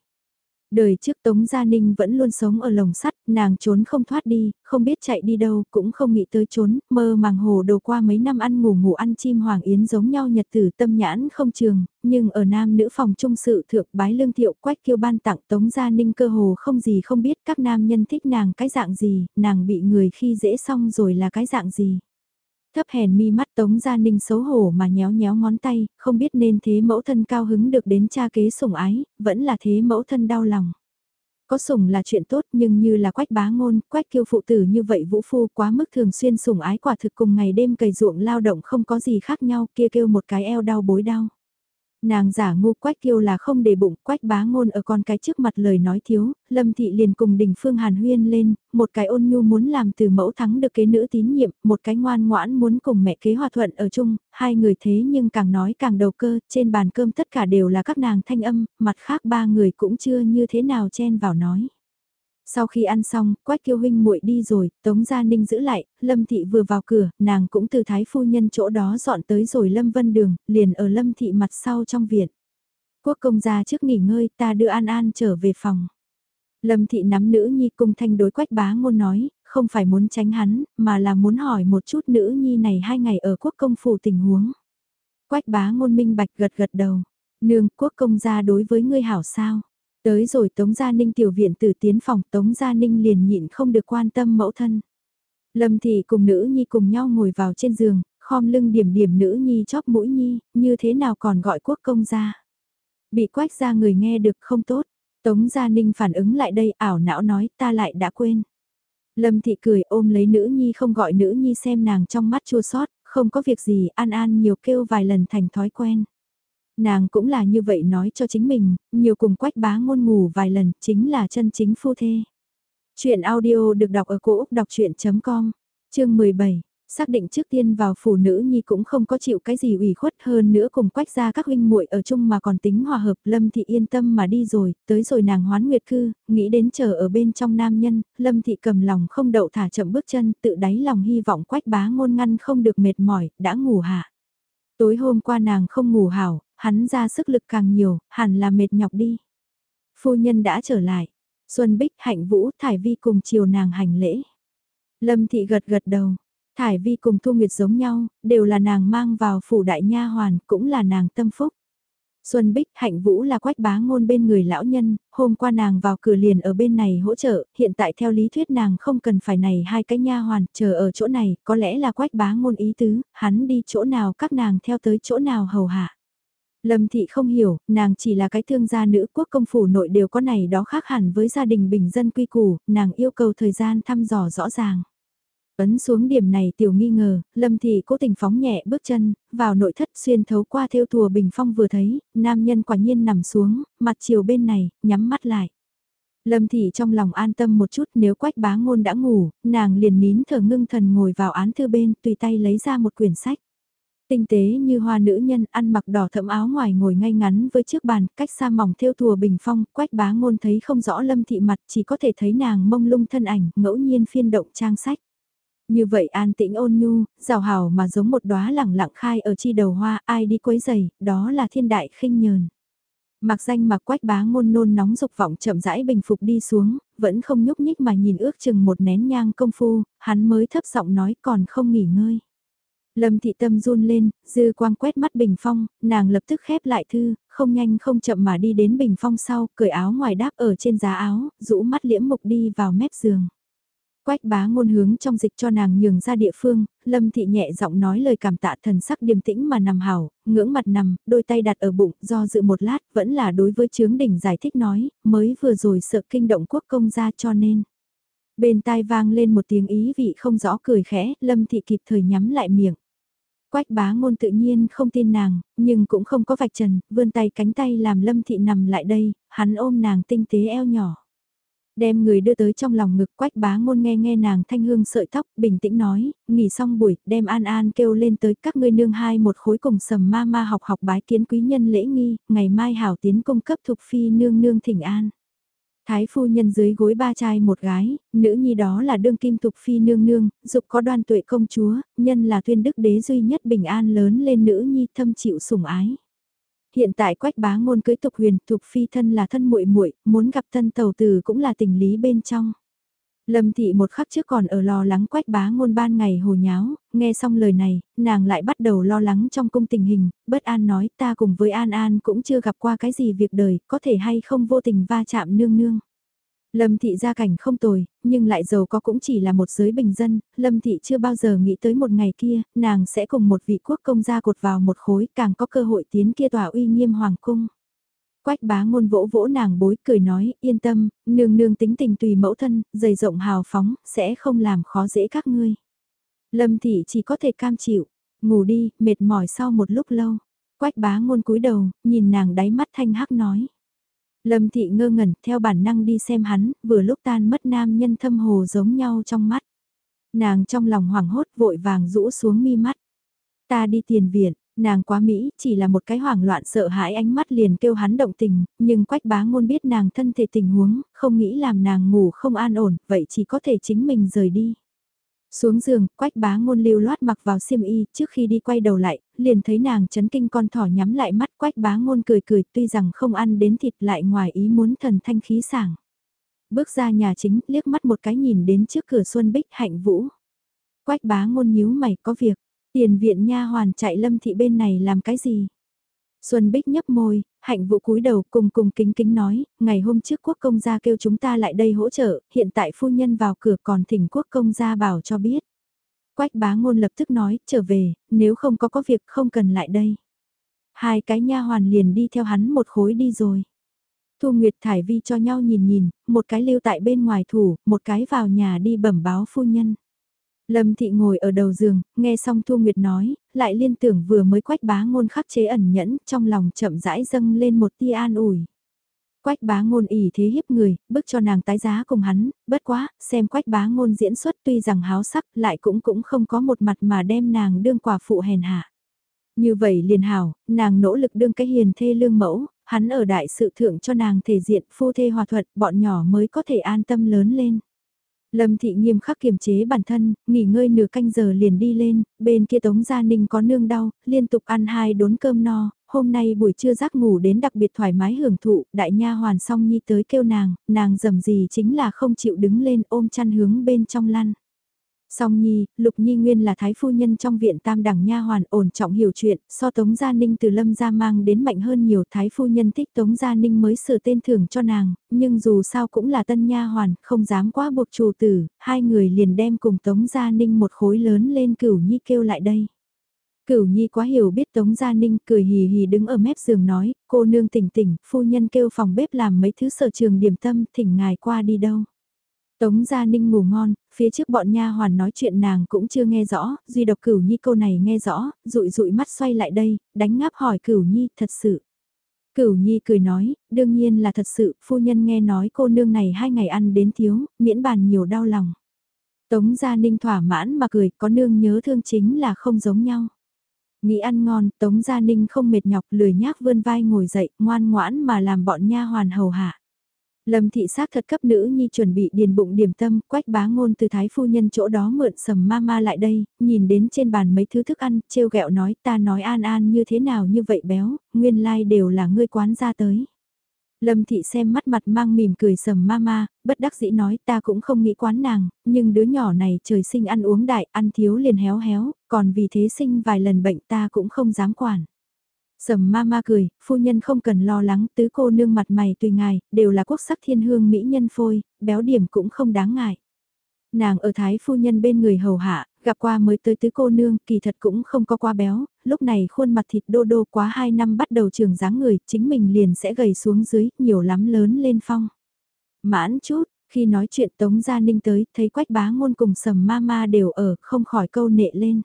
Đời trước Tống Gia Ninh vẫn luôn sống ở lồng sắt, nàng trốn không thoát đi, không biết chạy đi đâu, cũng không nghĩ tới trốn, mơ màng hồ đồ qua mấy năm ăn ngủ ngủ ăn chim hoàng yến giống nhau nhật tử tâm nhãn không trường, nhưng ở nam nữ phòng trung sự thượng bái lương thiệu quách kiêu ban tặng Tống Gia Ninh cơ hồ không gì không biết các nam nhân thích nàng cái dạng gì, nàng bị người khi dễ xong rồi là cái dạng gì. Thấp hèn mi mắt Tống Gia Ninh xấu hổ mà nhéo nhéo ngón tay, không biết nên thế mẫu thân cao hứng được đến cha kế sủng ái, vẫn là thế mẫu thân đau lòng. Có sủng là chuyện tốt nhưng như là quách bá ngôn, quách kiêu phụ tử như vậy vũ phu quá mức thường xuyên sủng ái quả thực cùng ngày đêm cày ruộng lao động không có gì khác nhau kia kêu một cái eo đau bối đau. Nàng giả ngu quách kiêu là không để bụng quách bá ngôn ở con cái trước mặt lời nói thiếu, lâm thị liền cùng đình phương hàn huyên lên, một cái ôn nhu muốn làm từ mẫu thắng được kế nữ tín nhiệm, một cái ngoan ngoãn muốn cùng mẹ kế hòa thuận ở chung, hai người thế nhưng càng nói càng đầu cơ, trên bàn cơm tất cả đều là các nàng thanh âm, mặt khác ba người cũng chưa như thế nào chen vào nói. Sau khi ăn xong, Quách Kiêu huynh muội đi rồi, Tống Gia Ninh giữ lại, Lâm Thị vừa vào cửa, nàng cũng từ thái phu nhân chỗ đó dọn tới rồi Lâm Vân Đường, liền ở Lâm Thị mặt sau trong viện. Quốc công gia trước nghỉ ngơi, ta đưa An An trở về phòng. Lâm Thị nắm nữ nhi cung thanh đối Quách bá ngôn nói, không phải muốn tránh hắn, mà là muốn hỏi một chút nữ nhi này hai ngày ở quốc công phủ tình huống. Quách bá ngôn minh bạch gật gật đầu, nương quốc công gia đối với ngươi hảo sao. Tới rồi Tống Gia Ninh tiểu viện tử tiến phòng Tống Gia Ninh liền nhịn không được quan tâm mẫu thân. Lâm Thị cùng nữ nhi cùng nhau ngồi vào trên giường, khom lưng điểm điểm nữ nhi chóp mũi nhi, như thế nào còn gọi quốc công gia. Bị quách ra người nghe được không tốt, Tống Gia Ninh phản ứng lại đây ảo não nói ta lại đã quên. Lâm Thị cười ôm lấy nữ nhi không gọi nữ nhi xem nàng trong mắt chua sót, không có việc gì an an nhiều kêu vài lần thành thói quen. Nàng cũng là như vậy nói cho chính mình, nhiều cùng quách bá ngôn ngủ vài lần, chính là chân chính phu thê. Chuyện audio được đọc ở cổ Úc đọc chuyện.com, chương 17. Xác định trước tiên vào phụ nữ nhi cũng không có chịu cái gì ủy khuất hơn nữa cùng quách ra các huynh muội ở chung mà còn tính hòa hợp Lâm Thị yên tâm mà đi rồi, tới rồi nàng hoán nguyệt cư, nghĩ đến chờ ở bên trong nam nhân, Lâm Thị cầm lòng không đậu thả chậm bước chân, tự đáy lòng hy vọng quách bá ngôn ngăn không được mệt mỏi, đã ngủ hạ. Tối hôm qua nàng không ngủ hảo, hắn ra sức lực càng nhiều, hẳn là mệt nhọc đi. Phu nhân đã trở lại. Xuân Bích, Hạnh Vũ, Thải Vi cùng chiều nàng hành lễ. Lâm Thị gật gật đầu. Thải Vi cùng Thu Nguyệt giống nhau, đều là nàng mang vào phủ đại nha hoàn, cũng là nàng tâm phúc. Xuân Bích Hạnh Vũ là quách bá ngôn bên người lão nhân, hôm qua nàng vào cửa liền ở bên này hỗ trợ, hiện tại theo lý thuyết nàng không cần phải này hai cái nha hoàn, chờ ở chỗ này, có lẽ là quách bá ngôn ý tứ, hắn đi chỗ nào các nàng theo tới chỗ nào hầu hạ. Lâm Thị không hiểu, nàng chỉ là cái thương gia nữ quốc công phủ nội đều có này đó khác hẳn với gia đình bình dân quy củ, nàng yêu cầu thời gian thăm dò rõ ràng. Ấn xuống điểm này tiểu nghi ngờ, Lâm Thị cố tình phóng nhẹ bước chân, vào nội thất xuyên thấu qua theo thùa bình phong vừa thấy, nam nhân quả nhiên nằm xuống, mặt chiều bên này, nhắm mắt lại. Lâm Thị trong lòng an tâm một chút nếu quách bá ngôn đã ngủ, nàng liền nín thở ngưng thần ngồi vào án thư bên tùy tay lấy ra một quyển sách. Tinh tế như hoa nữ nhân ăn mặc đỏ thẫm áo ngoài ngồi ngay ngắn với chiếc bàn, cách xa mỏng theo thùa bình phong, quách bá ngôn thấy không rõ lâm thị mặt chỉ có thể thấy nàng mông lung thân ảnh, ngẫu nhiên phiên động trang sách. Như vậy an tĩnh ôn nhu, rào hào mà giống một đóa lẳng lặng khai ở chi đầu hoa, ai đi quấy giày, đó là thiên đại khinh nhờn. Mặc danh mặc quách bá ngôn nôn nóng dục vọng chậm rãi bình phục đi xuống, vẫn không nhúc nhích mà nhìn ước chừng một nén nhang công phu, hắn mới thấp giọng nói còn không nghỉ ngơi. Lâm thị tâm run lên, dư quang quét mắt bình phong, nàng lập tức khép lại thư, không nhanh không chậm mà đi đến bình phong sau, cởi áo ngoài đáp ở trên giá áo, rũ mắt liễm mục đi vào mép giường. Quách bá ngôn hướng trong dịch cho nàng nhường ra địa phương, lâm thị nhẹ giọng nói lời cảm tạ thần sắc điềm tĩnh mà nằm hảo, ngưỡng mặt nằm, đôi tay đặt ở bụng, do dự một lát, vẫn là đối với chướng đỉnh giải thích nói, mới vừa rồi sợ kinh động quốc công ra cho nên. Bên tai vang lên một tiếng ý vị không rõ cười khẽ, lâm thị kịp thời nhắm lại miệng. Quách bá ngôn tự nhiên không tin nàng, nhưng cũng không có vạch trần, vươn tay cánh tay làm lâm thị nằm lại đây, hắn ôm nàng tinh tế eo nhỏ. Đem người đưa tới trong lòng ngực quách bá ngôn nghe nghe nàng thanh hương sợi tóc, bình tĩnh nói, nghỉ xong buổi, đem an an kêu lên tới các ngươi nương hai một khối cùng sầm ma ma học học bái kiến quý nhân lễ nghi, ngày mai hảo tiến cung cấp thục phi nương nương thỉnh an. Thái phu nhân dưới gối ba trai một gái, nữ nhi đó là đương kim tục phi nương nương, dục có đoan tuệ công chúa, nhân là tuyên đức đế duy nhất bình an lớn lên nữ nhi thâm chịu sủng ái. Hiện tại quách bá ngôn cưới tục huyền, tục phi thân là thân muội muội muốn gặp thân tàu tử cũng là tình lý bên trong. Lâm thị một khắc trước còn ở lo lắng quách bá ngôn ban ngày hồ nháo, nghe xong lời này, nàng lại bắt đầu lo lắng trong cung tình hình, bất an nói ta cùng với An An cũng chưa gặp qua cái gì việc đời, có thể hay không vô tình va chạm nương nương. Lâm thị gia cảnh không tồi, nhưng lại giàu có cũng chỉ là một giới bình dân, Lâm thị chưa bao giờ nghĩ tới một ngày kia, nàng sẽ cùng một vị quốc công gia cột vào một khối càng có cơ hội tiến kia tòa uy nghiêm hoàng cung. Quách bá ngôn vỗ vỗ nàng bối cười nói, yên tâm, nương nương tính tình tùy mẫu thân, dày rộng hào phóng, sẽ không làm khó dễ các ngươi. Lâm thị chỉ có thể cam chịu, ngủ đi, mệt mỏi sau một lúc lâu. Quách bá ngôn cúi đầu, nhìn nàng đáy mắt thanh hắc nói. Lâm thị ngơ ngẩn theo bản năng đi xem hắn, vừa lúc tan mất nam nhân thâm hồ giống nhau trong mắt. Nàng trong lòng hoảng hốt vội vàng rũ xuống mi mắt. Ta đi tiền viện, nàng quá Mỹ, chỉ là một cái hoảng loạn sợ hãi ánh mắt liền kêu hắn động tình, nhưng quách bá ngôn biết nàng thân thể tình huống, không nghĩ làm nàng ngủ không an ổn, vậy chỉ có thể chính mình rời đi. Xuống giường, quách bá ngôn lưu loát mặc vào xiêm y, trước khi đi quay đầu lại, liền thấy nàng chấn kinh con thỏ nhắm lại mắt quách bá ngôn cười cười tuy rằng không ăn đến thịt lại ngoài ý muốn thần thanh khí sảng. Bước ra nhà chính, liếc mắt một cái nhìn đến trước cửa Xuân Bích hạnh vũ. Quách bá ngôn nhíu mày có việc, tiền viện nha hoàn chạy lâm thị bên này làm cái gì? Xuân Bích nhấp môi, hạnh vụ cúi đầu cùng cùng kính kính nói, ngày hôm trước quốc công gia kêu chúng ta lại đây hỗ trợ, hiện tại phu nhân vào cửa còn thỉnh quốc công gia bảo cho biết. Quách bá ngôn lập tức nói, trở về, nếu không có có việc không cần lại đây. Hai cái nha hoàn liền đi theo hắn một khối đi rồi. Thu Nguyệt Thải Vi cho nhau nhìn nhìn, một cái lưu tại bên ngoài thủ, một cái vào nhà đi bẩm báo phu nhân. Lâm Thị ngồi ở đầu giường, nghe xong Thu Nguyệt nói, lại liên tưởng vừa mới quách bá ngôn khắc chế ẩn nhẫn, trong lòng chậm rãi dâng lên một tia an ủi. Quách bá ngôn ỉ thế hiếp người, bức cho nàng tái giá cùng hắn, bất quá, xem quách bá ngôn diễn xuất tuy rằng háo sắc lại cũng cũng không có một mặt mà đem nàng đương quả phụ hèn hạ. Như vậy liền hảo, nàng nỗ lực đương cái hiền thê lương mẫu, hắn ở đại sự thượng cho nàng thể diện phu thê hòa thuận, bọn nhỏ mới có thể an tâm lớn lên. Lâm thị nghiêm khắc kiềm chế bản thân, nghỉ ngơi nửa canh giờ liền đi lên, bên kia Tống Gia Ninh có nương đau, liên tục ăn hai đốn cơm no, hôm nay buổi trưa giấc ngủ đến đặc biệt thoải mái hưởng thụ, đại nha hoàn song nhi tới kêu nàng, nàng dầm gì chính là không chịu đứng lên ôm chăn hướng bên trong lăn. Song Nhi, Lục Nhi nguyên là thái phu nhân trong viện tam đẳng nha hoàn ổn trọng hiểu chuyện, so Tống Gia Ninh từ Lâm Gia mang đến mạnh hơn nhiều thái phu nhân thích Tống Gia Ninh mới sửa tên thưởng cho nàng, nhưng dù sao cũng là tân nha hoàn, không dám quá buộc chủ tử, hai người liền đem cùng Tống Gia Ninh một khối lớn lên cửu nhi kêu lại đây. Cửu Nhi quá hiểu biết Tống Gia Ninh cười hì hì đứng ở mép giường nói, cô nương tỉnh tỉnh, phu nhân kêu phòng bếp làm mấy thứ sở trường điểm tâm, thỉnh ngài qua đi đâu. Tống Gia Ninh ngủ ngon, phía trước bọn nha hoàn nói chuyện nàng cũng chưa nghe rõ, duy độc cửu nhi câu này nghe rõ, rụi rụi mắt xoay lại đây, đánh ngáp hỏi cửu nhi thật sự. Cửu nhi cười nói, đương nhiên là thật sự, phu nhân nghe nói cô nương này hai ngày ăn đến thiếu, miễn bàn nhiều đau lòng. Tống Gia Ninh thỏa mãn mà cười, có nương nhớ thương chính là không giống nhau. Nghĩ ăn ngon, Tống Gia Ninh không mệt nhọc lười nhác vươn vai ngồi dậy, ngoan ngoãn mà làm bọn nha hoàn hầu hạ. Lâm thị xác thật cấp nữ nhi chuẩn bị điền bụng điểm tâm, quách bá ngôn từ thái phu nhân chỗ đó mượn sầm ma ma lại đây, nhìn đến trên bàn mấy thứ thức ăn, trêu ghẹo nói ta nói an an như thế nào như vậy béo, nguyên lai like đều là ngươi quán ra tới. Lâm thị xem mắt mặt mang mỉm cười sầm ma ma, bất đắc dĩ nói ta cũng không nghĩ quán nàng, nhưng đứa nhỏ này trời sinh ăn uống đại, ăn thiếu liền héo héo, còn vì thế sinh vài lần bệnh ta cũng không dám quản. Sầm ma ma cười, phu nhân không cần lo lắng, tứ cô nương mặt mày tùy ngài, đều là quốc sắc thiên hương mỹ nhân phôi, béo điểm cũng không đáng ngại. Nàng ở thái phu nhân bên người hầu hạ, gặp qua mới tới tứ cô nương, kỳ thật cũng không có quá béo, lúc này khuôn mặt thịt đô đô quá 2 năm bắt đầu trường dáng người, chính mình liền sẽ gầy xuống dưới, nhiều lắm lớn lên phong. Mãn chút, khi nói chuyện Tống Gia Ninh tới, thấy quách bá ngôn cùng sầm ma ma đều ở, không khỏi câu nệ lên.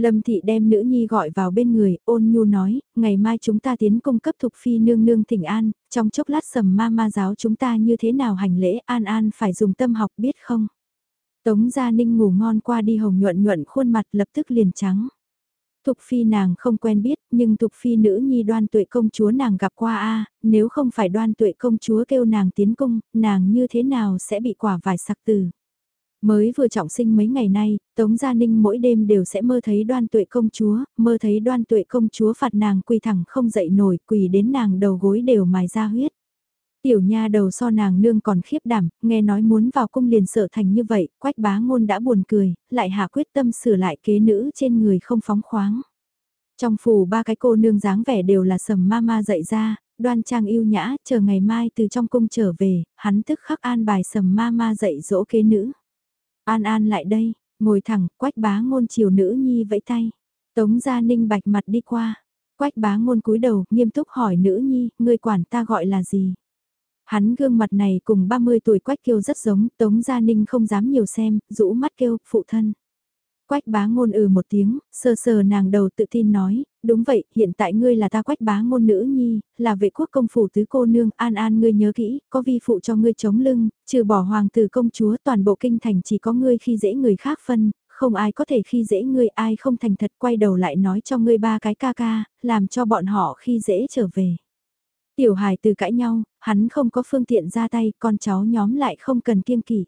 Lâm thị đem nữ nhi gọi vào bên người, ôn nhu nói, ngày mai chúng ta tiến cung cấp thục phi nương nương thỉnh an, trong chốc lát sầm ma ma giáo chúng ta như thế nào hành lễ an an phải dùng tâm học biết không? Tống Gia Ninh ngủ ngon qua đi hồng nhuận nhuận khuôn mặt lập tức liền trắng. Thục phi nàng không quen biết, nhưng thục phi nữ nhi đoan tuệ công chúa nàng gặp qua a nếu không phải đoan tuệ công chúa kêu nàng tiến cung, nàng như thế nào sẽ bị quả vải sặc từ. Mới vừa trọng sinh mấy ngày nay, Tống Gia Ninh mỗi đêm đều sẽ mơ thấy đoan tuệ công chúa, mơ thấy đoan tuệ công chúa phạt nàng quỳ thẳng không dậy nổi, quỳ đến nàng đầu gối đều mài ra huyết. Tiểu nha đầu so nàng nương còn khiếp đảm, nghe nói muốn vào cung liền sợ thành như vậy, quách bá ngôn đã buồn cười, lại hạ quyết tâm sửa lại kế nữ trên người không phóng khoáng. Trong phủ ba cái cô nương dáng vẻ đều là sầm ma ma dạy ra, đoan trang yêu nhã, chờ ngày mai từ trong cung trở về, hắn tức khắc an bài sầm ma ma dạy dỗ kế nữ. An an lại đây, ngồi thẳng, quách bá ngôn chiều nữ nhi vẫy tay. Tống gia ninh bạch mặt đi qua. Quách bá ngôn cúi đầu, nghiêm túc hỏi nữ nhi, người quản ta gọi là gì? Hắn gương mặt này cùng 30 tuổi Quách Kiêu rất giống, Tống Gia Ninh không dám nhiều xem, rũ mắt kêu, phụ thân. Quách bá ngôn ừ một tiếng, sờ sờ nàng đầu tự tin nói, đúng vậy, hiện tại ngươi là ta quách bá ngôn nữ nhi, là vệ quốc công phủ tứ cô nương, an an ngươi nhớ kỹ, có vi phụ cho ngươi chống lưng, trừ bỏ hoàng tử công chúa toàn bộ kinh thành chỉ có ngươi khi dễ người khác phân, không ai có thể khi dễ ngươi ai không thành thật quay đầu lại nói cho ngươi ba cái ca ca, làm cho bọn họ khi dễ trở về. Tiểu hài từ cãi nhau, hắn không có phương tiện ra tay, con cháu nhóm lại không cần kiêng kỵ.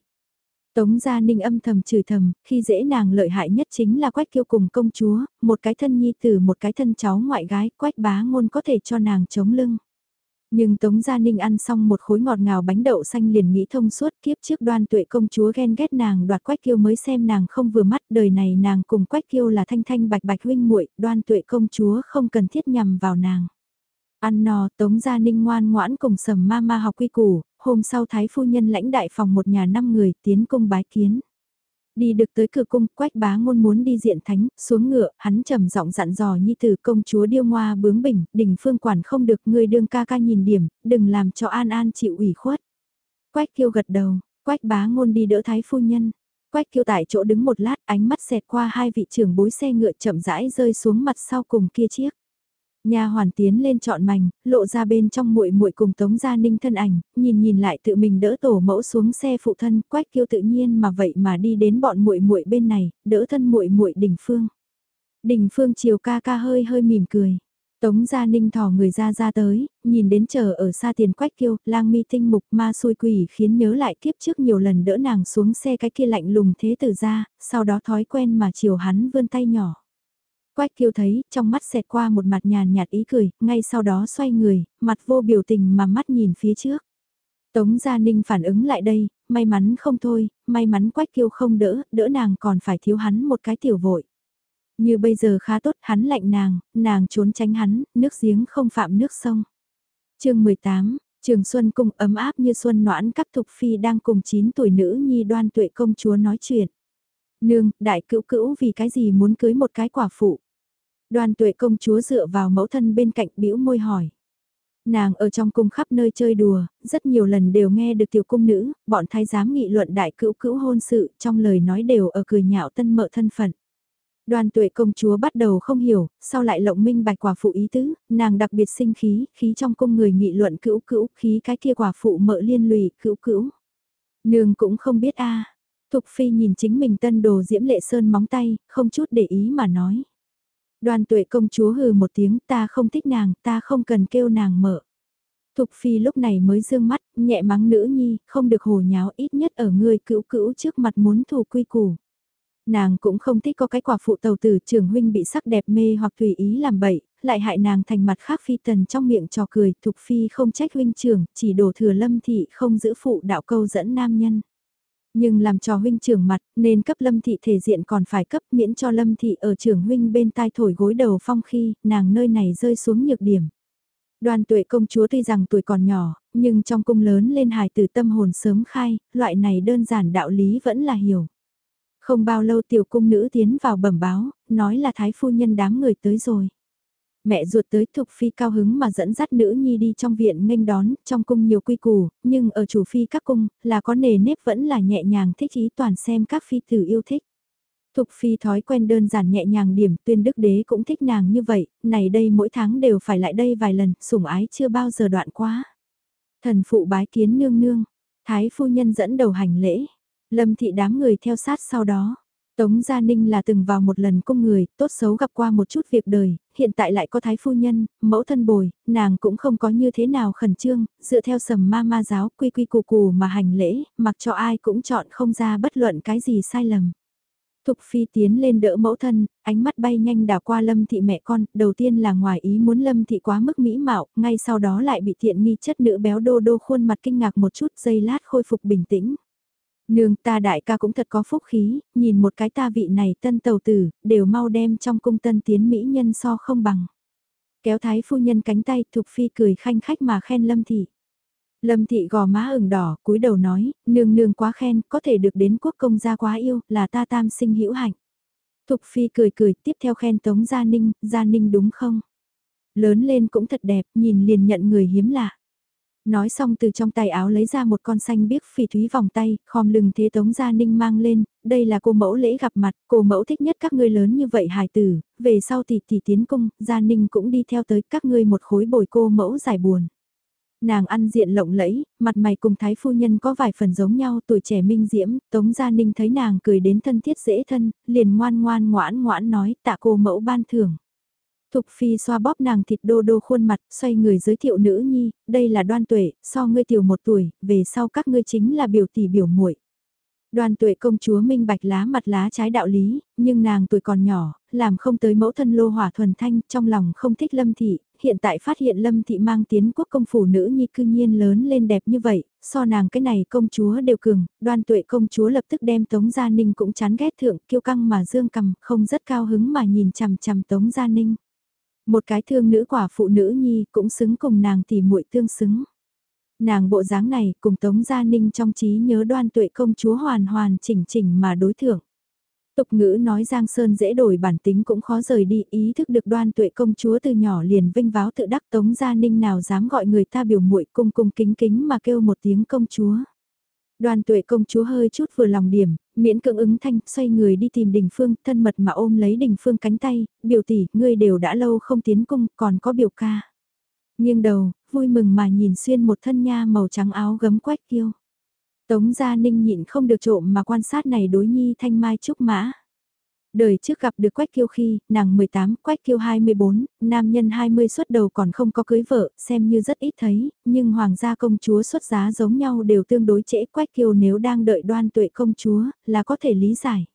Tống Gia Ninh âm thầm chửi thầm, khi dễ nàng lợi hại nhất chính là Quách Kiêu cùng công chúa, một cái thân nhi tử một cái thân cháu ngoại gái, Quách bá ngôn có thể cho nàng chống lưng. Nhưng Tống Gia Ninh ăn xong một khối ngọt ngào bánh đậu xanh liền nghĩ thông suốt kiếp trước đoan tuệ công chúa ghen ghét nàng đoạt Quách Kiêu mới xem nàng không vừa mắt đời này nàng cùng Quách Kiêu là thanh thanh bạch bạch huynh muội đoan tuệ công chúa không cần thiết nhằm vào nàng. Ăn no, Tống Gia Ninh ngoan ngoãn cùng sầm ma ma học quy củ, hôm sau Thái Phu Nhân lãnh đại phòng một nhà năm người tiến cung bái kiến. Đi được tới cửa cung, quách bá ngôn muốn đi diện thánh, xuống ngựa, hắn trầm giọng dặn dò nhi tử công chúa điêu ngoa bướng bỉnh, đỉnh phương quản không được người đương ca ca nhìn điểm, đừng làm cho an an chịu ủy khuất. Quách kiêu gật đầu, quách bá ngôn đi đỡ Thái Phu Nhân. Quách kiêu tại chỗ đứng một lát ánh mắt xẹt qua hai vị trưởng bối xe ngựa chậm rãi rơi xuống mặt sau cùng kia chiếc. Nhà hoàn tiến lên chọn mảnh, lộ ra bên trong muội muội cùng Tống Gia Ninh thân ảnh, nhìn nhìn lại tự mình đỡ tổ mẫu xuống xe phụ thân, quách kiêu tự nhiên mà vậy mà đi đến bọn muội muội bên này, đỡ thân muội muội Đình Phương. Đình Phương chiều ca ca hơi hơi mỉm cười. Tống Gia Ninh thò người ra ra tới, nhìn đến chờ ở xa tiền quách kiêu, lang mi tinh mục ma xui quỷ khiến nhớ lại kiếp trước nhiều lần đỡ nàng xuống xe cái kia lạnh lùng thế tử ra, sau đó thói quen mà chiều hắn vươn tay nhỏ. Quách kiêu thấy, trong mắt xẹt qua một mặt nhàn nhạt ý cười, ngay sau đó xoay người, mặt vô biểu tình mà mắt nhìn phía trước. Tống Gia Ninh phản ứng lại đây, may mắn không thôi, may mắn Quách Kiêu không đỡ, đỡ nàng còn phải thiếu hắn một cái tiểu vội. Như bây giờ khá tốt, hắn lạnh nàng, nàng trốn tránh hắn, nước giếng không phạm nước sông. chương 18, Trường Xuân Cung ấm áp như xuân noãn các thục phi đang cùng 9 tuổi nữ nhi đoan tuệ công chúa nói chuyện. Nương, đại cữu cữu vì cái gì muốn cưới một cái quả phụ. Đoàn tuệ công chúa dựa vào mẫu thân bên cạnh bĩu môi hỏi. Nàng ở trong cung khắp nơi chơi đùa, rất nhiều lần đều nghe được tiểu cung nữ, bọn thái giám nghị luận đại cữu cữu hôn sự, trong lời nói đều ở cười nhạo tân mợ thân phận. Đoàn tuệ công chúa bắt đầu không hiểu, sau lại lộng minh bạch quả phụ ý tứ, nàng đặc biệt sinh khí, khí trong cung người nghị luận cữu cữu, khí cái kia quả phụ mợ liên lụy cữu cữu. Nương cũng không biết a Thục Phi nhìn chính mình tân đồ diễm lệ sơn móng tay, không chút để ý mà nói. Đoàn tuệ công chúa hừ một tiếng ta không thích nàng, ta không cần kêu nàng mở. Thục Phi lúc này mới dương mắt, nhẹ mắng nữ nhi, không được hồ nháo ít nhất ở người cữu cữu trước mặt muốn thù quy củ. Nàng cũng không thích có cái quả phụ tàu tử trưởng huynh bị sắc đẹp mê hoặc tùy ý làm bậy, lại hại nàng thành mặt khác phi tần trong miệng trò cười, Thục Phi không trách huynh trưởng, chỉ đổ thừa lâm thị không giữ phụ đạo câu dẫn nam nhân. Nhưng làm cho huynh trưởng mặt, nên cấp lâm thị thể diện còn phải cấp miễn cho lâm thị ở trưởng huynh bên tai thổi gối đầu phong khi, nàng nơi này rơi xuống nhược điểm. Đoàn tuệ công chúa tuy rằng tuổi còn nhỏ, nhưng trong cung lớn lên hài tử tâm hồn sớm khai, loại này đơn giản đạo lý vẫn là hiểu. Không bao lâu tiểu cung nữ tiến vào bẩm báo, nói là thái phu nhân đám người tới rồi. Mẹ ruột tới Thục Phi cao hứng mà dẫn dắt nữ nhi đi trong viện nghênh đón, trong cung nhiều quy củ, nhưng ở chủ phi các cung, là có nề nếp vẫn là nhẹ nhàng thích ý toàn xem các phi tử yêu thích. Thục Phi thói quen đơn giản nhẹ nhàng điểm, tuyên đức đế cũng thích nàng như vậy, này đây mỗi tháng đều phải lại đây vài lần, sủng ái chưa bao giờ đoạn quá. Thần phụ bái kiến nương nương, thái phu nhân dẫn đầu hành lễ, lâm thị đám người theo sát sau đó. Tống Gia Ninh là từng vào một lần cung người, tốt xấu gặp qua một chút việc đời, hiện tại lại có thái phu nhân, mẫu thân bồi, nàng cũng không có như thế nào khẩn trương, dựa theo sầm ma ma giáo quy quy củ củ mà hành lễ, mặc cho ai cũng chọn không ra bất luận cái gì sai lầm. Thục Phi tiến lên đỡ mẫu thân, ánh mắt bay nhanh đảo qua Lâm Thị mẹ con, đầu tiên là ngoài ý muốn Lâm Thị quá mức mỹ mạo, ngay sau đó lại bị thiện nghi chất nữ béo đô đô khuôn mặt kinh ngạc một chút giây lát khôi phục bình tĩnh. Nương ta đại ca cũng thật có phúc khí, nhìn một cái ta vị này tân tàu tử, đều mau đem trong cung tân tiến mỹ nhân so không bằng. Kéo thái phu nhân cánh tay, Thục Phi cười khanh khách mà khen Lâm Thị. Lâm thị gò má ửng đỏ, cúi đầu nói, nương nương quá khen, có thể được đến quốc công gia quá yêu, là ta tam sinh hữu hạnh. Thục phi cười cười, tiếp theo khen tống gia ninh, gia ninh đúng không? Lớn lên cũng thật đẹp, nhìn liền nhận người hiếm lạ. Nói xong từ trong tay áo lấy ra một con xanh biếc phỉ thúy vòng tay, khom lưng thế tống gia ninh mang lên, đây là cô mẫu lễ gặp mặt, cô mẫu thích nhất các ngươi lớn như vậy hài tử, về sau thì tỷ tiến cung, gia ninh cũng đi theo tới các ngươi một khối bồi cô mẫu giải buồn. Nàng ăn diện lộng lẫy, mặt mày cùng thái phu nhân có vài phần giống nhau tuổi trẻ minh diễm, Tống Gia Ninh thấy nàng cười đến thân thiết dễ thân, liền ngoan ngoan ngoãn ngoãn nói tạ cô mẫu ban thưởng. Thục Phi xoa bóp nàng thịt đô đô khuôn mặt, xoay người giới thiệu nữ nhi, đây là đoan tuệ, so ngươi tiểu một tuổi, về sau các ngươi chính là biểu tỷ biểu muội. Đoàn tuệ công chúa minh bạch lá mặt lá trái đạo lý, nhưng nàng tuổi còn nhỏ, làm không tới mẫu thân lô hỏa thuần thanh, trong lòng không thích lâm thị, hiện tại phát hiện lâm thị mang tiến quốc công phủ nữ nhi cư nhiên lớn lên đẹp như vậy, so nàng cái này công chúa đều cường, đoàn tuệ công chúa lập tức đem Tống Gia Ninh cũng chán ghét thượng kiêu căng mà dương cầm, không rất cao hứng mà nhìn chằm chằm Tống Gia Ninh. Một cái thương nữ quả phụ nữ nhi cũng xứng cùng nàng tỉ muội tương xứng. Nàng bộ dáng này cùng Tống Gia Ninh trong trí nhớ đoan tuệ công chúa hoàn hoàn chỉnh chỉnh mà đối thưởng. Tục ngữ nói Giang Sơn dễ đổi bản tính cũng khó rời đi, ý thức được đoan tuệ công chúa từ nhỏ liền vinh váo tự đắc Tống Gia Ninh nào dám gọi người ta biểu muội cung cung kính kính mà kêu một tiếng công chúa. Đoàn tuệ công chúa hơi chút vừa lòng điểm, miễn cưỡng ứng thanh, xoay người đi tìm đình phương, thân mật mà ôm lấy đình phương cánh tay, biểu tỷ, ngươi đều đã lâu không tiến cung, còn có biểu ca. Nghiêng đầu, vui mừng mà nhìn xuyên một thân nha màu trắng áo gấm quách kiêu. Tống Gia Ninh nhịn không được trộm mà quan sát này đối nhi thanh mai trúc mã. Đời trước gặp được Quách Kiêu khi, nàng 18, Quách Kiêu 24, nam nhân 20 xuất đầu còn không có cưới vợ, xem như rất ít thấy, nhưng hoàng gia công chúa xuất giá giống nhau đều tương đối trễ Quách Kiêu nếu đang đợi đoan tuệ công chúa, là có thể lý giải.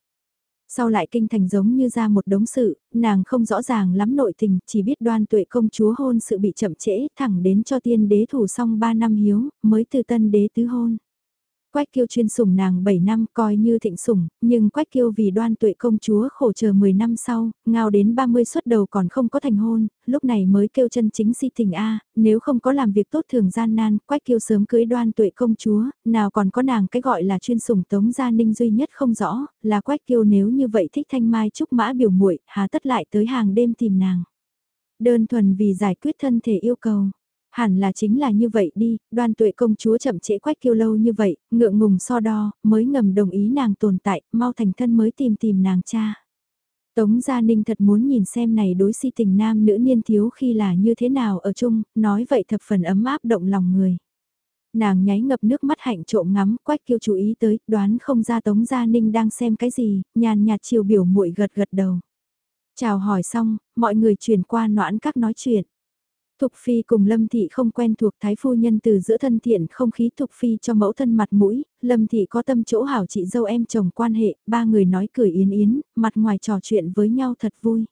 Sau lại kinh thành giống như ra một đống sự, nàng không rõ ràng lắm nội tình, chỉ biết đoan tuệ công chúa hôn sự bị chậm trễ, thẳng đến cho tiên đế thủ xong 3 năm hiếu, mới từ tân đế tứ hôn. Quách kiêu chuyên sủng nàng 7 năm coi như thịnh sủng, nhưng quách kiêu vì đoan tuệ công chúa khổ chờ 10 năm sau, ngao đến 30 xuất đầu còn không có thành hôn, lúc này mới kêu chân chính si tình A, nếu không có làm việc tốt thường gian nan, quách kiêu sớm cưới đoan tuệ công chúa, nào còn có nàng cái gọi là chuyên sủng tống gia ninh duy nhất không rõ, là quách kiêu nếu như vậy thích thanh mai trúc mã biểu muội hà tất lại tới hàng đêm tìm nàng. Đơn thuần vì giải quyết thân thể yêu cầu Hẳn là chính là như vậy đi, đoan tuệ công chúa chậm trễ quách kiêu lâu như vậy, ngượng ngùng so đo, mới ngầm đồng ý nàng tồn tại, mau thành thân mới tìm tìm nàng cha. Tống Gia Ninh thật muốn nhìn xem này đối si tình nam nữ niên thiếu khi là như thế nào ở chung, nói vậy thập phần ấm áp động lòng người. Nàng nháy ngập nước mắt hạnh trộm ngắm, quách kiêu chú ý tới, đoán không ra Tống Gia Ninh đang xem cái gì, nhàn nhạt chiều biểu muội gật gật đầu. Chào hỏi xong, mọi người chuyển qua noãn các nói chuyện. Thục Phi cùng Lâm Thị không quen thuộc Thái Phu Nhân từ giữa thân thiện không khí Thục Phi cho mẫu thân mặt mũi, Lâm Thị có tâm chỗ hảo chị dâu em chồng quan hệ, ba người nói cười yến yến, mặt ngoài trò chuyện với nhau thật vui.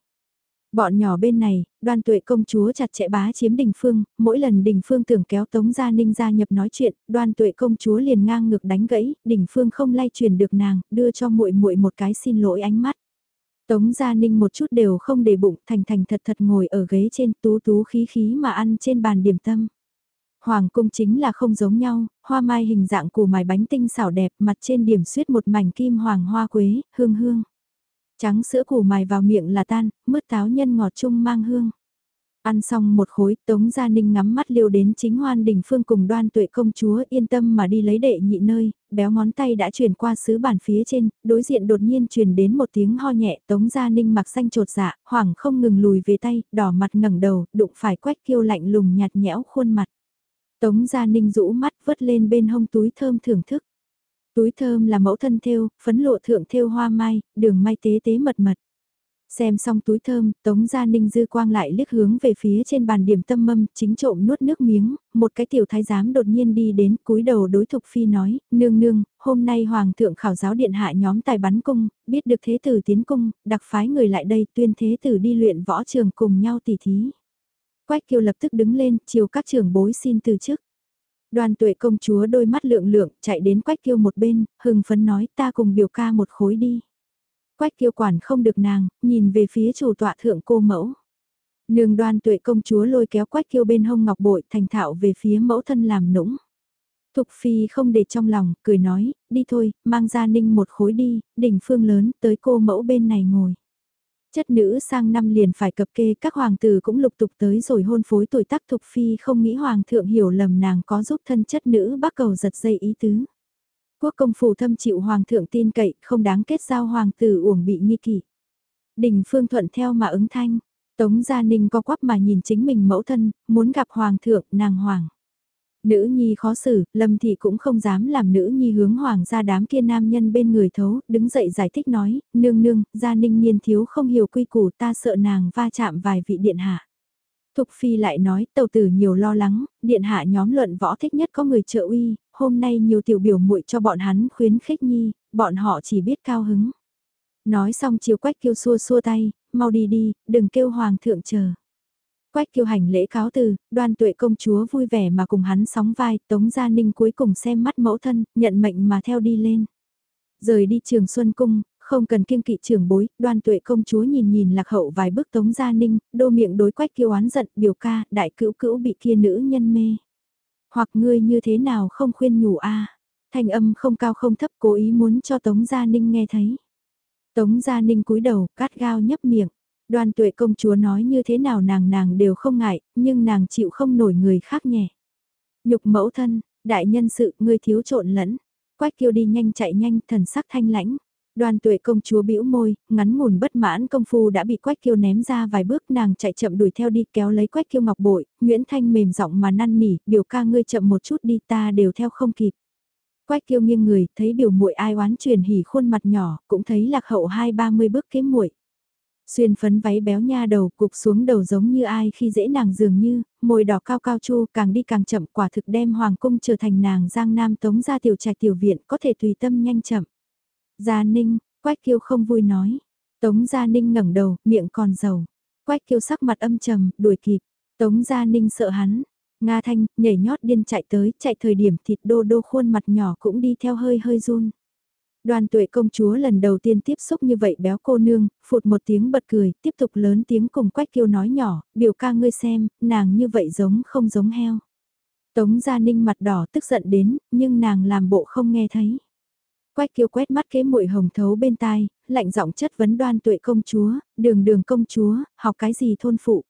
Bọn nhỏ bên này, đoan tuệ công chúa chặt chẽ bá chiếm đình phương, mỗi lần đình phương tưởng kéo Tống Gia Ninh gia nhập nói chuyện, đoan tuệ công chúa liền ngang ngược đánh gãy, đình phương không lay truyền được nàng, đưa cho muội muội một cái xin lỗi ánh mắt. Tống Gia Ninh một chút đều không để bụng, thành thành thật thật ngồi ở ghế trên tú tú khí khí mà ăn trên bàn điểm tâm. Hoàng cung chính là không giống nhau, hoa mai hình dạng củ mài bánh tinh xảo đẹp mặt trên điểm suyết một mảnh kim hoàng hoa quế, hương hương. Trắng sữa củ mài vào miệng là tan, mứt táo nhân ngọt chung mang hương. Ăn xong một khối, Tống Gia Ninh ngắm mắt liêu đến chính hoan đình phương cùng đoan tuệ công chúa yên tâm mà đi lấy đệ nhị nơi, béo ngón tay đã chuyển qua sứ bàn phía trên, đối diện đột nhiên truyền đến một tiếng ho nhẹ, Tống Gia Ninh mặc xanh trột dạ, hoảng không ngừng lùi về tay, đỏ mặt ngẩng đầu, đụng phải quách kiêu lạnh lùng nhạt nhẽo khuôn mặt. Tống Gia Ninh rũ mắt vớt lên bên hông túi thơm thưởng thức. Túi thơm là mẫu thân thêu, phấn lộ thượng thêu hoa mai, đường may tế tế mật mật. Xem xong túi thơm, Tống Gia Ninh dư quang lại liếc hướng về phía trên bàn điểm tâm mâm, chính trộm nuốt nước miếng, một cái tiểu thái giám đột nhiên đi đến cúi đầu đối thục phi nói, nương nương, hôm nay Hoàng thượng khảo giáo điện hạ nhóm tài bắn cung, biết được thế tử tiến cung, đặc phái người lại đây tuyên thế tử đi luyện võ trường cùng nhau tỉ thí. Quách kiều lập tức đứng lên, chiều các trường bối xin từ chức. Đoàn tuệ công chúa đôi mắt lượng lượng, chạy đến quách kiêu một bên, hừng phấn nói ta cùng biểu ca một khối đi. Quách kiêu quản không được nàng, nhìn về phía chủ tọa thượng cô mẫu. Nương đoan tuệ công chúa lôi kéo quách kiêu bên hông ngọc bội thành thạo về phía mẫu thân làm nũng. Thục phi không để trong lòng, cười nói, đi thôi, mang ra ninh một khối đi, đỉnh phương lớn, tới cô mẫu bên này ngồi. Chất nữ sang năm liền phải cập kê các hoàng tử cũng lục tục tới rồi hôn phối tuổi tác thục phi không nghĩ hoàng thượng hiểu lầm nàng có giúp thân chất nữ bác cầu giật dây ý tứ. Quốc công phủ thâm chịu hoàng thượng tin cậy, không đáng kết giao hoàng tử uổng bị nghi kỷ. Đình phương thuận theo mà ứng thanh, Tống Gia Ninh co quắp mà nhìn chính mình mẫu thân, muốn gặp hoàng thượng, nàng hoàng. Nữ nhi khó xử, Lâm Thị cũng không dám làm nữ nhi hướng hoàng gia đám kia nam nhân bên người thấu, đứng dậy giải thích nói, nương nương, gia ninh niên thiếu không hiểu quy củ ta sợ nàng va chạm vài vị điện hạ. Thục Phi lại nói, tàu tử nhiều lo lắng, điện hạ nhóm luận võ thích nhất có người trợ uy, hôm nay nhiều tiểu biểu muội cho bọn hắn khuyến khích nhi, bọn họ chỉ biết cao hứng. Nói xong chiều quách kêu xua xua tay, mau đi đi, đừng kêu hoàng thượng chờ. Quách kiêu hành lễ cáo từ, đoan tuệ công chúa vui vẻ mà cùng hắn sóng vai, Tống Gia Ninh cuối cùng xem mắt mẫu thân, nhận mệnh mà theo đi lên. Rời đi trường Xuân Cung, không cần kiêng kỵ trưởng bối, đoan tuệ công chúa nhìn nhìn lạc hậu vài bước Tống Gia Ninh, đô miệng đối quách kiêu oán giận, biểu ca, đại cữu cữu bị kia nữ nhân mê. Hoặc ngươi như thế nào không khuyên nhủ a thanh âm không cao không thấp cố ý muốn cho Tống Gia Ninh nghe thấy. Tống Gia Ninh cúi đầu, cắt gao nhấp miệng. Đoan tuệ công chúa nói như thế nào nàng nàng đều không ngại, nhưng nàng chịu không nổi người khác nhẹ. Nhục mẫu thân, đại nhân sự, ngươi thiếu trộn lẫn. Quách kiêu đi nhanh chạy nhanh, thần sắc thanh lãnh. Đoan tuệ công chúa bĩu môi, ngắn ngủn bất mãn công phu đã bị quách kiêu ném ra vài bước nàng chạy chậm đuổi theo đi kéo lấy quách kiêu ngọc bội, Nguyễn Thanh mềm giọng mà năn nỉ, biểu ca ngươi chậm một chút đi ta đều theo không kịp. Quách kiêu nghiêng người, thấy biểu muội ai oán truyền hỉ khuôn mặt nhỏ, cũng thấy lạc hậu hai ba mươi bước kế muội Xuyên phấn váy béo nha đầu cục xuống đầu giống như ai khi dễ nàng dường như, môi đỏ cao cao chu càng đi càng chậm quả thực đem hoàng cung trở thành nàng giang nam tống ra tiểu trạch tiểu viện có thể tùy tâm nhanh chậm. Gia Ninh, Quách Kiêu không vui nói. Tống Gia Ninh ngẩng đầu, miệng còn dầu. Quách Kiêu sắc mặt âm trầm, đuổi kịp. Tống Gia Ninh sợ hắn. Nga Thanh, nhảy nhót điên chạy tới, chạy thời điểm thịt đô đô khuôn mặt nhỏ cũng đi theo hơi hơi run. Đoàn tuệ công chúa lần đầu tiên tiếp xúc như vậy béo cô nương, phụt một tiếng bật cười, tiếp tục lớn tiếng cùng quách kiêu nói nhỏ, biểu ca ngươi xem, nàng như vậy giống không giống heo. Tống Gia Ninh mặt đỏ tức giận đến, nhưng nàng làm bộ không nghe thấy. Quách kiêu quét mắt kế muội hồng thấu bên tai, lạnh giọng chất vấn đoan tuệ công chúa, đường đường công chúa, học cái gì thôn phụ.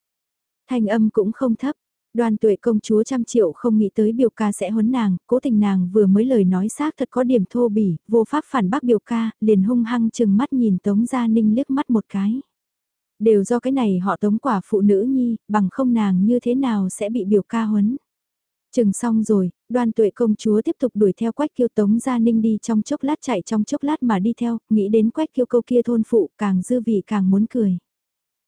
Thanh âm cũng không thấp, Đoan tuệ công chúa trăm triệu không nghĩ tới biểu ca sẽ huấn nàng, cố tình nàng vừa mới lời nói xác thật có điểm thô bỉ, vô pháp phản bác biểu ca, liền hung hăng chừng mắt nhìn Tống Gia Ninh liếc mắt một cái. Đều do cái này họ tống quả phụ nữ nhi, bằng không nàng như thế nào sẽ bị biểu ca huấn. Chừng xong rồi, đoan tuệ công chúa tiếp tục đuổi theo quách kiêu tống gia ninh đi trong chốc lát chạy trong chốc lát mà đi theo, nghĩ đến quách kiêu câu kia thôn phụ càng dư vị càng muốn cười.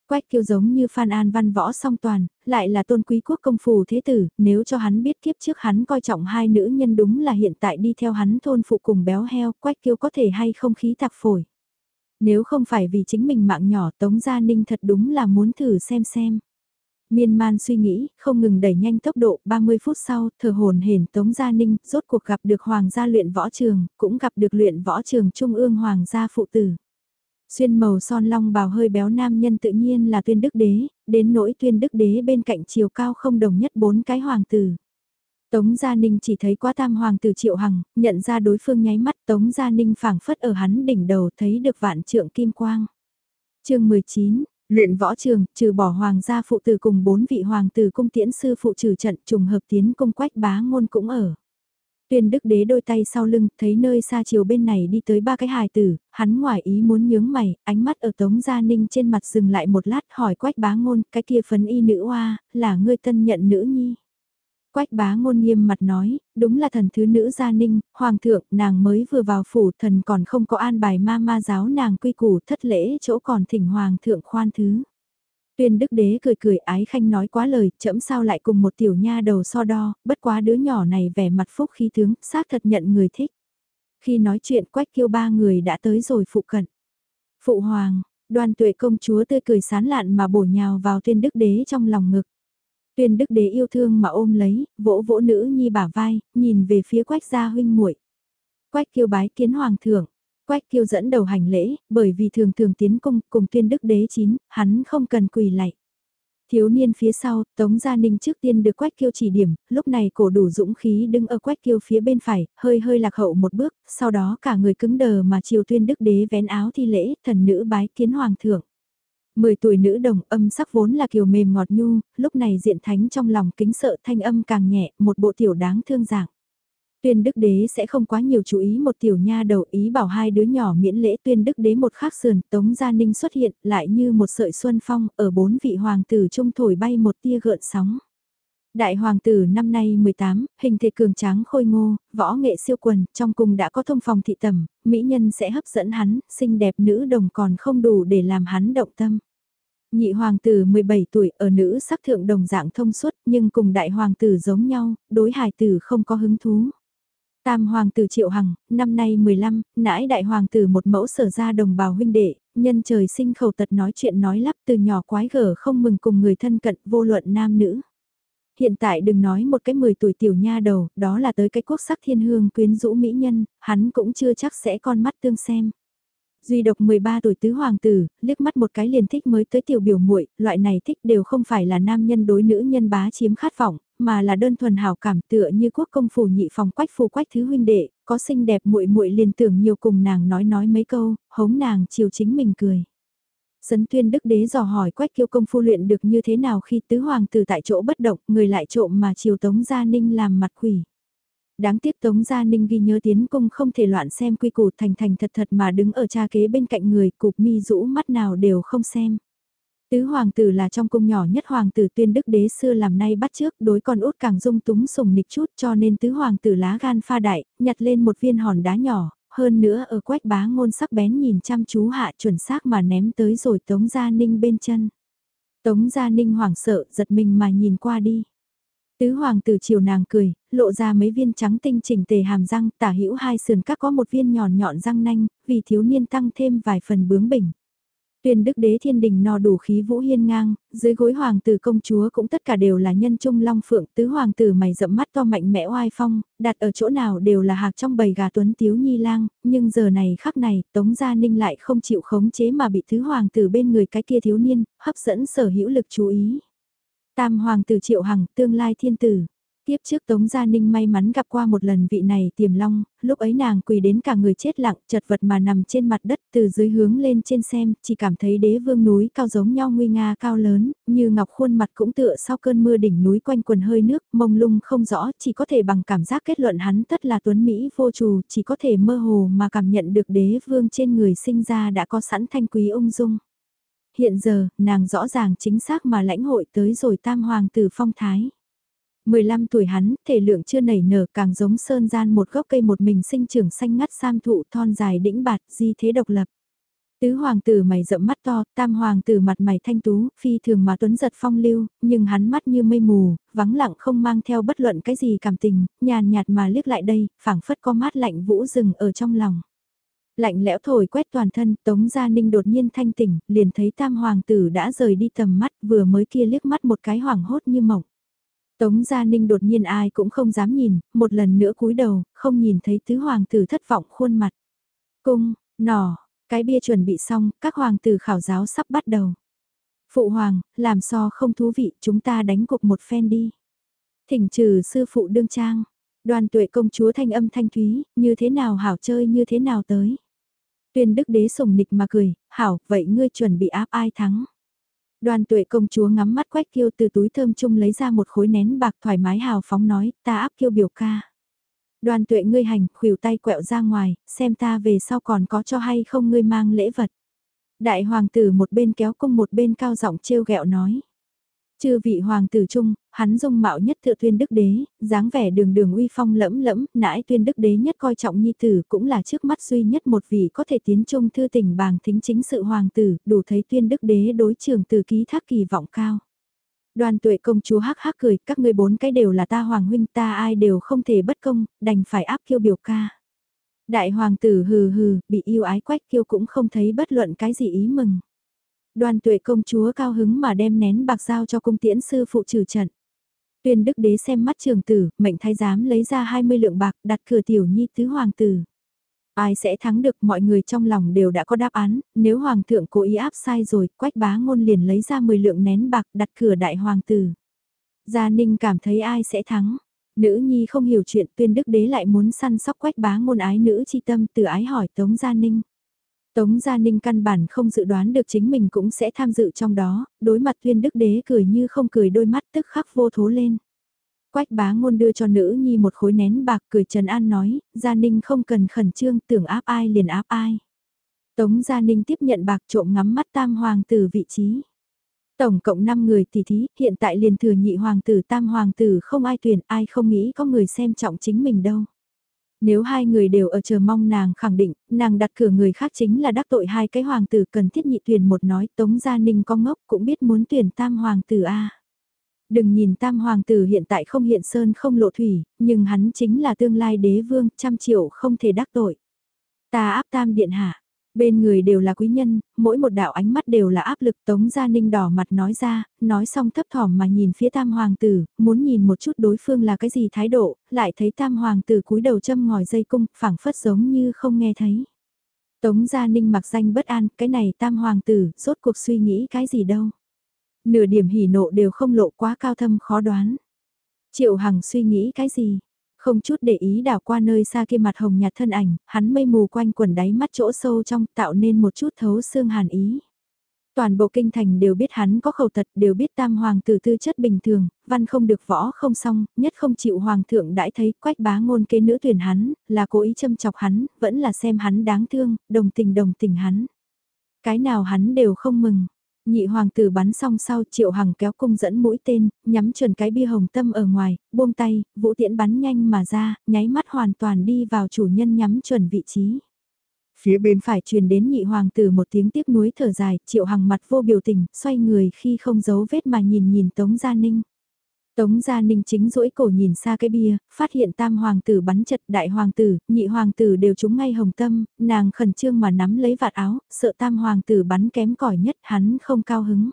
Quách kiêu giống như Phan An văn võ song toàn, lại là tôn quý quốc công phù thế tử, nếu cho hắn biết kiếp trước hắn coi trọng hai nữ nhân đúng là hiện tại đi theo hắn thôn phụ cùng béo heo, quách kiêu có thể hay không khí tạc phổi. Nếu không phải vì chính mình mạng nhỏ Tống Gia Ninh thật đúng là muốn thử xem xem. Miên man suy nghĩ, không ngừng đẩy nhanh tốc độ, 30 phút sau, thờ hồn hển Tống Gia Ninh, rốt cuộc gặp được Hoàng gia luyện võ trường, cũng gặp được luyện võ trường Trung ương Hoàng gia phụ tử. Xuyên màu son long bào hơi béo nam nhân tự nhiên là tuyên đức đế, đến nỗi tuyên đức đế bên cạnh chiều cao không đồng nhất bốn cái hoàng tử. Tống Gia Ninh chỉ thấy quá tam hoàng tử triệu hằng, nhận ra đối phương nháy mắt Tống Gia Ninh phảng phất ở hắn đỉnh đầu thấy được vạn trượng kim quang. chương 19, Luyện võ trường, trừ bỏ hoàng gia phụ tử cùng bốn vị hoàng tử cung tiễn sư phụ trừ trận trùng hợp tiến công quách bá ngôn cũng ở. Tuyên đức đế đôi tay sau lưng, thấy nơi xa chiều bên này đi tới ba cái hài tử, hắn ngoài ý muốn nhướng mày, ánh mắt ở tống gia ninh trên mặt dừng lại một lát hỏi quách bá ngôn, cái kia phấn y nữ oa là ngươi tân nhận nữ nhi. Quách bá ngôn nghiêm mặt nói, đúng là thần thứ nữ gia ninh, hoàng thượng, nàng mới vừa vào phủ, thần còn không có an bài ma ma giáo nàng quy củ thất lễ chỗ còn thỉnh hoàng thượng khoan thứ. Tuyên đức đế cười cười ái khanh nói quá lời, chậm sao lại cùng một tiểu nha đầu so đo, bất quá đứa nhỏ này vẻ mặt phúc khí tướng, xác thật nhận người thích. Khi nói chuyện quách kêu ba người đã tới rồi phụ cận. Phụ hoàng, đoan tuệ công chúa tươi cười sán lạn mà bổ nhào vào tuyên đức đế trong lòng ngực. Tuyên đức đế yêu thương mà ôm lấy, vỗ vỗ nữ nhi bả vai, nhìn về phía quách gia huynh muội Quách kiêu bái kiến hoàng thượng, Quách kiêu dẫn đầu hành lễ, bởi vì thường thường tiến cung cùng tuyên đức đế chín, hắn không cần quỳ lạy. Thiếu niên phía sau, Tống Gia Ninh trước tiên được Quách Kiêu chỉ điểm, lúc này cổ đủ dũng khí đứng ở Quách Kiêu phía bên phải, hơi hơi lạc hậu một bước, sau đó cả người cứng đờ mà chiều tuyên đức đế vén áo thi lễ, thần nữ bái kiến hoàng thượng. Mười tuổi nữ đồng âm sắc vốn là kiều mềm ngọt nhu, lúc này diện thánh trong lòng kính sợ thanh âm càng nhẹ, một bộ tiểu đáng thương dạng. Tuyên đức đế sẽ không quá nhiều chú ý một tiểu nha đầu ý bảo hai đứa nhỏ miễn lễ tuyên đức đế một khắc sườn tống gia ninh xuất hiện lại như một sợi xuân phong ở bốn vị hoàng tử trung thổi bay một tia gợn sóng. Đại hoàng tử năm nay 18, hình thể cường tráng khôi ngô, võ nghệ siêu quần, trong cung đã có thông phòng thị tầm, mỹ nhân sẽ hấp dẫn hắn, xinh đẹp nữ đồng còn không đủ để làm hắn động tâm. Nhị hoàng tử 17 tuổi ở nữ sắc thượng đồng dạng thông suốt nhưng cùng đại hoàng tử giống nhau, đối hài tử không có hứng thú. Tam hoàng tử Triệu Hằng, năm nay 15, nãi đại hoàng tử một mẫu sở ra đồng bào huynh đệ, nhân trời sinh khẩu tật nói chuyện nói lắp từ nhỏ quái gở không mừng cùng người thân cận vô luận nam nữ. Hiện tại đừng nói một cái 10 tuổi tiểu nha đầu, đó là tới cái quốc sắc thiên hương quyến rũ mỹ nhân, hắn cũng chưa chắc sẽ con mắt tương xem. Duy độc 13 tuổi tứ hoàng tử, liếc mắt một cái liền thích mới tới tiểu biểu muội, loại này thích đều không phải là nam nhân đối nữ nhân bá chiếm khát vọng, mà là đơn thuần hảo cảm tựa như quốc công phủ nhị phòng quách phù quách thứ huynh đệ, có xinh đẹp muội muội liền tưởng nhiều cùng nàng nói nói mấy câu, hống nàng chiều chính mình cười. Sấn tuyên đức đế dò hỏi quách kiêu công phu luyện được như thế nào khi tứ hoàng tử tại chỗ bất động, người lại trộm mà chiều tống gia ninh làm mặt quỷ. Đáng tiếc Tống Gia Ninh ghi nhớ tiến cung không thể loạn xem quy củ thành thành thật thật mà đứng ở cha kế bên cạnh người cục mi rũ mắt nào đều không xem. Tứ hoàng tử là trong cung nhỏ nhất hoàng tử tuyên đức đế xưa làm nay bắt trước đối con út càng dung túng sùng nịch chút cho nên tứ hoàng tử lá gan pha đại, nhặt lên một viên hòn đá nhỏ, hơn nữa ở quách bá ngôn sắc bén nhìn chăm chú hạ chuẩn xác mà ném tới rồi tống gia ninh bên chân. Tống gia ninh hoảng sợ giật mình mà nhìn qua đi. Tứ hoàng tử chiều nàng cười, lộ ra mấy viên trắng tinh chỉnh tề hàm răng, tả hữu hai sườn các có một viên nhọn nhọn răng nanh, vì thiếu niên tăng thêm vài phần bướng bỉnh. Tuyên đức đế thiên đình no đủ khí vũ hiên ngang, dưới gối hoàng tử công chúa cũng tất cả đều là nhân trung long phượng tứ hoàng tử mày rậm mắt to mạnh mẽ oai phong, đặt ở chỗ nào đều là hạc trong bầy gà tuấn tiếu nhi lang, nhưng giờ này khắc này tống gia ninh lại không chịu khống chế mà bị tứ hoàng tử bên người cái kia thiếu niên, hấp dẫn sở hữu lực chú ý. Tam hoàng tử triệu hằng tương lai thiên tử. Tiếp trước Tống Gia Ninh may mắn gặp qua một lần vị này tiềm long, lúc ấy nàng quỳ đến cả người chết lặng, chật vật mà nằm trên mặt đất từ dưới hướng lên trên xem, chỉ cảm thấy đế vương núi cao giống nhau nguy nga cao lớn, như ngọc khuôn mặt cũng tựa sau cơn mưa đỉnh núi quanh quần hơi nước, mông lung không rõ, chỉ có thể bằng cảm giác kết luận hắn tất là tuấn Mỹ vô trù, chỉ có thể mơ hồ mà cảm nhận được đế vương trên người sinh ra đã có sẵn thanh quý ung dung. Hiện giờ, nàng rõ ràng chính xác mà lãnh hội tới rồi tam hoàng tử phong thái. 15 tuổi hắn, thể lượng chưa nảy nở càng giống sơn gian một gốc cây một mình sinh trưởng xanh ngắt sam thụ thon dài đĩnh bạt, di thế độc lập. Tứ hoàng tử mày rậm mắt to, tam hoàng tử mặt mày thanh tú, phi thường mà tuấn giật phong lưu, nhưng hắn mắt như mây mù, vắng lặng không mang theo bất luận cái gì cảm tình, nhàn nhạt mà liếc lại đây, phảng phất có mát lạnh vũ rừng ở trong lòng. Lạnh lẽo thổi quét toàn thân, Tống Gia Ninh đột nhiên thanh tỉnh, liền thấy tam hoàng tử đã rời đi tầm mắt, vừa mới kia liếc mắt một cái hoảng hốt như mộng. Tống Gia Ninh đột nhiên ai cũng không dám nhìn, một lần nữa cúi đầu, không nhìn thấy tứ hoàng tử thất vọng khuôn mặt. Cung, nỏ, cái bia chuẩn bị xong, các hoàng tử khảo giáo sắp bắt đầu. Phụ hoàng, làm so không thú vị, chúng ta đánh cục một phen đi. Thỉnh trừ sư phụ đương trang, đoàn tuệ công chúa thanh âm thanh thúy, như thế nào hảo chơi như thế nào tới. Tuyên đức đế sùng nịch mà cười, hảo, vậy ngươi chuẩn bị áp ai thắng. Đoàn tuệ công chúa ngắm mắt quách kiêu từ túi thơm chung lấy ra một khối nén bạc thoải mái hào phóng nói, ta áp kiêu biểu ca. Đoàn tuệ ngươi hành, khuỷu tay quẹo ra ngoài, xem ta về sau còn có cho hay không ngươi mang lễ vật. Đại hoàng tử một bên kéo cung một bên cao giọng trêu ghẹo nói. Chư vị hoàng tử trung, hắn dung mạo nhất thượng tuyên đức đế, dáng vẻ đường đường uy phong lẫm lẫm, nãi tuyên đức đế nhất coi trọng nhi tử cũng là trước mắt duy nhất một vị có thể tiến trung thư tình bàng thính chính sự hoàng tử, đủ thấy tuyên đức đế đối trường từ ký thác kỳ vọng cao. Đoàn tuệ công chúa hắc hắc cười, các ngươi bốn cái đều là ta hoàng huynh ta ai đều không thể bất công, đành phải áp kiêu biểu ca. Đại hoàng tử hừ hừ, bị yêu ái quách kiêu cũng không thấy bất luận cái gì ý mừng. Đoàn tuệ công chúa cao hứng mà đem nén bạc giao cho cung tiễn sư phụ trừ trận. Tuyên đức đế xem mắt trường tử, mệnh thái giám lấy ra 20 lượng bạc đặt cửa tiểu nhi tứ hoàng tử. Ai sẽ thắng được mọi người trong lòng đều đã có đáp án, nếu hoàng thượng cố ý áp sai rồi, quách bá ngôn liền lấy ra 10 lượng nén bạc đặt cửa đại hoàng tử. Gia Ninh cảm thấy ai sẽ thắng. Nữ nhi không hiểu chuyện tuyên đức đế lại muốn săn sóc quách bá ngôn ái nữ chi tâm từ ái hỏi Tống Gia Ninh. Tống Gia Ninh căn bản không dự đoán được chính mình cũng sẽ tham dự trong đó, đối mặt tuyên đức đế cười như không cười đôi mắt tức khắc vô thố lên. Quách bá ngôn đưa cho nữ nhi một khối nén bạc cười Trần An nói, Gia Ninh không cần khẩn trương tưởng áp ai liền áp ai. Tống Gia Ninh tiếp nhận bạc trộm ngắm mắt tam hoàng tử vị trí. Tổng cộng 5 người tỷ thí, hiện tại liền thừa nhị hoàng tử tam hoàng tử không ai tuyển, ai không nghĩ có người xem trọng chính mình đâu. Nếu hai người đều ở chờ mong nàng khẳng định, nàng đặt cửa người khác chính là đắc tội hai cái hoàng tử cần thiết nhị tuyển một nói Tống Gia Ninh có ngốc cũng biết muốn tuyển tam hoàng tử A. Đừng nhìn tam hoàng tử hiện tại không hiện sơn không lộ thủy, nhưng hắn chính là tương lai đế vương, trăm triệu không thể đắc tội. Ta áp tam điện hạ, bên người đều là quý nhân, mỗi một đạo ánh mắt đều là áp lực Tống Gia Ninh đỏ mặt nói ra, nói xong thấp thỏm mà nhìn phía tam hoàng tử, muốn nhìn một chút đối phương là cái gì thái độ, lại thấy tam hoàng tử cúi đầu châm ngòi dây cung, phảng phất giống như không nghe thấy. Tống Gia Ninh mặc danh bất an, cái này tam hoàng tử, rốt cuộc suy nghĩ cái gì đâu. Nửa điểm hỉ nộ đều không lộ quá cao thâm khó đoán. Triệu Hằng suy nghĩ cái gì? Không chút để ý đảo qua nơi xa kia mặt hồng nhạt thân ảnh, hắn mây mù quanh quần đáy mắt chỗ sâu trong tạo nên một chút thấu xương hàn ý. Toàn bộ kinh thành đều biết hắn có khẩu thật, đều biết tam hoàng tử tư chất bình thường, văn không được võ không xong, nhất không chịu hoàng thượng đãi thấy quách bá ngôn kế nữ tuyển hắn, là cố ý châm chọc hắn, vẫn là xem hắn đáng thương, đồng tình đồng tình hắn. Cái nào hắn đều không mừng, Nhị hoàng tử bắn xong sau triệu hằng kéo cung dẫn mũi tên, nhắm chuẩn cái bia hồng tâm ở ngoài, buông tay, vũ tiễn bắn nhanh mà ra, nháy mắt hoàn toàn đi vào chủ nhân nhắm chuẩn vị trí. Phía bên phải truyền đến nhị hoàng tử một tiếng tiếc nuối thở dài, triệu hằng mặt vô biểu tình, xoay người khi không giấu vết mà nhìn nhìn Tống Gia Ninh. Tống Gia Ninh chính rỗi cổ nhìn xa cái bia, phát hiện tam hoàng tử bắn chật đại hoàng tử, nhị hoàng tử đều trúng ngay hồng tâm, nàng khẩn trương mà nắm lấy vạt áo, sợ tam hoàng tử bắn kém cỏi nhất hắn không cao hứng.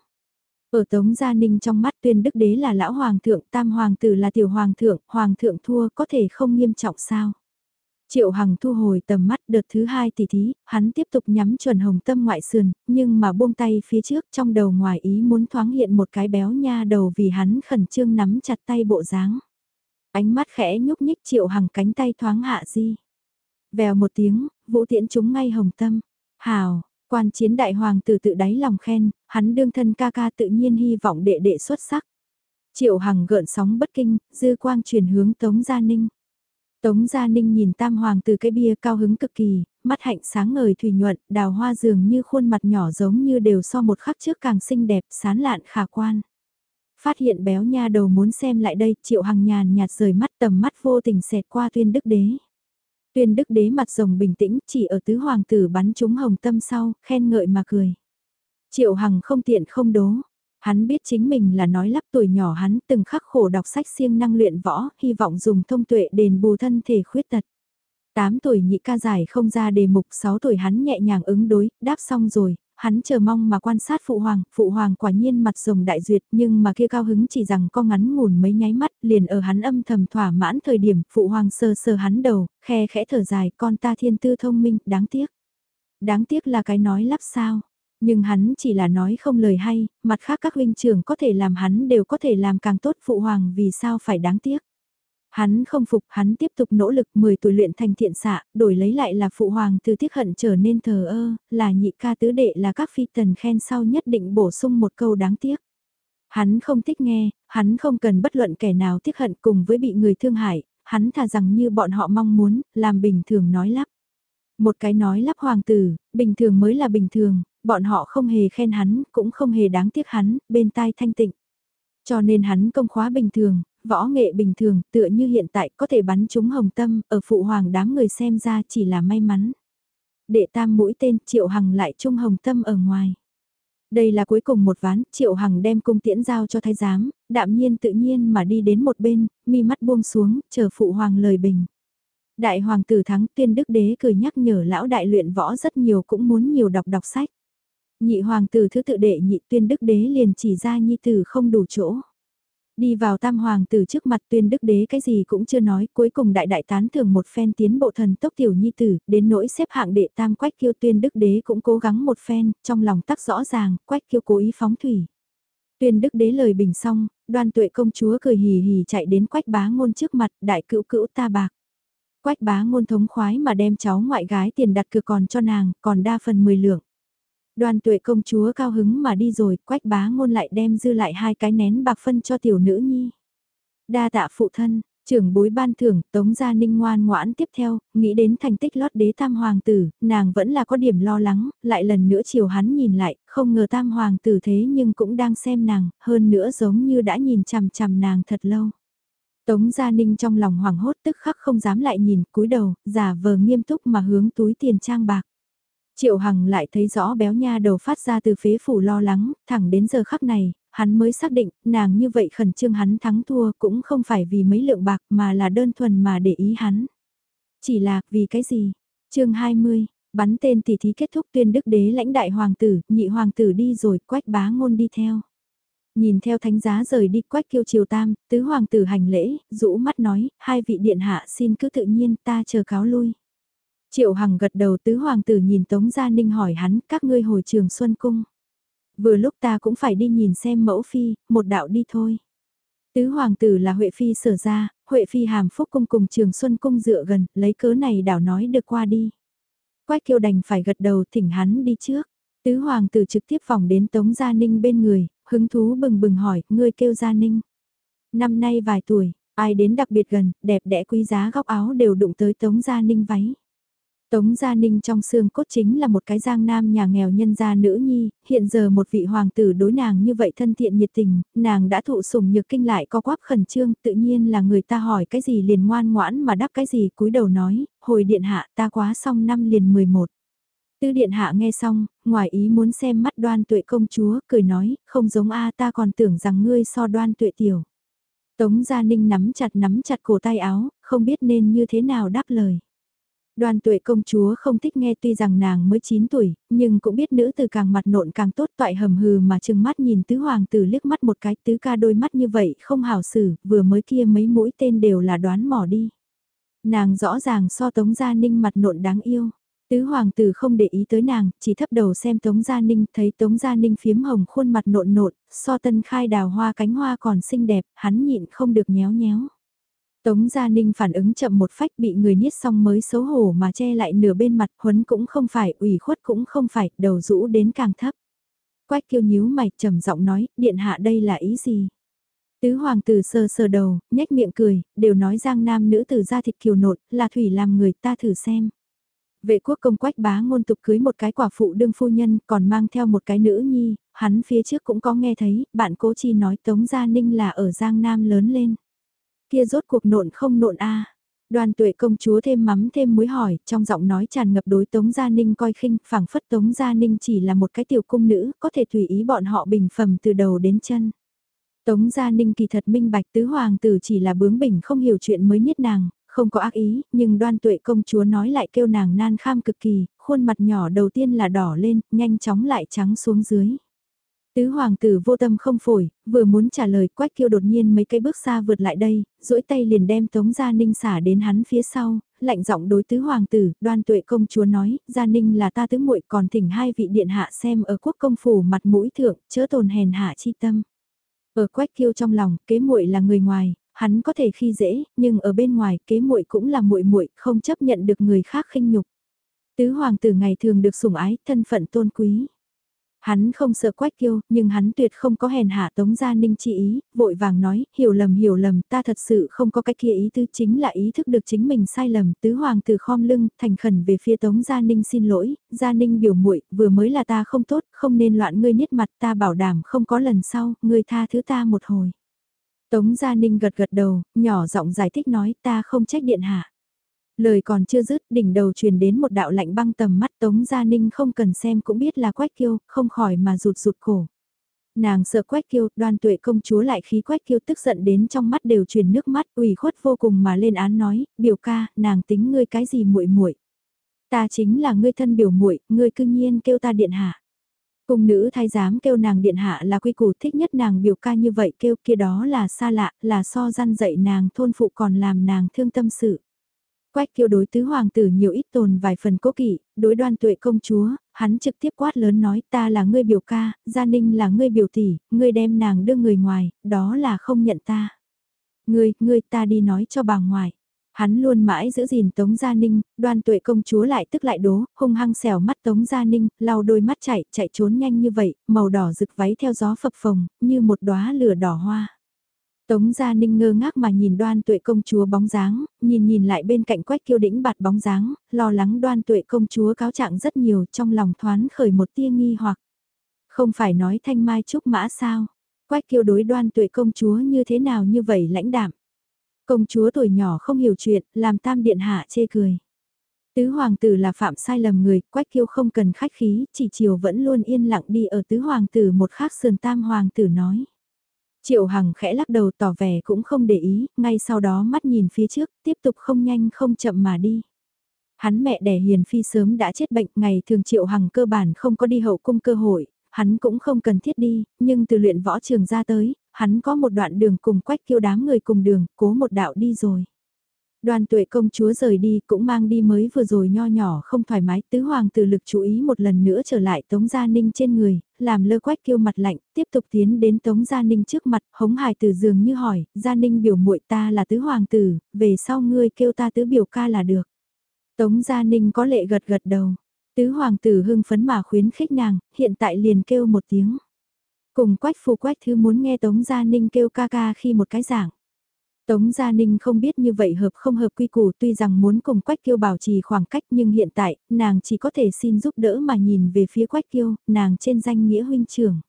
Ở Tống Gia Ninh trong mắt tuyên đức đế là lão hoàng thượng, tam hoàng tử là tiểu hoàng thượng, hoàng thượng thua có thể không nghiêm trọng sao. Triệu Hằng thu hồi tầm mắt đợt thứ hai tỷ thí, hắn tiếp tục nhắm chuẩn hồng tâm ngoại sườn, nhưng mà buông tay phía trước trong đầu ngoài ý muốn thoáng hiện một cái béo nha đầu vì hắn khẩn trương nắm chặt tay bộ dáng. Ánh mắt khẽ nhúc nhích Triệu Hằng cánh tay thoáng hạ di. Vèo một tiếng, vũ tiễn chúng ngay hồng tâm. Hào, quan chiến đại hoàng từ tự đáy lòng khen, hắn đương thân ca ca tự nhiên hy vọng đệ đệ xuất sắc. Triệu Hằng gợn sóng bất kinh, dư quang chuyển hướng Tống Gia Ninh. Tống Gia Ninh nhìn tam hoàng từ cái bia cao hứng cực kỳ, mắt hạnh sáng ngời thủy nhuận, đào hoa dường như khuôn mặt nhỏ giống như đều so một khắc trước càng xinh đẹp, sán lạn khả quan. Phát hiện béo nha đầu muốn xem lại đây, triệu hằng nhàn nhạt rời mắt tầm mắt vô tình xẹt qua tuyên đức đế. Tuyên đức đế mặt rồng bình tĩnh, chỉ ở tứ hoàng tử bắn trúng hồng tâm sau, khen ngợi mà cười. Triệu hằng không tiện không đố, Hắn biết chính mình là nói lắp tuổi nhỏ hắn từng khắc khổ đọc sách siêng năng luyện võ, hy vọng dùng thông tuệ đền bù thân thể khuyết tật. 8 tuổi nhị ca giải không ra đề mục 6 tuổi hắn nhẹ nhàng ứng đối, đáp xong rồi, hắn chờ mong mà quan sát phụ hoàng, phụ hoàng quả nhiên mặt rồng đại duyệt nhưng mà kia cao hứng chỉ rằng có ngắn ngủn mấy nháy mắt liền ở hắn âm thầm thỏa mãn thời điểm phụ hoàng sơ sơ hắn đầu, khe khẽ thở dài con ta thiên tư thông minh, đáng tiếc. Đáng tiếc là cái nói lắp sao, nhưng hắn chỉ là nói không lời hay, mặt khác các huynh trưởng có thể làm hắn đều có thể làm càng tốt phụ hoàng vì sao phải đáng tiếc. Hắn không phục, hắn tiếp tục nỗ lực 10 tuổi luyện thành thiện xạ, đổi lấy lại là phụ hoàng từ tiếc hận trở nên thờ ơ, là nhị ca tứ đệ là các phi tần khen sau nhất định bổ sung một câu đáng tiếc. Hắn không thích nghe, hắn không cần bất luận kẻ nào tiếc hận cùng với bị người thương hại, hắn thà rằng như bọn họ mong muốn, làm bình thường nói lắp. Một cái nói lắp hoàng tử, bình thường mới là bình thường, bọn họ không hề khen hắn, cũng không hề đáng tiếc hắn, bên tai thanh tịnh. Cho nên hắn công khóa bình thường, võ nghệ bình thường, tựa như hiện tại có thể bắn trúng hồng tâm, ở phụ hoàng đám người xem ra chỉ là may mắn. Đệ tam mũi tên Triệu Hằng lại trung hồng tâm ở ngoài. Đây là cuối cùng một ván, Triệu Hằng đem cung tiễn giao cho thái giám, đạm nhiên tự nhiên mà đi đến một bên, mi mắt buông xuống, chờ phụ hoàng lời bình. Đại hoàng tử thắng tuyên đức đế cười nhắc nhở lão đại luyện võ rất nhiều cũng muốn nhiều đọc đọc sách. Nhị hoàng tử thứ tự đệ nhị tuyên đức đế liền chỉ ra nhi tử không đủ chỗ. Đi vào tam hoàng tử trước mặt tuyên đức đế cái gì cũng chưa nói, cuối cùng đại đại tán thưởng một phen tiến bộ thần tốc tiểu nhi tử, đến nỗi xếp hạng đệ tam quách kiêu tuyên đức đế cũng cố gắng một phen, trong lòng tắc rõ ràng, quách kiêu cố ý phóng thủy. Tuyên đức đế lời bình xong, đoan tuệ công chúa cười hì hì chạy đến quách bá ngôn trước mặt, đại cữu cữu ta bạc. Quách bá ngôn thống khoái mà đem cháu ngoại gái tiền đặt cược còn cho nàng, còn đa phần 10 lượng. Đoàn tuệ công chúa cao hứng mà đi rồi, quách bá ngôn lại đem dư lại hai cái nén bạc phân cho tiểu nữ nhi. Đa tạ phụ thân, trưởng bối ban thưởng, tống gia ninh ngoan ngoãn tiếp theo, nghĩ đến thành tích lót đế tam hoàng tử, nàng vẫn là có điểm lo lắng, lại lần nữa chiều hắn nhìn lại, không ngờ tam hoàng tử thế nhưng cũng đang xem nàng, hơn nữa giống như đã nhìn chằm chằm nàng thật lâu. Tống Gia Ninh trong lòng hoảng hốt tức khắc không dám lại nhìn, cúi đầu, giả vờ nghiêm túc mà hướng túi tiền trang bạc. Triệu Hằng lại thấy rõ béo nha đầu phát ra từ phế phủ lo lắng, thẳng đến giờ khắc này, hắn mới xác định, nàng như vậy khẩn trương hắn thắng thua cũng không phải vì mấy lượng bạc mà là đơn thuần mà để ý hắn. Chỉ là, vì cái gì? chương 20, bắn tên tỷ thí kết thúc tuyên đức đế lãnh đại hoàng tử, nhị hoàng tử đi rồi, quách bá ngôn đi theo. Nhìn theo thánh giá rời đi quách kiêu triều tam, tứ hoàng tử hành lễ, rũ mắt nói, hai vị điện hạ xin cứ tự nhiên ta chờ cáo lui. Triệu Hằng gật đầu tứ hoàng tử nhìn Tống Gia Ninh hỏi hắn các ngươi hồi trường Xuân Cung. Vừa lúc ta cũng phải đi nhìn xem mẫu phi, một đạo đi thôi. Tứ hoàng tử là Huệ Phi sở ra, Huệ Phi hàm phúc cung cùng trường Xuân Cung dựa gần, lấy cớ này đảo nói được qua đi. Quách kiêu đành phải gật đầu thỉnh hắn đi trước. Tứ hoàng tử trực tiếp vòng đến Tống Gia Ninh bên người, hứng thú bừng bừng hỏi, ngươi kêu Gia Ninh. Năm nay vài tuổi, ai đến đặc biệt gần, đẹp đẽ quý giá góc áo đều đụng tới Tống Gia Ninh váy. Tống Gia Ninh trong xương cốt chính là một cái giang nam nhà nghèo nhân gia nữ nhi, hiện giờ một vị hoàng tử đối nàng như vậy thân thiện nhiệt tình, nàng đã thụ sủng nhược kinh lại co quắp khẩn trương, tự nhiên là người ta hỏi cái gì liền ngoan ngoãn mà đáp cái gì cúi đầu nói, hồi điện hạ ta quá xong năm liền 11. Tư điện hạ nghe xong, ngoài ý muốn xem mắt đoan tuệ công chúa, cười nói, không giống a ta còn tưởng rằng ngươi so đoan tuệ tiểu. Tống Gia Ninh nắm chặt nắm chặt cổ tay áo, không biết nên như thế nào đáp lời. Đoan tuệ công chúa không thích nghe tuy rằng nàng mới 9 tuổi, nhưng cũng biết nữ từ càng mặt nộn càng tốt toại hầm hừ mà chừng mắt nhìn tứ hoàng tử liếc mắt một cái tứ ca đôi mắt như vậy không hào xử, vừa mới kia mấy mũi tên đều là đoán mỏ đi. Nàng rõ ràng so tống gia ninh mặt nộn đáng yêu. Tứ hoàng tử không để ý tới nàng, chỉ thấp đầu xem Tống Gia Ninh, thấy Tống Gia Ninh phiếm hồng khuôn mặt nộn nộn, so tân khai đào hoa cánh hoa còn xinh đẹp, hắn nhịn không được nhéo nhéo. Tống Gia Ninh phản ứng chậm một phách bị người niết xong mới xấu hổ mà che lại nửa bên mặt huấn cũng không phải, ủy khuất cũng không phải, đầu rũ đến càng thấp. Quách kiêu nhíu mày trầm giọng nói, điện hạ đây là ý gì? Tứ hoàng tử sờ sờ đầu, nhếch miệng cười, đều nói giang nam nữ tử ra thịt kiều nột, là thủy làm người ta thử xem. Vệ quốc công quách bá ngôn tục cưới một cái quả phụ đương phu nhân còn mang theo một cái nữ nhi, hắn phía trước cũng có nghe thấy, bạn cố chi nói Tống Gia Ninh là ở Giang Nam lớn lên. Kia rốt cuộc nộn không nộn a Đoàn tuệ công chúa thêm mắm thêm muối hỏi, trong giọng nói tràn ngập đối Tống Gia Ninh coi khinh, phảng phất Tống Gia Ninh chỉ là một cái tiểu cung nữ, có thể tùy ý bọn họ bình phẩm từ đầu đến chân. Tống Gia Ninh kỳ thật minh bạch tứ hoàng tử chỉ là bướng bỉnh không hiểu chuyện mới nhất nàng, không có ác ý, nhưng đoan tuệ công chúa nói lại kêu nàng nan kham cực kỳ, khuôn mặt nhỏ đầu tiên là đỏ lên, nhanh chóng lại trắng xuống dưới. Tứ hoàng tử vô tâm không phổi, vừa muốn trả lời quách kiêu đột nhiên mấy cây bước xa vượt lại đây, duỗi tay liền đem tống gia ninh xả đến hắn phía sau, lạnh giọng đối tứ hoàng tử, đoan tuệ công chúa nói, gia ninh là ta tứ muội còn thỉnh hai vị điện hạ xem ở quốc công phủ mặt mũi thượng, chớ tồn hèn hạ chi tâm. Ở quách kiêu trong lòng, kế muội là người ngoài, hắn có thể khi dễ, nhưng ở bên ngoài kế muội cũng là muội muội, không chấp nhận được người khác khinh nhục. Tứ hoàng tử ngày thường được sủng ái, thân phận tôn quý. Hắn không sợ quách kiêu, nhưng hắn tuyệt không có hèn hạ Tống Gia Ninh chi ý, vội vàng nói, hiểu lầm hiểu lầm, ta thật sự không có cái kia ý tư chính là ý thức được chính mình sai lầm, tứ hoàng từ khom lưng, thành khẩn về phía Tống Gia Ninh xin lỗi, Gia Ninh biểu muội vừa mới là ta không tốt, không nên loạn ngươi niết mặt, ta bảo đảm không có lần sau, ngươi tha thứ ta một hồi. Tống Gia Ninh gật gật đầu, nhỏ giọng giải thích nói ta không trách điện hạ. Lời còn chưa dứt, đỉnh đầu truyền đến một đạo lạnh băng tầm mắt Tống Gia Ninh không cần xem cũng biết là Quách Kiêu, không khỏi mà rụt rụt cổ. Nàng sợ Quách Kiêu, đoan tuệ công chúa lại khí Quách Kiêu tức giận đến trong mắt đều truyền nước mắt, ủy khuất vô cùng mà lên án nói, biểu ca, nàng tính ngươi cái gì muội muội Ta chính là ngươi thân biểu muội ngươi cư nhiên kêu ta điện hạ. Cung nữ thái giám kêu nàng điện hạ là quy củ thích nhất nàng biểu ca như vậy kêu kia đó là xa lạ, là so gian dạy nàng thôn phụ còn làm nàng thương tâm sự. Quách kiêu đối tứ hoàng tử nhiều ít tồn vài phần cố kỵ, đối đoan tuệ công chúa, hắn trực tiếp quát lớn nói ta là ngươi biểu ca, gia ninh là ngươi biểu tỷ, ngươi đem nàng đưa người ngoài, đó là không nhận ta. Ngươi, ngươi ta đi nói cho bà ngoại. Hắn luôn mãi giữ gìn Tống Gia Ninh, đoan tuệ công chúa lại tức lại đố, hung hăng xẻo mắt Tống Gia Ninh, lau đôi mắt chạy, chạy trốn nhanh như vậy, màu đỏ rực váy theo gió phập phồng, như một đóa lửa đỏ hoa. Tống Gia Ninh ngơ ngác mà nhìn đoan tuệ công chúa bóng dáng, nhìn nhìn lại bên cạnh quách kiêu đĩnh bạt bóng dáng, lo lắng đoan tuệ công chúa cáo trạng rất nhiều trong lòng thoáng khởi một tia nghi hoặc. Không phải nói thanh mai trúc mã sao? Quách kiêu đối đoan tuệ công chúa như thế nào như vậy lãnh đạm? Công chúa tuổi nhỏ không hiểu chuyện, làm tam điện hạ chê cười. Tứ hoàng tử là phạm sai lầm người, quách kiêu không cần khách khí, chỉ chiều vẫn luôn yên lặng đi ở tứ hoàng tử một khác sườn tam hoàng tử nói. Triệu Hằng khẽ lắc đầu tỏ vẻ cũng không để ý, ngay sau đó mắt nhìn phía trước, tiếp tục không nhanh không chậm mà đi. Hắn mẹ đẻ Hiền Phi sớm đã chết bệnh, ngày thường Triệu Hằng cơ bản không có đi hậu cung cơ hội, hắn cũng không cần thiết đi, nhưng từ luyện võ trường ra tới, hắn có một đoạn đường cùng quách kiêu đám người cùng đường, cố một đạo đi rồi. Đoàn tuệ công chúa rời đi cũng mang đi mới vừa rồi nho nhỏ không thoải mái tứ hoàng tử lực chú ý một lần nữa trở lại Tống Gia Ninh trên người, làm lơ quách kêu mặt lạnh, tiếp tục tiến đến Tống Gia Ninh trước mặt, hống hài từ giường như hỏi, Gia Ninh biểu muội ta là tứ hoàng tử, về sau ngươi kêu ta tứ biểu ca là được. Tống Gia Ninh có lệ gật gật đầu, tứ hoàng tử hưng phấn mà khuyến khích nàng, hiện tại liền kêu một tiếng. Cùng quách phù quách thứ muốn nghe Tống Gia Ninh kêu ca ca khi một cái giảng. Tống Gia Ninh không biết như vậy hợp không hợp quy củ tuy rằng muốn cùng Quách Kiêu bảo trì khoảng cách nhưng hiện tại, nàng chỉ có thể xin giúp đỡ mà nhìn về phía Quách Kiêu, nàng trên danh nghĩa huynh trưởng.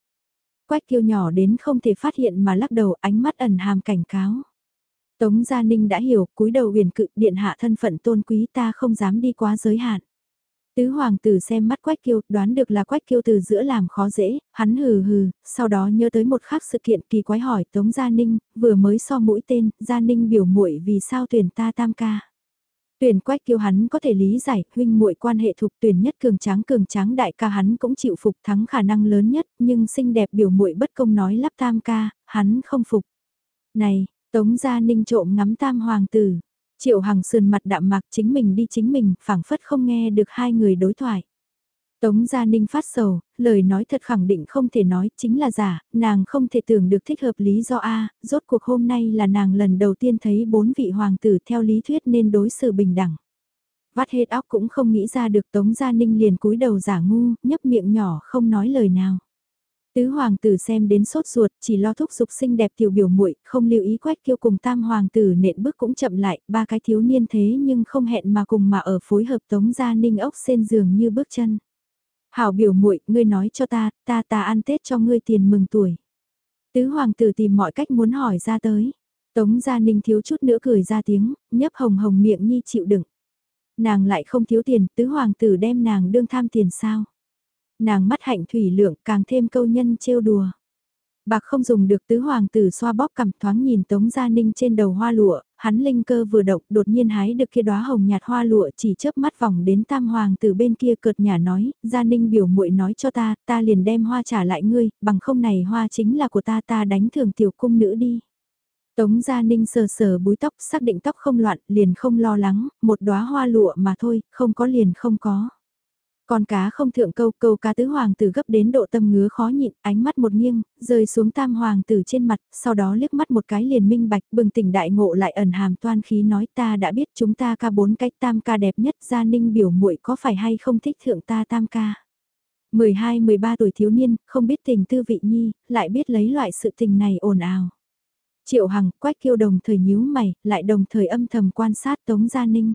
Quách Kiêu nhỏ đến không thể phát hiện mà lắc đầu ánh mắt ẩn hàm cảnh cáo. Tống Gia Ninh đã hiểu, cúi đầu huyền cự điện hạ thân phận tôn quý ta không dám đi quá giới hạn. Tứ hoàng tử xem mắt Quách Kiêu, đoán được là Quách Kiêu từ giữa làm khó dễ, hắn hừ hừ, sau đó nhớ tới một khác sự kiện kỳ quái hỏi Tống Gia Ninh, vừa mới so mũi tên, Gia Ninh biểu muội vì sao tuyển ta tam ca. Tuyển Quách Kiêu hắn có thể lý giải, huynh muội quan hệ thuộc tuyển nhất cường tráng cường tráng đại ca hắn cũng chịu phục thắng khả năng lớn nhất, nhưng xinh đẹp biểu muội bất công nói lắp tam ca, hắn không phục. Này, Tống Gia Ninh trộm ngắm tam hoàng tử, Triệu Hằng sườn mặt đạm mạc chính mình đi chính mình, phảng phất không nghe được hai người đối thoại. Tống Gia Ninh phát sầu, lời nói thật khẳng định không thể nói, chính là giả, nàng không thể tưởng được thích hợp lý do A, rốt cuộc hôm nay là nàng lần đầu tiên thấy bốn vị hoàng tử theo lý thuyết nên đối xử bình đẳng. Vắt hết óc cũng không nghĩ ra được Tống Gia Ninh liền cúi đầu giả ngu, nhấp miệng nhỏ không nói lời nào. Tứ hoàng tử xem đến sốt ruột, chỉ lo thúc dục xinh đẹp tiểu biểu muội, không lưu ý quách kiêu cùng tam hoàng tử nện bước cũng chậm lại, ba cái thiếu niên thế nhưng không hẹn mà cùng mà ở phối hợp tống gia ninh ốc sen giường như bước chân. Hảo biểu muội, ngươi nói cho ta, ta ta ăn Tết cho ngươi tiền mừng tuổi. Tứ hoàng tử tìm mọi cách muốn hỏi ra tới. Tống gia ninh thiếu chút nữa cười ra tiếng, nhấp hồng hồng miệng nhi chịu đựng. Nàng lại không thiếu tiền, tứ hoàng tử đem nàng đương tham tiền sao nàng mắt hạnh thủy lượng càng thêm câu nhân trêu đùa. Bạc không dùng được tứ hoàng tử xoa bóp cằm thoáng nhìn Tống Gia Ninh trên đầu hoa lụa, hắn linh cơ vừa động đột nhiên hái được kia đóa hồng nhạt hoa lụa chỉ chớp mắt vòng đến tam hoàng tử bên kia cợt nhà nói, Gia Ninh biểu muội nói cho ta, ta liền đem hoa trả lại ngươi, bằng không này hoa chính là của ta ta đánh thường tiểu cung nữ đi. Tống Gia Ninh sờ sờ búi tóc xác định tóc không loạn liền không lo lắng, một đóa hoa lụa mà thôi, không có liền không có. Con cá không thượng câu, câu cá tứ hoàng tử gấp đến độ tâm ngứa khó nhịn, ánh mắt một nghiêng, rơi xuống tam hoàng tử trên mặt, sau đó liếc mắt một cái liền minh bạch, bừng tỉnh đại ngộ lại ẩn hàm toan khí nói ta đã biết chúng ta ca bốn cách tam ca đẹp nhất, gia ninh biểu muội có phải hay không thích thượng ta tam ca. 12-13 tuổi thiếu niên, không biết tình tư vị nhi, lại biết lấy loại sự tình này ồn ào. Triệu Hằng, Quách Kiêu đồng thời nhíu mày, lại đồng thời âm thầm quan sát Tống Gia Ninh.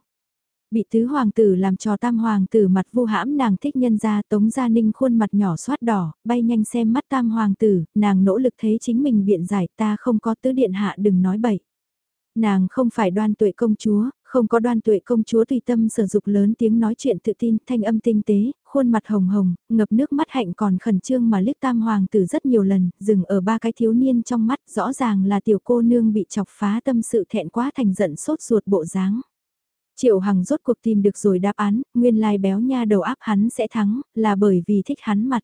Bị tứ hoàng tử làm cho tam hoàng tử mặt vu hãm nàng thích nhân ra Tống Gia Ninh khuôn mặt nhỏ xoát đỏ, bay nhanh xem mắt tam hoàng tử, nàng nỗ lực thấy chính mình biện giải ta không có tứ điện hạ đừng nói bậy. Nàng không phải đoan tuệ công chúa, không có đoan tuệ công chúa tùy tâm sử dụng lớn tiếng nói chuyện tự tin, thanh âm tinh tế, khuôn mặt hồng hồng, ngập nước mắt hạnh còn khẩn trương mà liếc tam hoàng tử rất nhiều lần, dừng ở ba cái thiếu niên trong mắt, rõ ràng là tiểu cô nương bị chọc phá tâm sự thẹn quá thành giận sốt ruột bộ dáng. Triệu Hằng rốt cuộc tìm được rồi đáp án, nguyên lai béo nha đầu áp hắn sẽ thắng, là bởi vì thích hắn mặt.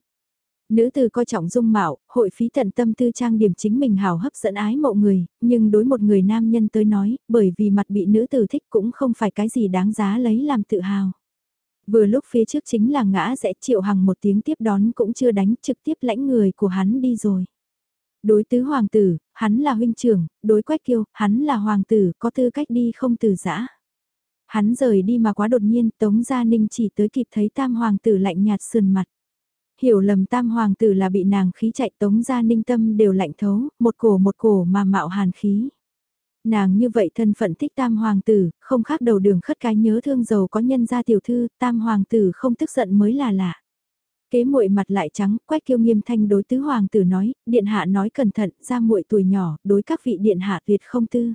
Nữ từ coi trọng dung mạo, hội phí tận tâm tư trang điểm chính mình hào hấp dẫn ái mộ người, nhưng đối một người nam nhân tới nói, bởi vì mặt bị nữ tử thích cũng không phải cái gì đáng giá lấy làm tự hào. Vừa lúc phía trước chính là ngã rẽ triệu hằng một tiếng tiếp đón cũng chưa đánh trực tiếp lãnh người của hắn đi rồi. Đối tứ hoàng tử, hắn là huynh trưởng, đối quách kiêu, hắn là hoàng tử, có tư cách đi không từ giã. Hắn rời đi mà quá đột nhiên, Tống Gia Ninh chỉ tới kịp thấy tam hoàng tử lạnh nhạt sườn mặt. Hiểu lầm tam hoàng tử là bị nàng khí chạy Tống Gia Ninh tâm đều lạnh thấu, một cổ một cổ mà mạo hàn khí. Nàng như vậy thân phận thích tam hoàng tử, không khác đầu đường khất cái nhớ thương giàu có nhân gia tiểu thư, tam hoàng tử không tức giận mới là lạ. Kế muội mặt lại trắng, quách kiêu nghiêm thanh đối tứ hoàng tử nói, điện hạ nói cẩn thận, ra muội tuổi nhỏ, đối các vị điện hạ tuyệt không tư.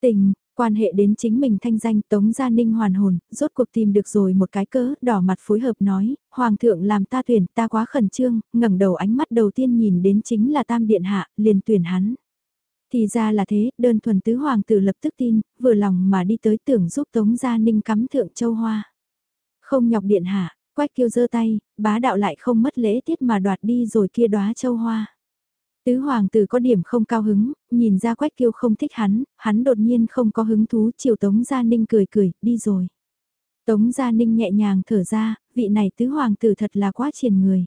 Tình, Quan hệ đến chính mình thanh danh Tống Gia Ninh hoàn hồn, rốt cuộc tìm được rồi một cái cớ, đỏ mặt phối hợp nói, Hoàng thượng làm ta tuyển, ta quá khẩn trương, ngẩng đầu ánh mắt đầu tiên nhìn đến chính là Tam Điện Hạ, liền tuyển hắn. Thì ra là thế, đơn thuần tứ hoàng tử lập tức tin, vừa lòng mà đi tới tưởng giúp Tống Gia Ninh cắm thượng châu hoa. Không nhọc điện hạ, quách kêu giơ tay, bá đạo lại không mất lễ tiết mà đoạt đi rồi kia đóa châu hoa. Tứ hoàng tử có điểm không cao hứng, nhìn ra quách kiêu không thích hắn, hắn đột nhiên không có hứng thú chiều Tống Gia Ninh cười cười, đi rồi. Tống Gia Ninh nhẹ nhàng thở ra, vị này tứ hoàng tử thật là quá triển người.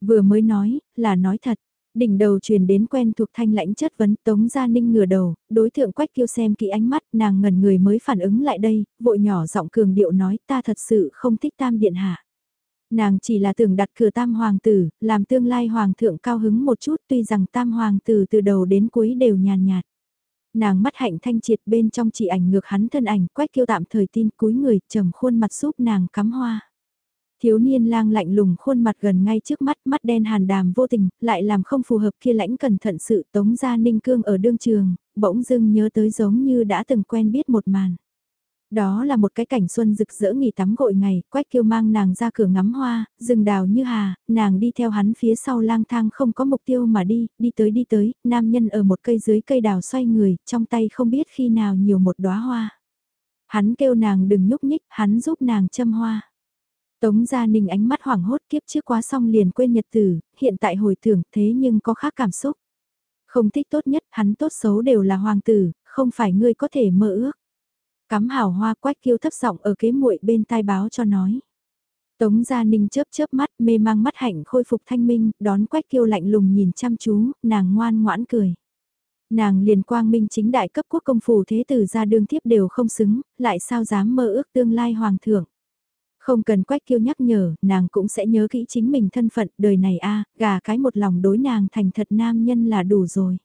Vừa mới nói, là nói thật. Đỉnh đầu truyền đến quen thuộc thanh lãnh chất vấn Tống Gia Ninh ngửa đầu, đối tượng quách kiêu xem kỹ ánh mắt nàng ngẩn người mới phản ứng lại đây, vội nhỏ giọng cường điệu nói ta thật sự không thích tam điện hạ. Nàng chỉ là tưởng đặt cửa tam hoàng tử, làm tương lai hoàng thượng cao hứng một chút tuy rằng tam hoàng tử từ đầu đến cuối đều nhàn nhạt. Nàng mắt hạnh thanh triệt bên trong chỉ ảnh ngược hắn thân ảnh quách kiêu tạm thời tin cúi người trầm khuôn mặt giúp nàng cắm hoa. Thiếu niên lang lạnh lùng khuôn mặt gần ngay trước mắt, mắt đen hàn đàm vô tình, lại làm không phù hợp kia lãnh cẩn thận sự tống ra ninh cương ở đương trường, bỗng dưng nhớ tới giống như đã từng quen biết một màn. Đó là một cái cảnh xuân rực rỡ nghỉ tắm gội ngày, Quách Kiêu mang nàng ra cửa ngắm hoa, rừng đào như hà, nàng đi theo hắn phía sau lang thang không có mục tiêu mà đi, đi tới đi tới, nam nhân ở một cây dưới cây đào xoay người, trong tay không biết khi nào nhiều một đóa hoa. Hắn kêu nàng đừng nhúc nhích, hắn giúp nàng châm hoa. Tống Gia Ninh ánh mắt hoảng hốt kiếp trước quá xong liền quên nhật tử, hiện tại hồi tưởng thế nhưng có khác cảm xúc. Không thích tốt nhất, hắn tốt xấu đều là hoàng tử, không phải ngươi có thể mơ ước. Cắm hào hoa quách kiêu thấp giọng ở kế muội bên tai báo cho nói. Tống Gia Ninh chớp chớp mắt mê mang mắt hạnh khôi phục thanh minh, đón quách kiêu lạnh lùng nhìn chăm chú, nàng ngoan ngoãn cười. Nàng liền quang minh chính đại cấp quốc công phủ thế tử ra đương tiếp đều không xứng, lại sao dám mơ ước tương lai hoàng thượng. Không cần quách kiêu nhắc nhở, nàng cũng sẽ nhớ kỹ chính mình thân phận, đời này a gà cái một lòng đối nàng thành thật nam nhân là đủ rồi.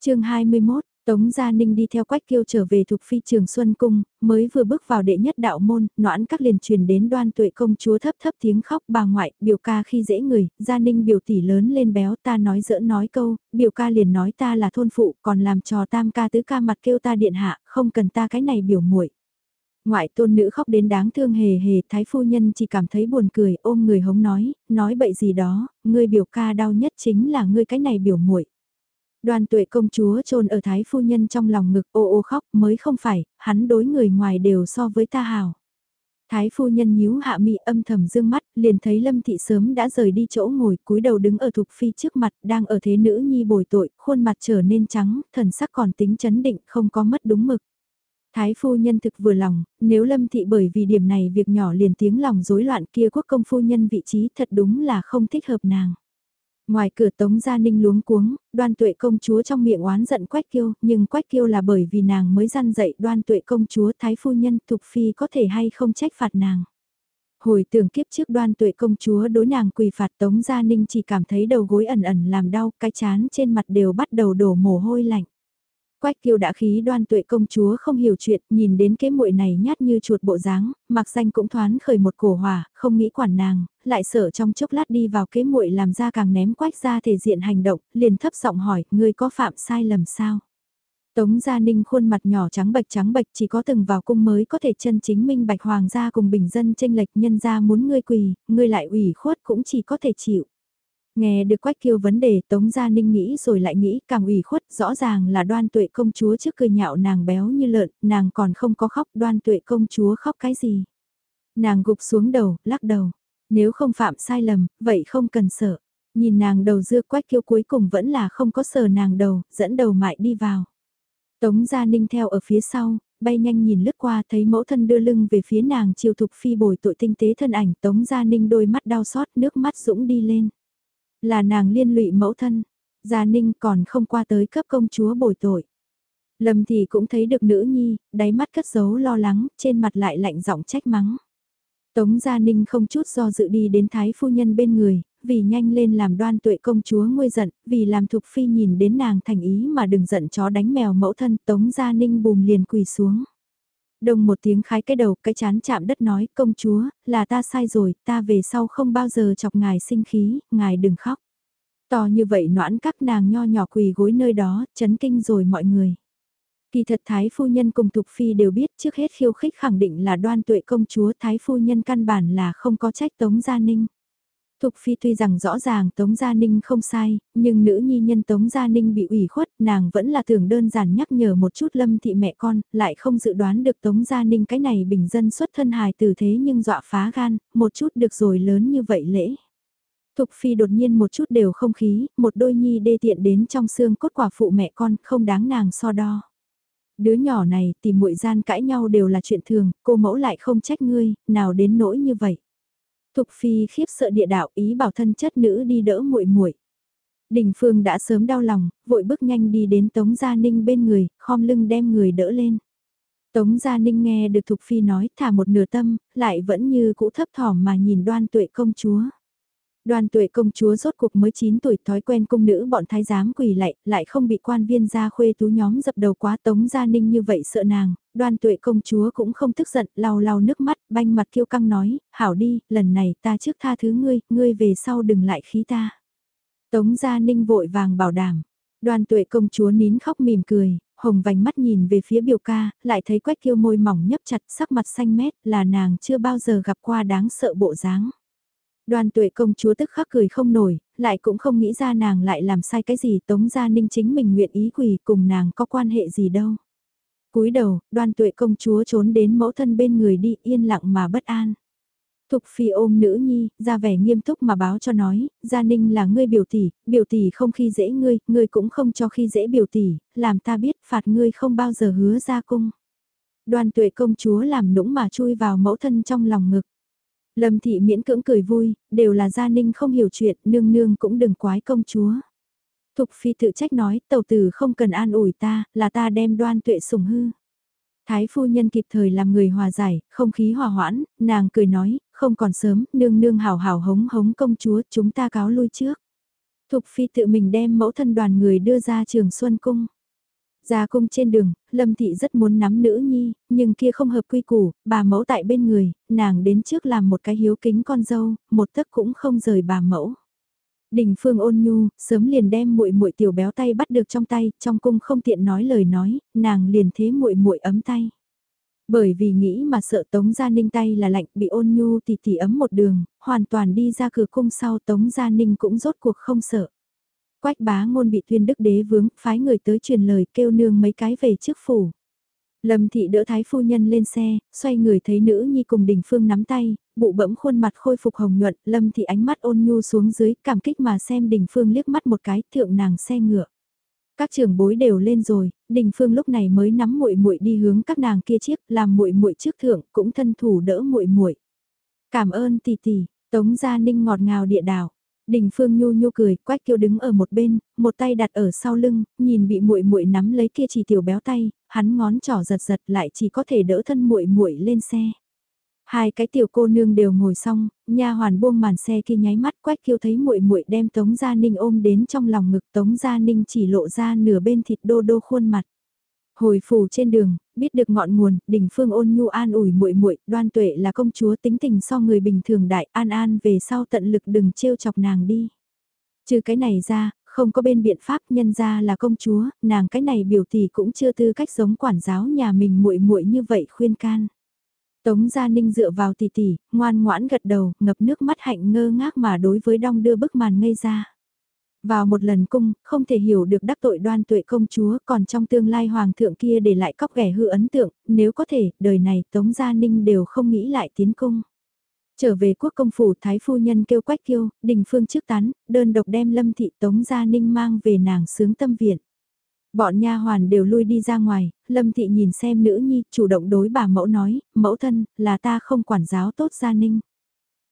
chương 21, Tống Gia Ninh đi theo Quách Kiêu trở về thuộc phi trường Xuân Cung, mới vừa bước vào đệ nhất đạo môn, noãn các liền truyền đến đoan tuệ công chúa thấp thấp tiếng khóc bà ngoại, biểu ca khi dễ người, Gia Ninh biểu tỷ lớn lên béo ta nói dỡ nói câu, biểu ca liền nói ta là thôn phụ, còn làm trò tam ca tứ ca mặt kêu ta điện hạ, không cần ta cái này biểu muội. Ngoại tôn nữ khóc đến đáng thương hề hề, thái phu nhân chỉ cảm thấy buồn cười, ôm người hống nói, nói bậy gì đó, ngươi biểu ca đau nhất chính là ngươi cái này biểu muội. Đoan tuệ công chúa trôn ở thái phu nhân trong lòng ngực ô ô khóc mới không phải, hắn đối người ngoài đều so với ta hào. Thái phu nhân nhíu hạ mị âm thầm dương mắt, liền thấy Lâm Thị sớm đã rời đi chỗ ngồi cúi đầu đứng ở thục phi trước mặt, đang ở thế nữ nhi bồi tội, khuôn mặt trở nên trắng, thần sắc còn tính chấn định, không có mất đúng mực. Thái phu nhân thực vừa lòng, nếu lâm thị bởi vì điểm này việc nhỏ liền tiếng lòng rối loạn kia quốc công phu nhân vị trí thật đúng là không thích hợp nàng. Ngoài cửa Tống Gia Ninh luống cuống, đoan tuệ công chúa trong miệng oán giận Quách Kiêu, nhưng Quách Kiêu là bởi vì nàng mới gian dạy đoan tuệ công chúa Thái Phu Nhân Thục Phi có thể hay không trách phạt nàng. Hồi tưởng kiếp trước đoan tuệ công chúa đối nàng quỳ phạt Tống Gia Ninh chỉ cảm thấy đầu gối ẩn ẩn làm đau, cái chán trên mặt đều bắt đầu đổ mồ hôi lạnh. Quách kiêu đã khí đoan tuệ công chúa không hiểu chuyện, nhìn đến cái muội này nhát như chuột bộ dáng, mặc danh cũng thoáng khởi một cổ hỏa, không nghĩ quản nàng, lại sợ trong chốc lát đi vào cái muội làm ra càng ném quách ra thể diện hành động, liền thấp giọng hỏi, ngươi có phạm sai lầm sao? Tống Gia Ninh khuôn mặt nhỏ trắng bạch trắng bạch chỉ có từng vào cung mới có thể chân chính minh bạch hoàng gia cùng bình dân tranh lệch nhân gia muốn ngươi quỳ, ngươi lại ủy khuất cũng chỉ có thể chịu. Nghe được Quách Kiêu vấn đề Tống Gia Ninh nghĩ rồi lại nghĩ càng ủy khuất rõ ràng là đoan tuệ công chúa trước cười nhạo nàng béo như lợn, nàng còn không có khóc đoan tuệ công chúa khóc cái gì. Nàng gục xuống đầu, lắc đầu. Nếu không phạm sai lầm, vậy không cần sợ. Nhìn nàng đầu dưa Quách Kiêu cuối cùng vẫn là không có sờ nàng đầu, dẫn đầu mại đi vào. Tống Gia Ninh theo ở phía sau, bay nhanh nhìn lướt qua thấy mẫu thân đưa lưng về phía nàng chiều thục phi bồi tội tinh tế thân ảnh Tống Gia Ninh đôi mắt đau xót nước mắt dũng đi lên. Là nàng liên lụy mẫu thân, Gia Ninh còn không qua tới cấp công chúa bồi tội. Lâm thì cũng thấy được nữ nhi, đáy mắt cất giấu lo lắng, trên mặt lại lạnh giọng trách mắng. Tống Gia Ninh không chút do dự đi đến thái phu nhân bên người, vì nhanh lên làm đoan tuệ công chúa nguôi giận, vì làm thục phi nhìn đến nàng thành ý mà đừng giận chó đánh mèo mẫu thân Tống Gia Ninh bùm liền quỳ xuống. Đông một tiếng khái cái đầu, cái chán chạm đất nói, công chúa, là ta sai rồi, ta về sau không bao giờ chọc ngài sinh khí, ngài đừng khóc. To như vậy noãn các nàng nho nhỏ quỳ gối nơi đó, chấn kinh rồi mọi người. Kỳ thật Thái Phu Nhân cùng Thục Phi đều biết trước hết khiêu khích khẳng định là đoan tuệ công chúa Thái Phu Nhân căn bản là không có trách Tống Gia Ninh. Thục Phi tuy rằng rõ ràng Tống Gia Ninh không sai, nhưng nữ nhi nhân Tống Gia Ninh bị ủy khuất, nàng vẫn là tưởng đơn giản nhắc nhở một chút lâm thị mẹ con, lại không dự đoán được Tống Gia Ninh cái này bình dân xuất thân hài từ thế nhưng dọa phá gan, một chút được rồi lớn như vậy lễ. Thục Phi đột nhiên một chút đều không khí, một đôi nhi đê tiện đến trong xương cốt quả phụ mẹ con, không đáng nàng so đo. Đứa nhỏ này tìm muội gian cãi nhau đều là chuyện thường, cô mẫu lại không trách ngươi, nào đến nỗi như vậy. Thục Phi khiếp sợ địa đạo ý bảo thân chất nữ đi đỡ muội muội. Đình Phương đã sớm đau lòng, vội bước nhanh đi đến Tống Gia Ninh bên người, khom lưng đem người đỡ lên. Tống Gia Ninh nghe được Thục Phi nói thả một nửa tâm, lại vẫn như cũ thấp thỏm mà nhìn đoan tuệ công chúa. Đoàn tuệ công chúa rốt cuộc mới 9 tuổi thói quen cung nữ bọn thái giám quỳ lại, lại không bị quan viên gia khuê tú nhóm dập đầu quá tống gia ninh như vậy sợ nàng, đoàn tuệ công chúa cũng không tức giận, lau lau nước mắt, banh mặt kiêu căng nói, hảo đi, lần này ta trước tha thứ ngươi, ngươi về sau đừng lại khí ta. Tống gia ninh vội vàng bảo đảm, đoàn tuệ công chúa nín khóc mỉm cười, hồng vành mắt nhìn về phía biểu ca, lại thấy quách kiêu môi mỏng nhấp chặt sắc mặt xanh mét là nàng chưa bao giờ gặp qua đáng sợ bộ dáng. Đoàn tuệ công chúa tức khắc cười không nổi, lại cũng không nghĩ ra nàng lại làm sai cái gì tống gia ninh chính mình nguyện ý quỳ cùng nàng có quan hệ gì đâu cúi đầu, đoan tuệ công chúa trốn đến mẫu thân bên người đi yên lặng mà bất an. Thục phi ôm nữ nhi, ra vẻ nghiêm túc mà báo cho nói, gia ninh là ngươi biểu tỷ, biểu tỷ không khi dễ ngươi, ngươi cũng không cho khi dễ biểu tỷ, làm ta biết phạt ngươi không bao giờ hứa ra cung. đoan tuệ công chúa làm nũng mà chui vào mẫu thân trong lòng ngực. Lâm thị miễn cưỡng cười vui, đều là gia ninh không hiểu chuyện, nương nương cũng đừng quái công chúa. Thục phi tự trách nói, tàu tử không cần an ủi ta, là ta đem đoan tuệ sủng hư. Thái phu nhân kịp thời làm người hòa giải, không khí hòa hoãn, nàng cười nói, không còn sớm, nương nương hào hào hống hống công chúa, chúng ta cáo lui trước. Thục phi tự mình đem mẫu thân đoàn người đưa ra trường Xuân Cung. Ra cung trên đường, Lâm Thị rất muốn nắm nữ nhi, nhưng kia không hợp quy củ, bà mẫu tại bên người, nàng đến trước làm một cái hiếu kính con dâu, một tấc cũng không rời bà mẫu. Đình Phương ôn nhu, sớm liền đem muội muội tiểu béo tay bắt được trong tay, trong cung không tiện nói lời nói, nàng liền thế muội muội ấm tay. Bởi vì nghĩ mà sợ Tống Gia Ninh tay là lạnh bị ôn nhu thì thì ấm một đường, hoàn toàn đi ra cửa cung sau Tống Gia Ninh cũng rốt cuộc không sợ. Quách bá ngôn bị tuyên đức đế vướng, phái người tới truyền lời kêu nương mấy cái về trước phủ. Lâm thị đỡ thái phu nhân lên xe, xoay người thấy nữ nhi cùng đình phương nắm tay, bụ bẫm khuôn mặt khôi phục hồng nhuận, lâm thị ánh mắt ôn nhu xuống dưới, cảm kích mà xem đình phương liếc mắt một cái, thượng nàng xe ngựa. Các trưởng bối đều lên rồi, Đình Phương lúc này mới nắm muội muội đi hướng các nàng kia chiếc, làm muội muội trước thượng, cũng thân thủ đỡ muội muội. Cảm ơn tỷ tỷ, Tống Gia Ninh ngọt ngào địa đảo. Đình Phương nhu nhu cười, Quách Kiêu đứng ở một bên, một tay đặt ở sau lưng, nhìn bị muội muội nắm lấy kia chỉ tiểu béo tay, hắn ngón trỏ giật giật lại chỉ có thể đỡ thân muội muội lên xe. Hai cái tiểu cô nương đều ngồi xong, nha hoàn buông màn xe kia nháy mắt Quách Kiêu thấy muội muội đem Tống Gia Ninh ôm đến trong lòng ngực Tống Gia Ninh chỉ lộ ra nửa bên thịt đô đô khuôn mặt. Hồi phủ trên đường, biết được ngọn nguồn, đỉnh phương ôn nhu an ủi muội muội, đoan tuệ là công chúa tính tình so người bình thường đại, an an về sau tận lực đừng trêu chọc nàng đi. Trừ cái này ra, không có bên biện pháp nhân ra là công chúa, nàng cái này biểu tỷ cũng chưa tư cách giống quản giáo nhà mình muội muội như vậy khuyên can. Tống Gia Ninh dựa vào tỷ tỷ, ngoan ngoãn gật đầu, ngập nước mắt hạnh ngơ ngác mà đối với đong đưa bức màn ngây ra. Vào một lần cung, không thể hiểu được đắc tội đoan tuệ công chúa, còn trong tương lai hoàng thượng kia để lại cóc ghẻ hư ấn tượng, nếu có thể, đời này Tống Gia Ninh đều không nghĩ lại tiến cung. Trở về quốc công phủ thái phu nhân kêu quách kiêu, đình phương trước tán, đơn độc đem lâm thị Tống Gia Ninh mang về nàng sướng tâm viện. Bọn nha hoàn đều lui đi ra ngoài, lâm thị nhìn xem nữ nhi, chủ động đối bà mẫu nói, mẫu thân, là ta không quản giáo tốt Gia Ninh.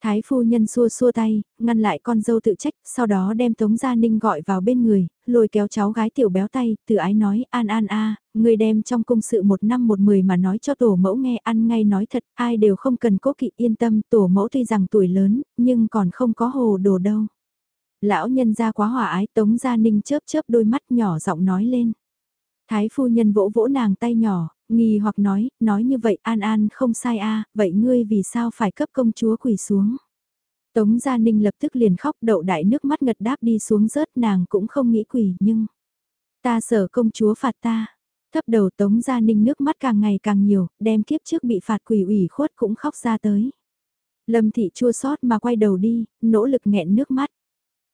Thái phu nhân xua xua tay, ngăn lại con dâu tự trách, sau đó đem Tống Gia Ninh gọi vào bên người, lôi kéo cháu gái tiểu béo tay, từ ái nói, an an a, người đem trong cung sự một năm một mười mà nói cho tổ mẫu nghe ăn ngay nói thật, ai đều không cần cố kỵ yên tâm, tổ mẫu tuy rằng tuổi lớn, nhưng còn không có hồ đồ đâu. Lão nhân ra quá hòa ái, Tống Gia Ninh chớp chớp đôi mắt nhỏ giọng nói lên. Thái phu nhân vỗ vỗ nàng tay nhỏ, nghi hoặc nói, nói như vậy An An không sai a vậy ngươi vì sao phải cấp công chúa quỳ xuống. Tống Gia Ninh lập tức liền khóc đậu đại nước mắt ngật đáp đi xuống rớt nàng cũng không nghĩ quỳ nhưng... Ta sợ công chúa phạt ta. Thấp đầu Tống Gia Ninh nước mắt càng ngày càng nhiều, đem kiếp trước bị phạt quỳ ủy khuất cũng khóc ra tới. Lâm thị chua xót mà quay đầu đi, nỗ lực nghẹn nước mắt.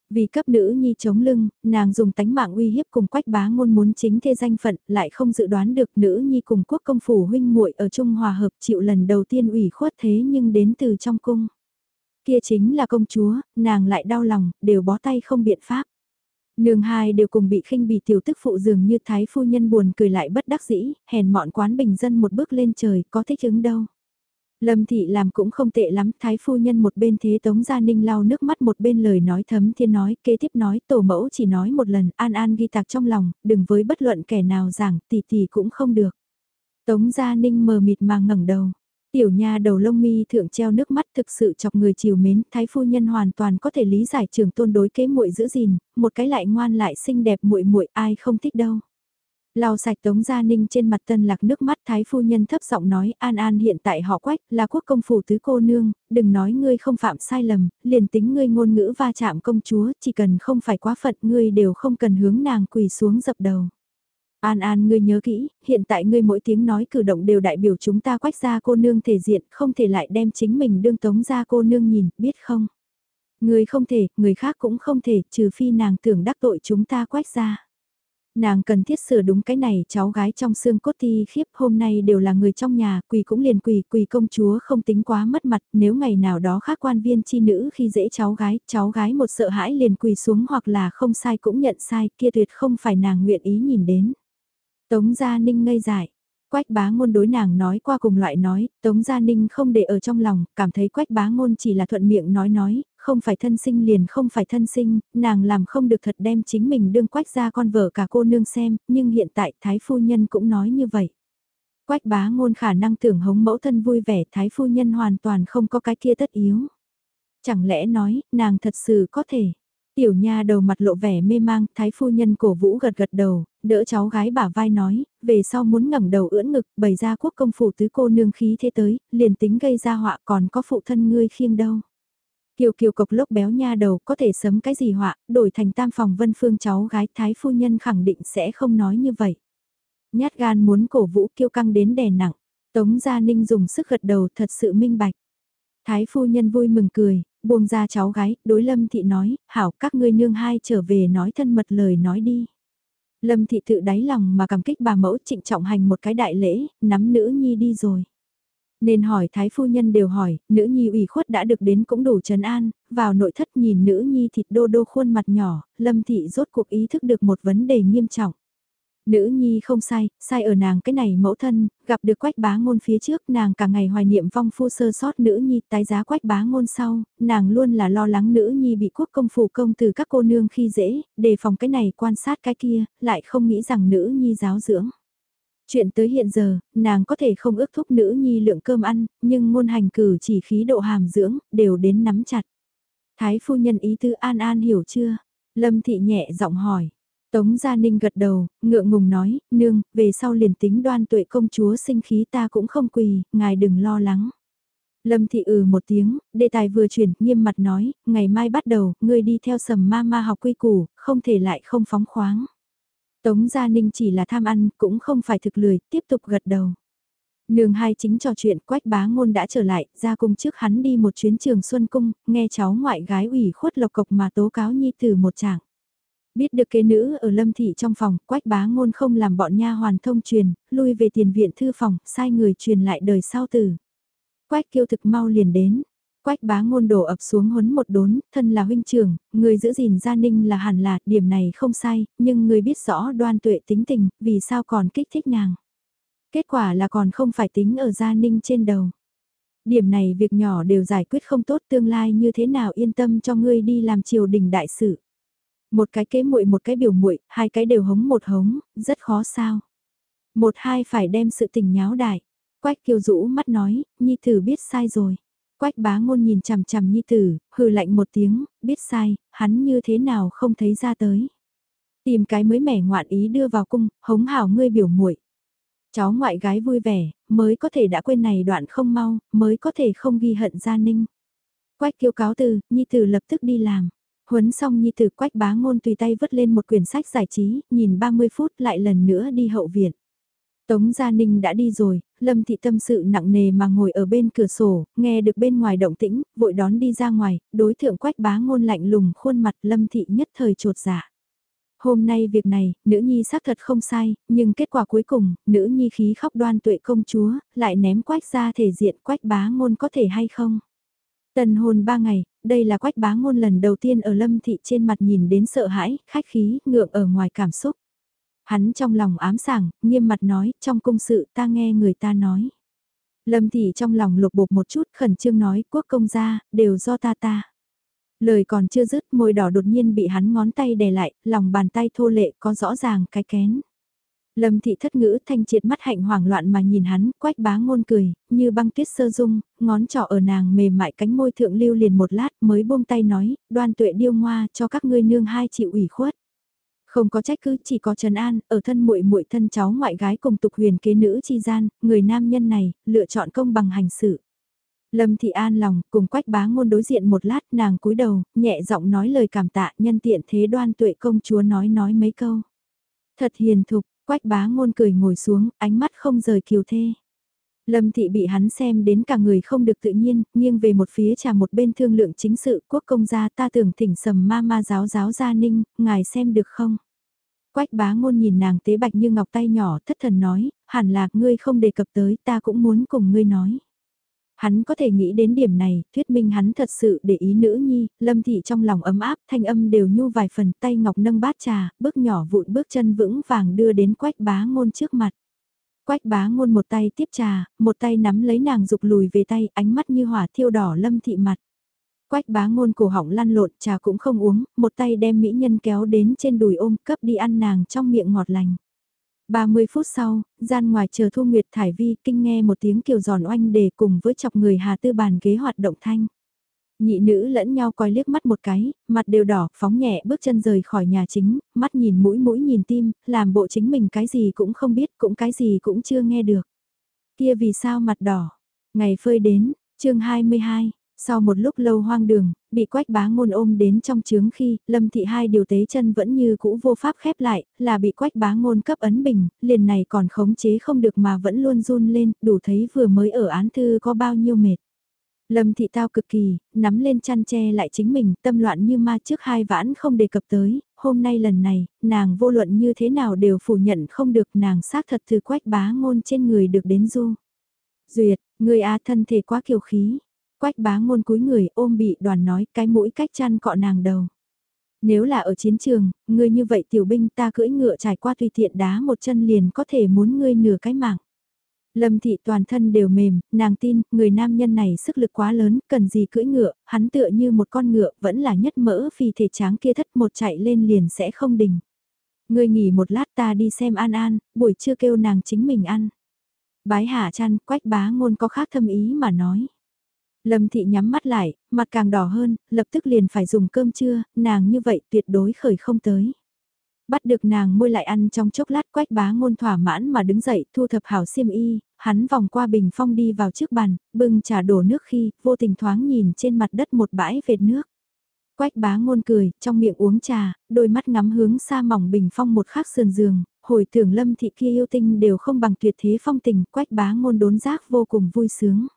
Vì cấp nữ nhi chống lưng, nàng dùng tánh mạng uy hiếp cùng quách bá ngôn muốn chính thê danh phận, lại không dự đoán được nữ nhi cùng quốc công phủ huynh muội ở Trung Hòa Hợp chịu lần đầu tiên ủy khuất thế nhưng đến từ trong cung. Kia chính là công chúa, nàng lại đau lòng, đều bó tay không biện pháp. Nương hai đều cùng bị khinh bỉ tiểu tức phụ dường như thái phu nhân buồn cười lại bất đắc dĩ, hèn mọn quán bình dân một bước lên trời, có thích ứng đâu. Lâm thị làm cũng không tệ lắm, thái phu nhân một bên thế tống gia ninh lau nước mắt một bên lời nói thấm thiên nói, kế tiếp nói tổ mẫu chỉ nói một lần, an an ghi tạc trong lòng, đừng với bất luận kẻ nào giảng, tỷ tỷ cũng không được. Tống gia ninh mờ mịt mà ngẩng đầu. Tiểu nha đầu lông mi thượng treo nước mắt thực sự chọc người chiều mến, thái phu nhân hoàn toàn có thể lý giải trường tôn đối kế muội giữ gìn, một cái lại ngoan lại xinh đẹp muội muội ai không thích đâu. Lau sạch Tống Gia Ninh trên mặt tân lạc nước mắt Thái Phu Nhân thấp giọng nói An An hiện tại họ quách là quốc công phủ tứ cô nương, đừng nói ngươi không phạm sai lầm, liền tính ngươi ngôn ngữ va chạm công chúa, chỉ cần không phải quá phận ngươi đều không cần hướng nàng quỳ xuống dập đầu. An An ngươi nhớ kỹ, hiện tại ngươi mỗi tiếng nói cử động đều đại biểu chúng ta quách ra cô nương thể diện, không thể lại đem chính mình đương tống ra cô nương nhìn, biết không? Ngươi không thể, người khác cũng không thể, trừ phi nàng tưởng đắc tội chúng ta quách ra nàng cần thiết sửa đúng cái này cháu gái trong xương cốt thi khiếp hôm nay đều là người trong nhà, quỳ cũng liền quỳ, quỳ công chúa không tính quá mất mặt, nếu ngày nào đó khác quan viên chi nữ khi dễ cháu gái, cháu gái một sợ hãi liền quỳ xuống hoặc là không sai cũng nhận sai, kia tuyệt không phải nàng nguyện ý nhìn đến. Tống Gia Ninh ngây dại. Quách bá ngôn đối nàng nói qua cùng loại nói, Tống Gia Ninh không để ở trong lòng, cảm thấy quách bá ngôn chỉ là thuận miệng nói nói, không phải thân sinh liền không phải thân sinh, nàng làm không được thật đem chính mình đương quách ra con vợ cả cô nương xem, nhưng hiện tại Thái Phu Nhân cũng nói như vậy. Quách bá ngôn khả năng tưởng hống mẫu thân vui vẻ Thái Phu Nhân hoàn toàn không có cái kia tất yếu. Chẳng lẽ nói, nàng thật sự có thể. Tiểu nha đầu mặt lộ vẻ mê mang, thái phu nhân cổ vũ gật gật đầu, đỡ cháu gái bả vai nói, về sau muốn ngẩng đầu ưỡn ngực, bày ra quốc công phủ tứ cô nương khí thế tới, liền tính gây ra họa còn có phụ thân ngươi khiêng đâu. Kiều kiều cộc lốc béo nha đầu có thể sấm cái gì họa, đổi thành tam phòng vân phương cháu gái thái phu nhân khẳng định sẽ không nói như vậy. Nhát gan muốn cổ vũ kiêu căng đến đè nặng, Tống Gia Ninh dùng sức gật đầu thật sự minh bạch. Thái phu nhân vui mừng cười, buông ra cháu gái, đối Lâm Thị nói, hảo các ngươi nương hai trở về nói thân mật lời nói đi. Lâm Thị tự đáy lòng mà cảm kích bà mẫu trịnh trọng hành một cái đại lễ, nắm nữ nhi đi rồi. Nên hỏi thái phu nhân đều hỏi, nữ nhi ủy khuất đã được đến cũng đủ trấn an, vào nội thất nhìn nữ nhi thịt đô đô khuôn mặt nhỏ, lâm thị rốt cuộc ý thức được một vấn đề nghiêm trọng. Nữ nhi không sai, sai ở nàng cái này mẫu thân, gặp được quách bá ngôn phía trước nàng cả ngày hoài niệm vong phu sơ sót nữ nhi tái giá quách bá ngôn sau, nàng luôn là lo lắng nữ nhi bị quốc công phủ công từ các cô nương khi dễ, đề phòng cái này quan sát cái kia, lại không nghĩ rằng nữ nhi giáo dưỡng. Chuyện tới hiện giờ, nàng có thể không ước thúc nữ nhi lượng cơm ăn, nhưng ngôn hành cử chỉ khí độ hàm dưỡng, đều đến nắm chặt. Thái phu nhân ý tư an an hiểu chưa? Lâm thị nhẹ giọng hỏi. Tống Gia Ninh gật đầu, ngượng ngùng nói, nương, về sau liền tính đoan tuệ công chúa sinh khí ta cũng không quỳ, ngài đừng lo lắng. Lâm thị ừ một tiếng, đề tài vừa chuyển, nghiêm mặt nói, ngày mai bắt đầu, ngươi đi theo sầm ma ma học quy củ, không thể lại không phóng khoáng. Tống Gia Ninh chỉ là tham ăn, cũng không phải thực lười, tiếp tục gật đầu. Nương hai chính trò chuyện quách bá ngôn đã trở lại, ra cung trước hắn đi một chuyến trường Xuân Cung, nghe cháu ngoại gái ủy khuất lộc cộc mà tố cáo nhi từ một trạng. Biết được kế nữ ở lâm thị trong phòng, quách bá ngôn không làm bọn nha hoàn thông truyền, lui về tiền viện thư phòng, sai người truyền lại đời sau tử. Quách kiêu thực mau liền đến, Quách bá ngôn đổ ập xuống huấn một đốn, thân là huynh trưởng, người giữ gìn gia ninh là hẳn là, điểm này không sai, nhưng người biết rõ đoan tuệ tính tình, vì sao còn kích thích nàng. Kết quả là còn không phải tính ở gia ninh trên đầu. Điểm này việc nhỏ đều giải quyết không tốt tương lai như thế nào yên tâm cho ngươi đi làm triều đình đại sự. Một cái kế muội một cái biểu muội hai cái đều hống một hống, rất khó sao. Một hai phải đem sự tình nháo đại. Quách kiều rũ mắt nói, nhi tử biết sai rồi. Quách bá ngôn nhìn chằm chằm nhi tử, hừ lạnh một tiếng, biết sai, hắn như thế nào không thấy ra tới. Tìm cái mới mẻ ngoạn ý đưa vào cung, hống hảo ngươi biểu muội. Cháu ngoại gái vui vẻ, mới có thể đã quên này đoạn không mau, mới có thể không ghi hận gia ninh. Quách kiêu cáo từ, nhi tử lập tức đi làm. Huấn xong nhi tử quách bá ngôn tùy tay vứt lên một quyển sách giải trí, nhìn 30 phút lại lần nữa đi hậu viện. Tống Gia Ninh đã đi rồi, Lâm Thị tâm sự nặng nề mà ngồi ở bên cửa sổ, nghe được bên ngoài động tĩnh, vội đón đi ra ngoài, đối thượng quách bá ngôn lạnh lùng khuôn mặt Lâm Thị nhất thời trột dạ. Hôm nay việc này, nữ nhi xác thật không sai, nhưng kết quả cuối cùng, nữ nhi khí khóc đoan tuệ công chúa, lại ném quách ra thể diện quách bá ngôn có thể hay không. Tần hôn ba ngày, đây là quách bá ngôn lần đầu tiên ở lâm thị trên mặt nhìn đến sợ hãi, khách khí, ngượng ở ngoài cảm xúc. Hắn trong lòng ám sảng, nghiêm mặt nói, trong công sự ta nghe người ta nói. Lâm thị trong lòng lục bột một chút khẩn trương nói quốc công gia, đều do ta ta. Lời còn chưa dứt môi đỏ đột nhiên bị hắn ngón tay đè lại, lòng bàn tay thô lệ có rõ ràng cái kén. Lâm thị thất ngữ thanh triệt mắt hạnh hoảng loạn mà nhìn hắn, quách bá ngôn cười, như băng tuyết sơ dung, ngón trỏ ở nàng mềm mại cánh môi thượng lưu liền một lát mới buông tay nói, đoan tuệ điêu ngoa cho các ngươi nương hai chịu ủy khuất. Không có trách cứ, chỉ có Trần An, ở thân muội muội thân cháu ngoại gái cùng tục huyền kế nữ chi gian, người nam nhân này, lựa chọn công bằng hành sự. Lâm Thị An lòng, cùng quách bá ngôn đối diện một lát, nàng cúi đầu, nhẹ giọng nói lời cảm tạ, nhân tiện thế đoan tuệ công chúa nói nói mấy câu. Thật hiền thục, quách bá ngôn cười ngồi xuống, ánh mắt không rời kiều thê. Lâm Thị bị hắn xem đến cả người không được tự nhiên, nghiêng về một phía trà một bên thương lượng chính sự quốc công gia ta tưởng thỉnh sầm ma ma giáo giáo gia ninh, ngài xem được không? Quách bá ngôn nhìn nàng tế bạch như ngọc tay nhỏ thất thần nói, hẳn là ngươi không đề cập tới ta cũng muốn cùng ngươi nói. Hắn có thể nghĩ đến điểm này, thuyết minh hắn thật sự để ý nữ nhi, lâm thị trong lòng ấm áp, thanh âm đều nhu vài phần tay ngọc nâng bát trà, bước nhỏ vụn bước chân vững vàng đưa đến quách bá ngôn trước mặt. Quách bá ngôn một tay tiếp trà, một tay nắm lấy nàng dục lùi về tay, ánh mắt như hỏa thiêu đỏ lâm thị mặt. Quách bá ngôn cổ họng lăn lộn, trà cũng không uống, một tay đem mỹ nhân kéo đến trên đùi ôm cấp đi ăn nàng trong miệng ngọt lành. 30 phút sau, gian ngoài chờ Thu Nguyệt Thải Vi kinh nghe một tiếng kiều giòn oanh đề cùng với chọc người Hà Tư bàn ghế hoạt động thanh. Nhị nữ lẫn nhau coi liếc mắt một cái, mặt đều đỏ, phóng nhẹ bước chân rời khỏi nhà chính, mắt nhìn mũi mũi nhìn tim, làm bộ chính mình cái gì cũng không biết, cũng cái gì cũng chưa nghe được. Kia vì sao mặt đỏ? Ngày phơi đến, chương 22, sau một lúc lâu hoang đường, bị quách bá ngôn ôm đến trong chướng khi, lâm thị hai điều tế chân vẫn như cũ vô pháp khép lại, là bị quách bá ngôn cấp ấn bình, liền này còn khống chế không được mà vẫn luôn run lên, đủ thấy vừa mới ở án thư có bao nhiêu mệt. Lâm thị tao cực kỳ, nắm lên chăn che lại chính mình, tâm loạn như ma trước hai vãn không đề cập tới, hôm nay lần này, nàng vô luận như thế nào đều phủ nhận không được nàng xác thật từ quách bá ngôn trên người được đến du. Duyệt, người A thân thể quá kiều khí, Quách bá ngôn cúi người ôm bị đoàn nói cái mũi cách chăn cọ nàng đầu. Nếu là ở chiến trường, ngươi như vậy tiểu binh ta cưỡi ngựa trải qua tùy tiện đá một chân liền có thể muốn ngươi nửa cái mạng. Lâm thị toàn thân đều mềm, nàng tin, người nam nhân này sức lực quá lớn, cần gì cưỡi ngựa, hắn tựa như một con ngựa, vẫn là nhất mỡ vì thể tráng kia thất một chạy lên liền sẽ không đình. Ngươi nghỉ một lát ta đi xem An An, buổi trưa kêu nàng chính mình ăn. Bái hạ chăn, quách bá ngôn có khác thâm ý mà nói. Lâm thị nhắm mắt lại, mặt càng đỏ hơn, lập tức liền phải dùng cơm trưa, nàng như vậy tuyệt đối khởi không tới. Bắt được nàng môi lại ăn trong chốc lát quách bá ngôn thỏa mãn mà đứng dậy thu thập hảo xiêm y, hắn vòng qua bình phong đi vào trước bàn, bưng trà đổ nước khi, vô tình thoáng nhìn trên mặt đất một bãi vệt nước. Quách bá ngôn cười, trong miệng uống trà, đôi mắt ngắm hướng xa mỏng bình phong một khắc sườn giường, hồi tưởng lâm thị kia yêu tinh đều không bằng tuyệt thế phong tình, quách bá ngôn đốn giác vô cùng vui sướng.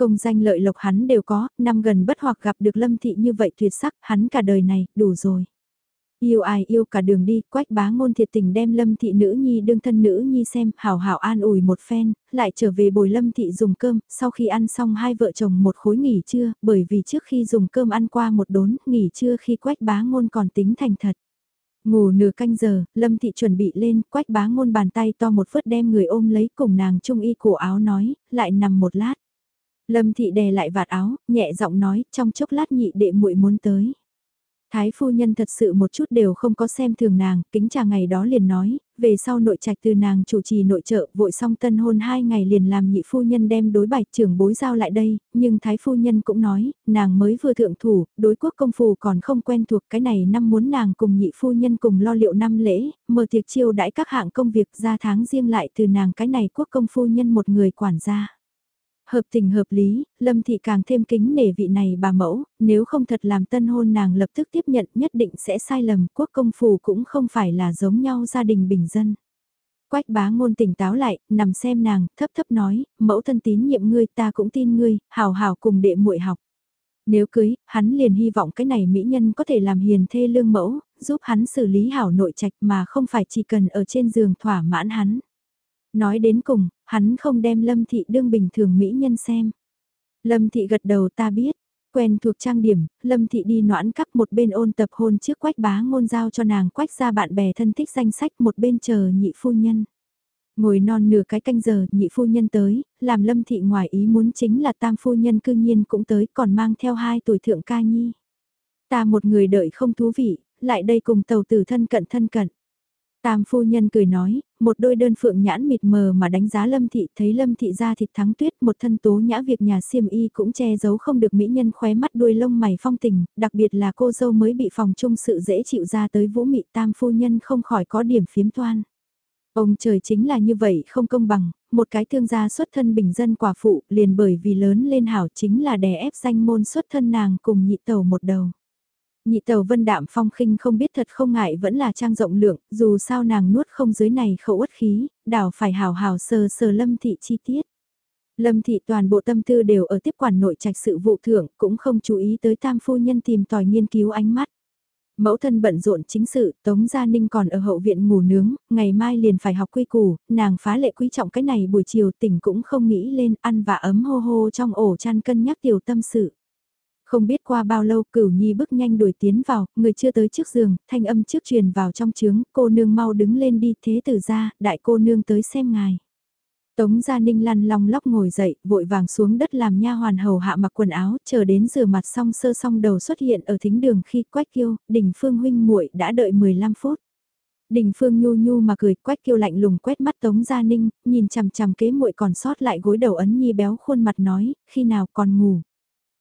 Công danh lợi lộc hắn đều có, năm gần bất hoặc gặp được lâm thị như vậy tuyệt sắc, hắn cả đời này, đủ rồi. Yêu ai yêu cả đường đi, quách bá ngôn thiệt tình đem lâm thị nữ nhi đương thân nữ nhi xem, hảo hảo an ủi một phen, lại trở về bồi lâm thị dùng cơm, sau khi ăn xong hai vợ chồng một khối nghỉ trưa, bởi vì trước khi dùng cơm ăn qua một đốn, nghỉ trưa khi quách bá ngôn còn tính thành thật. Ngủ nửa canh giờ, lâm thị chuẩn bị lên, quách bá ngôn bàn tay to một phút đem người ôm lấy cùng nàng trung y cổ áo nói, lại nằm một lát. Lâm thị đè lại vạt áo, nhẹ giọng nói, trong chốc lát nhị đệ muội muốn tới. Thái phu nhân thật sự một chút đều không có xem thường nàng, kính trà ngày đó liền nói, về sau nội trạch từ nàng chủ trì nội trợ vội xong tân hôn hai ngày liền làm nhị phu nhân đem đối bạch trưởng bối giao lại đây, nhưng thái phu nhân cũng nói, nàng mới vừa thượng thủ, đối quốc công phù còn không quen thuộc cái này năm muốn nàng cùng nhị phu nhân cùng lo liệu năm lễ, mở tiệc chiêu đãi các hạng công việc ra tháng riêng lại từ nàng cái này quốc công phu nhân một người quản gia. Hợp tình hợp lý, Lâm Thị càng thêm kính nể vị này bà mẫu, nếu không thật làm tân hôn nàng lập tức tiếp nhận nhất định sẽ sai lầm, quốc công phủ cũng không phải là giống nhau gia đình bình dân. Quách bá ngôn tỉnh táo lại, nằm xem nàng, thấp thấp nói, mẫu thân tín nhiệm ngươi ta cũng tin ngươi, hào hào cùng đệ muội học. Nếu cưới, hắn liền hy vọng cái này mỹ nhân có thể làm hiền thê lương mẫu, giúp hắn xử lý hảo nội trạch mà không phải chỉ cần ở trên giường thỏa mãn hắn. Nói đến cùng, hắn không đem Lâm Thị đương bình thường mỹ nhân xem. Lâm Thị gật đầu ta biết, quen thuộc trang điểm, Lâm Thị đi noãn cắp một bên ôn tập hôn trước quách bá ngôn giao cho nàng quách ra bạn bè thân thích danh sách một bên chờ nhị phu nhân. Ngồi non nửa cái canh giờ nhị phu nhân tới, làm Lâm Thị ngoài ý muốn chính là tam phu nhân cư nhiên cũng tới còn mang theo hai tuổi thượng ca nhi. Ta một người đợi không thú vị, lại đây cùng tàu tử thân cận thân cận. Tam phu nhân cười nói, một đôi đơn phượng nhãn mịt mờ mà đánh giá lâm thị thấy lâm thị ra thịt thắng tuyết một thân tố nhã việc nhà xiêm y cũng che giấu không được mỹ nhân khóe mắt đuôi lông mày phong tình, đặc biệt là cô dâu mới bị phòng chung sự dễ chịu ra tới vũ mị tam phu nhân không khỏi có điểm phiếm toan. Ông trời chính là như vậy không công bằng, một cái thương gia xuất thân bình dân quả phụ liền bởi vì lớn lên hảo chính là đè ép danh môn xuất thân nàng cùng nhị tàu một đầu. Nhị tàu vân đạm phong khinh không biết thật không ngại vẫn là trang rộng lượng, dù sao nàng nuốt không dưới này khẩu uất khí, đảo phải hào hào sờ sờ lâm thị chi tiết. Lâm thị toàn bộ tâm tư đều ở tiếp quản nội trạch sự vụ thưởng, cũng không chú ý tới tam phu nhân tìm tòi nghiên cứu ánh mắt. Mẫu thân bận rộn chính sự, Tống Gia Ninh còn ở hậu viện ngủ nướng, ngày mai liền phải học quy củ, nàng phá lệ quý trọng cái này buổi chiều tỉnh cũng không nghĩ lên ăn và ấm hô hô trong ổ chăn cân nhắc tiểu tâm sự. Không biết qua bao lâu cửu nhi bước nhanh đuổi tiến vào, người chưa tới trước giường, thanh âm trước truyền vào trong trướng, cô nương mau đứng lên đi thế tử ra, đại cô nương tới xem ngài. Tống Gia Ninh lăn long lóc ngồi dậy, vội vàng xuống đất làm nha hoàn hầu hạ mặc quần áo, chờ đến rửa mặt xong sơ xong đầu xuất hiện ở thính đường khi quách kiêu, đình phương huynh muội đã đợi 15 phút. Đình Phương nhu nhu mà cười quách kiêu lạnh lùng quét mắt Tống Gia Ninh, nhìn chằm chằm kế muội còn sót lại gối đầu ấn nhi béo khuôn mặt nói, khi nào còn ngủ.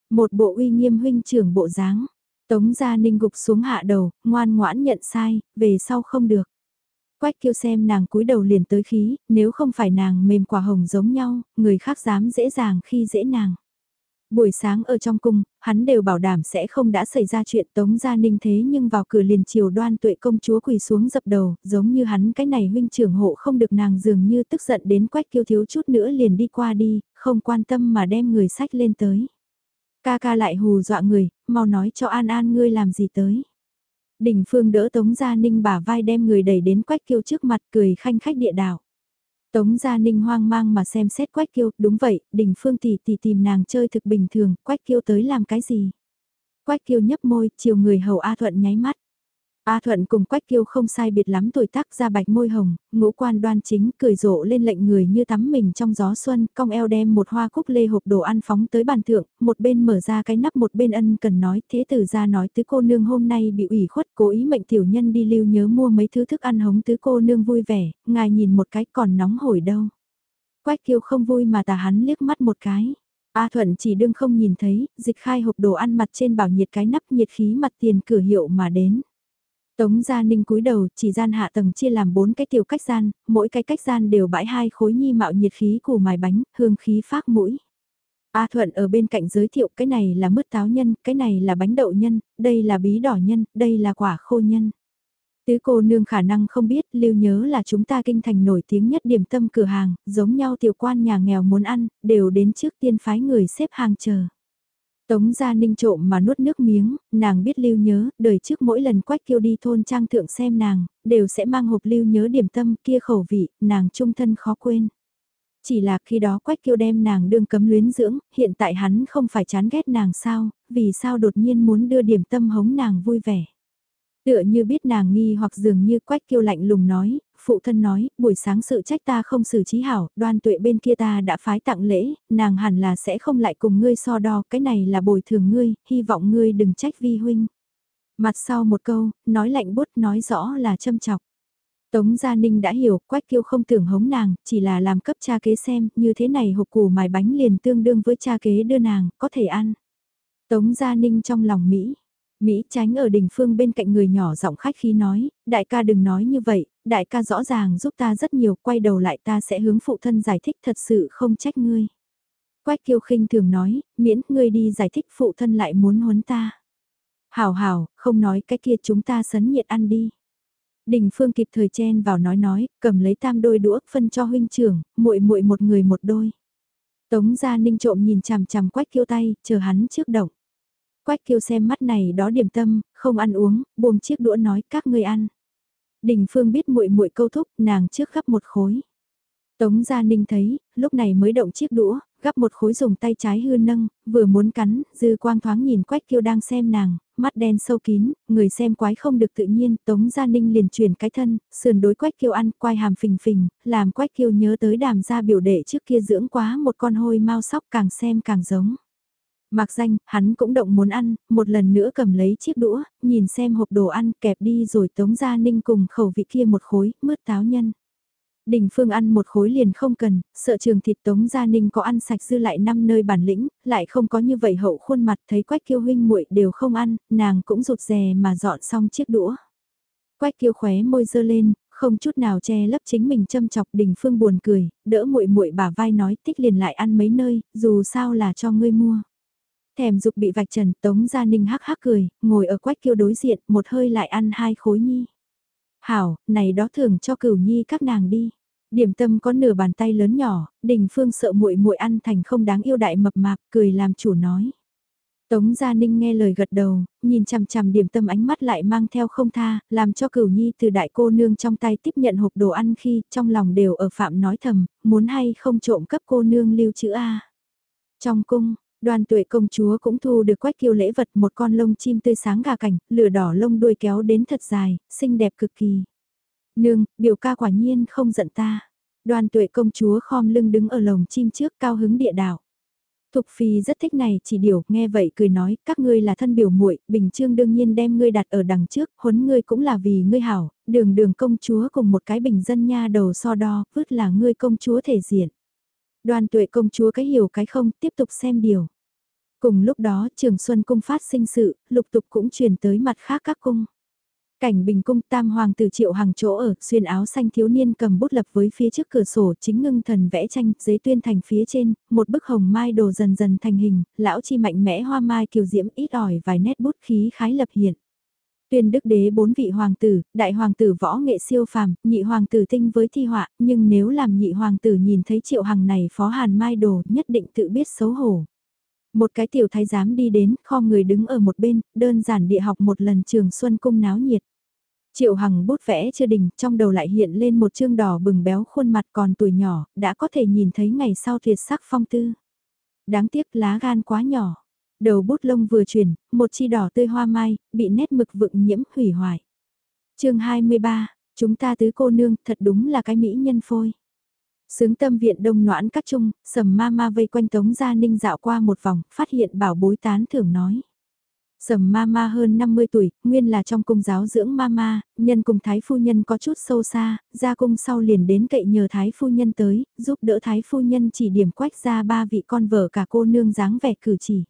Một bộ uy nghiêm huynh trưởng bộ dáng. Tống Gia Ninh gục xuống hạ đầu, ngoan ngoãn nhận sai, về sau không được. Quách kêu xem nàng cúi đầu liền tới khí, nếu không phải nàng mềm quả hồng giống nhau, người khác dám dễ dàng khi dễ nàng. Buổi sáng ở trong cung, hắn đều bảo đảm sẽ không đã xảy ra chuyện Tống Gia Ninh thế nhưng vào cửa liền chiều đoan tuệ công chúa quỳ xuống dập đầu, giống như hắn cái này huynh trưởng hộ không được nàng dường như tức giận đến quách kêu thiếu chút nữa liền đi qua đi, không quan tâm mà đem người sách lên tới. Ca ca lại hù dọa người, mau nói cho An An ngươi làm gì tới. Đình Phương đỡ Tống Gia Ninh bả vai đem người đẩy đến Quách Kiêu trước mặt cười khanh khách địa đảo. Tống Gia Ninh hoang mang mà xem xét Quách Kiêu, đúng vậy, Đình Phương tỷ tỷ tìm nàng chơi thực bình thường, Quách Kiêu tới làm cái gì? Quách Kiêu nhấp môi, chiều người hầu A Thuận nháy mắt. A Thuận cùng Quách Kiêu không sai biệt lắm tuổi tác ra bạch môi hồng, ngũ quan đoan chính cười rộ lên lệnh người như tắm mình trong gió xuân, cong eo đem một hoa cúc lê hộp đồ ăn phóng tới bàn thượng, một bên mở ra cái nắp một bên ân cần nói, thế tử ra nói tứ cô nương hôm nay bị ủy khuất cố ý mệnh tiểu nhân đi lưu nhớ mua mấy thứ thức ăn hống tứ cô nương vui vẻ, ngài nhìn một cái còn nóng hổi đâu. Quách Kiêu không vui mà tà hắn liếc mắt một cái. A Thuận chỉ đương không nhìn thấy, dịch khai hộp đồ ăn mặt trên bảo nhiệt cái nắp nhiệt khí mặt tiền cửa hiệu mà đến. Tống Gia Ninh cúi đầu, chỉ gian hạ tầng chia làm bốn cái tiểu cách gian, mỗi cái cách gian đều bãi hai khối nhi mạo nhiệt khí của mài bánh, hương khí phát mũi. A Thuận ở bên cạnh giới thiệu cái này là mứt táo nhân, cái này là bánh đậu nhân, đây là bí đỏ nhân, đây là quả khô nhân. Tứ cô nương khả năng không biết, lưu nhớ là chúng ta kinh thành nổi tiếng nhất điểm tâm cửa hàng, giống nhau tiểu quan nhà nghèo muốn ăn, đều đến trước tiên phái người xếp hàng chờ. Tống Gia Ninh trộm mà nuốt nước miếng, nàng biết lưu nhớ, đời trước mỗi lần quách kiêu đi thôn trang thượng xem nàng, đều sẽ mang hộp lưu nhớ điểm tâm kia khẩu vị, nàng trung thân khó quên. Chỉ là khi đó quách kiêu đem nàng đương cấm luyến dưỡng, hiện tại hắn không phải chán ghét nàng sao, vì sao đột nhiên muốn đưa điểm tâm hống nàng vui vẻ. Tựa như biết nàng nghi hoặc dường như quách kiêu lạnh lùng nói, phụ thân nói, buổi sáng sự trách ta không xử trí hảo, đoan tuệ bên kia ta đã phái tặng lễ, nàng hẳn là sẽ không lại cùng ngươi so đo, cái này là bồi thường ngươi, hy vọng ngươi đừng trách vi huynh. Mặt sau một câu, nói lạnh bút nói rõ là châm chọc. Tống Gia Ninh đã hiểu, Quách Kiêu không tưởng hống nàng, chỉ là làm cấp cha kế xem, như thế này hộp củ mài bánh liền tương đương với cha kế đưa nàng, có thể ăn. Tống Gia Ninh trong lòng Mỹ, Mỹ tránh ở đỉnh phương bên cạnh người nhỏ giọng khách khi nói, đại ca đừng nói như vậy, đại ca rõ ràng giúp ta rất nhiều, quay đầu lại ta sẽ hướng phụ thân giải thích thật sự không trách ngươi. Quách kiêu khinh thường nói, miễn ngươi đi giải thích phụ thân lại muốn huấn ta. Hảo hảo, không nói cái kia chúng ta sấn nhiệt ăn đi. Đình Phương kịp thời chen vào nói nói, cầm lấy tam đôi đũa phân cho huynh trưởng, muội muội một người một đôi. Tống Gia Ninh trộm nhìn chằm chằm Quách Kiêu tay, chờ hắn trước động. Quách Kiêu xem mắt này đó điểm tâm, không ăn uống, buông chiếc đũa nói các ngươi ăn. Đình Phương biết muội muội câu thúc, nàng trước gấp một khối. Tống Gia Ninh thấy, lúc này mới động chiếc đũa, gắp một khối dùng tay trái hư nâng, vừa muốn cắn, dư quang thoáng nhìn Quách Kiêu đang xem nàng, mắt đen sâu kín, người xem quái không được tự nhiên, Tống Gia Ninh liền chuyển cái thân, sườn đối Quách Kiêu ăn, quay hàm phình phình, làm Quách Kiêu nhớ tới đàm gia biểu đệ trước kia dưỡng quá một con hôi mau sóc càng xem càng giống. Mặc danh, hắn cũng động muốn ăn, một lần nữa cầm lấy chiếc đũa, nhìn xem hộp đồ ăn kẹp đi rồi tống ra ninh cùng khẩu vị kia một khối, mướt táo nhân. Đình Phương ăn một khối liền không cần, sợ trường thịt Tống Gia Ninh có ăn sạch dư lại năm nơi bản lĩnh, lại không có như vậy hậu khuôn mặt thấy Quách Kiêu huynh muội đều không ăn, nàng cũng rụt rè mà dọn xong chiếc đũa. Quách Kiêu khóe môi dơ lên, không chút nào che lấp chính mình châm chọc Đình Phương buồn cười, đỡ muội muội bà vai nói tích liền lại ăn mấy nơi, dù sao là cho ngươi mua. Thèm dục bị vạch trần, Tống Gia Ninh hắc hắc cười, ngồi ở quách kiêu đối diện, một hơi lại ăn hai khối nhi. Hảo, này đó thường cho cửu nhi các nàng đi. Điểm tâm có nửa bàn tay lớn nhỏ, đình phương sợ muội muội ăn thành không đáng yêu đại mập mạp, cười làm chủ nói. Tống Gia Ninh nghe lời gật đầu, nhìn chằm chằm điểm tâm ánh mắt lại mang theo không tha, làm cho cửu nhi từ đại cô nương trong tay tiếp nhận hộp đồ ăn khi trong lòng đều ở phạm nói thầm, muốn hay không trộm cấp cô nương lưu chữ A. Trong cung, Đoàn tuệ công chúa cũng thu được quách kiêu lễ vật một con lông chim tươi sáng gà cảnh, lửa đỏ lông đuôi kéo đến thật dài, xinh đẹp cực kỳ. Nương, biểu ca quả nhiên không giận ta. Đoàn tuệ công chúa khom lưng đứng ở lồng chim trước cao hứng địa đạo. Thục Phi rất thích này chỉ điều, nghe vậy cười nói, các ngươi là thân biểu muội, Bình Trương đương nhiên đem ngươi đặt ở đằng trước, huấn ngươi cũng là vì ngươi hảo, đường đường công chúa cùng một cái bình dân nha đầu so đo, vứt là ngươi công chúa thể diện. Đoàn tuệ công chúa cái hiểu cái không tiếp tục xem điều. Cùng lúc đó trường Xuân Cung phát sinh sự, lục tục cũng truyền tới mặt khác các cung. Cảnh bình cung tam hoàng tử triệu hàng chỗ ở, xuyên áo xanh thiếu niên cầm bút lập với phía trước cửa sổ chính ngưng thần vẽ tranh, giấy tuyên thành phía trên, một bức hồng mai đồ dần dần thành hình, lão chi mạnh mẽ hoa mai kiều diễm ít ỏi vài nét bút khí khái lập hiện. Tuyên đức đế bốn vị hoàng tử, đại hoàng tử võ nghệ siêu phàm, nhị hoàng tử tinh với thi họa, nhưng nếu làm nhị hoàng tử nhìn thấy triệu hằng này phó hàn mai đồ nhất định tự biết xấu hổ. Một cái tiểu thái giám đi đến, kho người đứng ở một bên, đơn giản địa học một lần trường xuân cung náo nhiệt. Triệu Hằng bút vẽ chưa đỉnh, trong đầu lại hiện lên một chương đỏ bừng béo khuôn mặt còn tuổi nhỏ, đã có thể nhìn thấy ngày sau tuyệt sắc phong tư. Đáng tiếc lá gan quá nhỏ. Đầu bút lông vừa chuyển, một chi đỏ tươi hoa mai, bị nét mực vựng nhiễm hủy hoại. chương 23, chúng ta tứ cô nương thật đúng là cái mỹ nhân phôi. Sướng tâm viện đông noãn các trung, sầm ma ma vây quanh Tống Gia Ninh dạo qua một vòng, phát hiện bảo bối tán thưởng nói. Sầm ma ma hơn 50 tuổi, nguyên là trong cung giáo dưỡng ma ma, nhân cùng thái phu nhân có chút sâu xa, ra cung sau liền đến cậy nhờ thái phu nhân tới, giúp đỡ thái phu nhân chỉ điểm quách ra ba vị con vợ cả cô nương dáng vẻ cử chỉ.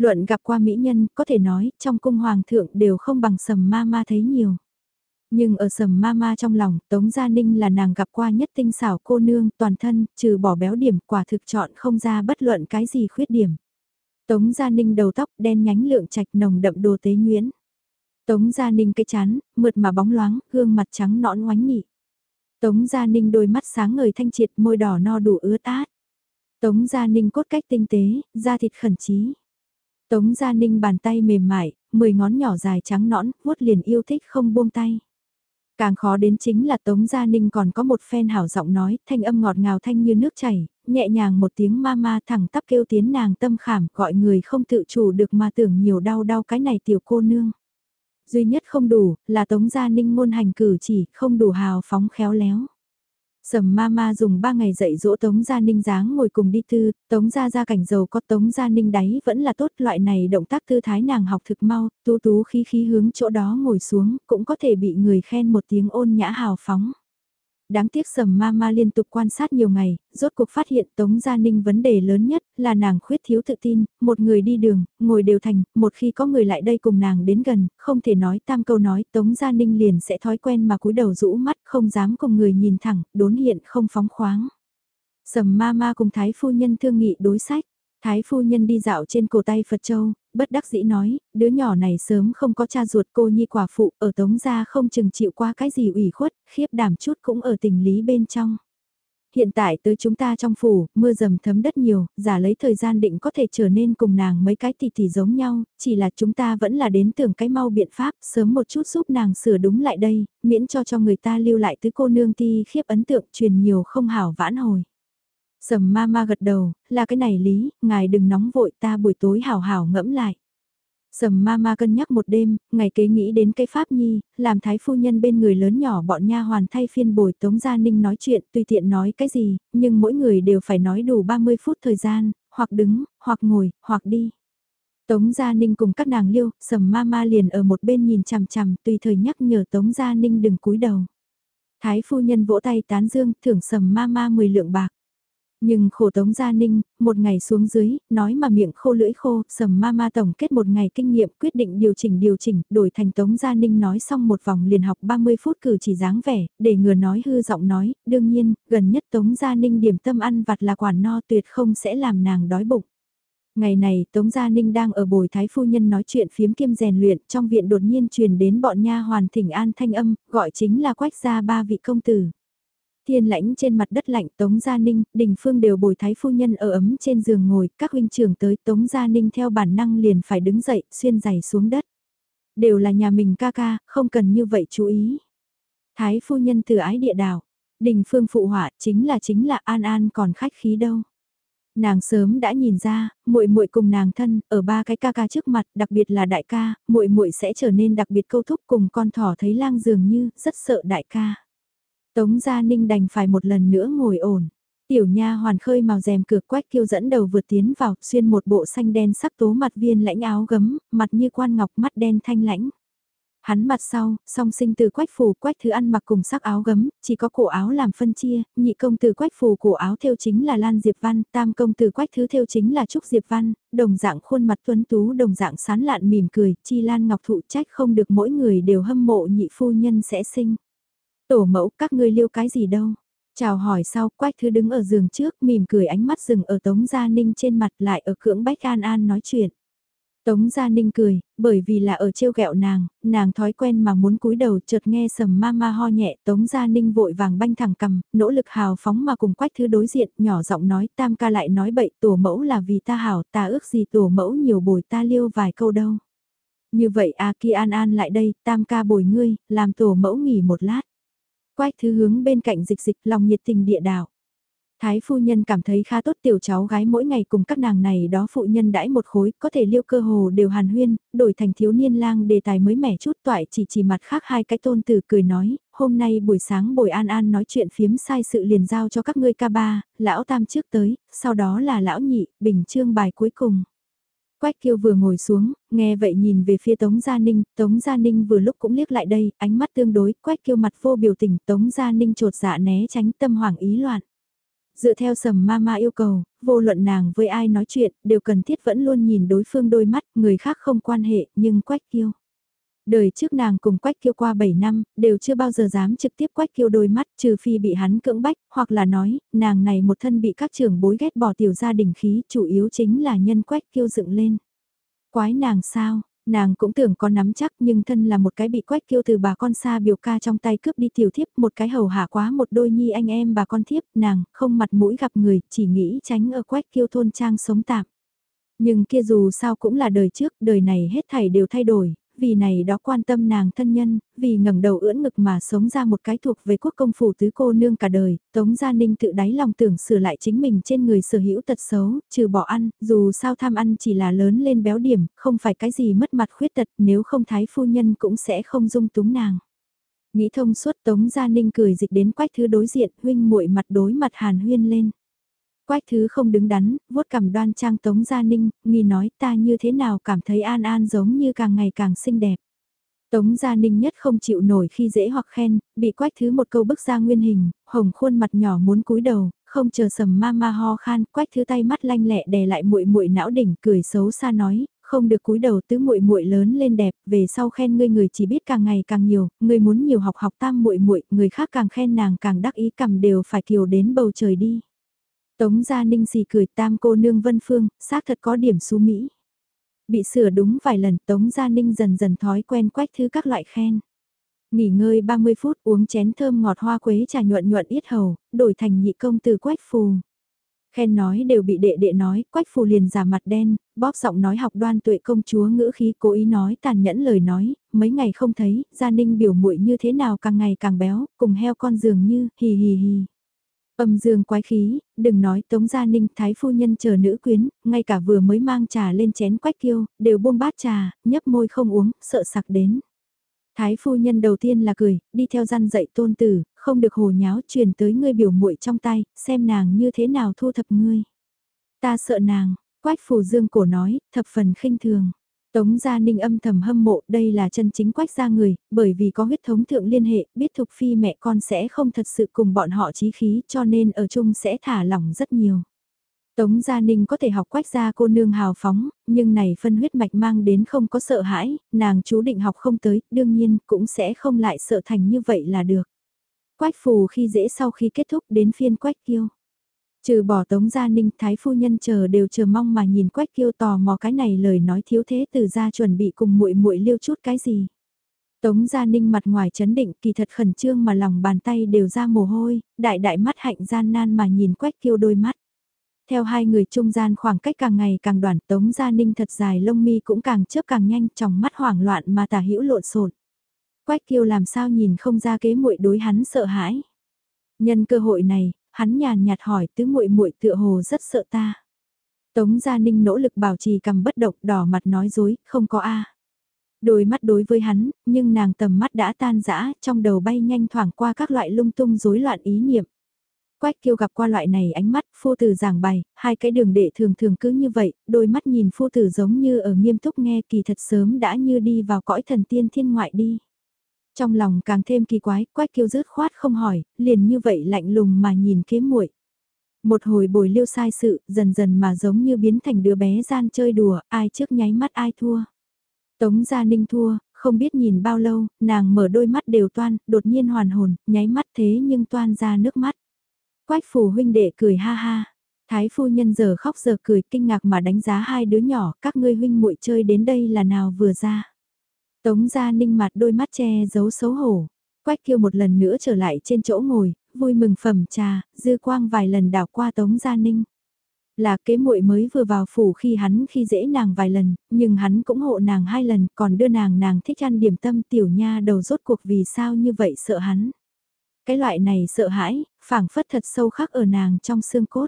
Luận gặp qua mỹ nhân, có thể nói, trong cung hoàng thượng đều không bằng sầm ma ma thấy nhiều. Nhưng ở sầm ma ma trong lòng, Tống Gia Ninh là nàng gặp qua nhất tinh xảo cô nương, toàn thân, trừ bỏ béo điểm, quả thực chọn không ra bất luận cái gì khuyết điểm. Tống Gia Ninh đầu tóc đen nhánh lượng trạch nồng đậm đồ tế nhuyễn. Tống Gia Ninh cái chán, mượt mà bóng loáng, gương mặt trắng nõn oánh nhị. Tống Gia Ninh đôi mắt sáng ngời thanh triệt, môi đỏ no đủ ướt át. Tống Gia Ninh cốt cách tinh tế, da thịt khẩn trí. Tống Gia Ninh bàn tay mềm mại, mười ngón nhỏ dài trắng nõn, vuốt liền yêu thích không buông tay. Càng khó đến chính là Tống Gia Ninh còn có một phen hảo giọng nói, thanh âm ngọt ngào thanh như nước chảy, nhẹ nhàng một tiếng ma ma thẳng tắp kêu tiến nàng tâm khảm gọi người không tự chủ được mà tưởng nhiều đau đau cái này tiểu cô nương. Duy nhất không đủ, là Tống Gia Ninh ngôn hành cử chỉ, không đủ hào phóng khéo léo. Sầm ma ma dùng 3 ngày dạy dỗ Tống Gia Ninh dáng ngồi cùng đi thư Tống Gia Gia cảnh dầu có Tống Gia Ninh đáy vẫn là tốt loại này động tác tư thái nàng học thực mau, tú tú khí khí hướng chỗ đó ngồi xuống, cũng có thể bị người khen một tiếng ôn nhã hào phóng đáng tiếc sầm ma ma liên tục quan sát nhiều ngày, rốt cuộc phát hiện Tống Gia Ninh vấn đề lớn nhất là nàng khuyết thiếu tự tin, một người đi đường, ngồi đều thành, một khi có người lại đây cùng nàng đến gần, không thể nói tam câu nói Tống Gia Ninh liền sẽ thói quen mà cúi đầu rũ mắt không dám cùng người nhìn thẳng, đốn hiện không phóng khoáng. Sầm ma ma cùng Thái Phu Nhân thương nghị đối sách. Thái phu nhân đi dạo trên cổ tay Phật Châu, bất đắc dĩ nói, đứa nhỏ này sớm không có cha ruột cô nhi quả phụ, ở tống gia không chừng chịu qua cái gì ủy khuất, khiếp đảm chút cũng ở tình lý bên trong. Hiện tại tới chúng ta trong phủ, mưa dầm thấm đất nhiều, giả lấy thời gian định có thể trở nên cùng nàng mấy cái tỷ tỷ giống nhau, chỉ là chúng ta vẫn là đến tưởng cái mau biện pháp, sớm một chút giúp nàng sửa đúng lại đây, miễn cho cho người ta lưu lại tứ cô nương ti khiếp ấn tượng truyền nhiều không hảo vãn hồi. Sầm ma ma gật đầu, là cái này lý, ngài đừng nóng vội ta buổi tối hào hào ngẫm lại. Sầm ma ma cân nhắc một đêm, ngày kế nghĩ đến cái pháp nhi, làm thái phu nhân bên người lớn nhỏ bọn nha hoàn thay phiên bồi tống gia ninh nói chuyện tùy tiện nói cái gì, nhưng mỗi người đều phải nói đủ 30 phút thời gian, hoặc đứng, hoặc ngồi, hoặc đi. Tống Gia Ninh cùng các nàng liêu, sầm ma ma liền ở một bên nhìn chằm chằm tùy thời nhắc nhở Tống Gia Ninh đừng cúi đầu. Thái phu nhân vỗ tay tán dương thưởng sầm ma ma 10 lượng bạc. Nhưng khổ Tống Gia Ninh, một ngày xuống dưới, nói mà miệng khô lưỡi khô, sầm ma ma tổng kết một ngày kinh nghiệm quyết định điều chỉnh điều chỉnh, đổi thành Tống Gia Ninh nói xong một vòng liền học 30 phút cử chỉ dáng vẻ, để ngừa nói hư giọng nói, đương nhiên, gần nhất Tống Gia Ninh điểm tâm ăn vặt là quản no tuyệt không sẽ làm nàng đói bụng. Ngày này, Tống Gia Ninh đang ở bồi thái phu nhân nói chuyện phiếm kiêm rèn luyện, trong viện đột nhiên truyền đến bọn nha hoàn thỉnh an thanh âm, gọi chính là quách gia ba vị công tử. Thiên lãnh trên mặt đất lạnh Tống Gia Ninh, Đình Phương đều bồi thái phu nhân ở ấm trên giường ngồi, các huynh trưởng tới Tống Gia Ninh theo bản năng liền phải đứng dậy, xuyên giày xuống đất. Đều là nhà mình ca ca, không cần như vậy chú ý. Thái phu nhân từ ái địa đảo, Đình Phương phụ họa chính là chính là An An còn khách khí đâu. Nàng sớm đã nhìn ra, muội muội cùng nàng thân, ở ba cái ca ca trước mặt, đặc biệt là đại ca, muội muội sẽ trở nên đặc biệt câu thúc cùng con thỏ thấy lang dường như, rất sợ đại ca. Tống Gia Ninh đành phải một lần nữa ngồi ổn. Tiểu nha hoàn khơi màu rèm cửa quách kiêu dẫn đầu vượt tiến vào, xuyên một bộ xanh đen sắc tố mặt viên lãnh áo gấm, mặt như quan ngọc mắt đen thanh lãnh. Hắn mặt sau, song sinh từ quách phù quách thứ ăn mặc cùng sắc áo gấm, chỉ có cổ áo làm phân chia, nhị công từ quách phù cổ áo theo chính là Lan Diệp Văn, tam công từ quách thứ theo chính là Trúc Diệp Văn, đồng dạng khuôn mặt tuấn tú đồng dạng sán lạn mỉm cười, chi Lan Ngọc Thụ trách không được mỗi người đều hâm mộ nhị phu nhân sẽ sinh. Tổ mẫu các ngươi liêu cái gì đâu. Chào hỏi sau, Quách Thứ đứng ở giường trước, mỉm cười ánh mắt dừng ở Tống Gia Ninh trên mặt lại ở cưỡng Bách An An nói chuyện. Tống Gia Ninh cười, bởi vì là ở trêu ghẹo nàng, nàng thói quen mà muốn cúi đầu chợt nghe sầm ma ma ho nhẹ, Tống Gia Ninh vội vàng banh thẳng cầm, nỗ lực hào phóng mà cùng Quách Thứ đối diện, nhỏ giọng nói, tam ca lại nói bậy, tổ mẫu là vì ta hảo, ta ước gì tổ mẫu nhiều bồi ta liêu vài câu đâu. Như vậy à kia An An lại đây, tam ca bồi ngươi, làm tổ mẫu nghỉ một lát. Quách thứ hướng bên cạnh dịch dịch lòng nhiệt tình địa đạo Thái phu nhân cảm thấy khá tốt tiểu cháu gái mỗi ngày cùng các nàng này đó phụ nhân đãi một khối, có thể liêu cơ hồ đều hàn huyên, đổi thành thiếu niên lang đề tài mới mẻ chút toại chỉ chỉ mặt khác hai cái tôn tử cười nói, hôm nay buổi sáng bồi an an nói chuyện phiếm sai sự liền giao cho các ngươi ca ba, lão tam trước tới, sau đó là lão nhị, bình trương bài cuối cùng. Quách kiêu vừa ngồi xuống, nghe vậy nhìn về phía Tống Gia Ninh, Tống Gia Ninh vừa lúc cũng liếc lại đây, ánh mắt tương đối, Quách kiêu mặt vô biểu tình, Tống Gia Ninh trột dạ né tránh tâm hoảng ý loạn. Dựa theo sầm ma ma yêu cầu, vô luận nàng với ai nói chuyện, đều cần thiết vẫn luôn nhìn đối phương đôi mắt, người khác không quan hệ, nhưng Quách kiêu. Đời trước nàng cùng Quách Kiêu qua 7 năm, đều chưa bao giờ dám trực tiếp Quách Kiêu đôi mắt trừ phi bị hắn cưỡng bách, hoặc là nói, nàng này một thân bị các trưởng bối ghét bỏ tiểu gia đình khí, chủ yếu chính là nhân Quách Kiêu dựng lên. Quái nàng sao, nàng cũng tưởng có nắm chắc nhưng thân là một cái bị Quách Kiêu từ bà con xa biểu ca trong tay cướp đi tiểu thiếp, một cái hầu hạ quá một đôi nhi anh em bà con thiếp, nàng không mặt mũi gặp người, chỉ nghĩ tránh ở Quách Kiêu thôn trang sống tạm. Nhưng kia dù sao cũng là đời trước, đời này hết thảy đều thay đổi, vì này đó quan tâm nàng thân nhân, vì ngẩng đầu ưỡn ngực mà sống ra một cái thuộc về quốc công phủ tứ cô nương cả đời, Tống Gia Ninh tự đáy lòng tưởng sửa lại chính mình trên người sở hữu tật xấu, trừ bỏ ăn, dù sao tham ăn chỉ là lớn lên béo điểm, không phải cái gì mất mặt khuyết tật, nếu không thái phu nhân cũng sẽ không dung túng nàng. Nghĩ thông suốt Tống Gia Ninh cười dịch đến quách thứ đối diện, huynh muội mặt đối mặt hàn huyên lên. Quách thứ không đứng đắn, vuốt cằm đoan trang Tống Gia Ninh, nghi nói ta như thế nào cảm thấy An An giống như càng ngày càng xinh đẹp. Tống Gia Ninh nhất không chịu nổi khi dễ hoặc khen, bị quách thứ một câu bức ra nguyên hình, hồng khuôn mặt nhỏ muốn cúi đầu, không chờ sầm ma ma ho khan, quách thứ tay mắt lanh lẹ đè lại muội muội não đỉnh, cười xấu xa nói, không được cúi đầu tứ muội muội lớn lên đẹp, về sau khen ngươi người chỉ biết càng ngày càng nhiều, ngươi muốn nhiều học học tam muội muội, người khác càng khen nàng càng đắc ý cầm đều phải kiều đến bầu trời đi. Tống Gia Ninh xì cười tam cô nương Vân Phương, xác thật có điểm xú Mỹ. Bị sửa đúng vài lần Tống Gia Ninh dần dần thói quen quách thứ các loại khen. Nghỉ ngơi 30 phút uống chén thơm ngọt hoa quế trà nhuận nhuận yết hầu, đổi thành nhị công từ quách phù. Khen nói đều bị đệ đệ nói, quách phù liền giả mặt đen, bóp giọng nói học đoan tuệ công chúa ngữ khí cố ý nói tàn nhẫn lời nói, mấy ngày không thấy, gia ninh biểu muội như thế nào càng ngày càng béo, cùng heo con dường như, hì hì hì. Âm dương quái khí, đừng nói Tống Gia Ninh thái phu nhân chờ nữ quyến, ngay cả vừa mới mang trà lên chén quách kiêu, đều buông bát trà, nhấp môi không uống, sợ sặc đến. Thái phu nhân đầu tiên là cười, đi theo gian dạy tôn tử, không được hồ nháo truyền tới ngươi biểu muội trong tay, xem nàng như thế nào thu thập ngươi. Ta sợ nàng, quách phù dương cổ nói, thập phần khinh thường. Tống Gia Ninh âm thầm hâm mộ đây là chân chính quách gia người, bởi vì có huyết thống thượng liên hệ, biết Thục Phi mẹ con sẽ không thật sự cùng bọn họ chí khí cho nên ở chung sẽ thả lỏng rất nhiều. Tống Gia Ninh có thể học quách gia cô nương hào phóng, nhưng này phân huyết mạch mang đến không có sợ hãi, nàng chú định học không tới, đương nhiên cũng sẽ không lại sợ thành như vậy là được. Quách phù khi dễ sau khi kết thúc đến phiên quách kiêu. Trừ bỏ tống gia ninh thái phu nhân chờ đều chờ mong mà nhìn quách kiêu tò mò cái này lời nói thiếu thế từ ra chuẩn bị cùng muội muội liêu chút cái gì. Tống Gia Ninh mặt ngoài chấn định kỳ thật khẩn trương mà lòng bàn tay đều ra mồ hôi, đại đại mắt hạnh gian nan mà nhìn quách kiêu đôi mắt. Theo hai người trung gian khoảng cách càng ngày càng đoạn Tống Gia Ninh thật dài lông mi cũng càng chớp càng nhanh trong mắt hoảng loạn mà tả hữu lộn xộn. Quách kiêu làm sao nhìn không ra kế muội đối hắn sợ hãi. Nhân cơ hội này, hắn nhàn nhạt hỏi tứ muội muội tựa hồ rất sợ ta. Tống Gia Ninh nỗ lực bảo trì cầm bất động đỏ mặt nói dối, không có a. Đôi mắt đối với hắn, nhưng nàng tầm mắt đã tan rã, trong đầu bay nhanh thoảng qua các loại lung tung rối loạn ý niệm. Quách kiêu gặp qua loại này ánh mắt, phu tử giảng bày, hai cái đường đệ thường thường cứ như vậy, đôi mắt nhìn phu tử giống như ở nghiêm túc nghe kỳ thật sớm đã như đi vào cõi thần tiên thiên ngoại đi. Trong lòng càng thêm kỳ quái, quách kiêu rứt khoát không hỏi, liền như vậy lạnh lùng mà nhìn kế muội. Một hồi bồi liêu sai sự, dần dần mà giống như biến thành đứa bé gian chơi đùa, ai trước nháy mắt ai thua. Tống Gia Ninh thua, không biết nhìn bao lâu, nàng mở đôi mắt đều toan, đột nhiên hoàn hồn, nháy mắt thế nhưng toan ra nước mắt. Quách phù huynh đệ cười ha ha. Thái phu nhân giờ khóc giờ cười kinh ngạc mà đánh giá hai đứa nhỏ, các ngươi huynh muội chơi đến đây là nào vừa ra. Tống gia ninh mặt đôi mắt che giấu xấu hổ. Quách kêu một lần nữa trở lại trên chỗ ngồi, vui mừng phẩm trà, dư quang vài lần đảo qua Tống gia ninh. Là kế muội mới vừa vào phủ khi hắn khi dễ nàng vài lần, nhưng hắn cũng hộ nàng hai lần, còn đưa nàng nàng thích ăn điểm tâm tiểu nha đầu rốt cuộc vì sao như vậy sợ hắn. Cái loại này sợ hãi, phảng phất thật sâu khắc ở nàng trong xương cốt.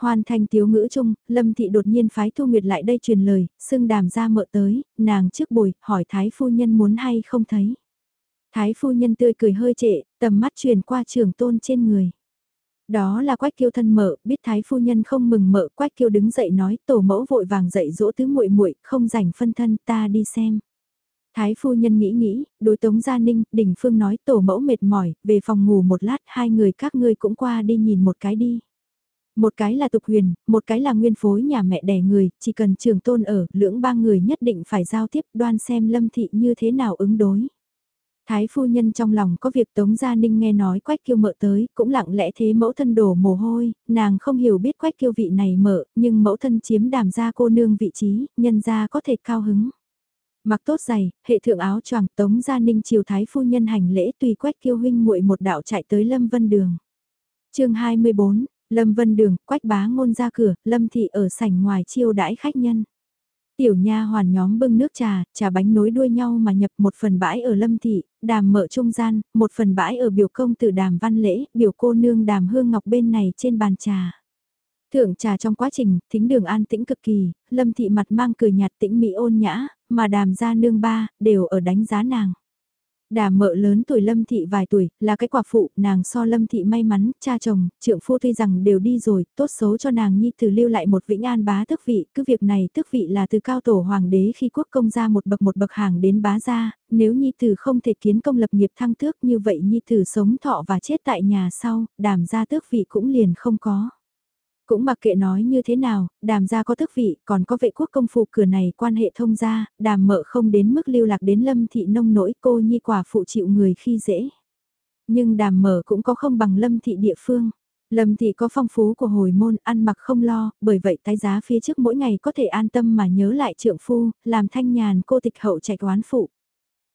Hoàn thành tiếu ngữ chung, Lâm Thị đột nhiên phái Thu Nguyệt lại đây truyền lời, xưng đàm ra mợ tới, nàng trước bồi, hỏi Thái Phu Nhân muốn hay không thấy. Thái Phu Nhân tươi cười hơi trệ, tầm mắt truyền qua trường tôn trên người. Đó là Quách Kiêu thân mợ, biết Thái Phu Nhân không mừng mợ, Quách Kiêu đứng dậy nói tổ mẫu vội vàng dậy dỗ tứ muội muội không rảnh phân thân ta đi xem. Thái phu nhân nghĩ nghĩ, đối tống gia ninh, đỉnh phương nói tổ mẫu mệt mỏi, về phòng ngủ một lát hai người các ngươi cũng qua đi nhìn một cái đi. Một cái là tục huyền, một cái là nguyên phối nhà mẹ đẻ người, chỉ cần trường tôn ở, lưỡng ba người nhất định phải giao tiếp đoan xem lâm thị như thế nào ứng đối. Thái phu nhân trong lòng có việc Tống Gia Ninh nghe nói quách kiêu mợ tới, cũng lặng lẽ thế mẫu thân đổ mồ hôi, nàng không hiểu biết quách kiêu vị này mợ, nhưng mẫu thân chiếm đàm gia cô nương vị trí, nhân gia có thể cao hứng. Mặc tốt giày, hệ thượng áo choàng Tống Gia Ninh chiều Thái phu nhân hành lễ tùy quách kiêu huynh muội một đạo chạy tới Lâm Vân Đường. chương 24, Lâm Vân Đường, quách bá ngôn ra cửa, Lâm Thị ở sảnh ngoài chiêu đãi khách nhân. Tiểu nha hoàn nhóm bưng nước trà, trà bánh nối đuôi nhau mà nhập một phần bãi ở Lâm Thị, đàm mở trung gian, một phần bãi ở biểu công tử đàm văn lễ, biểu cô nương đàm hương ngọc bên này trên bàn trà. Thượng trà trong quá trình, thính đường an tĩnh cực kỳ, Lâm Thị mặt mang cười nhạt tĩnh mỹ ôn nhã, mà đàm ra nương ba, đều ở đánh giá nàng đà mợ lớn tuổi Lâm Thị vài tuổi, là cái quả phụ, nàng so Lâm Thị may mắn, cha chồng, trượng phu tuy rằng đều đi rồi, tốt xấu cho nàng nhi từ lưu lại một vĩnh an bá tước vị, cứ việc này tước vị là từ cao tổ hoàng đế khi quốc công ra một bậc một bậc hàng đến bá gia, nếu nhi tử không thể kiến công lập nghiệp thăng tước như vậy nhi tử sống thọ và chết tại nhà sau, đàm gia tước vị cũng liền không có. Cũng mặc kệ nói như thế nào, đàm gia có thức vị, còn có vệ quốc công phu cửa này quan hệ thông gia, đàm mợ không đến mức lưu lạc đến lâm thị nông nỗi cô nhi quả phụ chịu người khi dễ. Nhưng đàm mở cũng có không bằng lâm thị địa phương. Lâm thị có phong phú của hồi môn, ăn mặc không lo, bởi vậy tái giá phía trước mỗi ngày có thể an tâm mà nhớ lại trượng phu, làm thanh nhàn cô tịch hậu chạy oán phụ.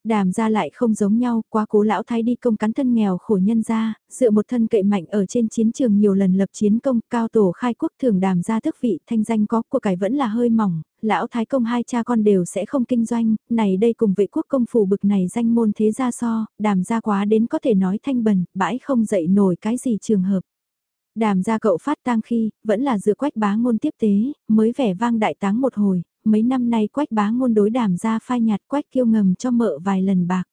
Đàm ra lại không giống nhau, quá cố lão thái đi công cắn thân nghèo khổ nhân ra, dựa một thân cậy mạnh ở trên chiến trường nhiều lần lập chiến công, cao tổ khai quốc thường đàm ra thức vị, thanh danh có, của cải vẫn là hơi mỏng, lão thái công hai cha con đều sẽ không kinh doanh, này đây cùng vệ quốc công phủ bực này danh môn thế gia so, đàm ra quá đến có thể nói thanh bần, bãi không dậy nổi cái gì trường hợp. Đàm ra cậu phát tang khi, vẫn là dựa quách bá ngôn tiếp tế, mới vẻ vang đại táng một hồi, mấy năm nay quách bá ngôn đối đàm ra phai nhạt quách kiêu ngầm cho mợ vài lần bạc.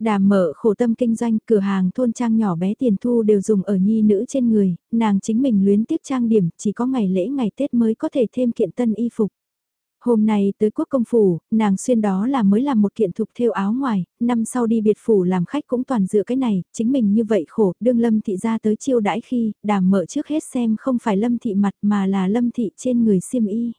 Đàm mở khổ tâm kinh doanh, cửa hàng thôn trang nhỏ bé tiền thu đều dùng ở nhi nữ trên người, nàng chính mình luyến tiếp trang điểm, chỉ có ngày lễ ngày Tết mới có thể thêm kiện tân y phục. Hôm nay tới quốc công phủ, nàng xuyên đó là mới làm một kiện thục thêu áo ngoài, năm sau đi biệt phủ làm khách cũng toàn dựa cái này, chính mình như vậy khổ, đương lâm thị ra tới chiêu đãi khi, đàm mở trước hết xem không phải lâm thị mặt mà là lâm thị trên người xiêm y.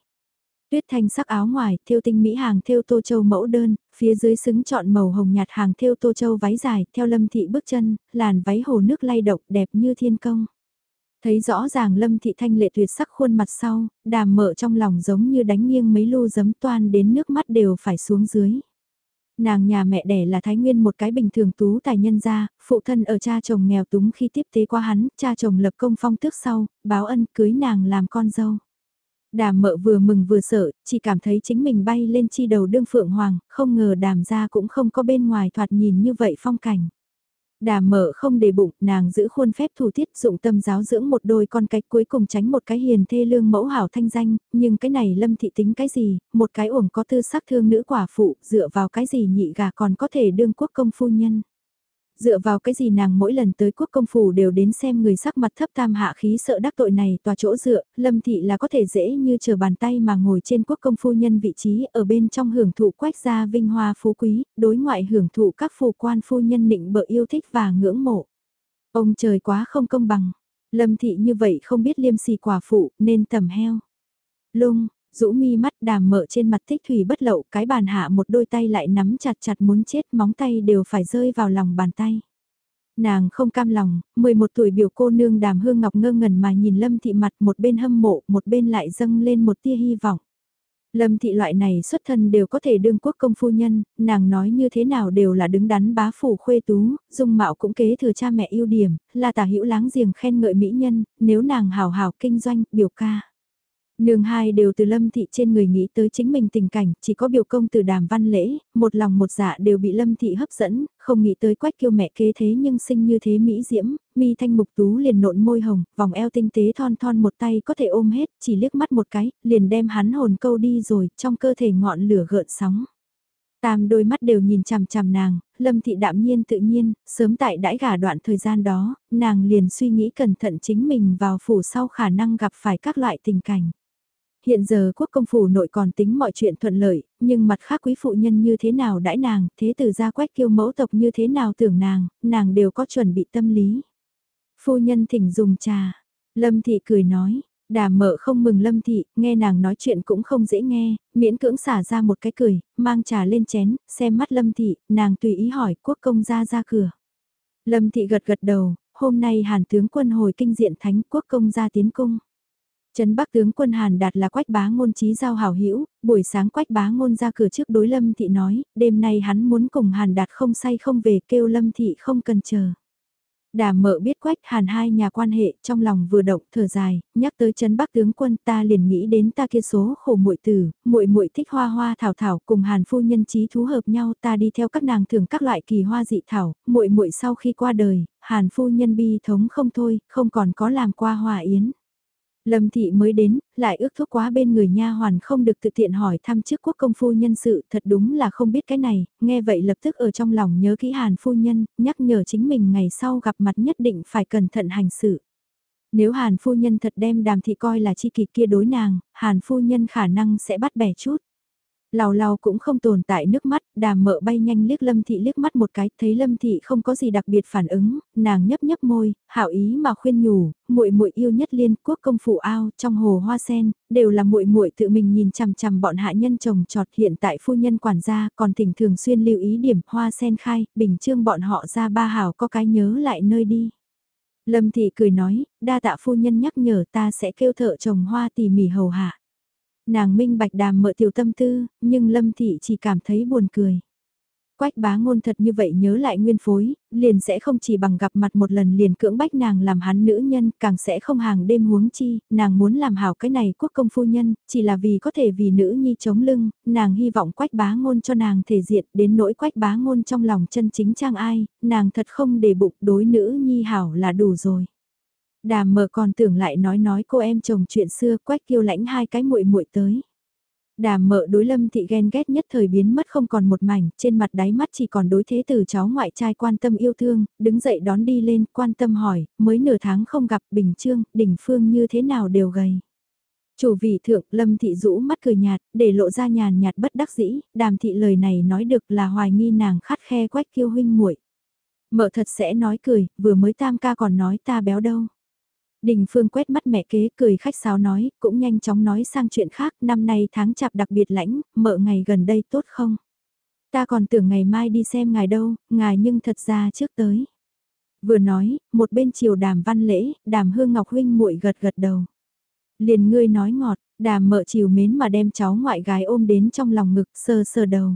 Tuyết thanh sắc áo ngoài, thêu tinh mỹ hàng thêu tô châu mẫu đơn, phía dưới xứng chọn màu hồng nhạt hàng thêu tô châu váy dài, theo lâm thị bước chân, làn váy hồ nước lay động đẹp như thiên công. Thấy rõ ràng lâm thị thanh lệ tuyệt sắc khuôn mặt sau, đàm mở trong lòng giống như đánh nghiêng mấy lu giấm toan đến nước mắt đều phải xuống dưới. Nàng nhà mẹ đẻ là Thái Nguyên một cái bình thường tú tài nhân gia, phụ thân ở cha chồng nghèo túng khi tiếp tế qua hắn, cha chồng lập công phong tước sau, báo ân cưới nàng làm con dâu. Đàm mợ vừa mừng vừa sợ, chỉ cảm thấy chính mình bay lên chi đầu đương phượng hoàng, không ngờ đàm ra cũng không có bên ngoài thoạt nhìn như vậy phong cảnh. Đàm mợ không để bụng, nàng giữ khuôn phép thủ tiết dụng tâm giáo dưỡng một đôi con cái cuối cùng tránh một cái hiền thê lương mẫu hảo thanh danh, nhưng cái này lâm thị tính cái gì, một cái uổng có tư sắc thương nữ quả phụ, dựa vào cái gì nhị gà còn có thể đương quốc công phu nhân dựa vào cái gì nàng mỗi lần tới quốc công phủ đều đến xem người sắc mặt thấp tam hạ khí sợ đắc tội này tòa chỗ dựa, lâm thị là có thể dễ như chờ bàn tay mà ngồi trên quốc công phu nhân vị trí ở bên trong hưởng thụ quách gia vinh hoa phú quý, đối ngoại hưởng thụ các phù quan phu nhân nịnh bợ yêu thích và ngưỡng mộ. Ông trời quá không công bằng, lâm thị như vậy không biết liêm sỉ quả phụ nên tầm heo. Lung, rũ mi mắt đàm mợ trên mặt thích thủy bất lậu cái bàn hạ một đôi tay lại nắm chặt chặt muốn chết móng tay đều phải rơi vào lòng bàn tay. Nàng không cam lòng, 11 tuổi biểu cô nương đàm hương ngọc ngơ ngẩn mà nhìn lâm thị mặt một bên hâm mộ một bên lại dâng lên một tia hy vọng. Lâm thị loại này xuất thân đều có thể đương quốc công phu nhân, nàng nói như thế nào đều là đứng đắn bá phủ khuê tú, dung mạo cũng kế thừa cha mẹ ưu điểm, là tả hữu láng giềng khen ngợi mỹ nhân, nếu nàng hào hào kinh doanh, biểu ca. Nương hai đều từ lâm thị trên người nghĩ tới chính mình tình cảnh, chỉ có biểu công từ đàm văn lễ, một lòng một dạ đều bị lâm thị hấp dẫn, không nghĩ tới quách kiêu mẹ kế thế nhưng sinh như thế mỹ diễm, mi thanh mục tú liền nộn môi hồng, vòng eo tinh tế thon thon một tay có thể ôm hết, chỉ liếc mắt một cái, liền đem hắn hồn câu đi rồi, trong cơ thể ngọn lửa gợn sóng. Tam đôi mắt đều nhìn chằm chằm nàng, lâm thị đạm nhiên tự nhiên, sớm tại đãi gả đoạn thời gian đó, nàng liền suy nghĩ cẩn thận chính mình vào phủ sau khả năng gặp phải các loại tình cảnh. Hiện giờ quốc công phủ nội còn tính mọi chuyện thuận lợi, nhưng mặt khác quý phụ nhân như thế nào đãi nàng, thế tử gia quách kiêu mẫu tộc như thế nào tưởng nàng, nàng đều có chuẩn bị tâm lý. Phu nhân thỉnh dùng trà, lâm thị cười nói, Đà mợ không mừng lâm thị, nghe nàng nói chuyện cũng không dễ nghe, miễn cưỡng xả ra một cái cười, mang trà lên chén, xem mắt lâm thị, nàng tùy ý hỏi quốc công ra ra cửa. Lâm thị gật gật đầu, hôm nay hàn tướng quân hồi kinh diện thánh quốc công ra tiến cung. Trấn Bắc tướng quân Hàn Đạt là quách bá ngôn trí giao hảo hữu buổi sáng quách bá ngôn ra cửa trước đối Lâm Thị nói, đêm nay hắn muốn cùng Hàn Đạt không say không về kêu Lâm Thị không cần chờ. Đà mợ biết quách hàn hai nhà quan hệ trong lòng vừa động thở dài, nhắc tới chấn bắc tướng quân ta liền nghĩ đến ta kia số khổ muội tử, muội muội thích hoa hoa thảo thảo cùng hàn phu nhân trí thú hợp nhau ta đi theo các nàng thưởng các loại kỳ hoa dị thảo, muội muội sau khi qua đời, hàn phu nhân bi thống không thôi, không còn có làm qua hòa yến. Lâm thị mới đến, lại ước thúc quá bên người nha hoàn không được tự tiện hỏi thăm trước quốc công phu nhân sự, thật đúng là không biết cái này, nghe vậy lập tức ở trong lòng nhớ kỹ hàn phu nhân, nhắc nhở chính mình ngày sau gặp mặt nhất định phải cẩn thận hành sự. Nếu hàn phu nhân thật đem đàm thị coi là chi kỳ kia đối nàng, hàn phu nhân khả năng sẽ bắt bẻ chút. Lào lào cũng không tồn tại nước mắt, đàm mợ bay nhanh liếc lâm thị liếc mắt một cái, thấy lâm thị không có gì đặc biệt phản ứng, nàng nhấp nhấp môi, hảo ý mà khuyên nhủ, muội muội yêu nhất liên quốc công phủ ao, trong hồ hoa sen, đều là muội muội tự mình nhìn chằm chằm bọn hạ nhân trồng trọt hiện tại phu nhân quản gia, còn thỉnh thường xuyên lưu ý điểm hoa sen khai, bình trương bọn họ ra ba hảo có cái nhớ lại nơi đi. Lâm thị cười nói, đa tạ phu nhân nhắc nhở ta sẽ kêu thợ trồng hoa tỉ mỉ hầu hạ. Nàng minh bạch đàm mợ tiểu tâm tư, nhưng Lâm Thị chỉ cảm thấy buồn cười. Quách bá ngôn thật như vậy nhớ lại nguyên phối, liền sẽ không chỉ bằng gặp mặt một lần liền cưỡng bách nàng làm hắn nữ nhân, càng sẽ không hàng đêm huống chi, nàng muốn làm hảo cái này quốc công phu nhân, chỉ là vì có thể vì nữ nhi chống lưng, nàng hy vọng quách bá ngôn cho nàng thể diện đến nỗi quách bá ngôn trong lòng chân chính trang ai, nàng thật không để bụng đối nữ nhi hảo là đủ rồi. Đàm mờ còn tưởng lại nói nói cô em chồng chuyện xưa quách kiêu lãnh hai cái muội muội tới. Đàm mợ đối lâm thị ghen ghét nhất thời biến mất không còn một mảnh, trên mặt đáy mắt chỉ còn đối thế từ cháu ngoại trai quan tâm yêu thương, đứng dậy đón đi lên, quan tâm hỏi, mới nửa tháng không gặp Bình Trương, đỉnh phương như thế nào đều gầy. Chủ vị thượng, lâm thị rũ mắt cười nhạt, để lộ ra nhàn nhạt bất đắc dĩ, đàm thị lời này nói được là hoài nghi nàng khát khe quách kiêu huynh muội Mợ thật sẽ nói cười, vừa mới tam ca còn nói ta béo đâu. Đình Phương quét mắt mẹ kế cười khách sáo nói, cũng nhanh chóng nói sang chuyện khác, năm nay tháng chạp đặc biệt lãnh, mợ ngày gần đây tốt không? Ta còn tưởng ngày mai đi xem ngài đâu, ngài nhưng thật ra trước tới. Vừa nói, một bên chiều đàm văn lễ, đàm hương ngọc huynh muội gật gật đầu. Liền ngươi nói ngọt, đàm mợ chiều mến mà đem cháu ngoại gái ôm đến trong lòng ngực sơ sơ đầu.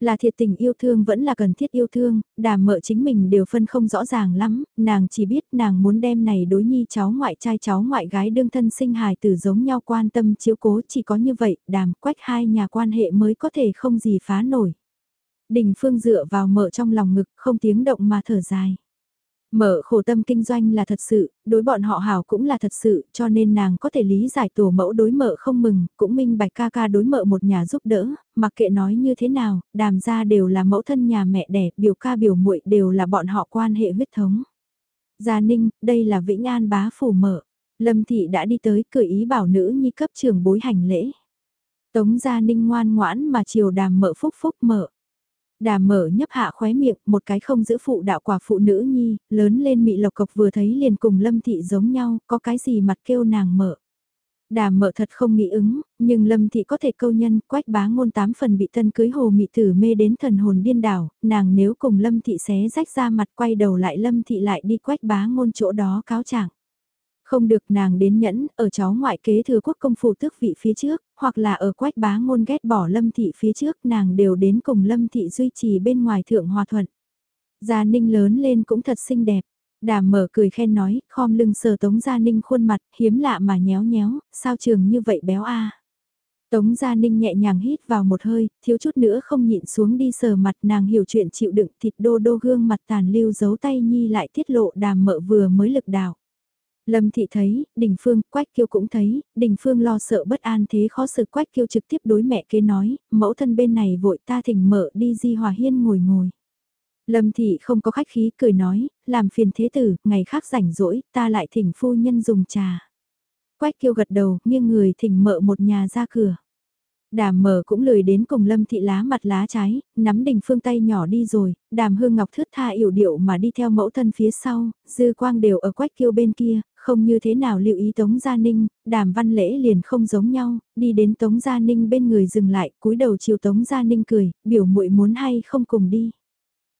Là thiệt tình yêu thương vẫn là cần thiết yêu thương, đàm mợ chính mình đều phân không rõ ràng lắm, nàng chỉ biết nàng muốn đem này đối nhi cháu ngoại trai cháu ngoại gái đương thân sinh hài tử giống nhau quan tâm chiếu cố chỉ có như vậy, đàm quách hai nhà quan hệ mới có thể không gì phá nổi. Đình phương dựa vào mợ trong lòng ngực không tiếng động mà thở dài. Mở khổ tâm kinh doanh là thật sự, đối bọn họ hảo cũng là thật sự, cho nên nàng có thể lý giải tổ mẫu đối mợ không mừng, cũng minh bạch ca ca đối mợ một nhà giúp đỡ, mặc kệ nói như thế nào, đàm ra đều là mẫu thân nhà mẹ đẻ, biểu ca biểu muội đều là bọn họ quan hệ huyết thống. Gia Ninh, đây là Vĩnh An bá phủ mở. Lâm Thị đã đi tới cười ý bảo nữ nhi cấp trường bối hành lễ. Tống Gia Ninh ngoan ngoãn mà chiều đàm mợ phúc phúc mở. Đàm mở nhấp hạ khóe miệng, một cái không giữ phụ đạo quả phụ nữ nhi, lớn lên mị lộc cộc vừa thấy liền cùng lâm thị giống nhau, có cái gì mặt kêu nàng mở. Đàm mở thật không nghĩ ứng, nhưng lâm thị có thể câu nhân, quách bá ngôn tám phần bị tân cưới hồ mị tử mê đến thần hồn điên đảo, nàng nếu cùng lâm thị xé rách ra mặt quay đầu lại lâm thị lại đi quách bá ngôn chỗ đó cáo trạng không được nàng đến nhẫn, ở cháu ngoại kế thừa quốc công phủ tước vị phía trước, hoặc là ở quách bá ngôn ghét bỏ lâm thị phía trước nàng đều đến cùng lâm thị duy trì bên ngoài thượng hòa thuận. Gia ninh lớn lên cũng thật xinh đẹp. Đàm mở cười khen nói, khom lưng sờ Tống Gia Ninh khuôn mặt, hiếm lạ mà nhéo nhéo, sao trường như vậy béo a Tống Gia Ninh nhẹ nhàng hít vào một hơi, thiếu chút nữa không nhịn xuống đi sờ mặt nàng hiểu chuyện chịu đựng thịt đô đô gương mặt tàn lưu giấu tay nhi lại tiết lộ đàm mợ vừa mới lực đào. Lâm Thị thấy, Đình Phương, Quách Kiêu cũng thấy, Đình Phương lo sợ bất an thế khó xử Quách Kiêu trực tiếp đối mẹ kế nói, mẫu thân bên này vội ta thỉnh mợ đi Di Hòa Hiên ngồi ngồi. Lâm Thị không có khách khí cười nói, làm phiền thế tử, ngày khác rảnh rỗi, ta lại thỉnh phu nhân dùng trà. Quách Kiêu gật đầu, nghiêng người thỉnh mợ một nhà ra cửa. Đàm mở cũng lười đến cùng lâm thị lá mặt lá trái, nắm đình phương tay nhỏ đi rồi, đàm hương ngọc thướt tha yểu điệu mà đi theo mẫu thân phía sau, dư quang đều ở quách kiêu bên kia, không như thế nào lưu ý Tống Gia Ninh, đàm văn lễ liền không giống nhau, đi đến Tống Gia Ninh bên người dừng lại, cúi đầu chiều Tống Gia Ninh cười, biểu muội muốn hay không cùng đi.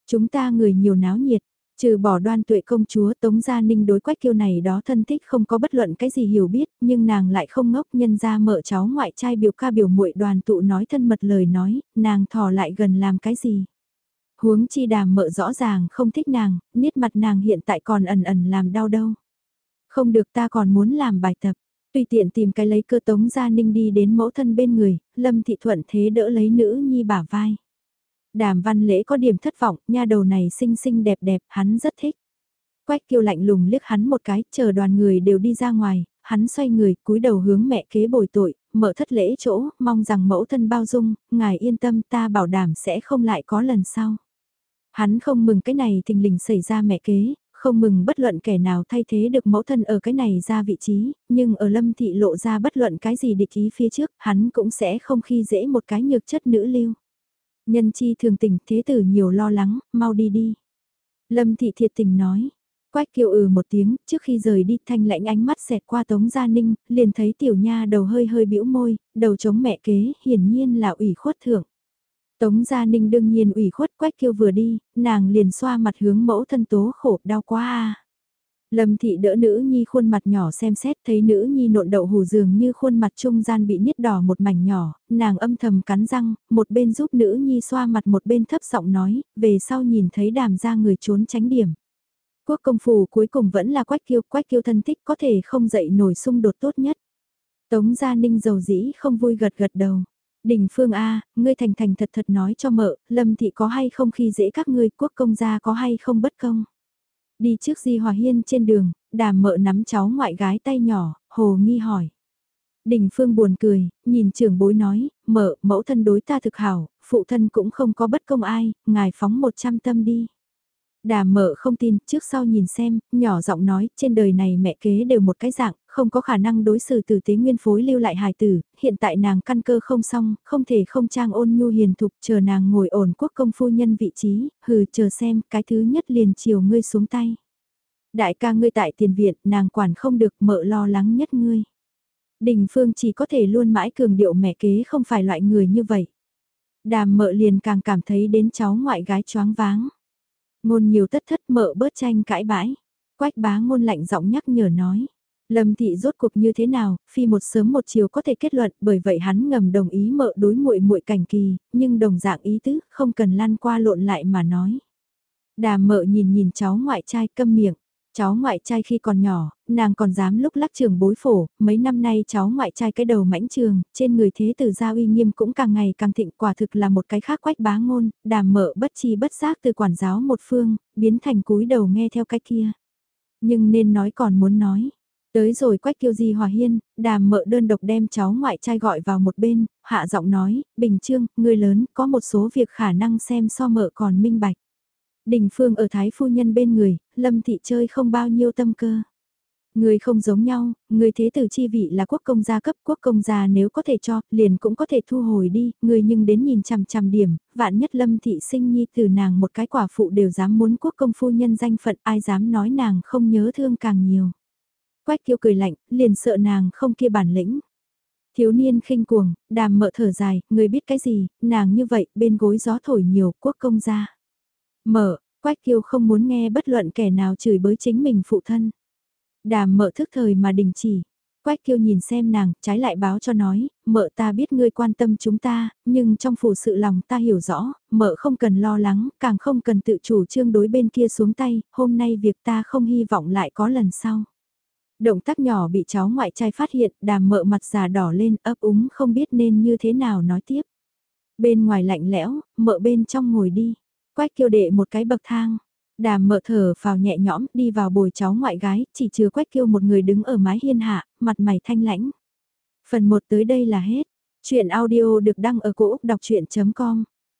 Chúng ta người nhiều náo nhiệt, Trừ bỏ đoan tuệ công chúa Tống Gia Ninh đối quách kiêu này đó thân thích không có bất luận cái gì hiểu biết, nhưng nàng lại không ngốc nhân ra mở cháu ngoại trai biểu ca biểu muội đoàn tụ nói thân mật lời nói, nàng thò lại gần làm cái gì. Huống chi đàm mợ rõ ràng không thích nàng, niết mặt nàng hiện tại còn ẩn ẩn làm đau đâu. Không được ta còn muốn làm bài tập, tùy tiện tìm cái lấy cơ Tống Gia Ninh đi đến mẫu thân bên người, Lâm Thị Thuận thế đỡ lấy nữ nhi bả vai. Đàm văn lễ có điểm thất vọng, nha đầu này xinh xinh đẹp đẹp, hắn rất thích. Quách kiêu lạnh lùng liếc hắn một cái, chờ đoàn người đều đi ra ngoài, hắn xoay người, cúi đầu hướng mẹ kế bồi tội, mở thất lễ chỗ, mong rằng mẫu thân bao dung, ngài yên tâm ta bảo đảm sẽ không lại có lần sau. Hắn không mừng cái này thình lình xảy ra mẹ kế, không mừng bất luận kẻ nào thay thế được mẫu thân ở cái này ra vị trí, nhưng ở lâm thị lộ ra bất luận cái gì địch ý phía trước, hắn cũng sẽ không khi dễ một cái nhược chất nữ lưu. Nhân chi thường tình thế tử nhiều lo lắng, mau đi đi. Lâm thị thiệt tình nói. Quách kiều ừ một tiếng, trước khi rời đi thanh lãnh ánh mắt xẹt qua tống gia ninh, liền thấy tiểu nha đầu hơi hơi bĩu môi, đầu chống mẹ kế, hiển nhiên là ủy khuất thưởng. Tống Gia Ninh đương nhiên ủy khuất Quách Kiêu vừa đi, nàng liền xoa mặt hướng mẫu thân tố khổ đau quá à. Lâm thị đỡ nữ nhi khuôn mặt nhỏ xem xét thấy nữ nhi nộn đậu hù dường như khuôn mặt trung gian bị niết đỏ một mảnh nhỏ, nàng âm thầm cắn răng, một bên giúp nữ nhi xoa mặt một bên thấp giọng nói, về sau nhìn thấy đàm ra người trốn tránh điểm. Quốc công phủ cuối cùng vẫn là quách kiêu, quách kiêu thân thích có thể không dậy nổi xung đột tốt nhất. Tống gia ninh dầu dĩ không vui gật gật đầu. Đình Phương A, ngươi thành thành thật thật nói cho mợ, Lâm Thị có hay không khi dễ các ngươi, quốc công gia có hay không bất công. Đi trước Di Hòa Hiên trên đường, đàm mợ nắm cháu ngoại gái tay nhỏ, hồ nghi hỏi. Đình Phương buồn cười, nhìn trưởng bối nói, mợ, mẫu thân đối ta thực hảo, phụ thân cũng không có bất công ai, ngài phóng một trăm tâm đi. Đàm mở không tin, trước sau nhìn xem, nhỏ giọng nói, trên đời này mẹ kế đều một cái dạng, không có khả năng đối xử tử tế nguyên phối lưu lại hài tử, hiện tại nàng căn cơ không xong, không thể không trang ôn nhu hiền thục, chờ nàng ngồi ổn quốc công phu nhân vị trí, hừ chờ xem, cái thứ nhất liền chiều ngươi xuống tay. Đại ca ngươi tại tiền viện, nàng quản không được mợ lo lắng nhất ngươi. Đình Phương chỉ có thể luôn mãi cường điệu mẹ kế không phải loại người như vậy. Đàm mợ liền càng cảm thấy đến cháu ngoại gái choáng váng. Ngôn nhiều tất thất mợ bớt tranh cãi bãi. Quách bá ngôn lạnh giọng nhắc nhở nói. Lâm thị rốt cuộc như thế nào, phi một sớm một chiều có thể kết luận, bởi vậy hắn ngầm đồng ý mợ đối muội muội cảnh kỳ, nhưng đồng dạng ý tứ, không cần lăn qua lộn lại mà nói. đà mợ nhìn nhìn cháu ngoại trai câm miệng, cháu ngoại trai khi còn nhỏ, nàng còn dám lúc lắc trường bối phổ, mấy năm nay cháu ngoại trai cái đầu mãnh trường, trên người thế tử gia uy nghiêm cũng càng ngày càng thịnh quả thực là một cái khác quách bá ngôn, đàm mợ bất chi bất giác từ quản giáo một phương, biến thành cúi đầu nghe theo cái kia. Nhưng nên nói còn muốn nói. Tới rồi quách kiêu di hòa hiên, đàm mợ đơn độc đem cháu ngoại trai gọi vào một bên, hạ giọng nói, bình trương, người lớn, có một số việc khả năng xem so mợ còn minh bạch. Đình Phương ở Thái Phu Nhân bên người, Lâm Thị chơi không bao nhiêu tâm cơ. Người không giống nhau, người thế tử chi vị là quốc công gia cấp quốc công gia nếu có thể cho, liền cũng có thể thu hồi đi, người nhưng đến nhìn chằm chằm điểm, vạn nhất lâm thị sinh nhi từ nàng một cái quả phụ đều dám muốn quốc công phu nhân danh phận ai dám nói nàng không nhớ thương càng nhiều. Quách kiêu cười lạnh, liền sợ nàng không kia bản lĩnh. Thiếu niên khinh cuồng, đàm mợ thở dài, người biết cái gì, nàng như vậy, bên gối gió thổi nhiều, quốc công gia. Mở, Quách Kiêu không muốn nghe bất luận kẻ nào chửi bới chính mình phụ thân. Đàm mở thức thời mà đình chỉ. Quách kiêu nhìn xem nàng, trái lại báo cho nói, mợ ta biết ngươi quan tâm chúng ta, nhưng trong phủ sự lòng ta hiểu rõ, mợ không cần lo lắng, càng không cần tự chủ trương đối bên kia xuống tay, hôm nay việc ta không hy vọng lại có lần sau. Động tác nhỏ bị cháu ngoại trai phát hiện, đàm mợ mặt già đỏ lên ấp úng không biết nên như thế nào nói tiếp. Bên ngoài lạnh lẽo, mợ bên trong ngồi đi. Quách kiêu đệ một cái bậc thang. Đàm mở thở vào nhẹ nhõm đi vào bồi cháu ngoại gái, chỉ trừ quách kiêu một người đứng ở mái hiên hạ, mặt mày thanh lãnh. Phần 1 tới đây là hết. Chuyện audio được đăng ở cổ Úc đọc chuyện.com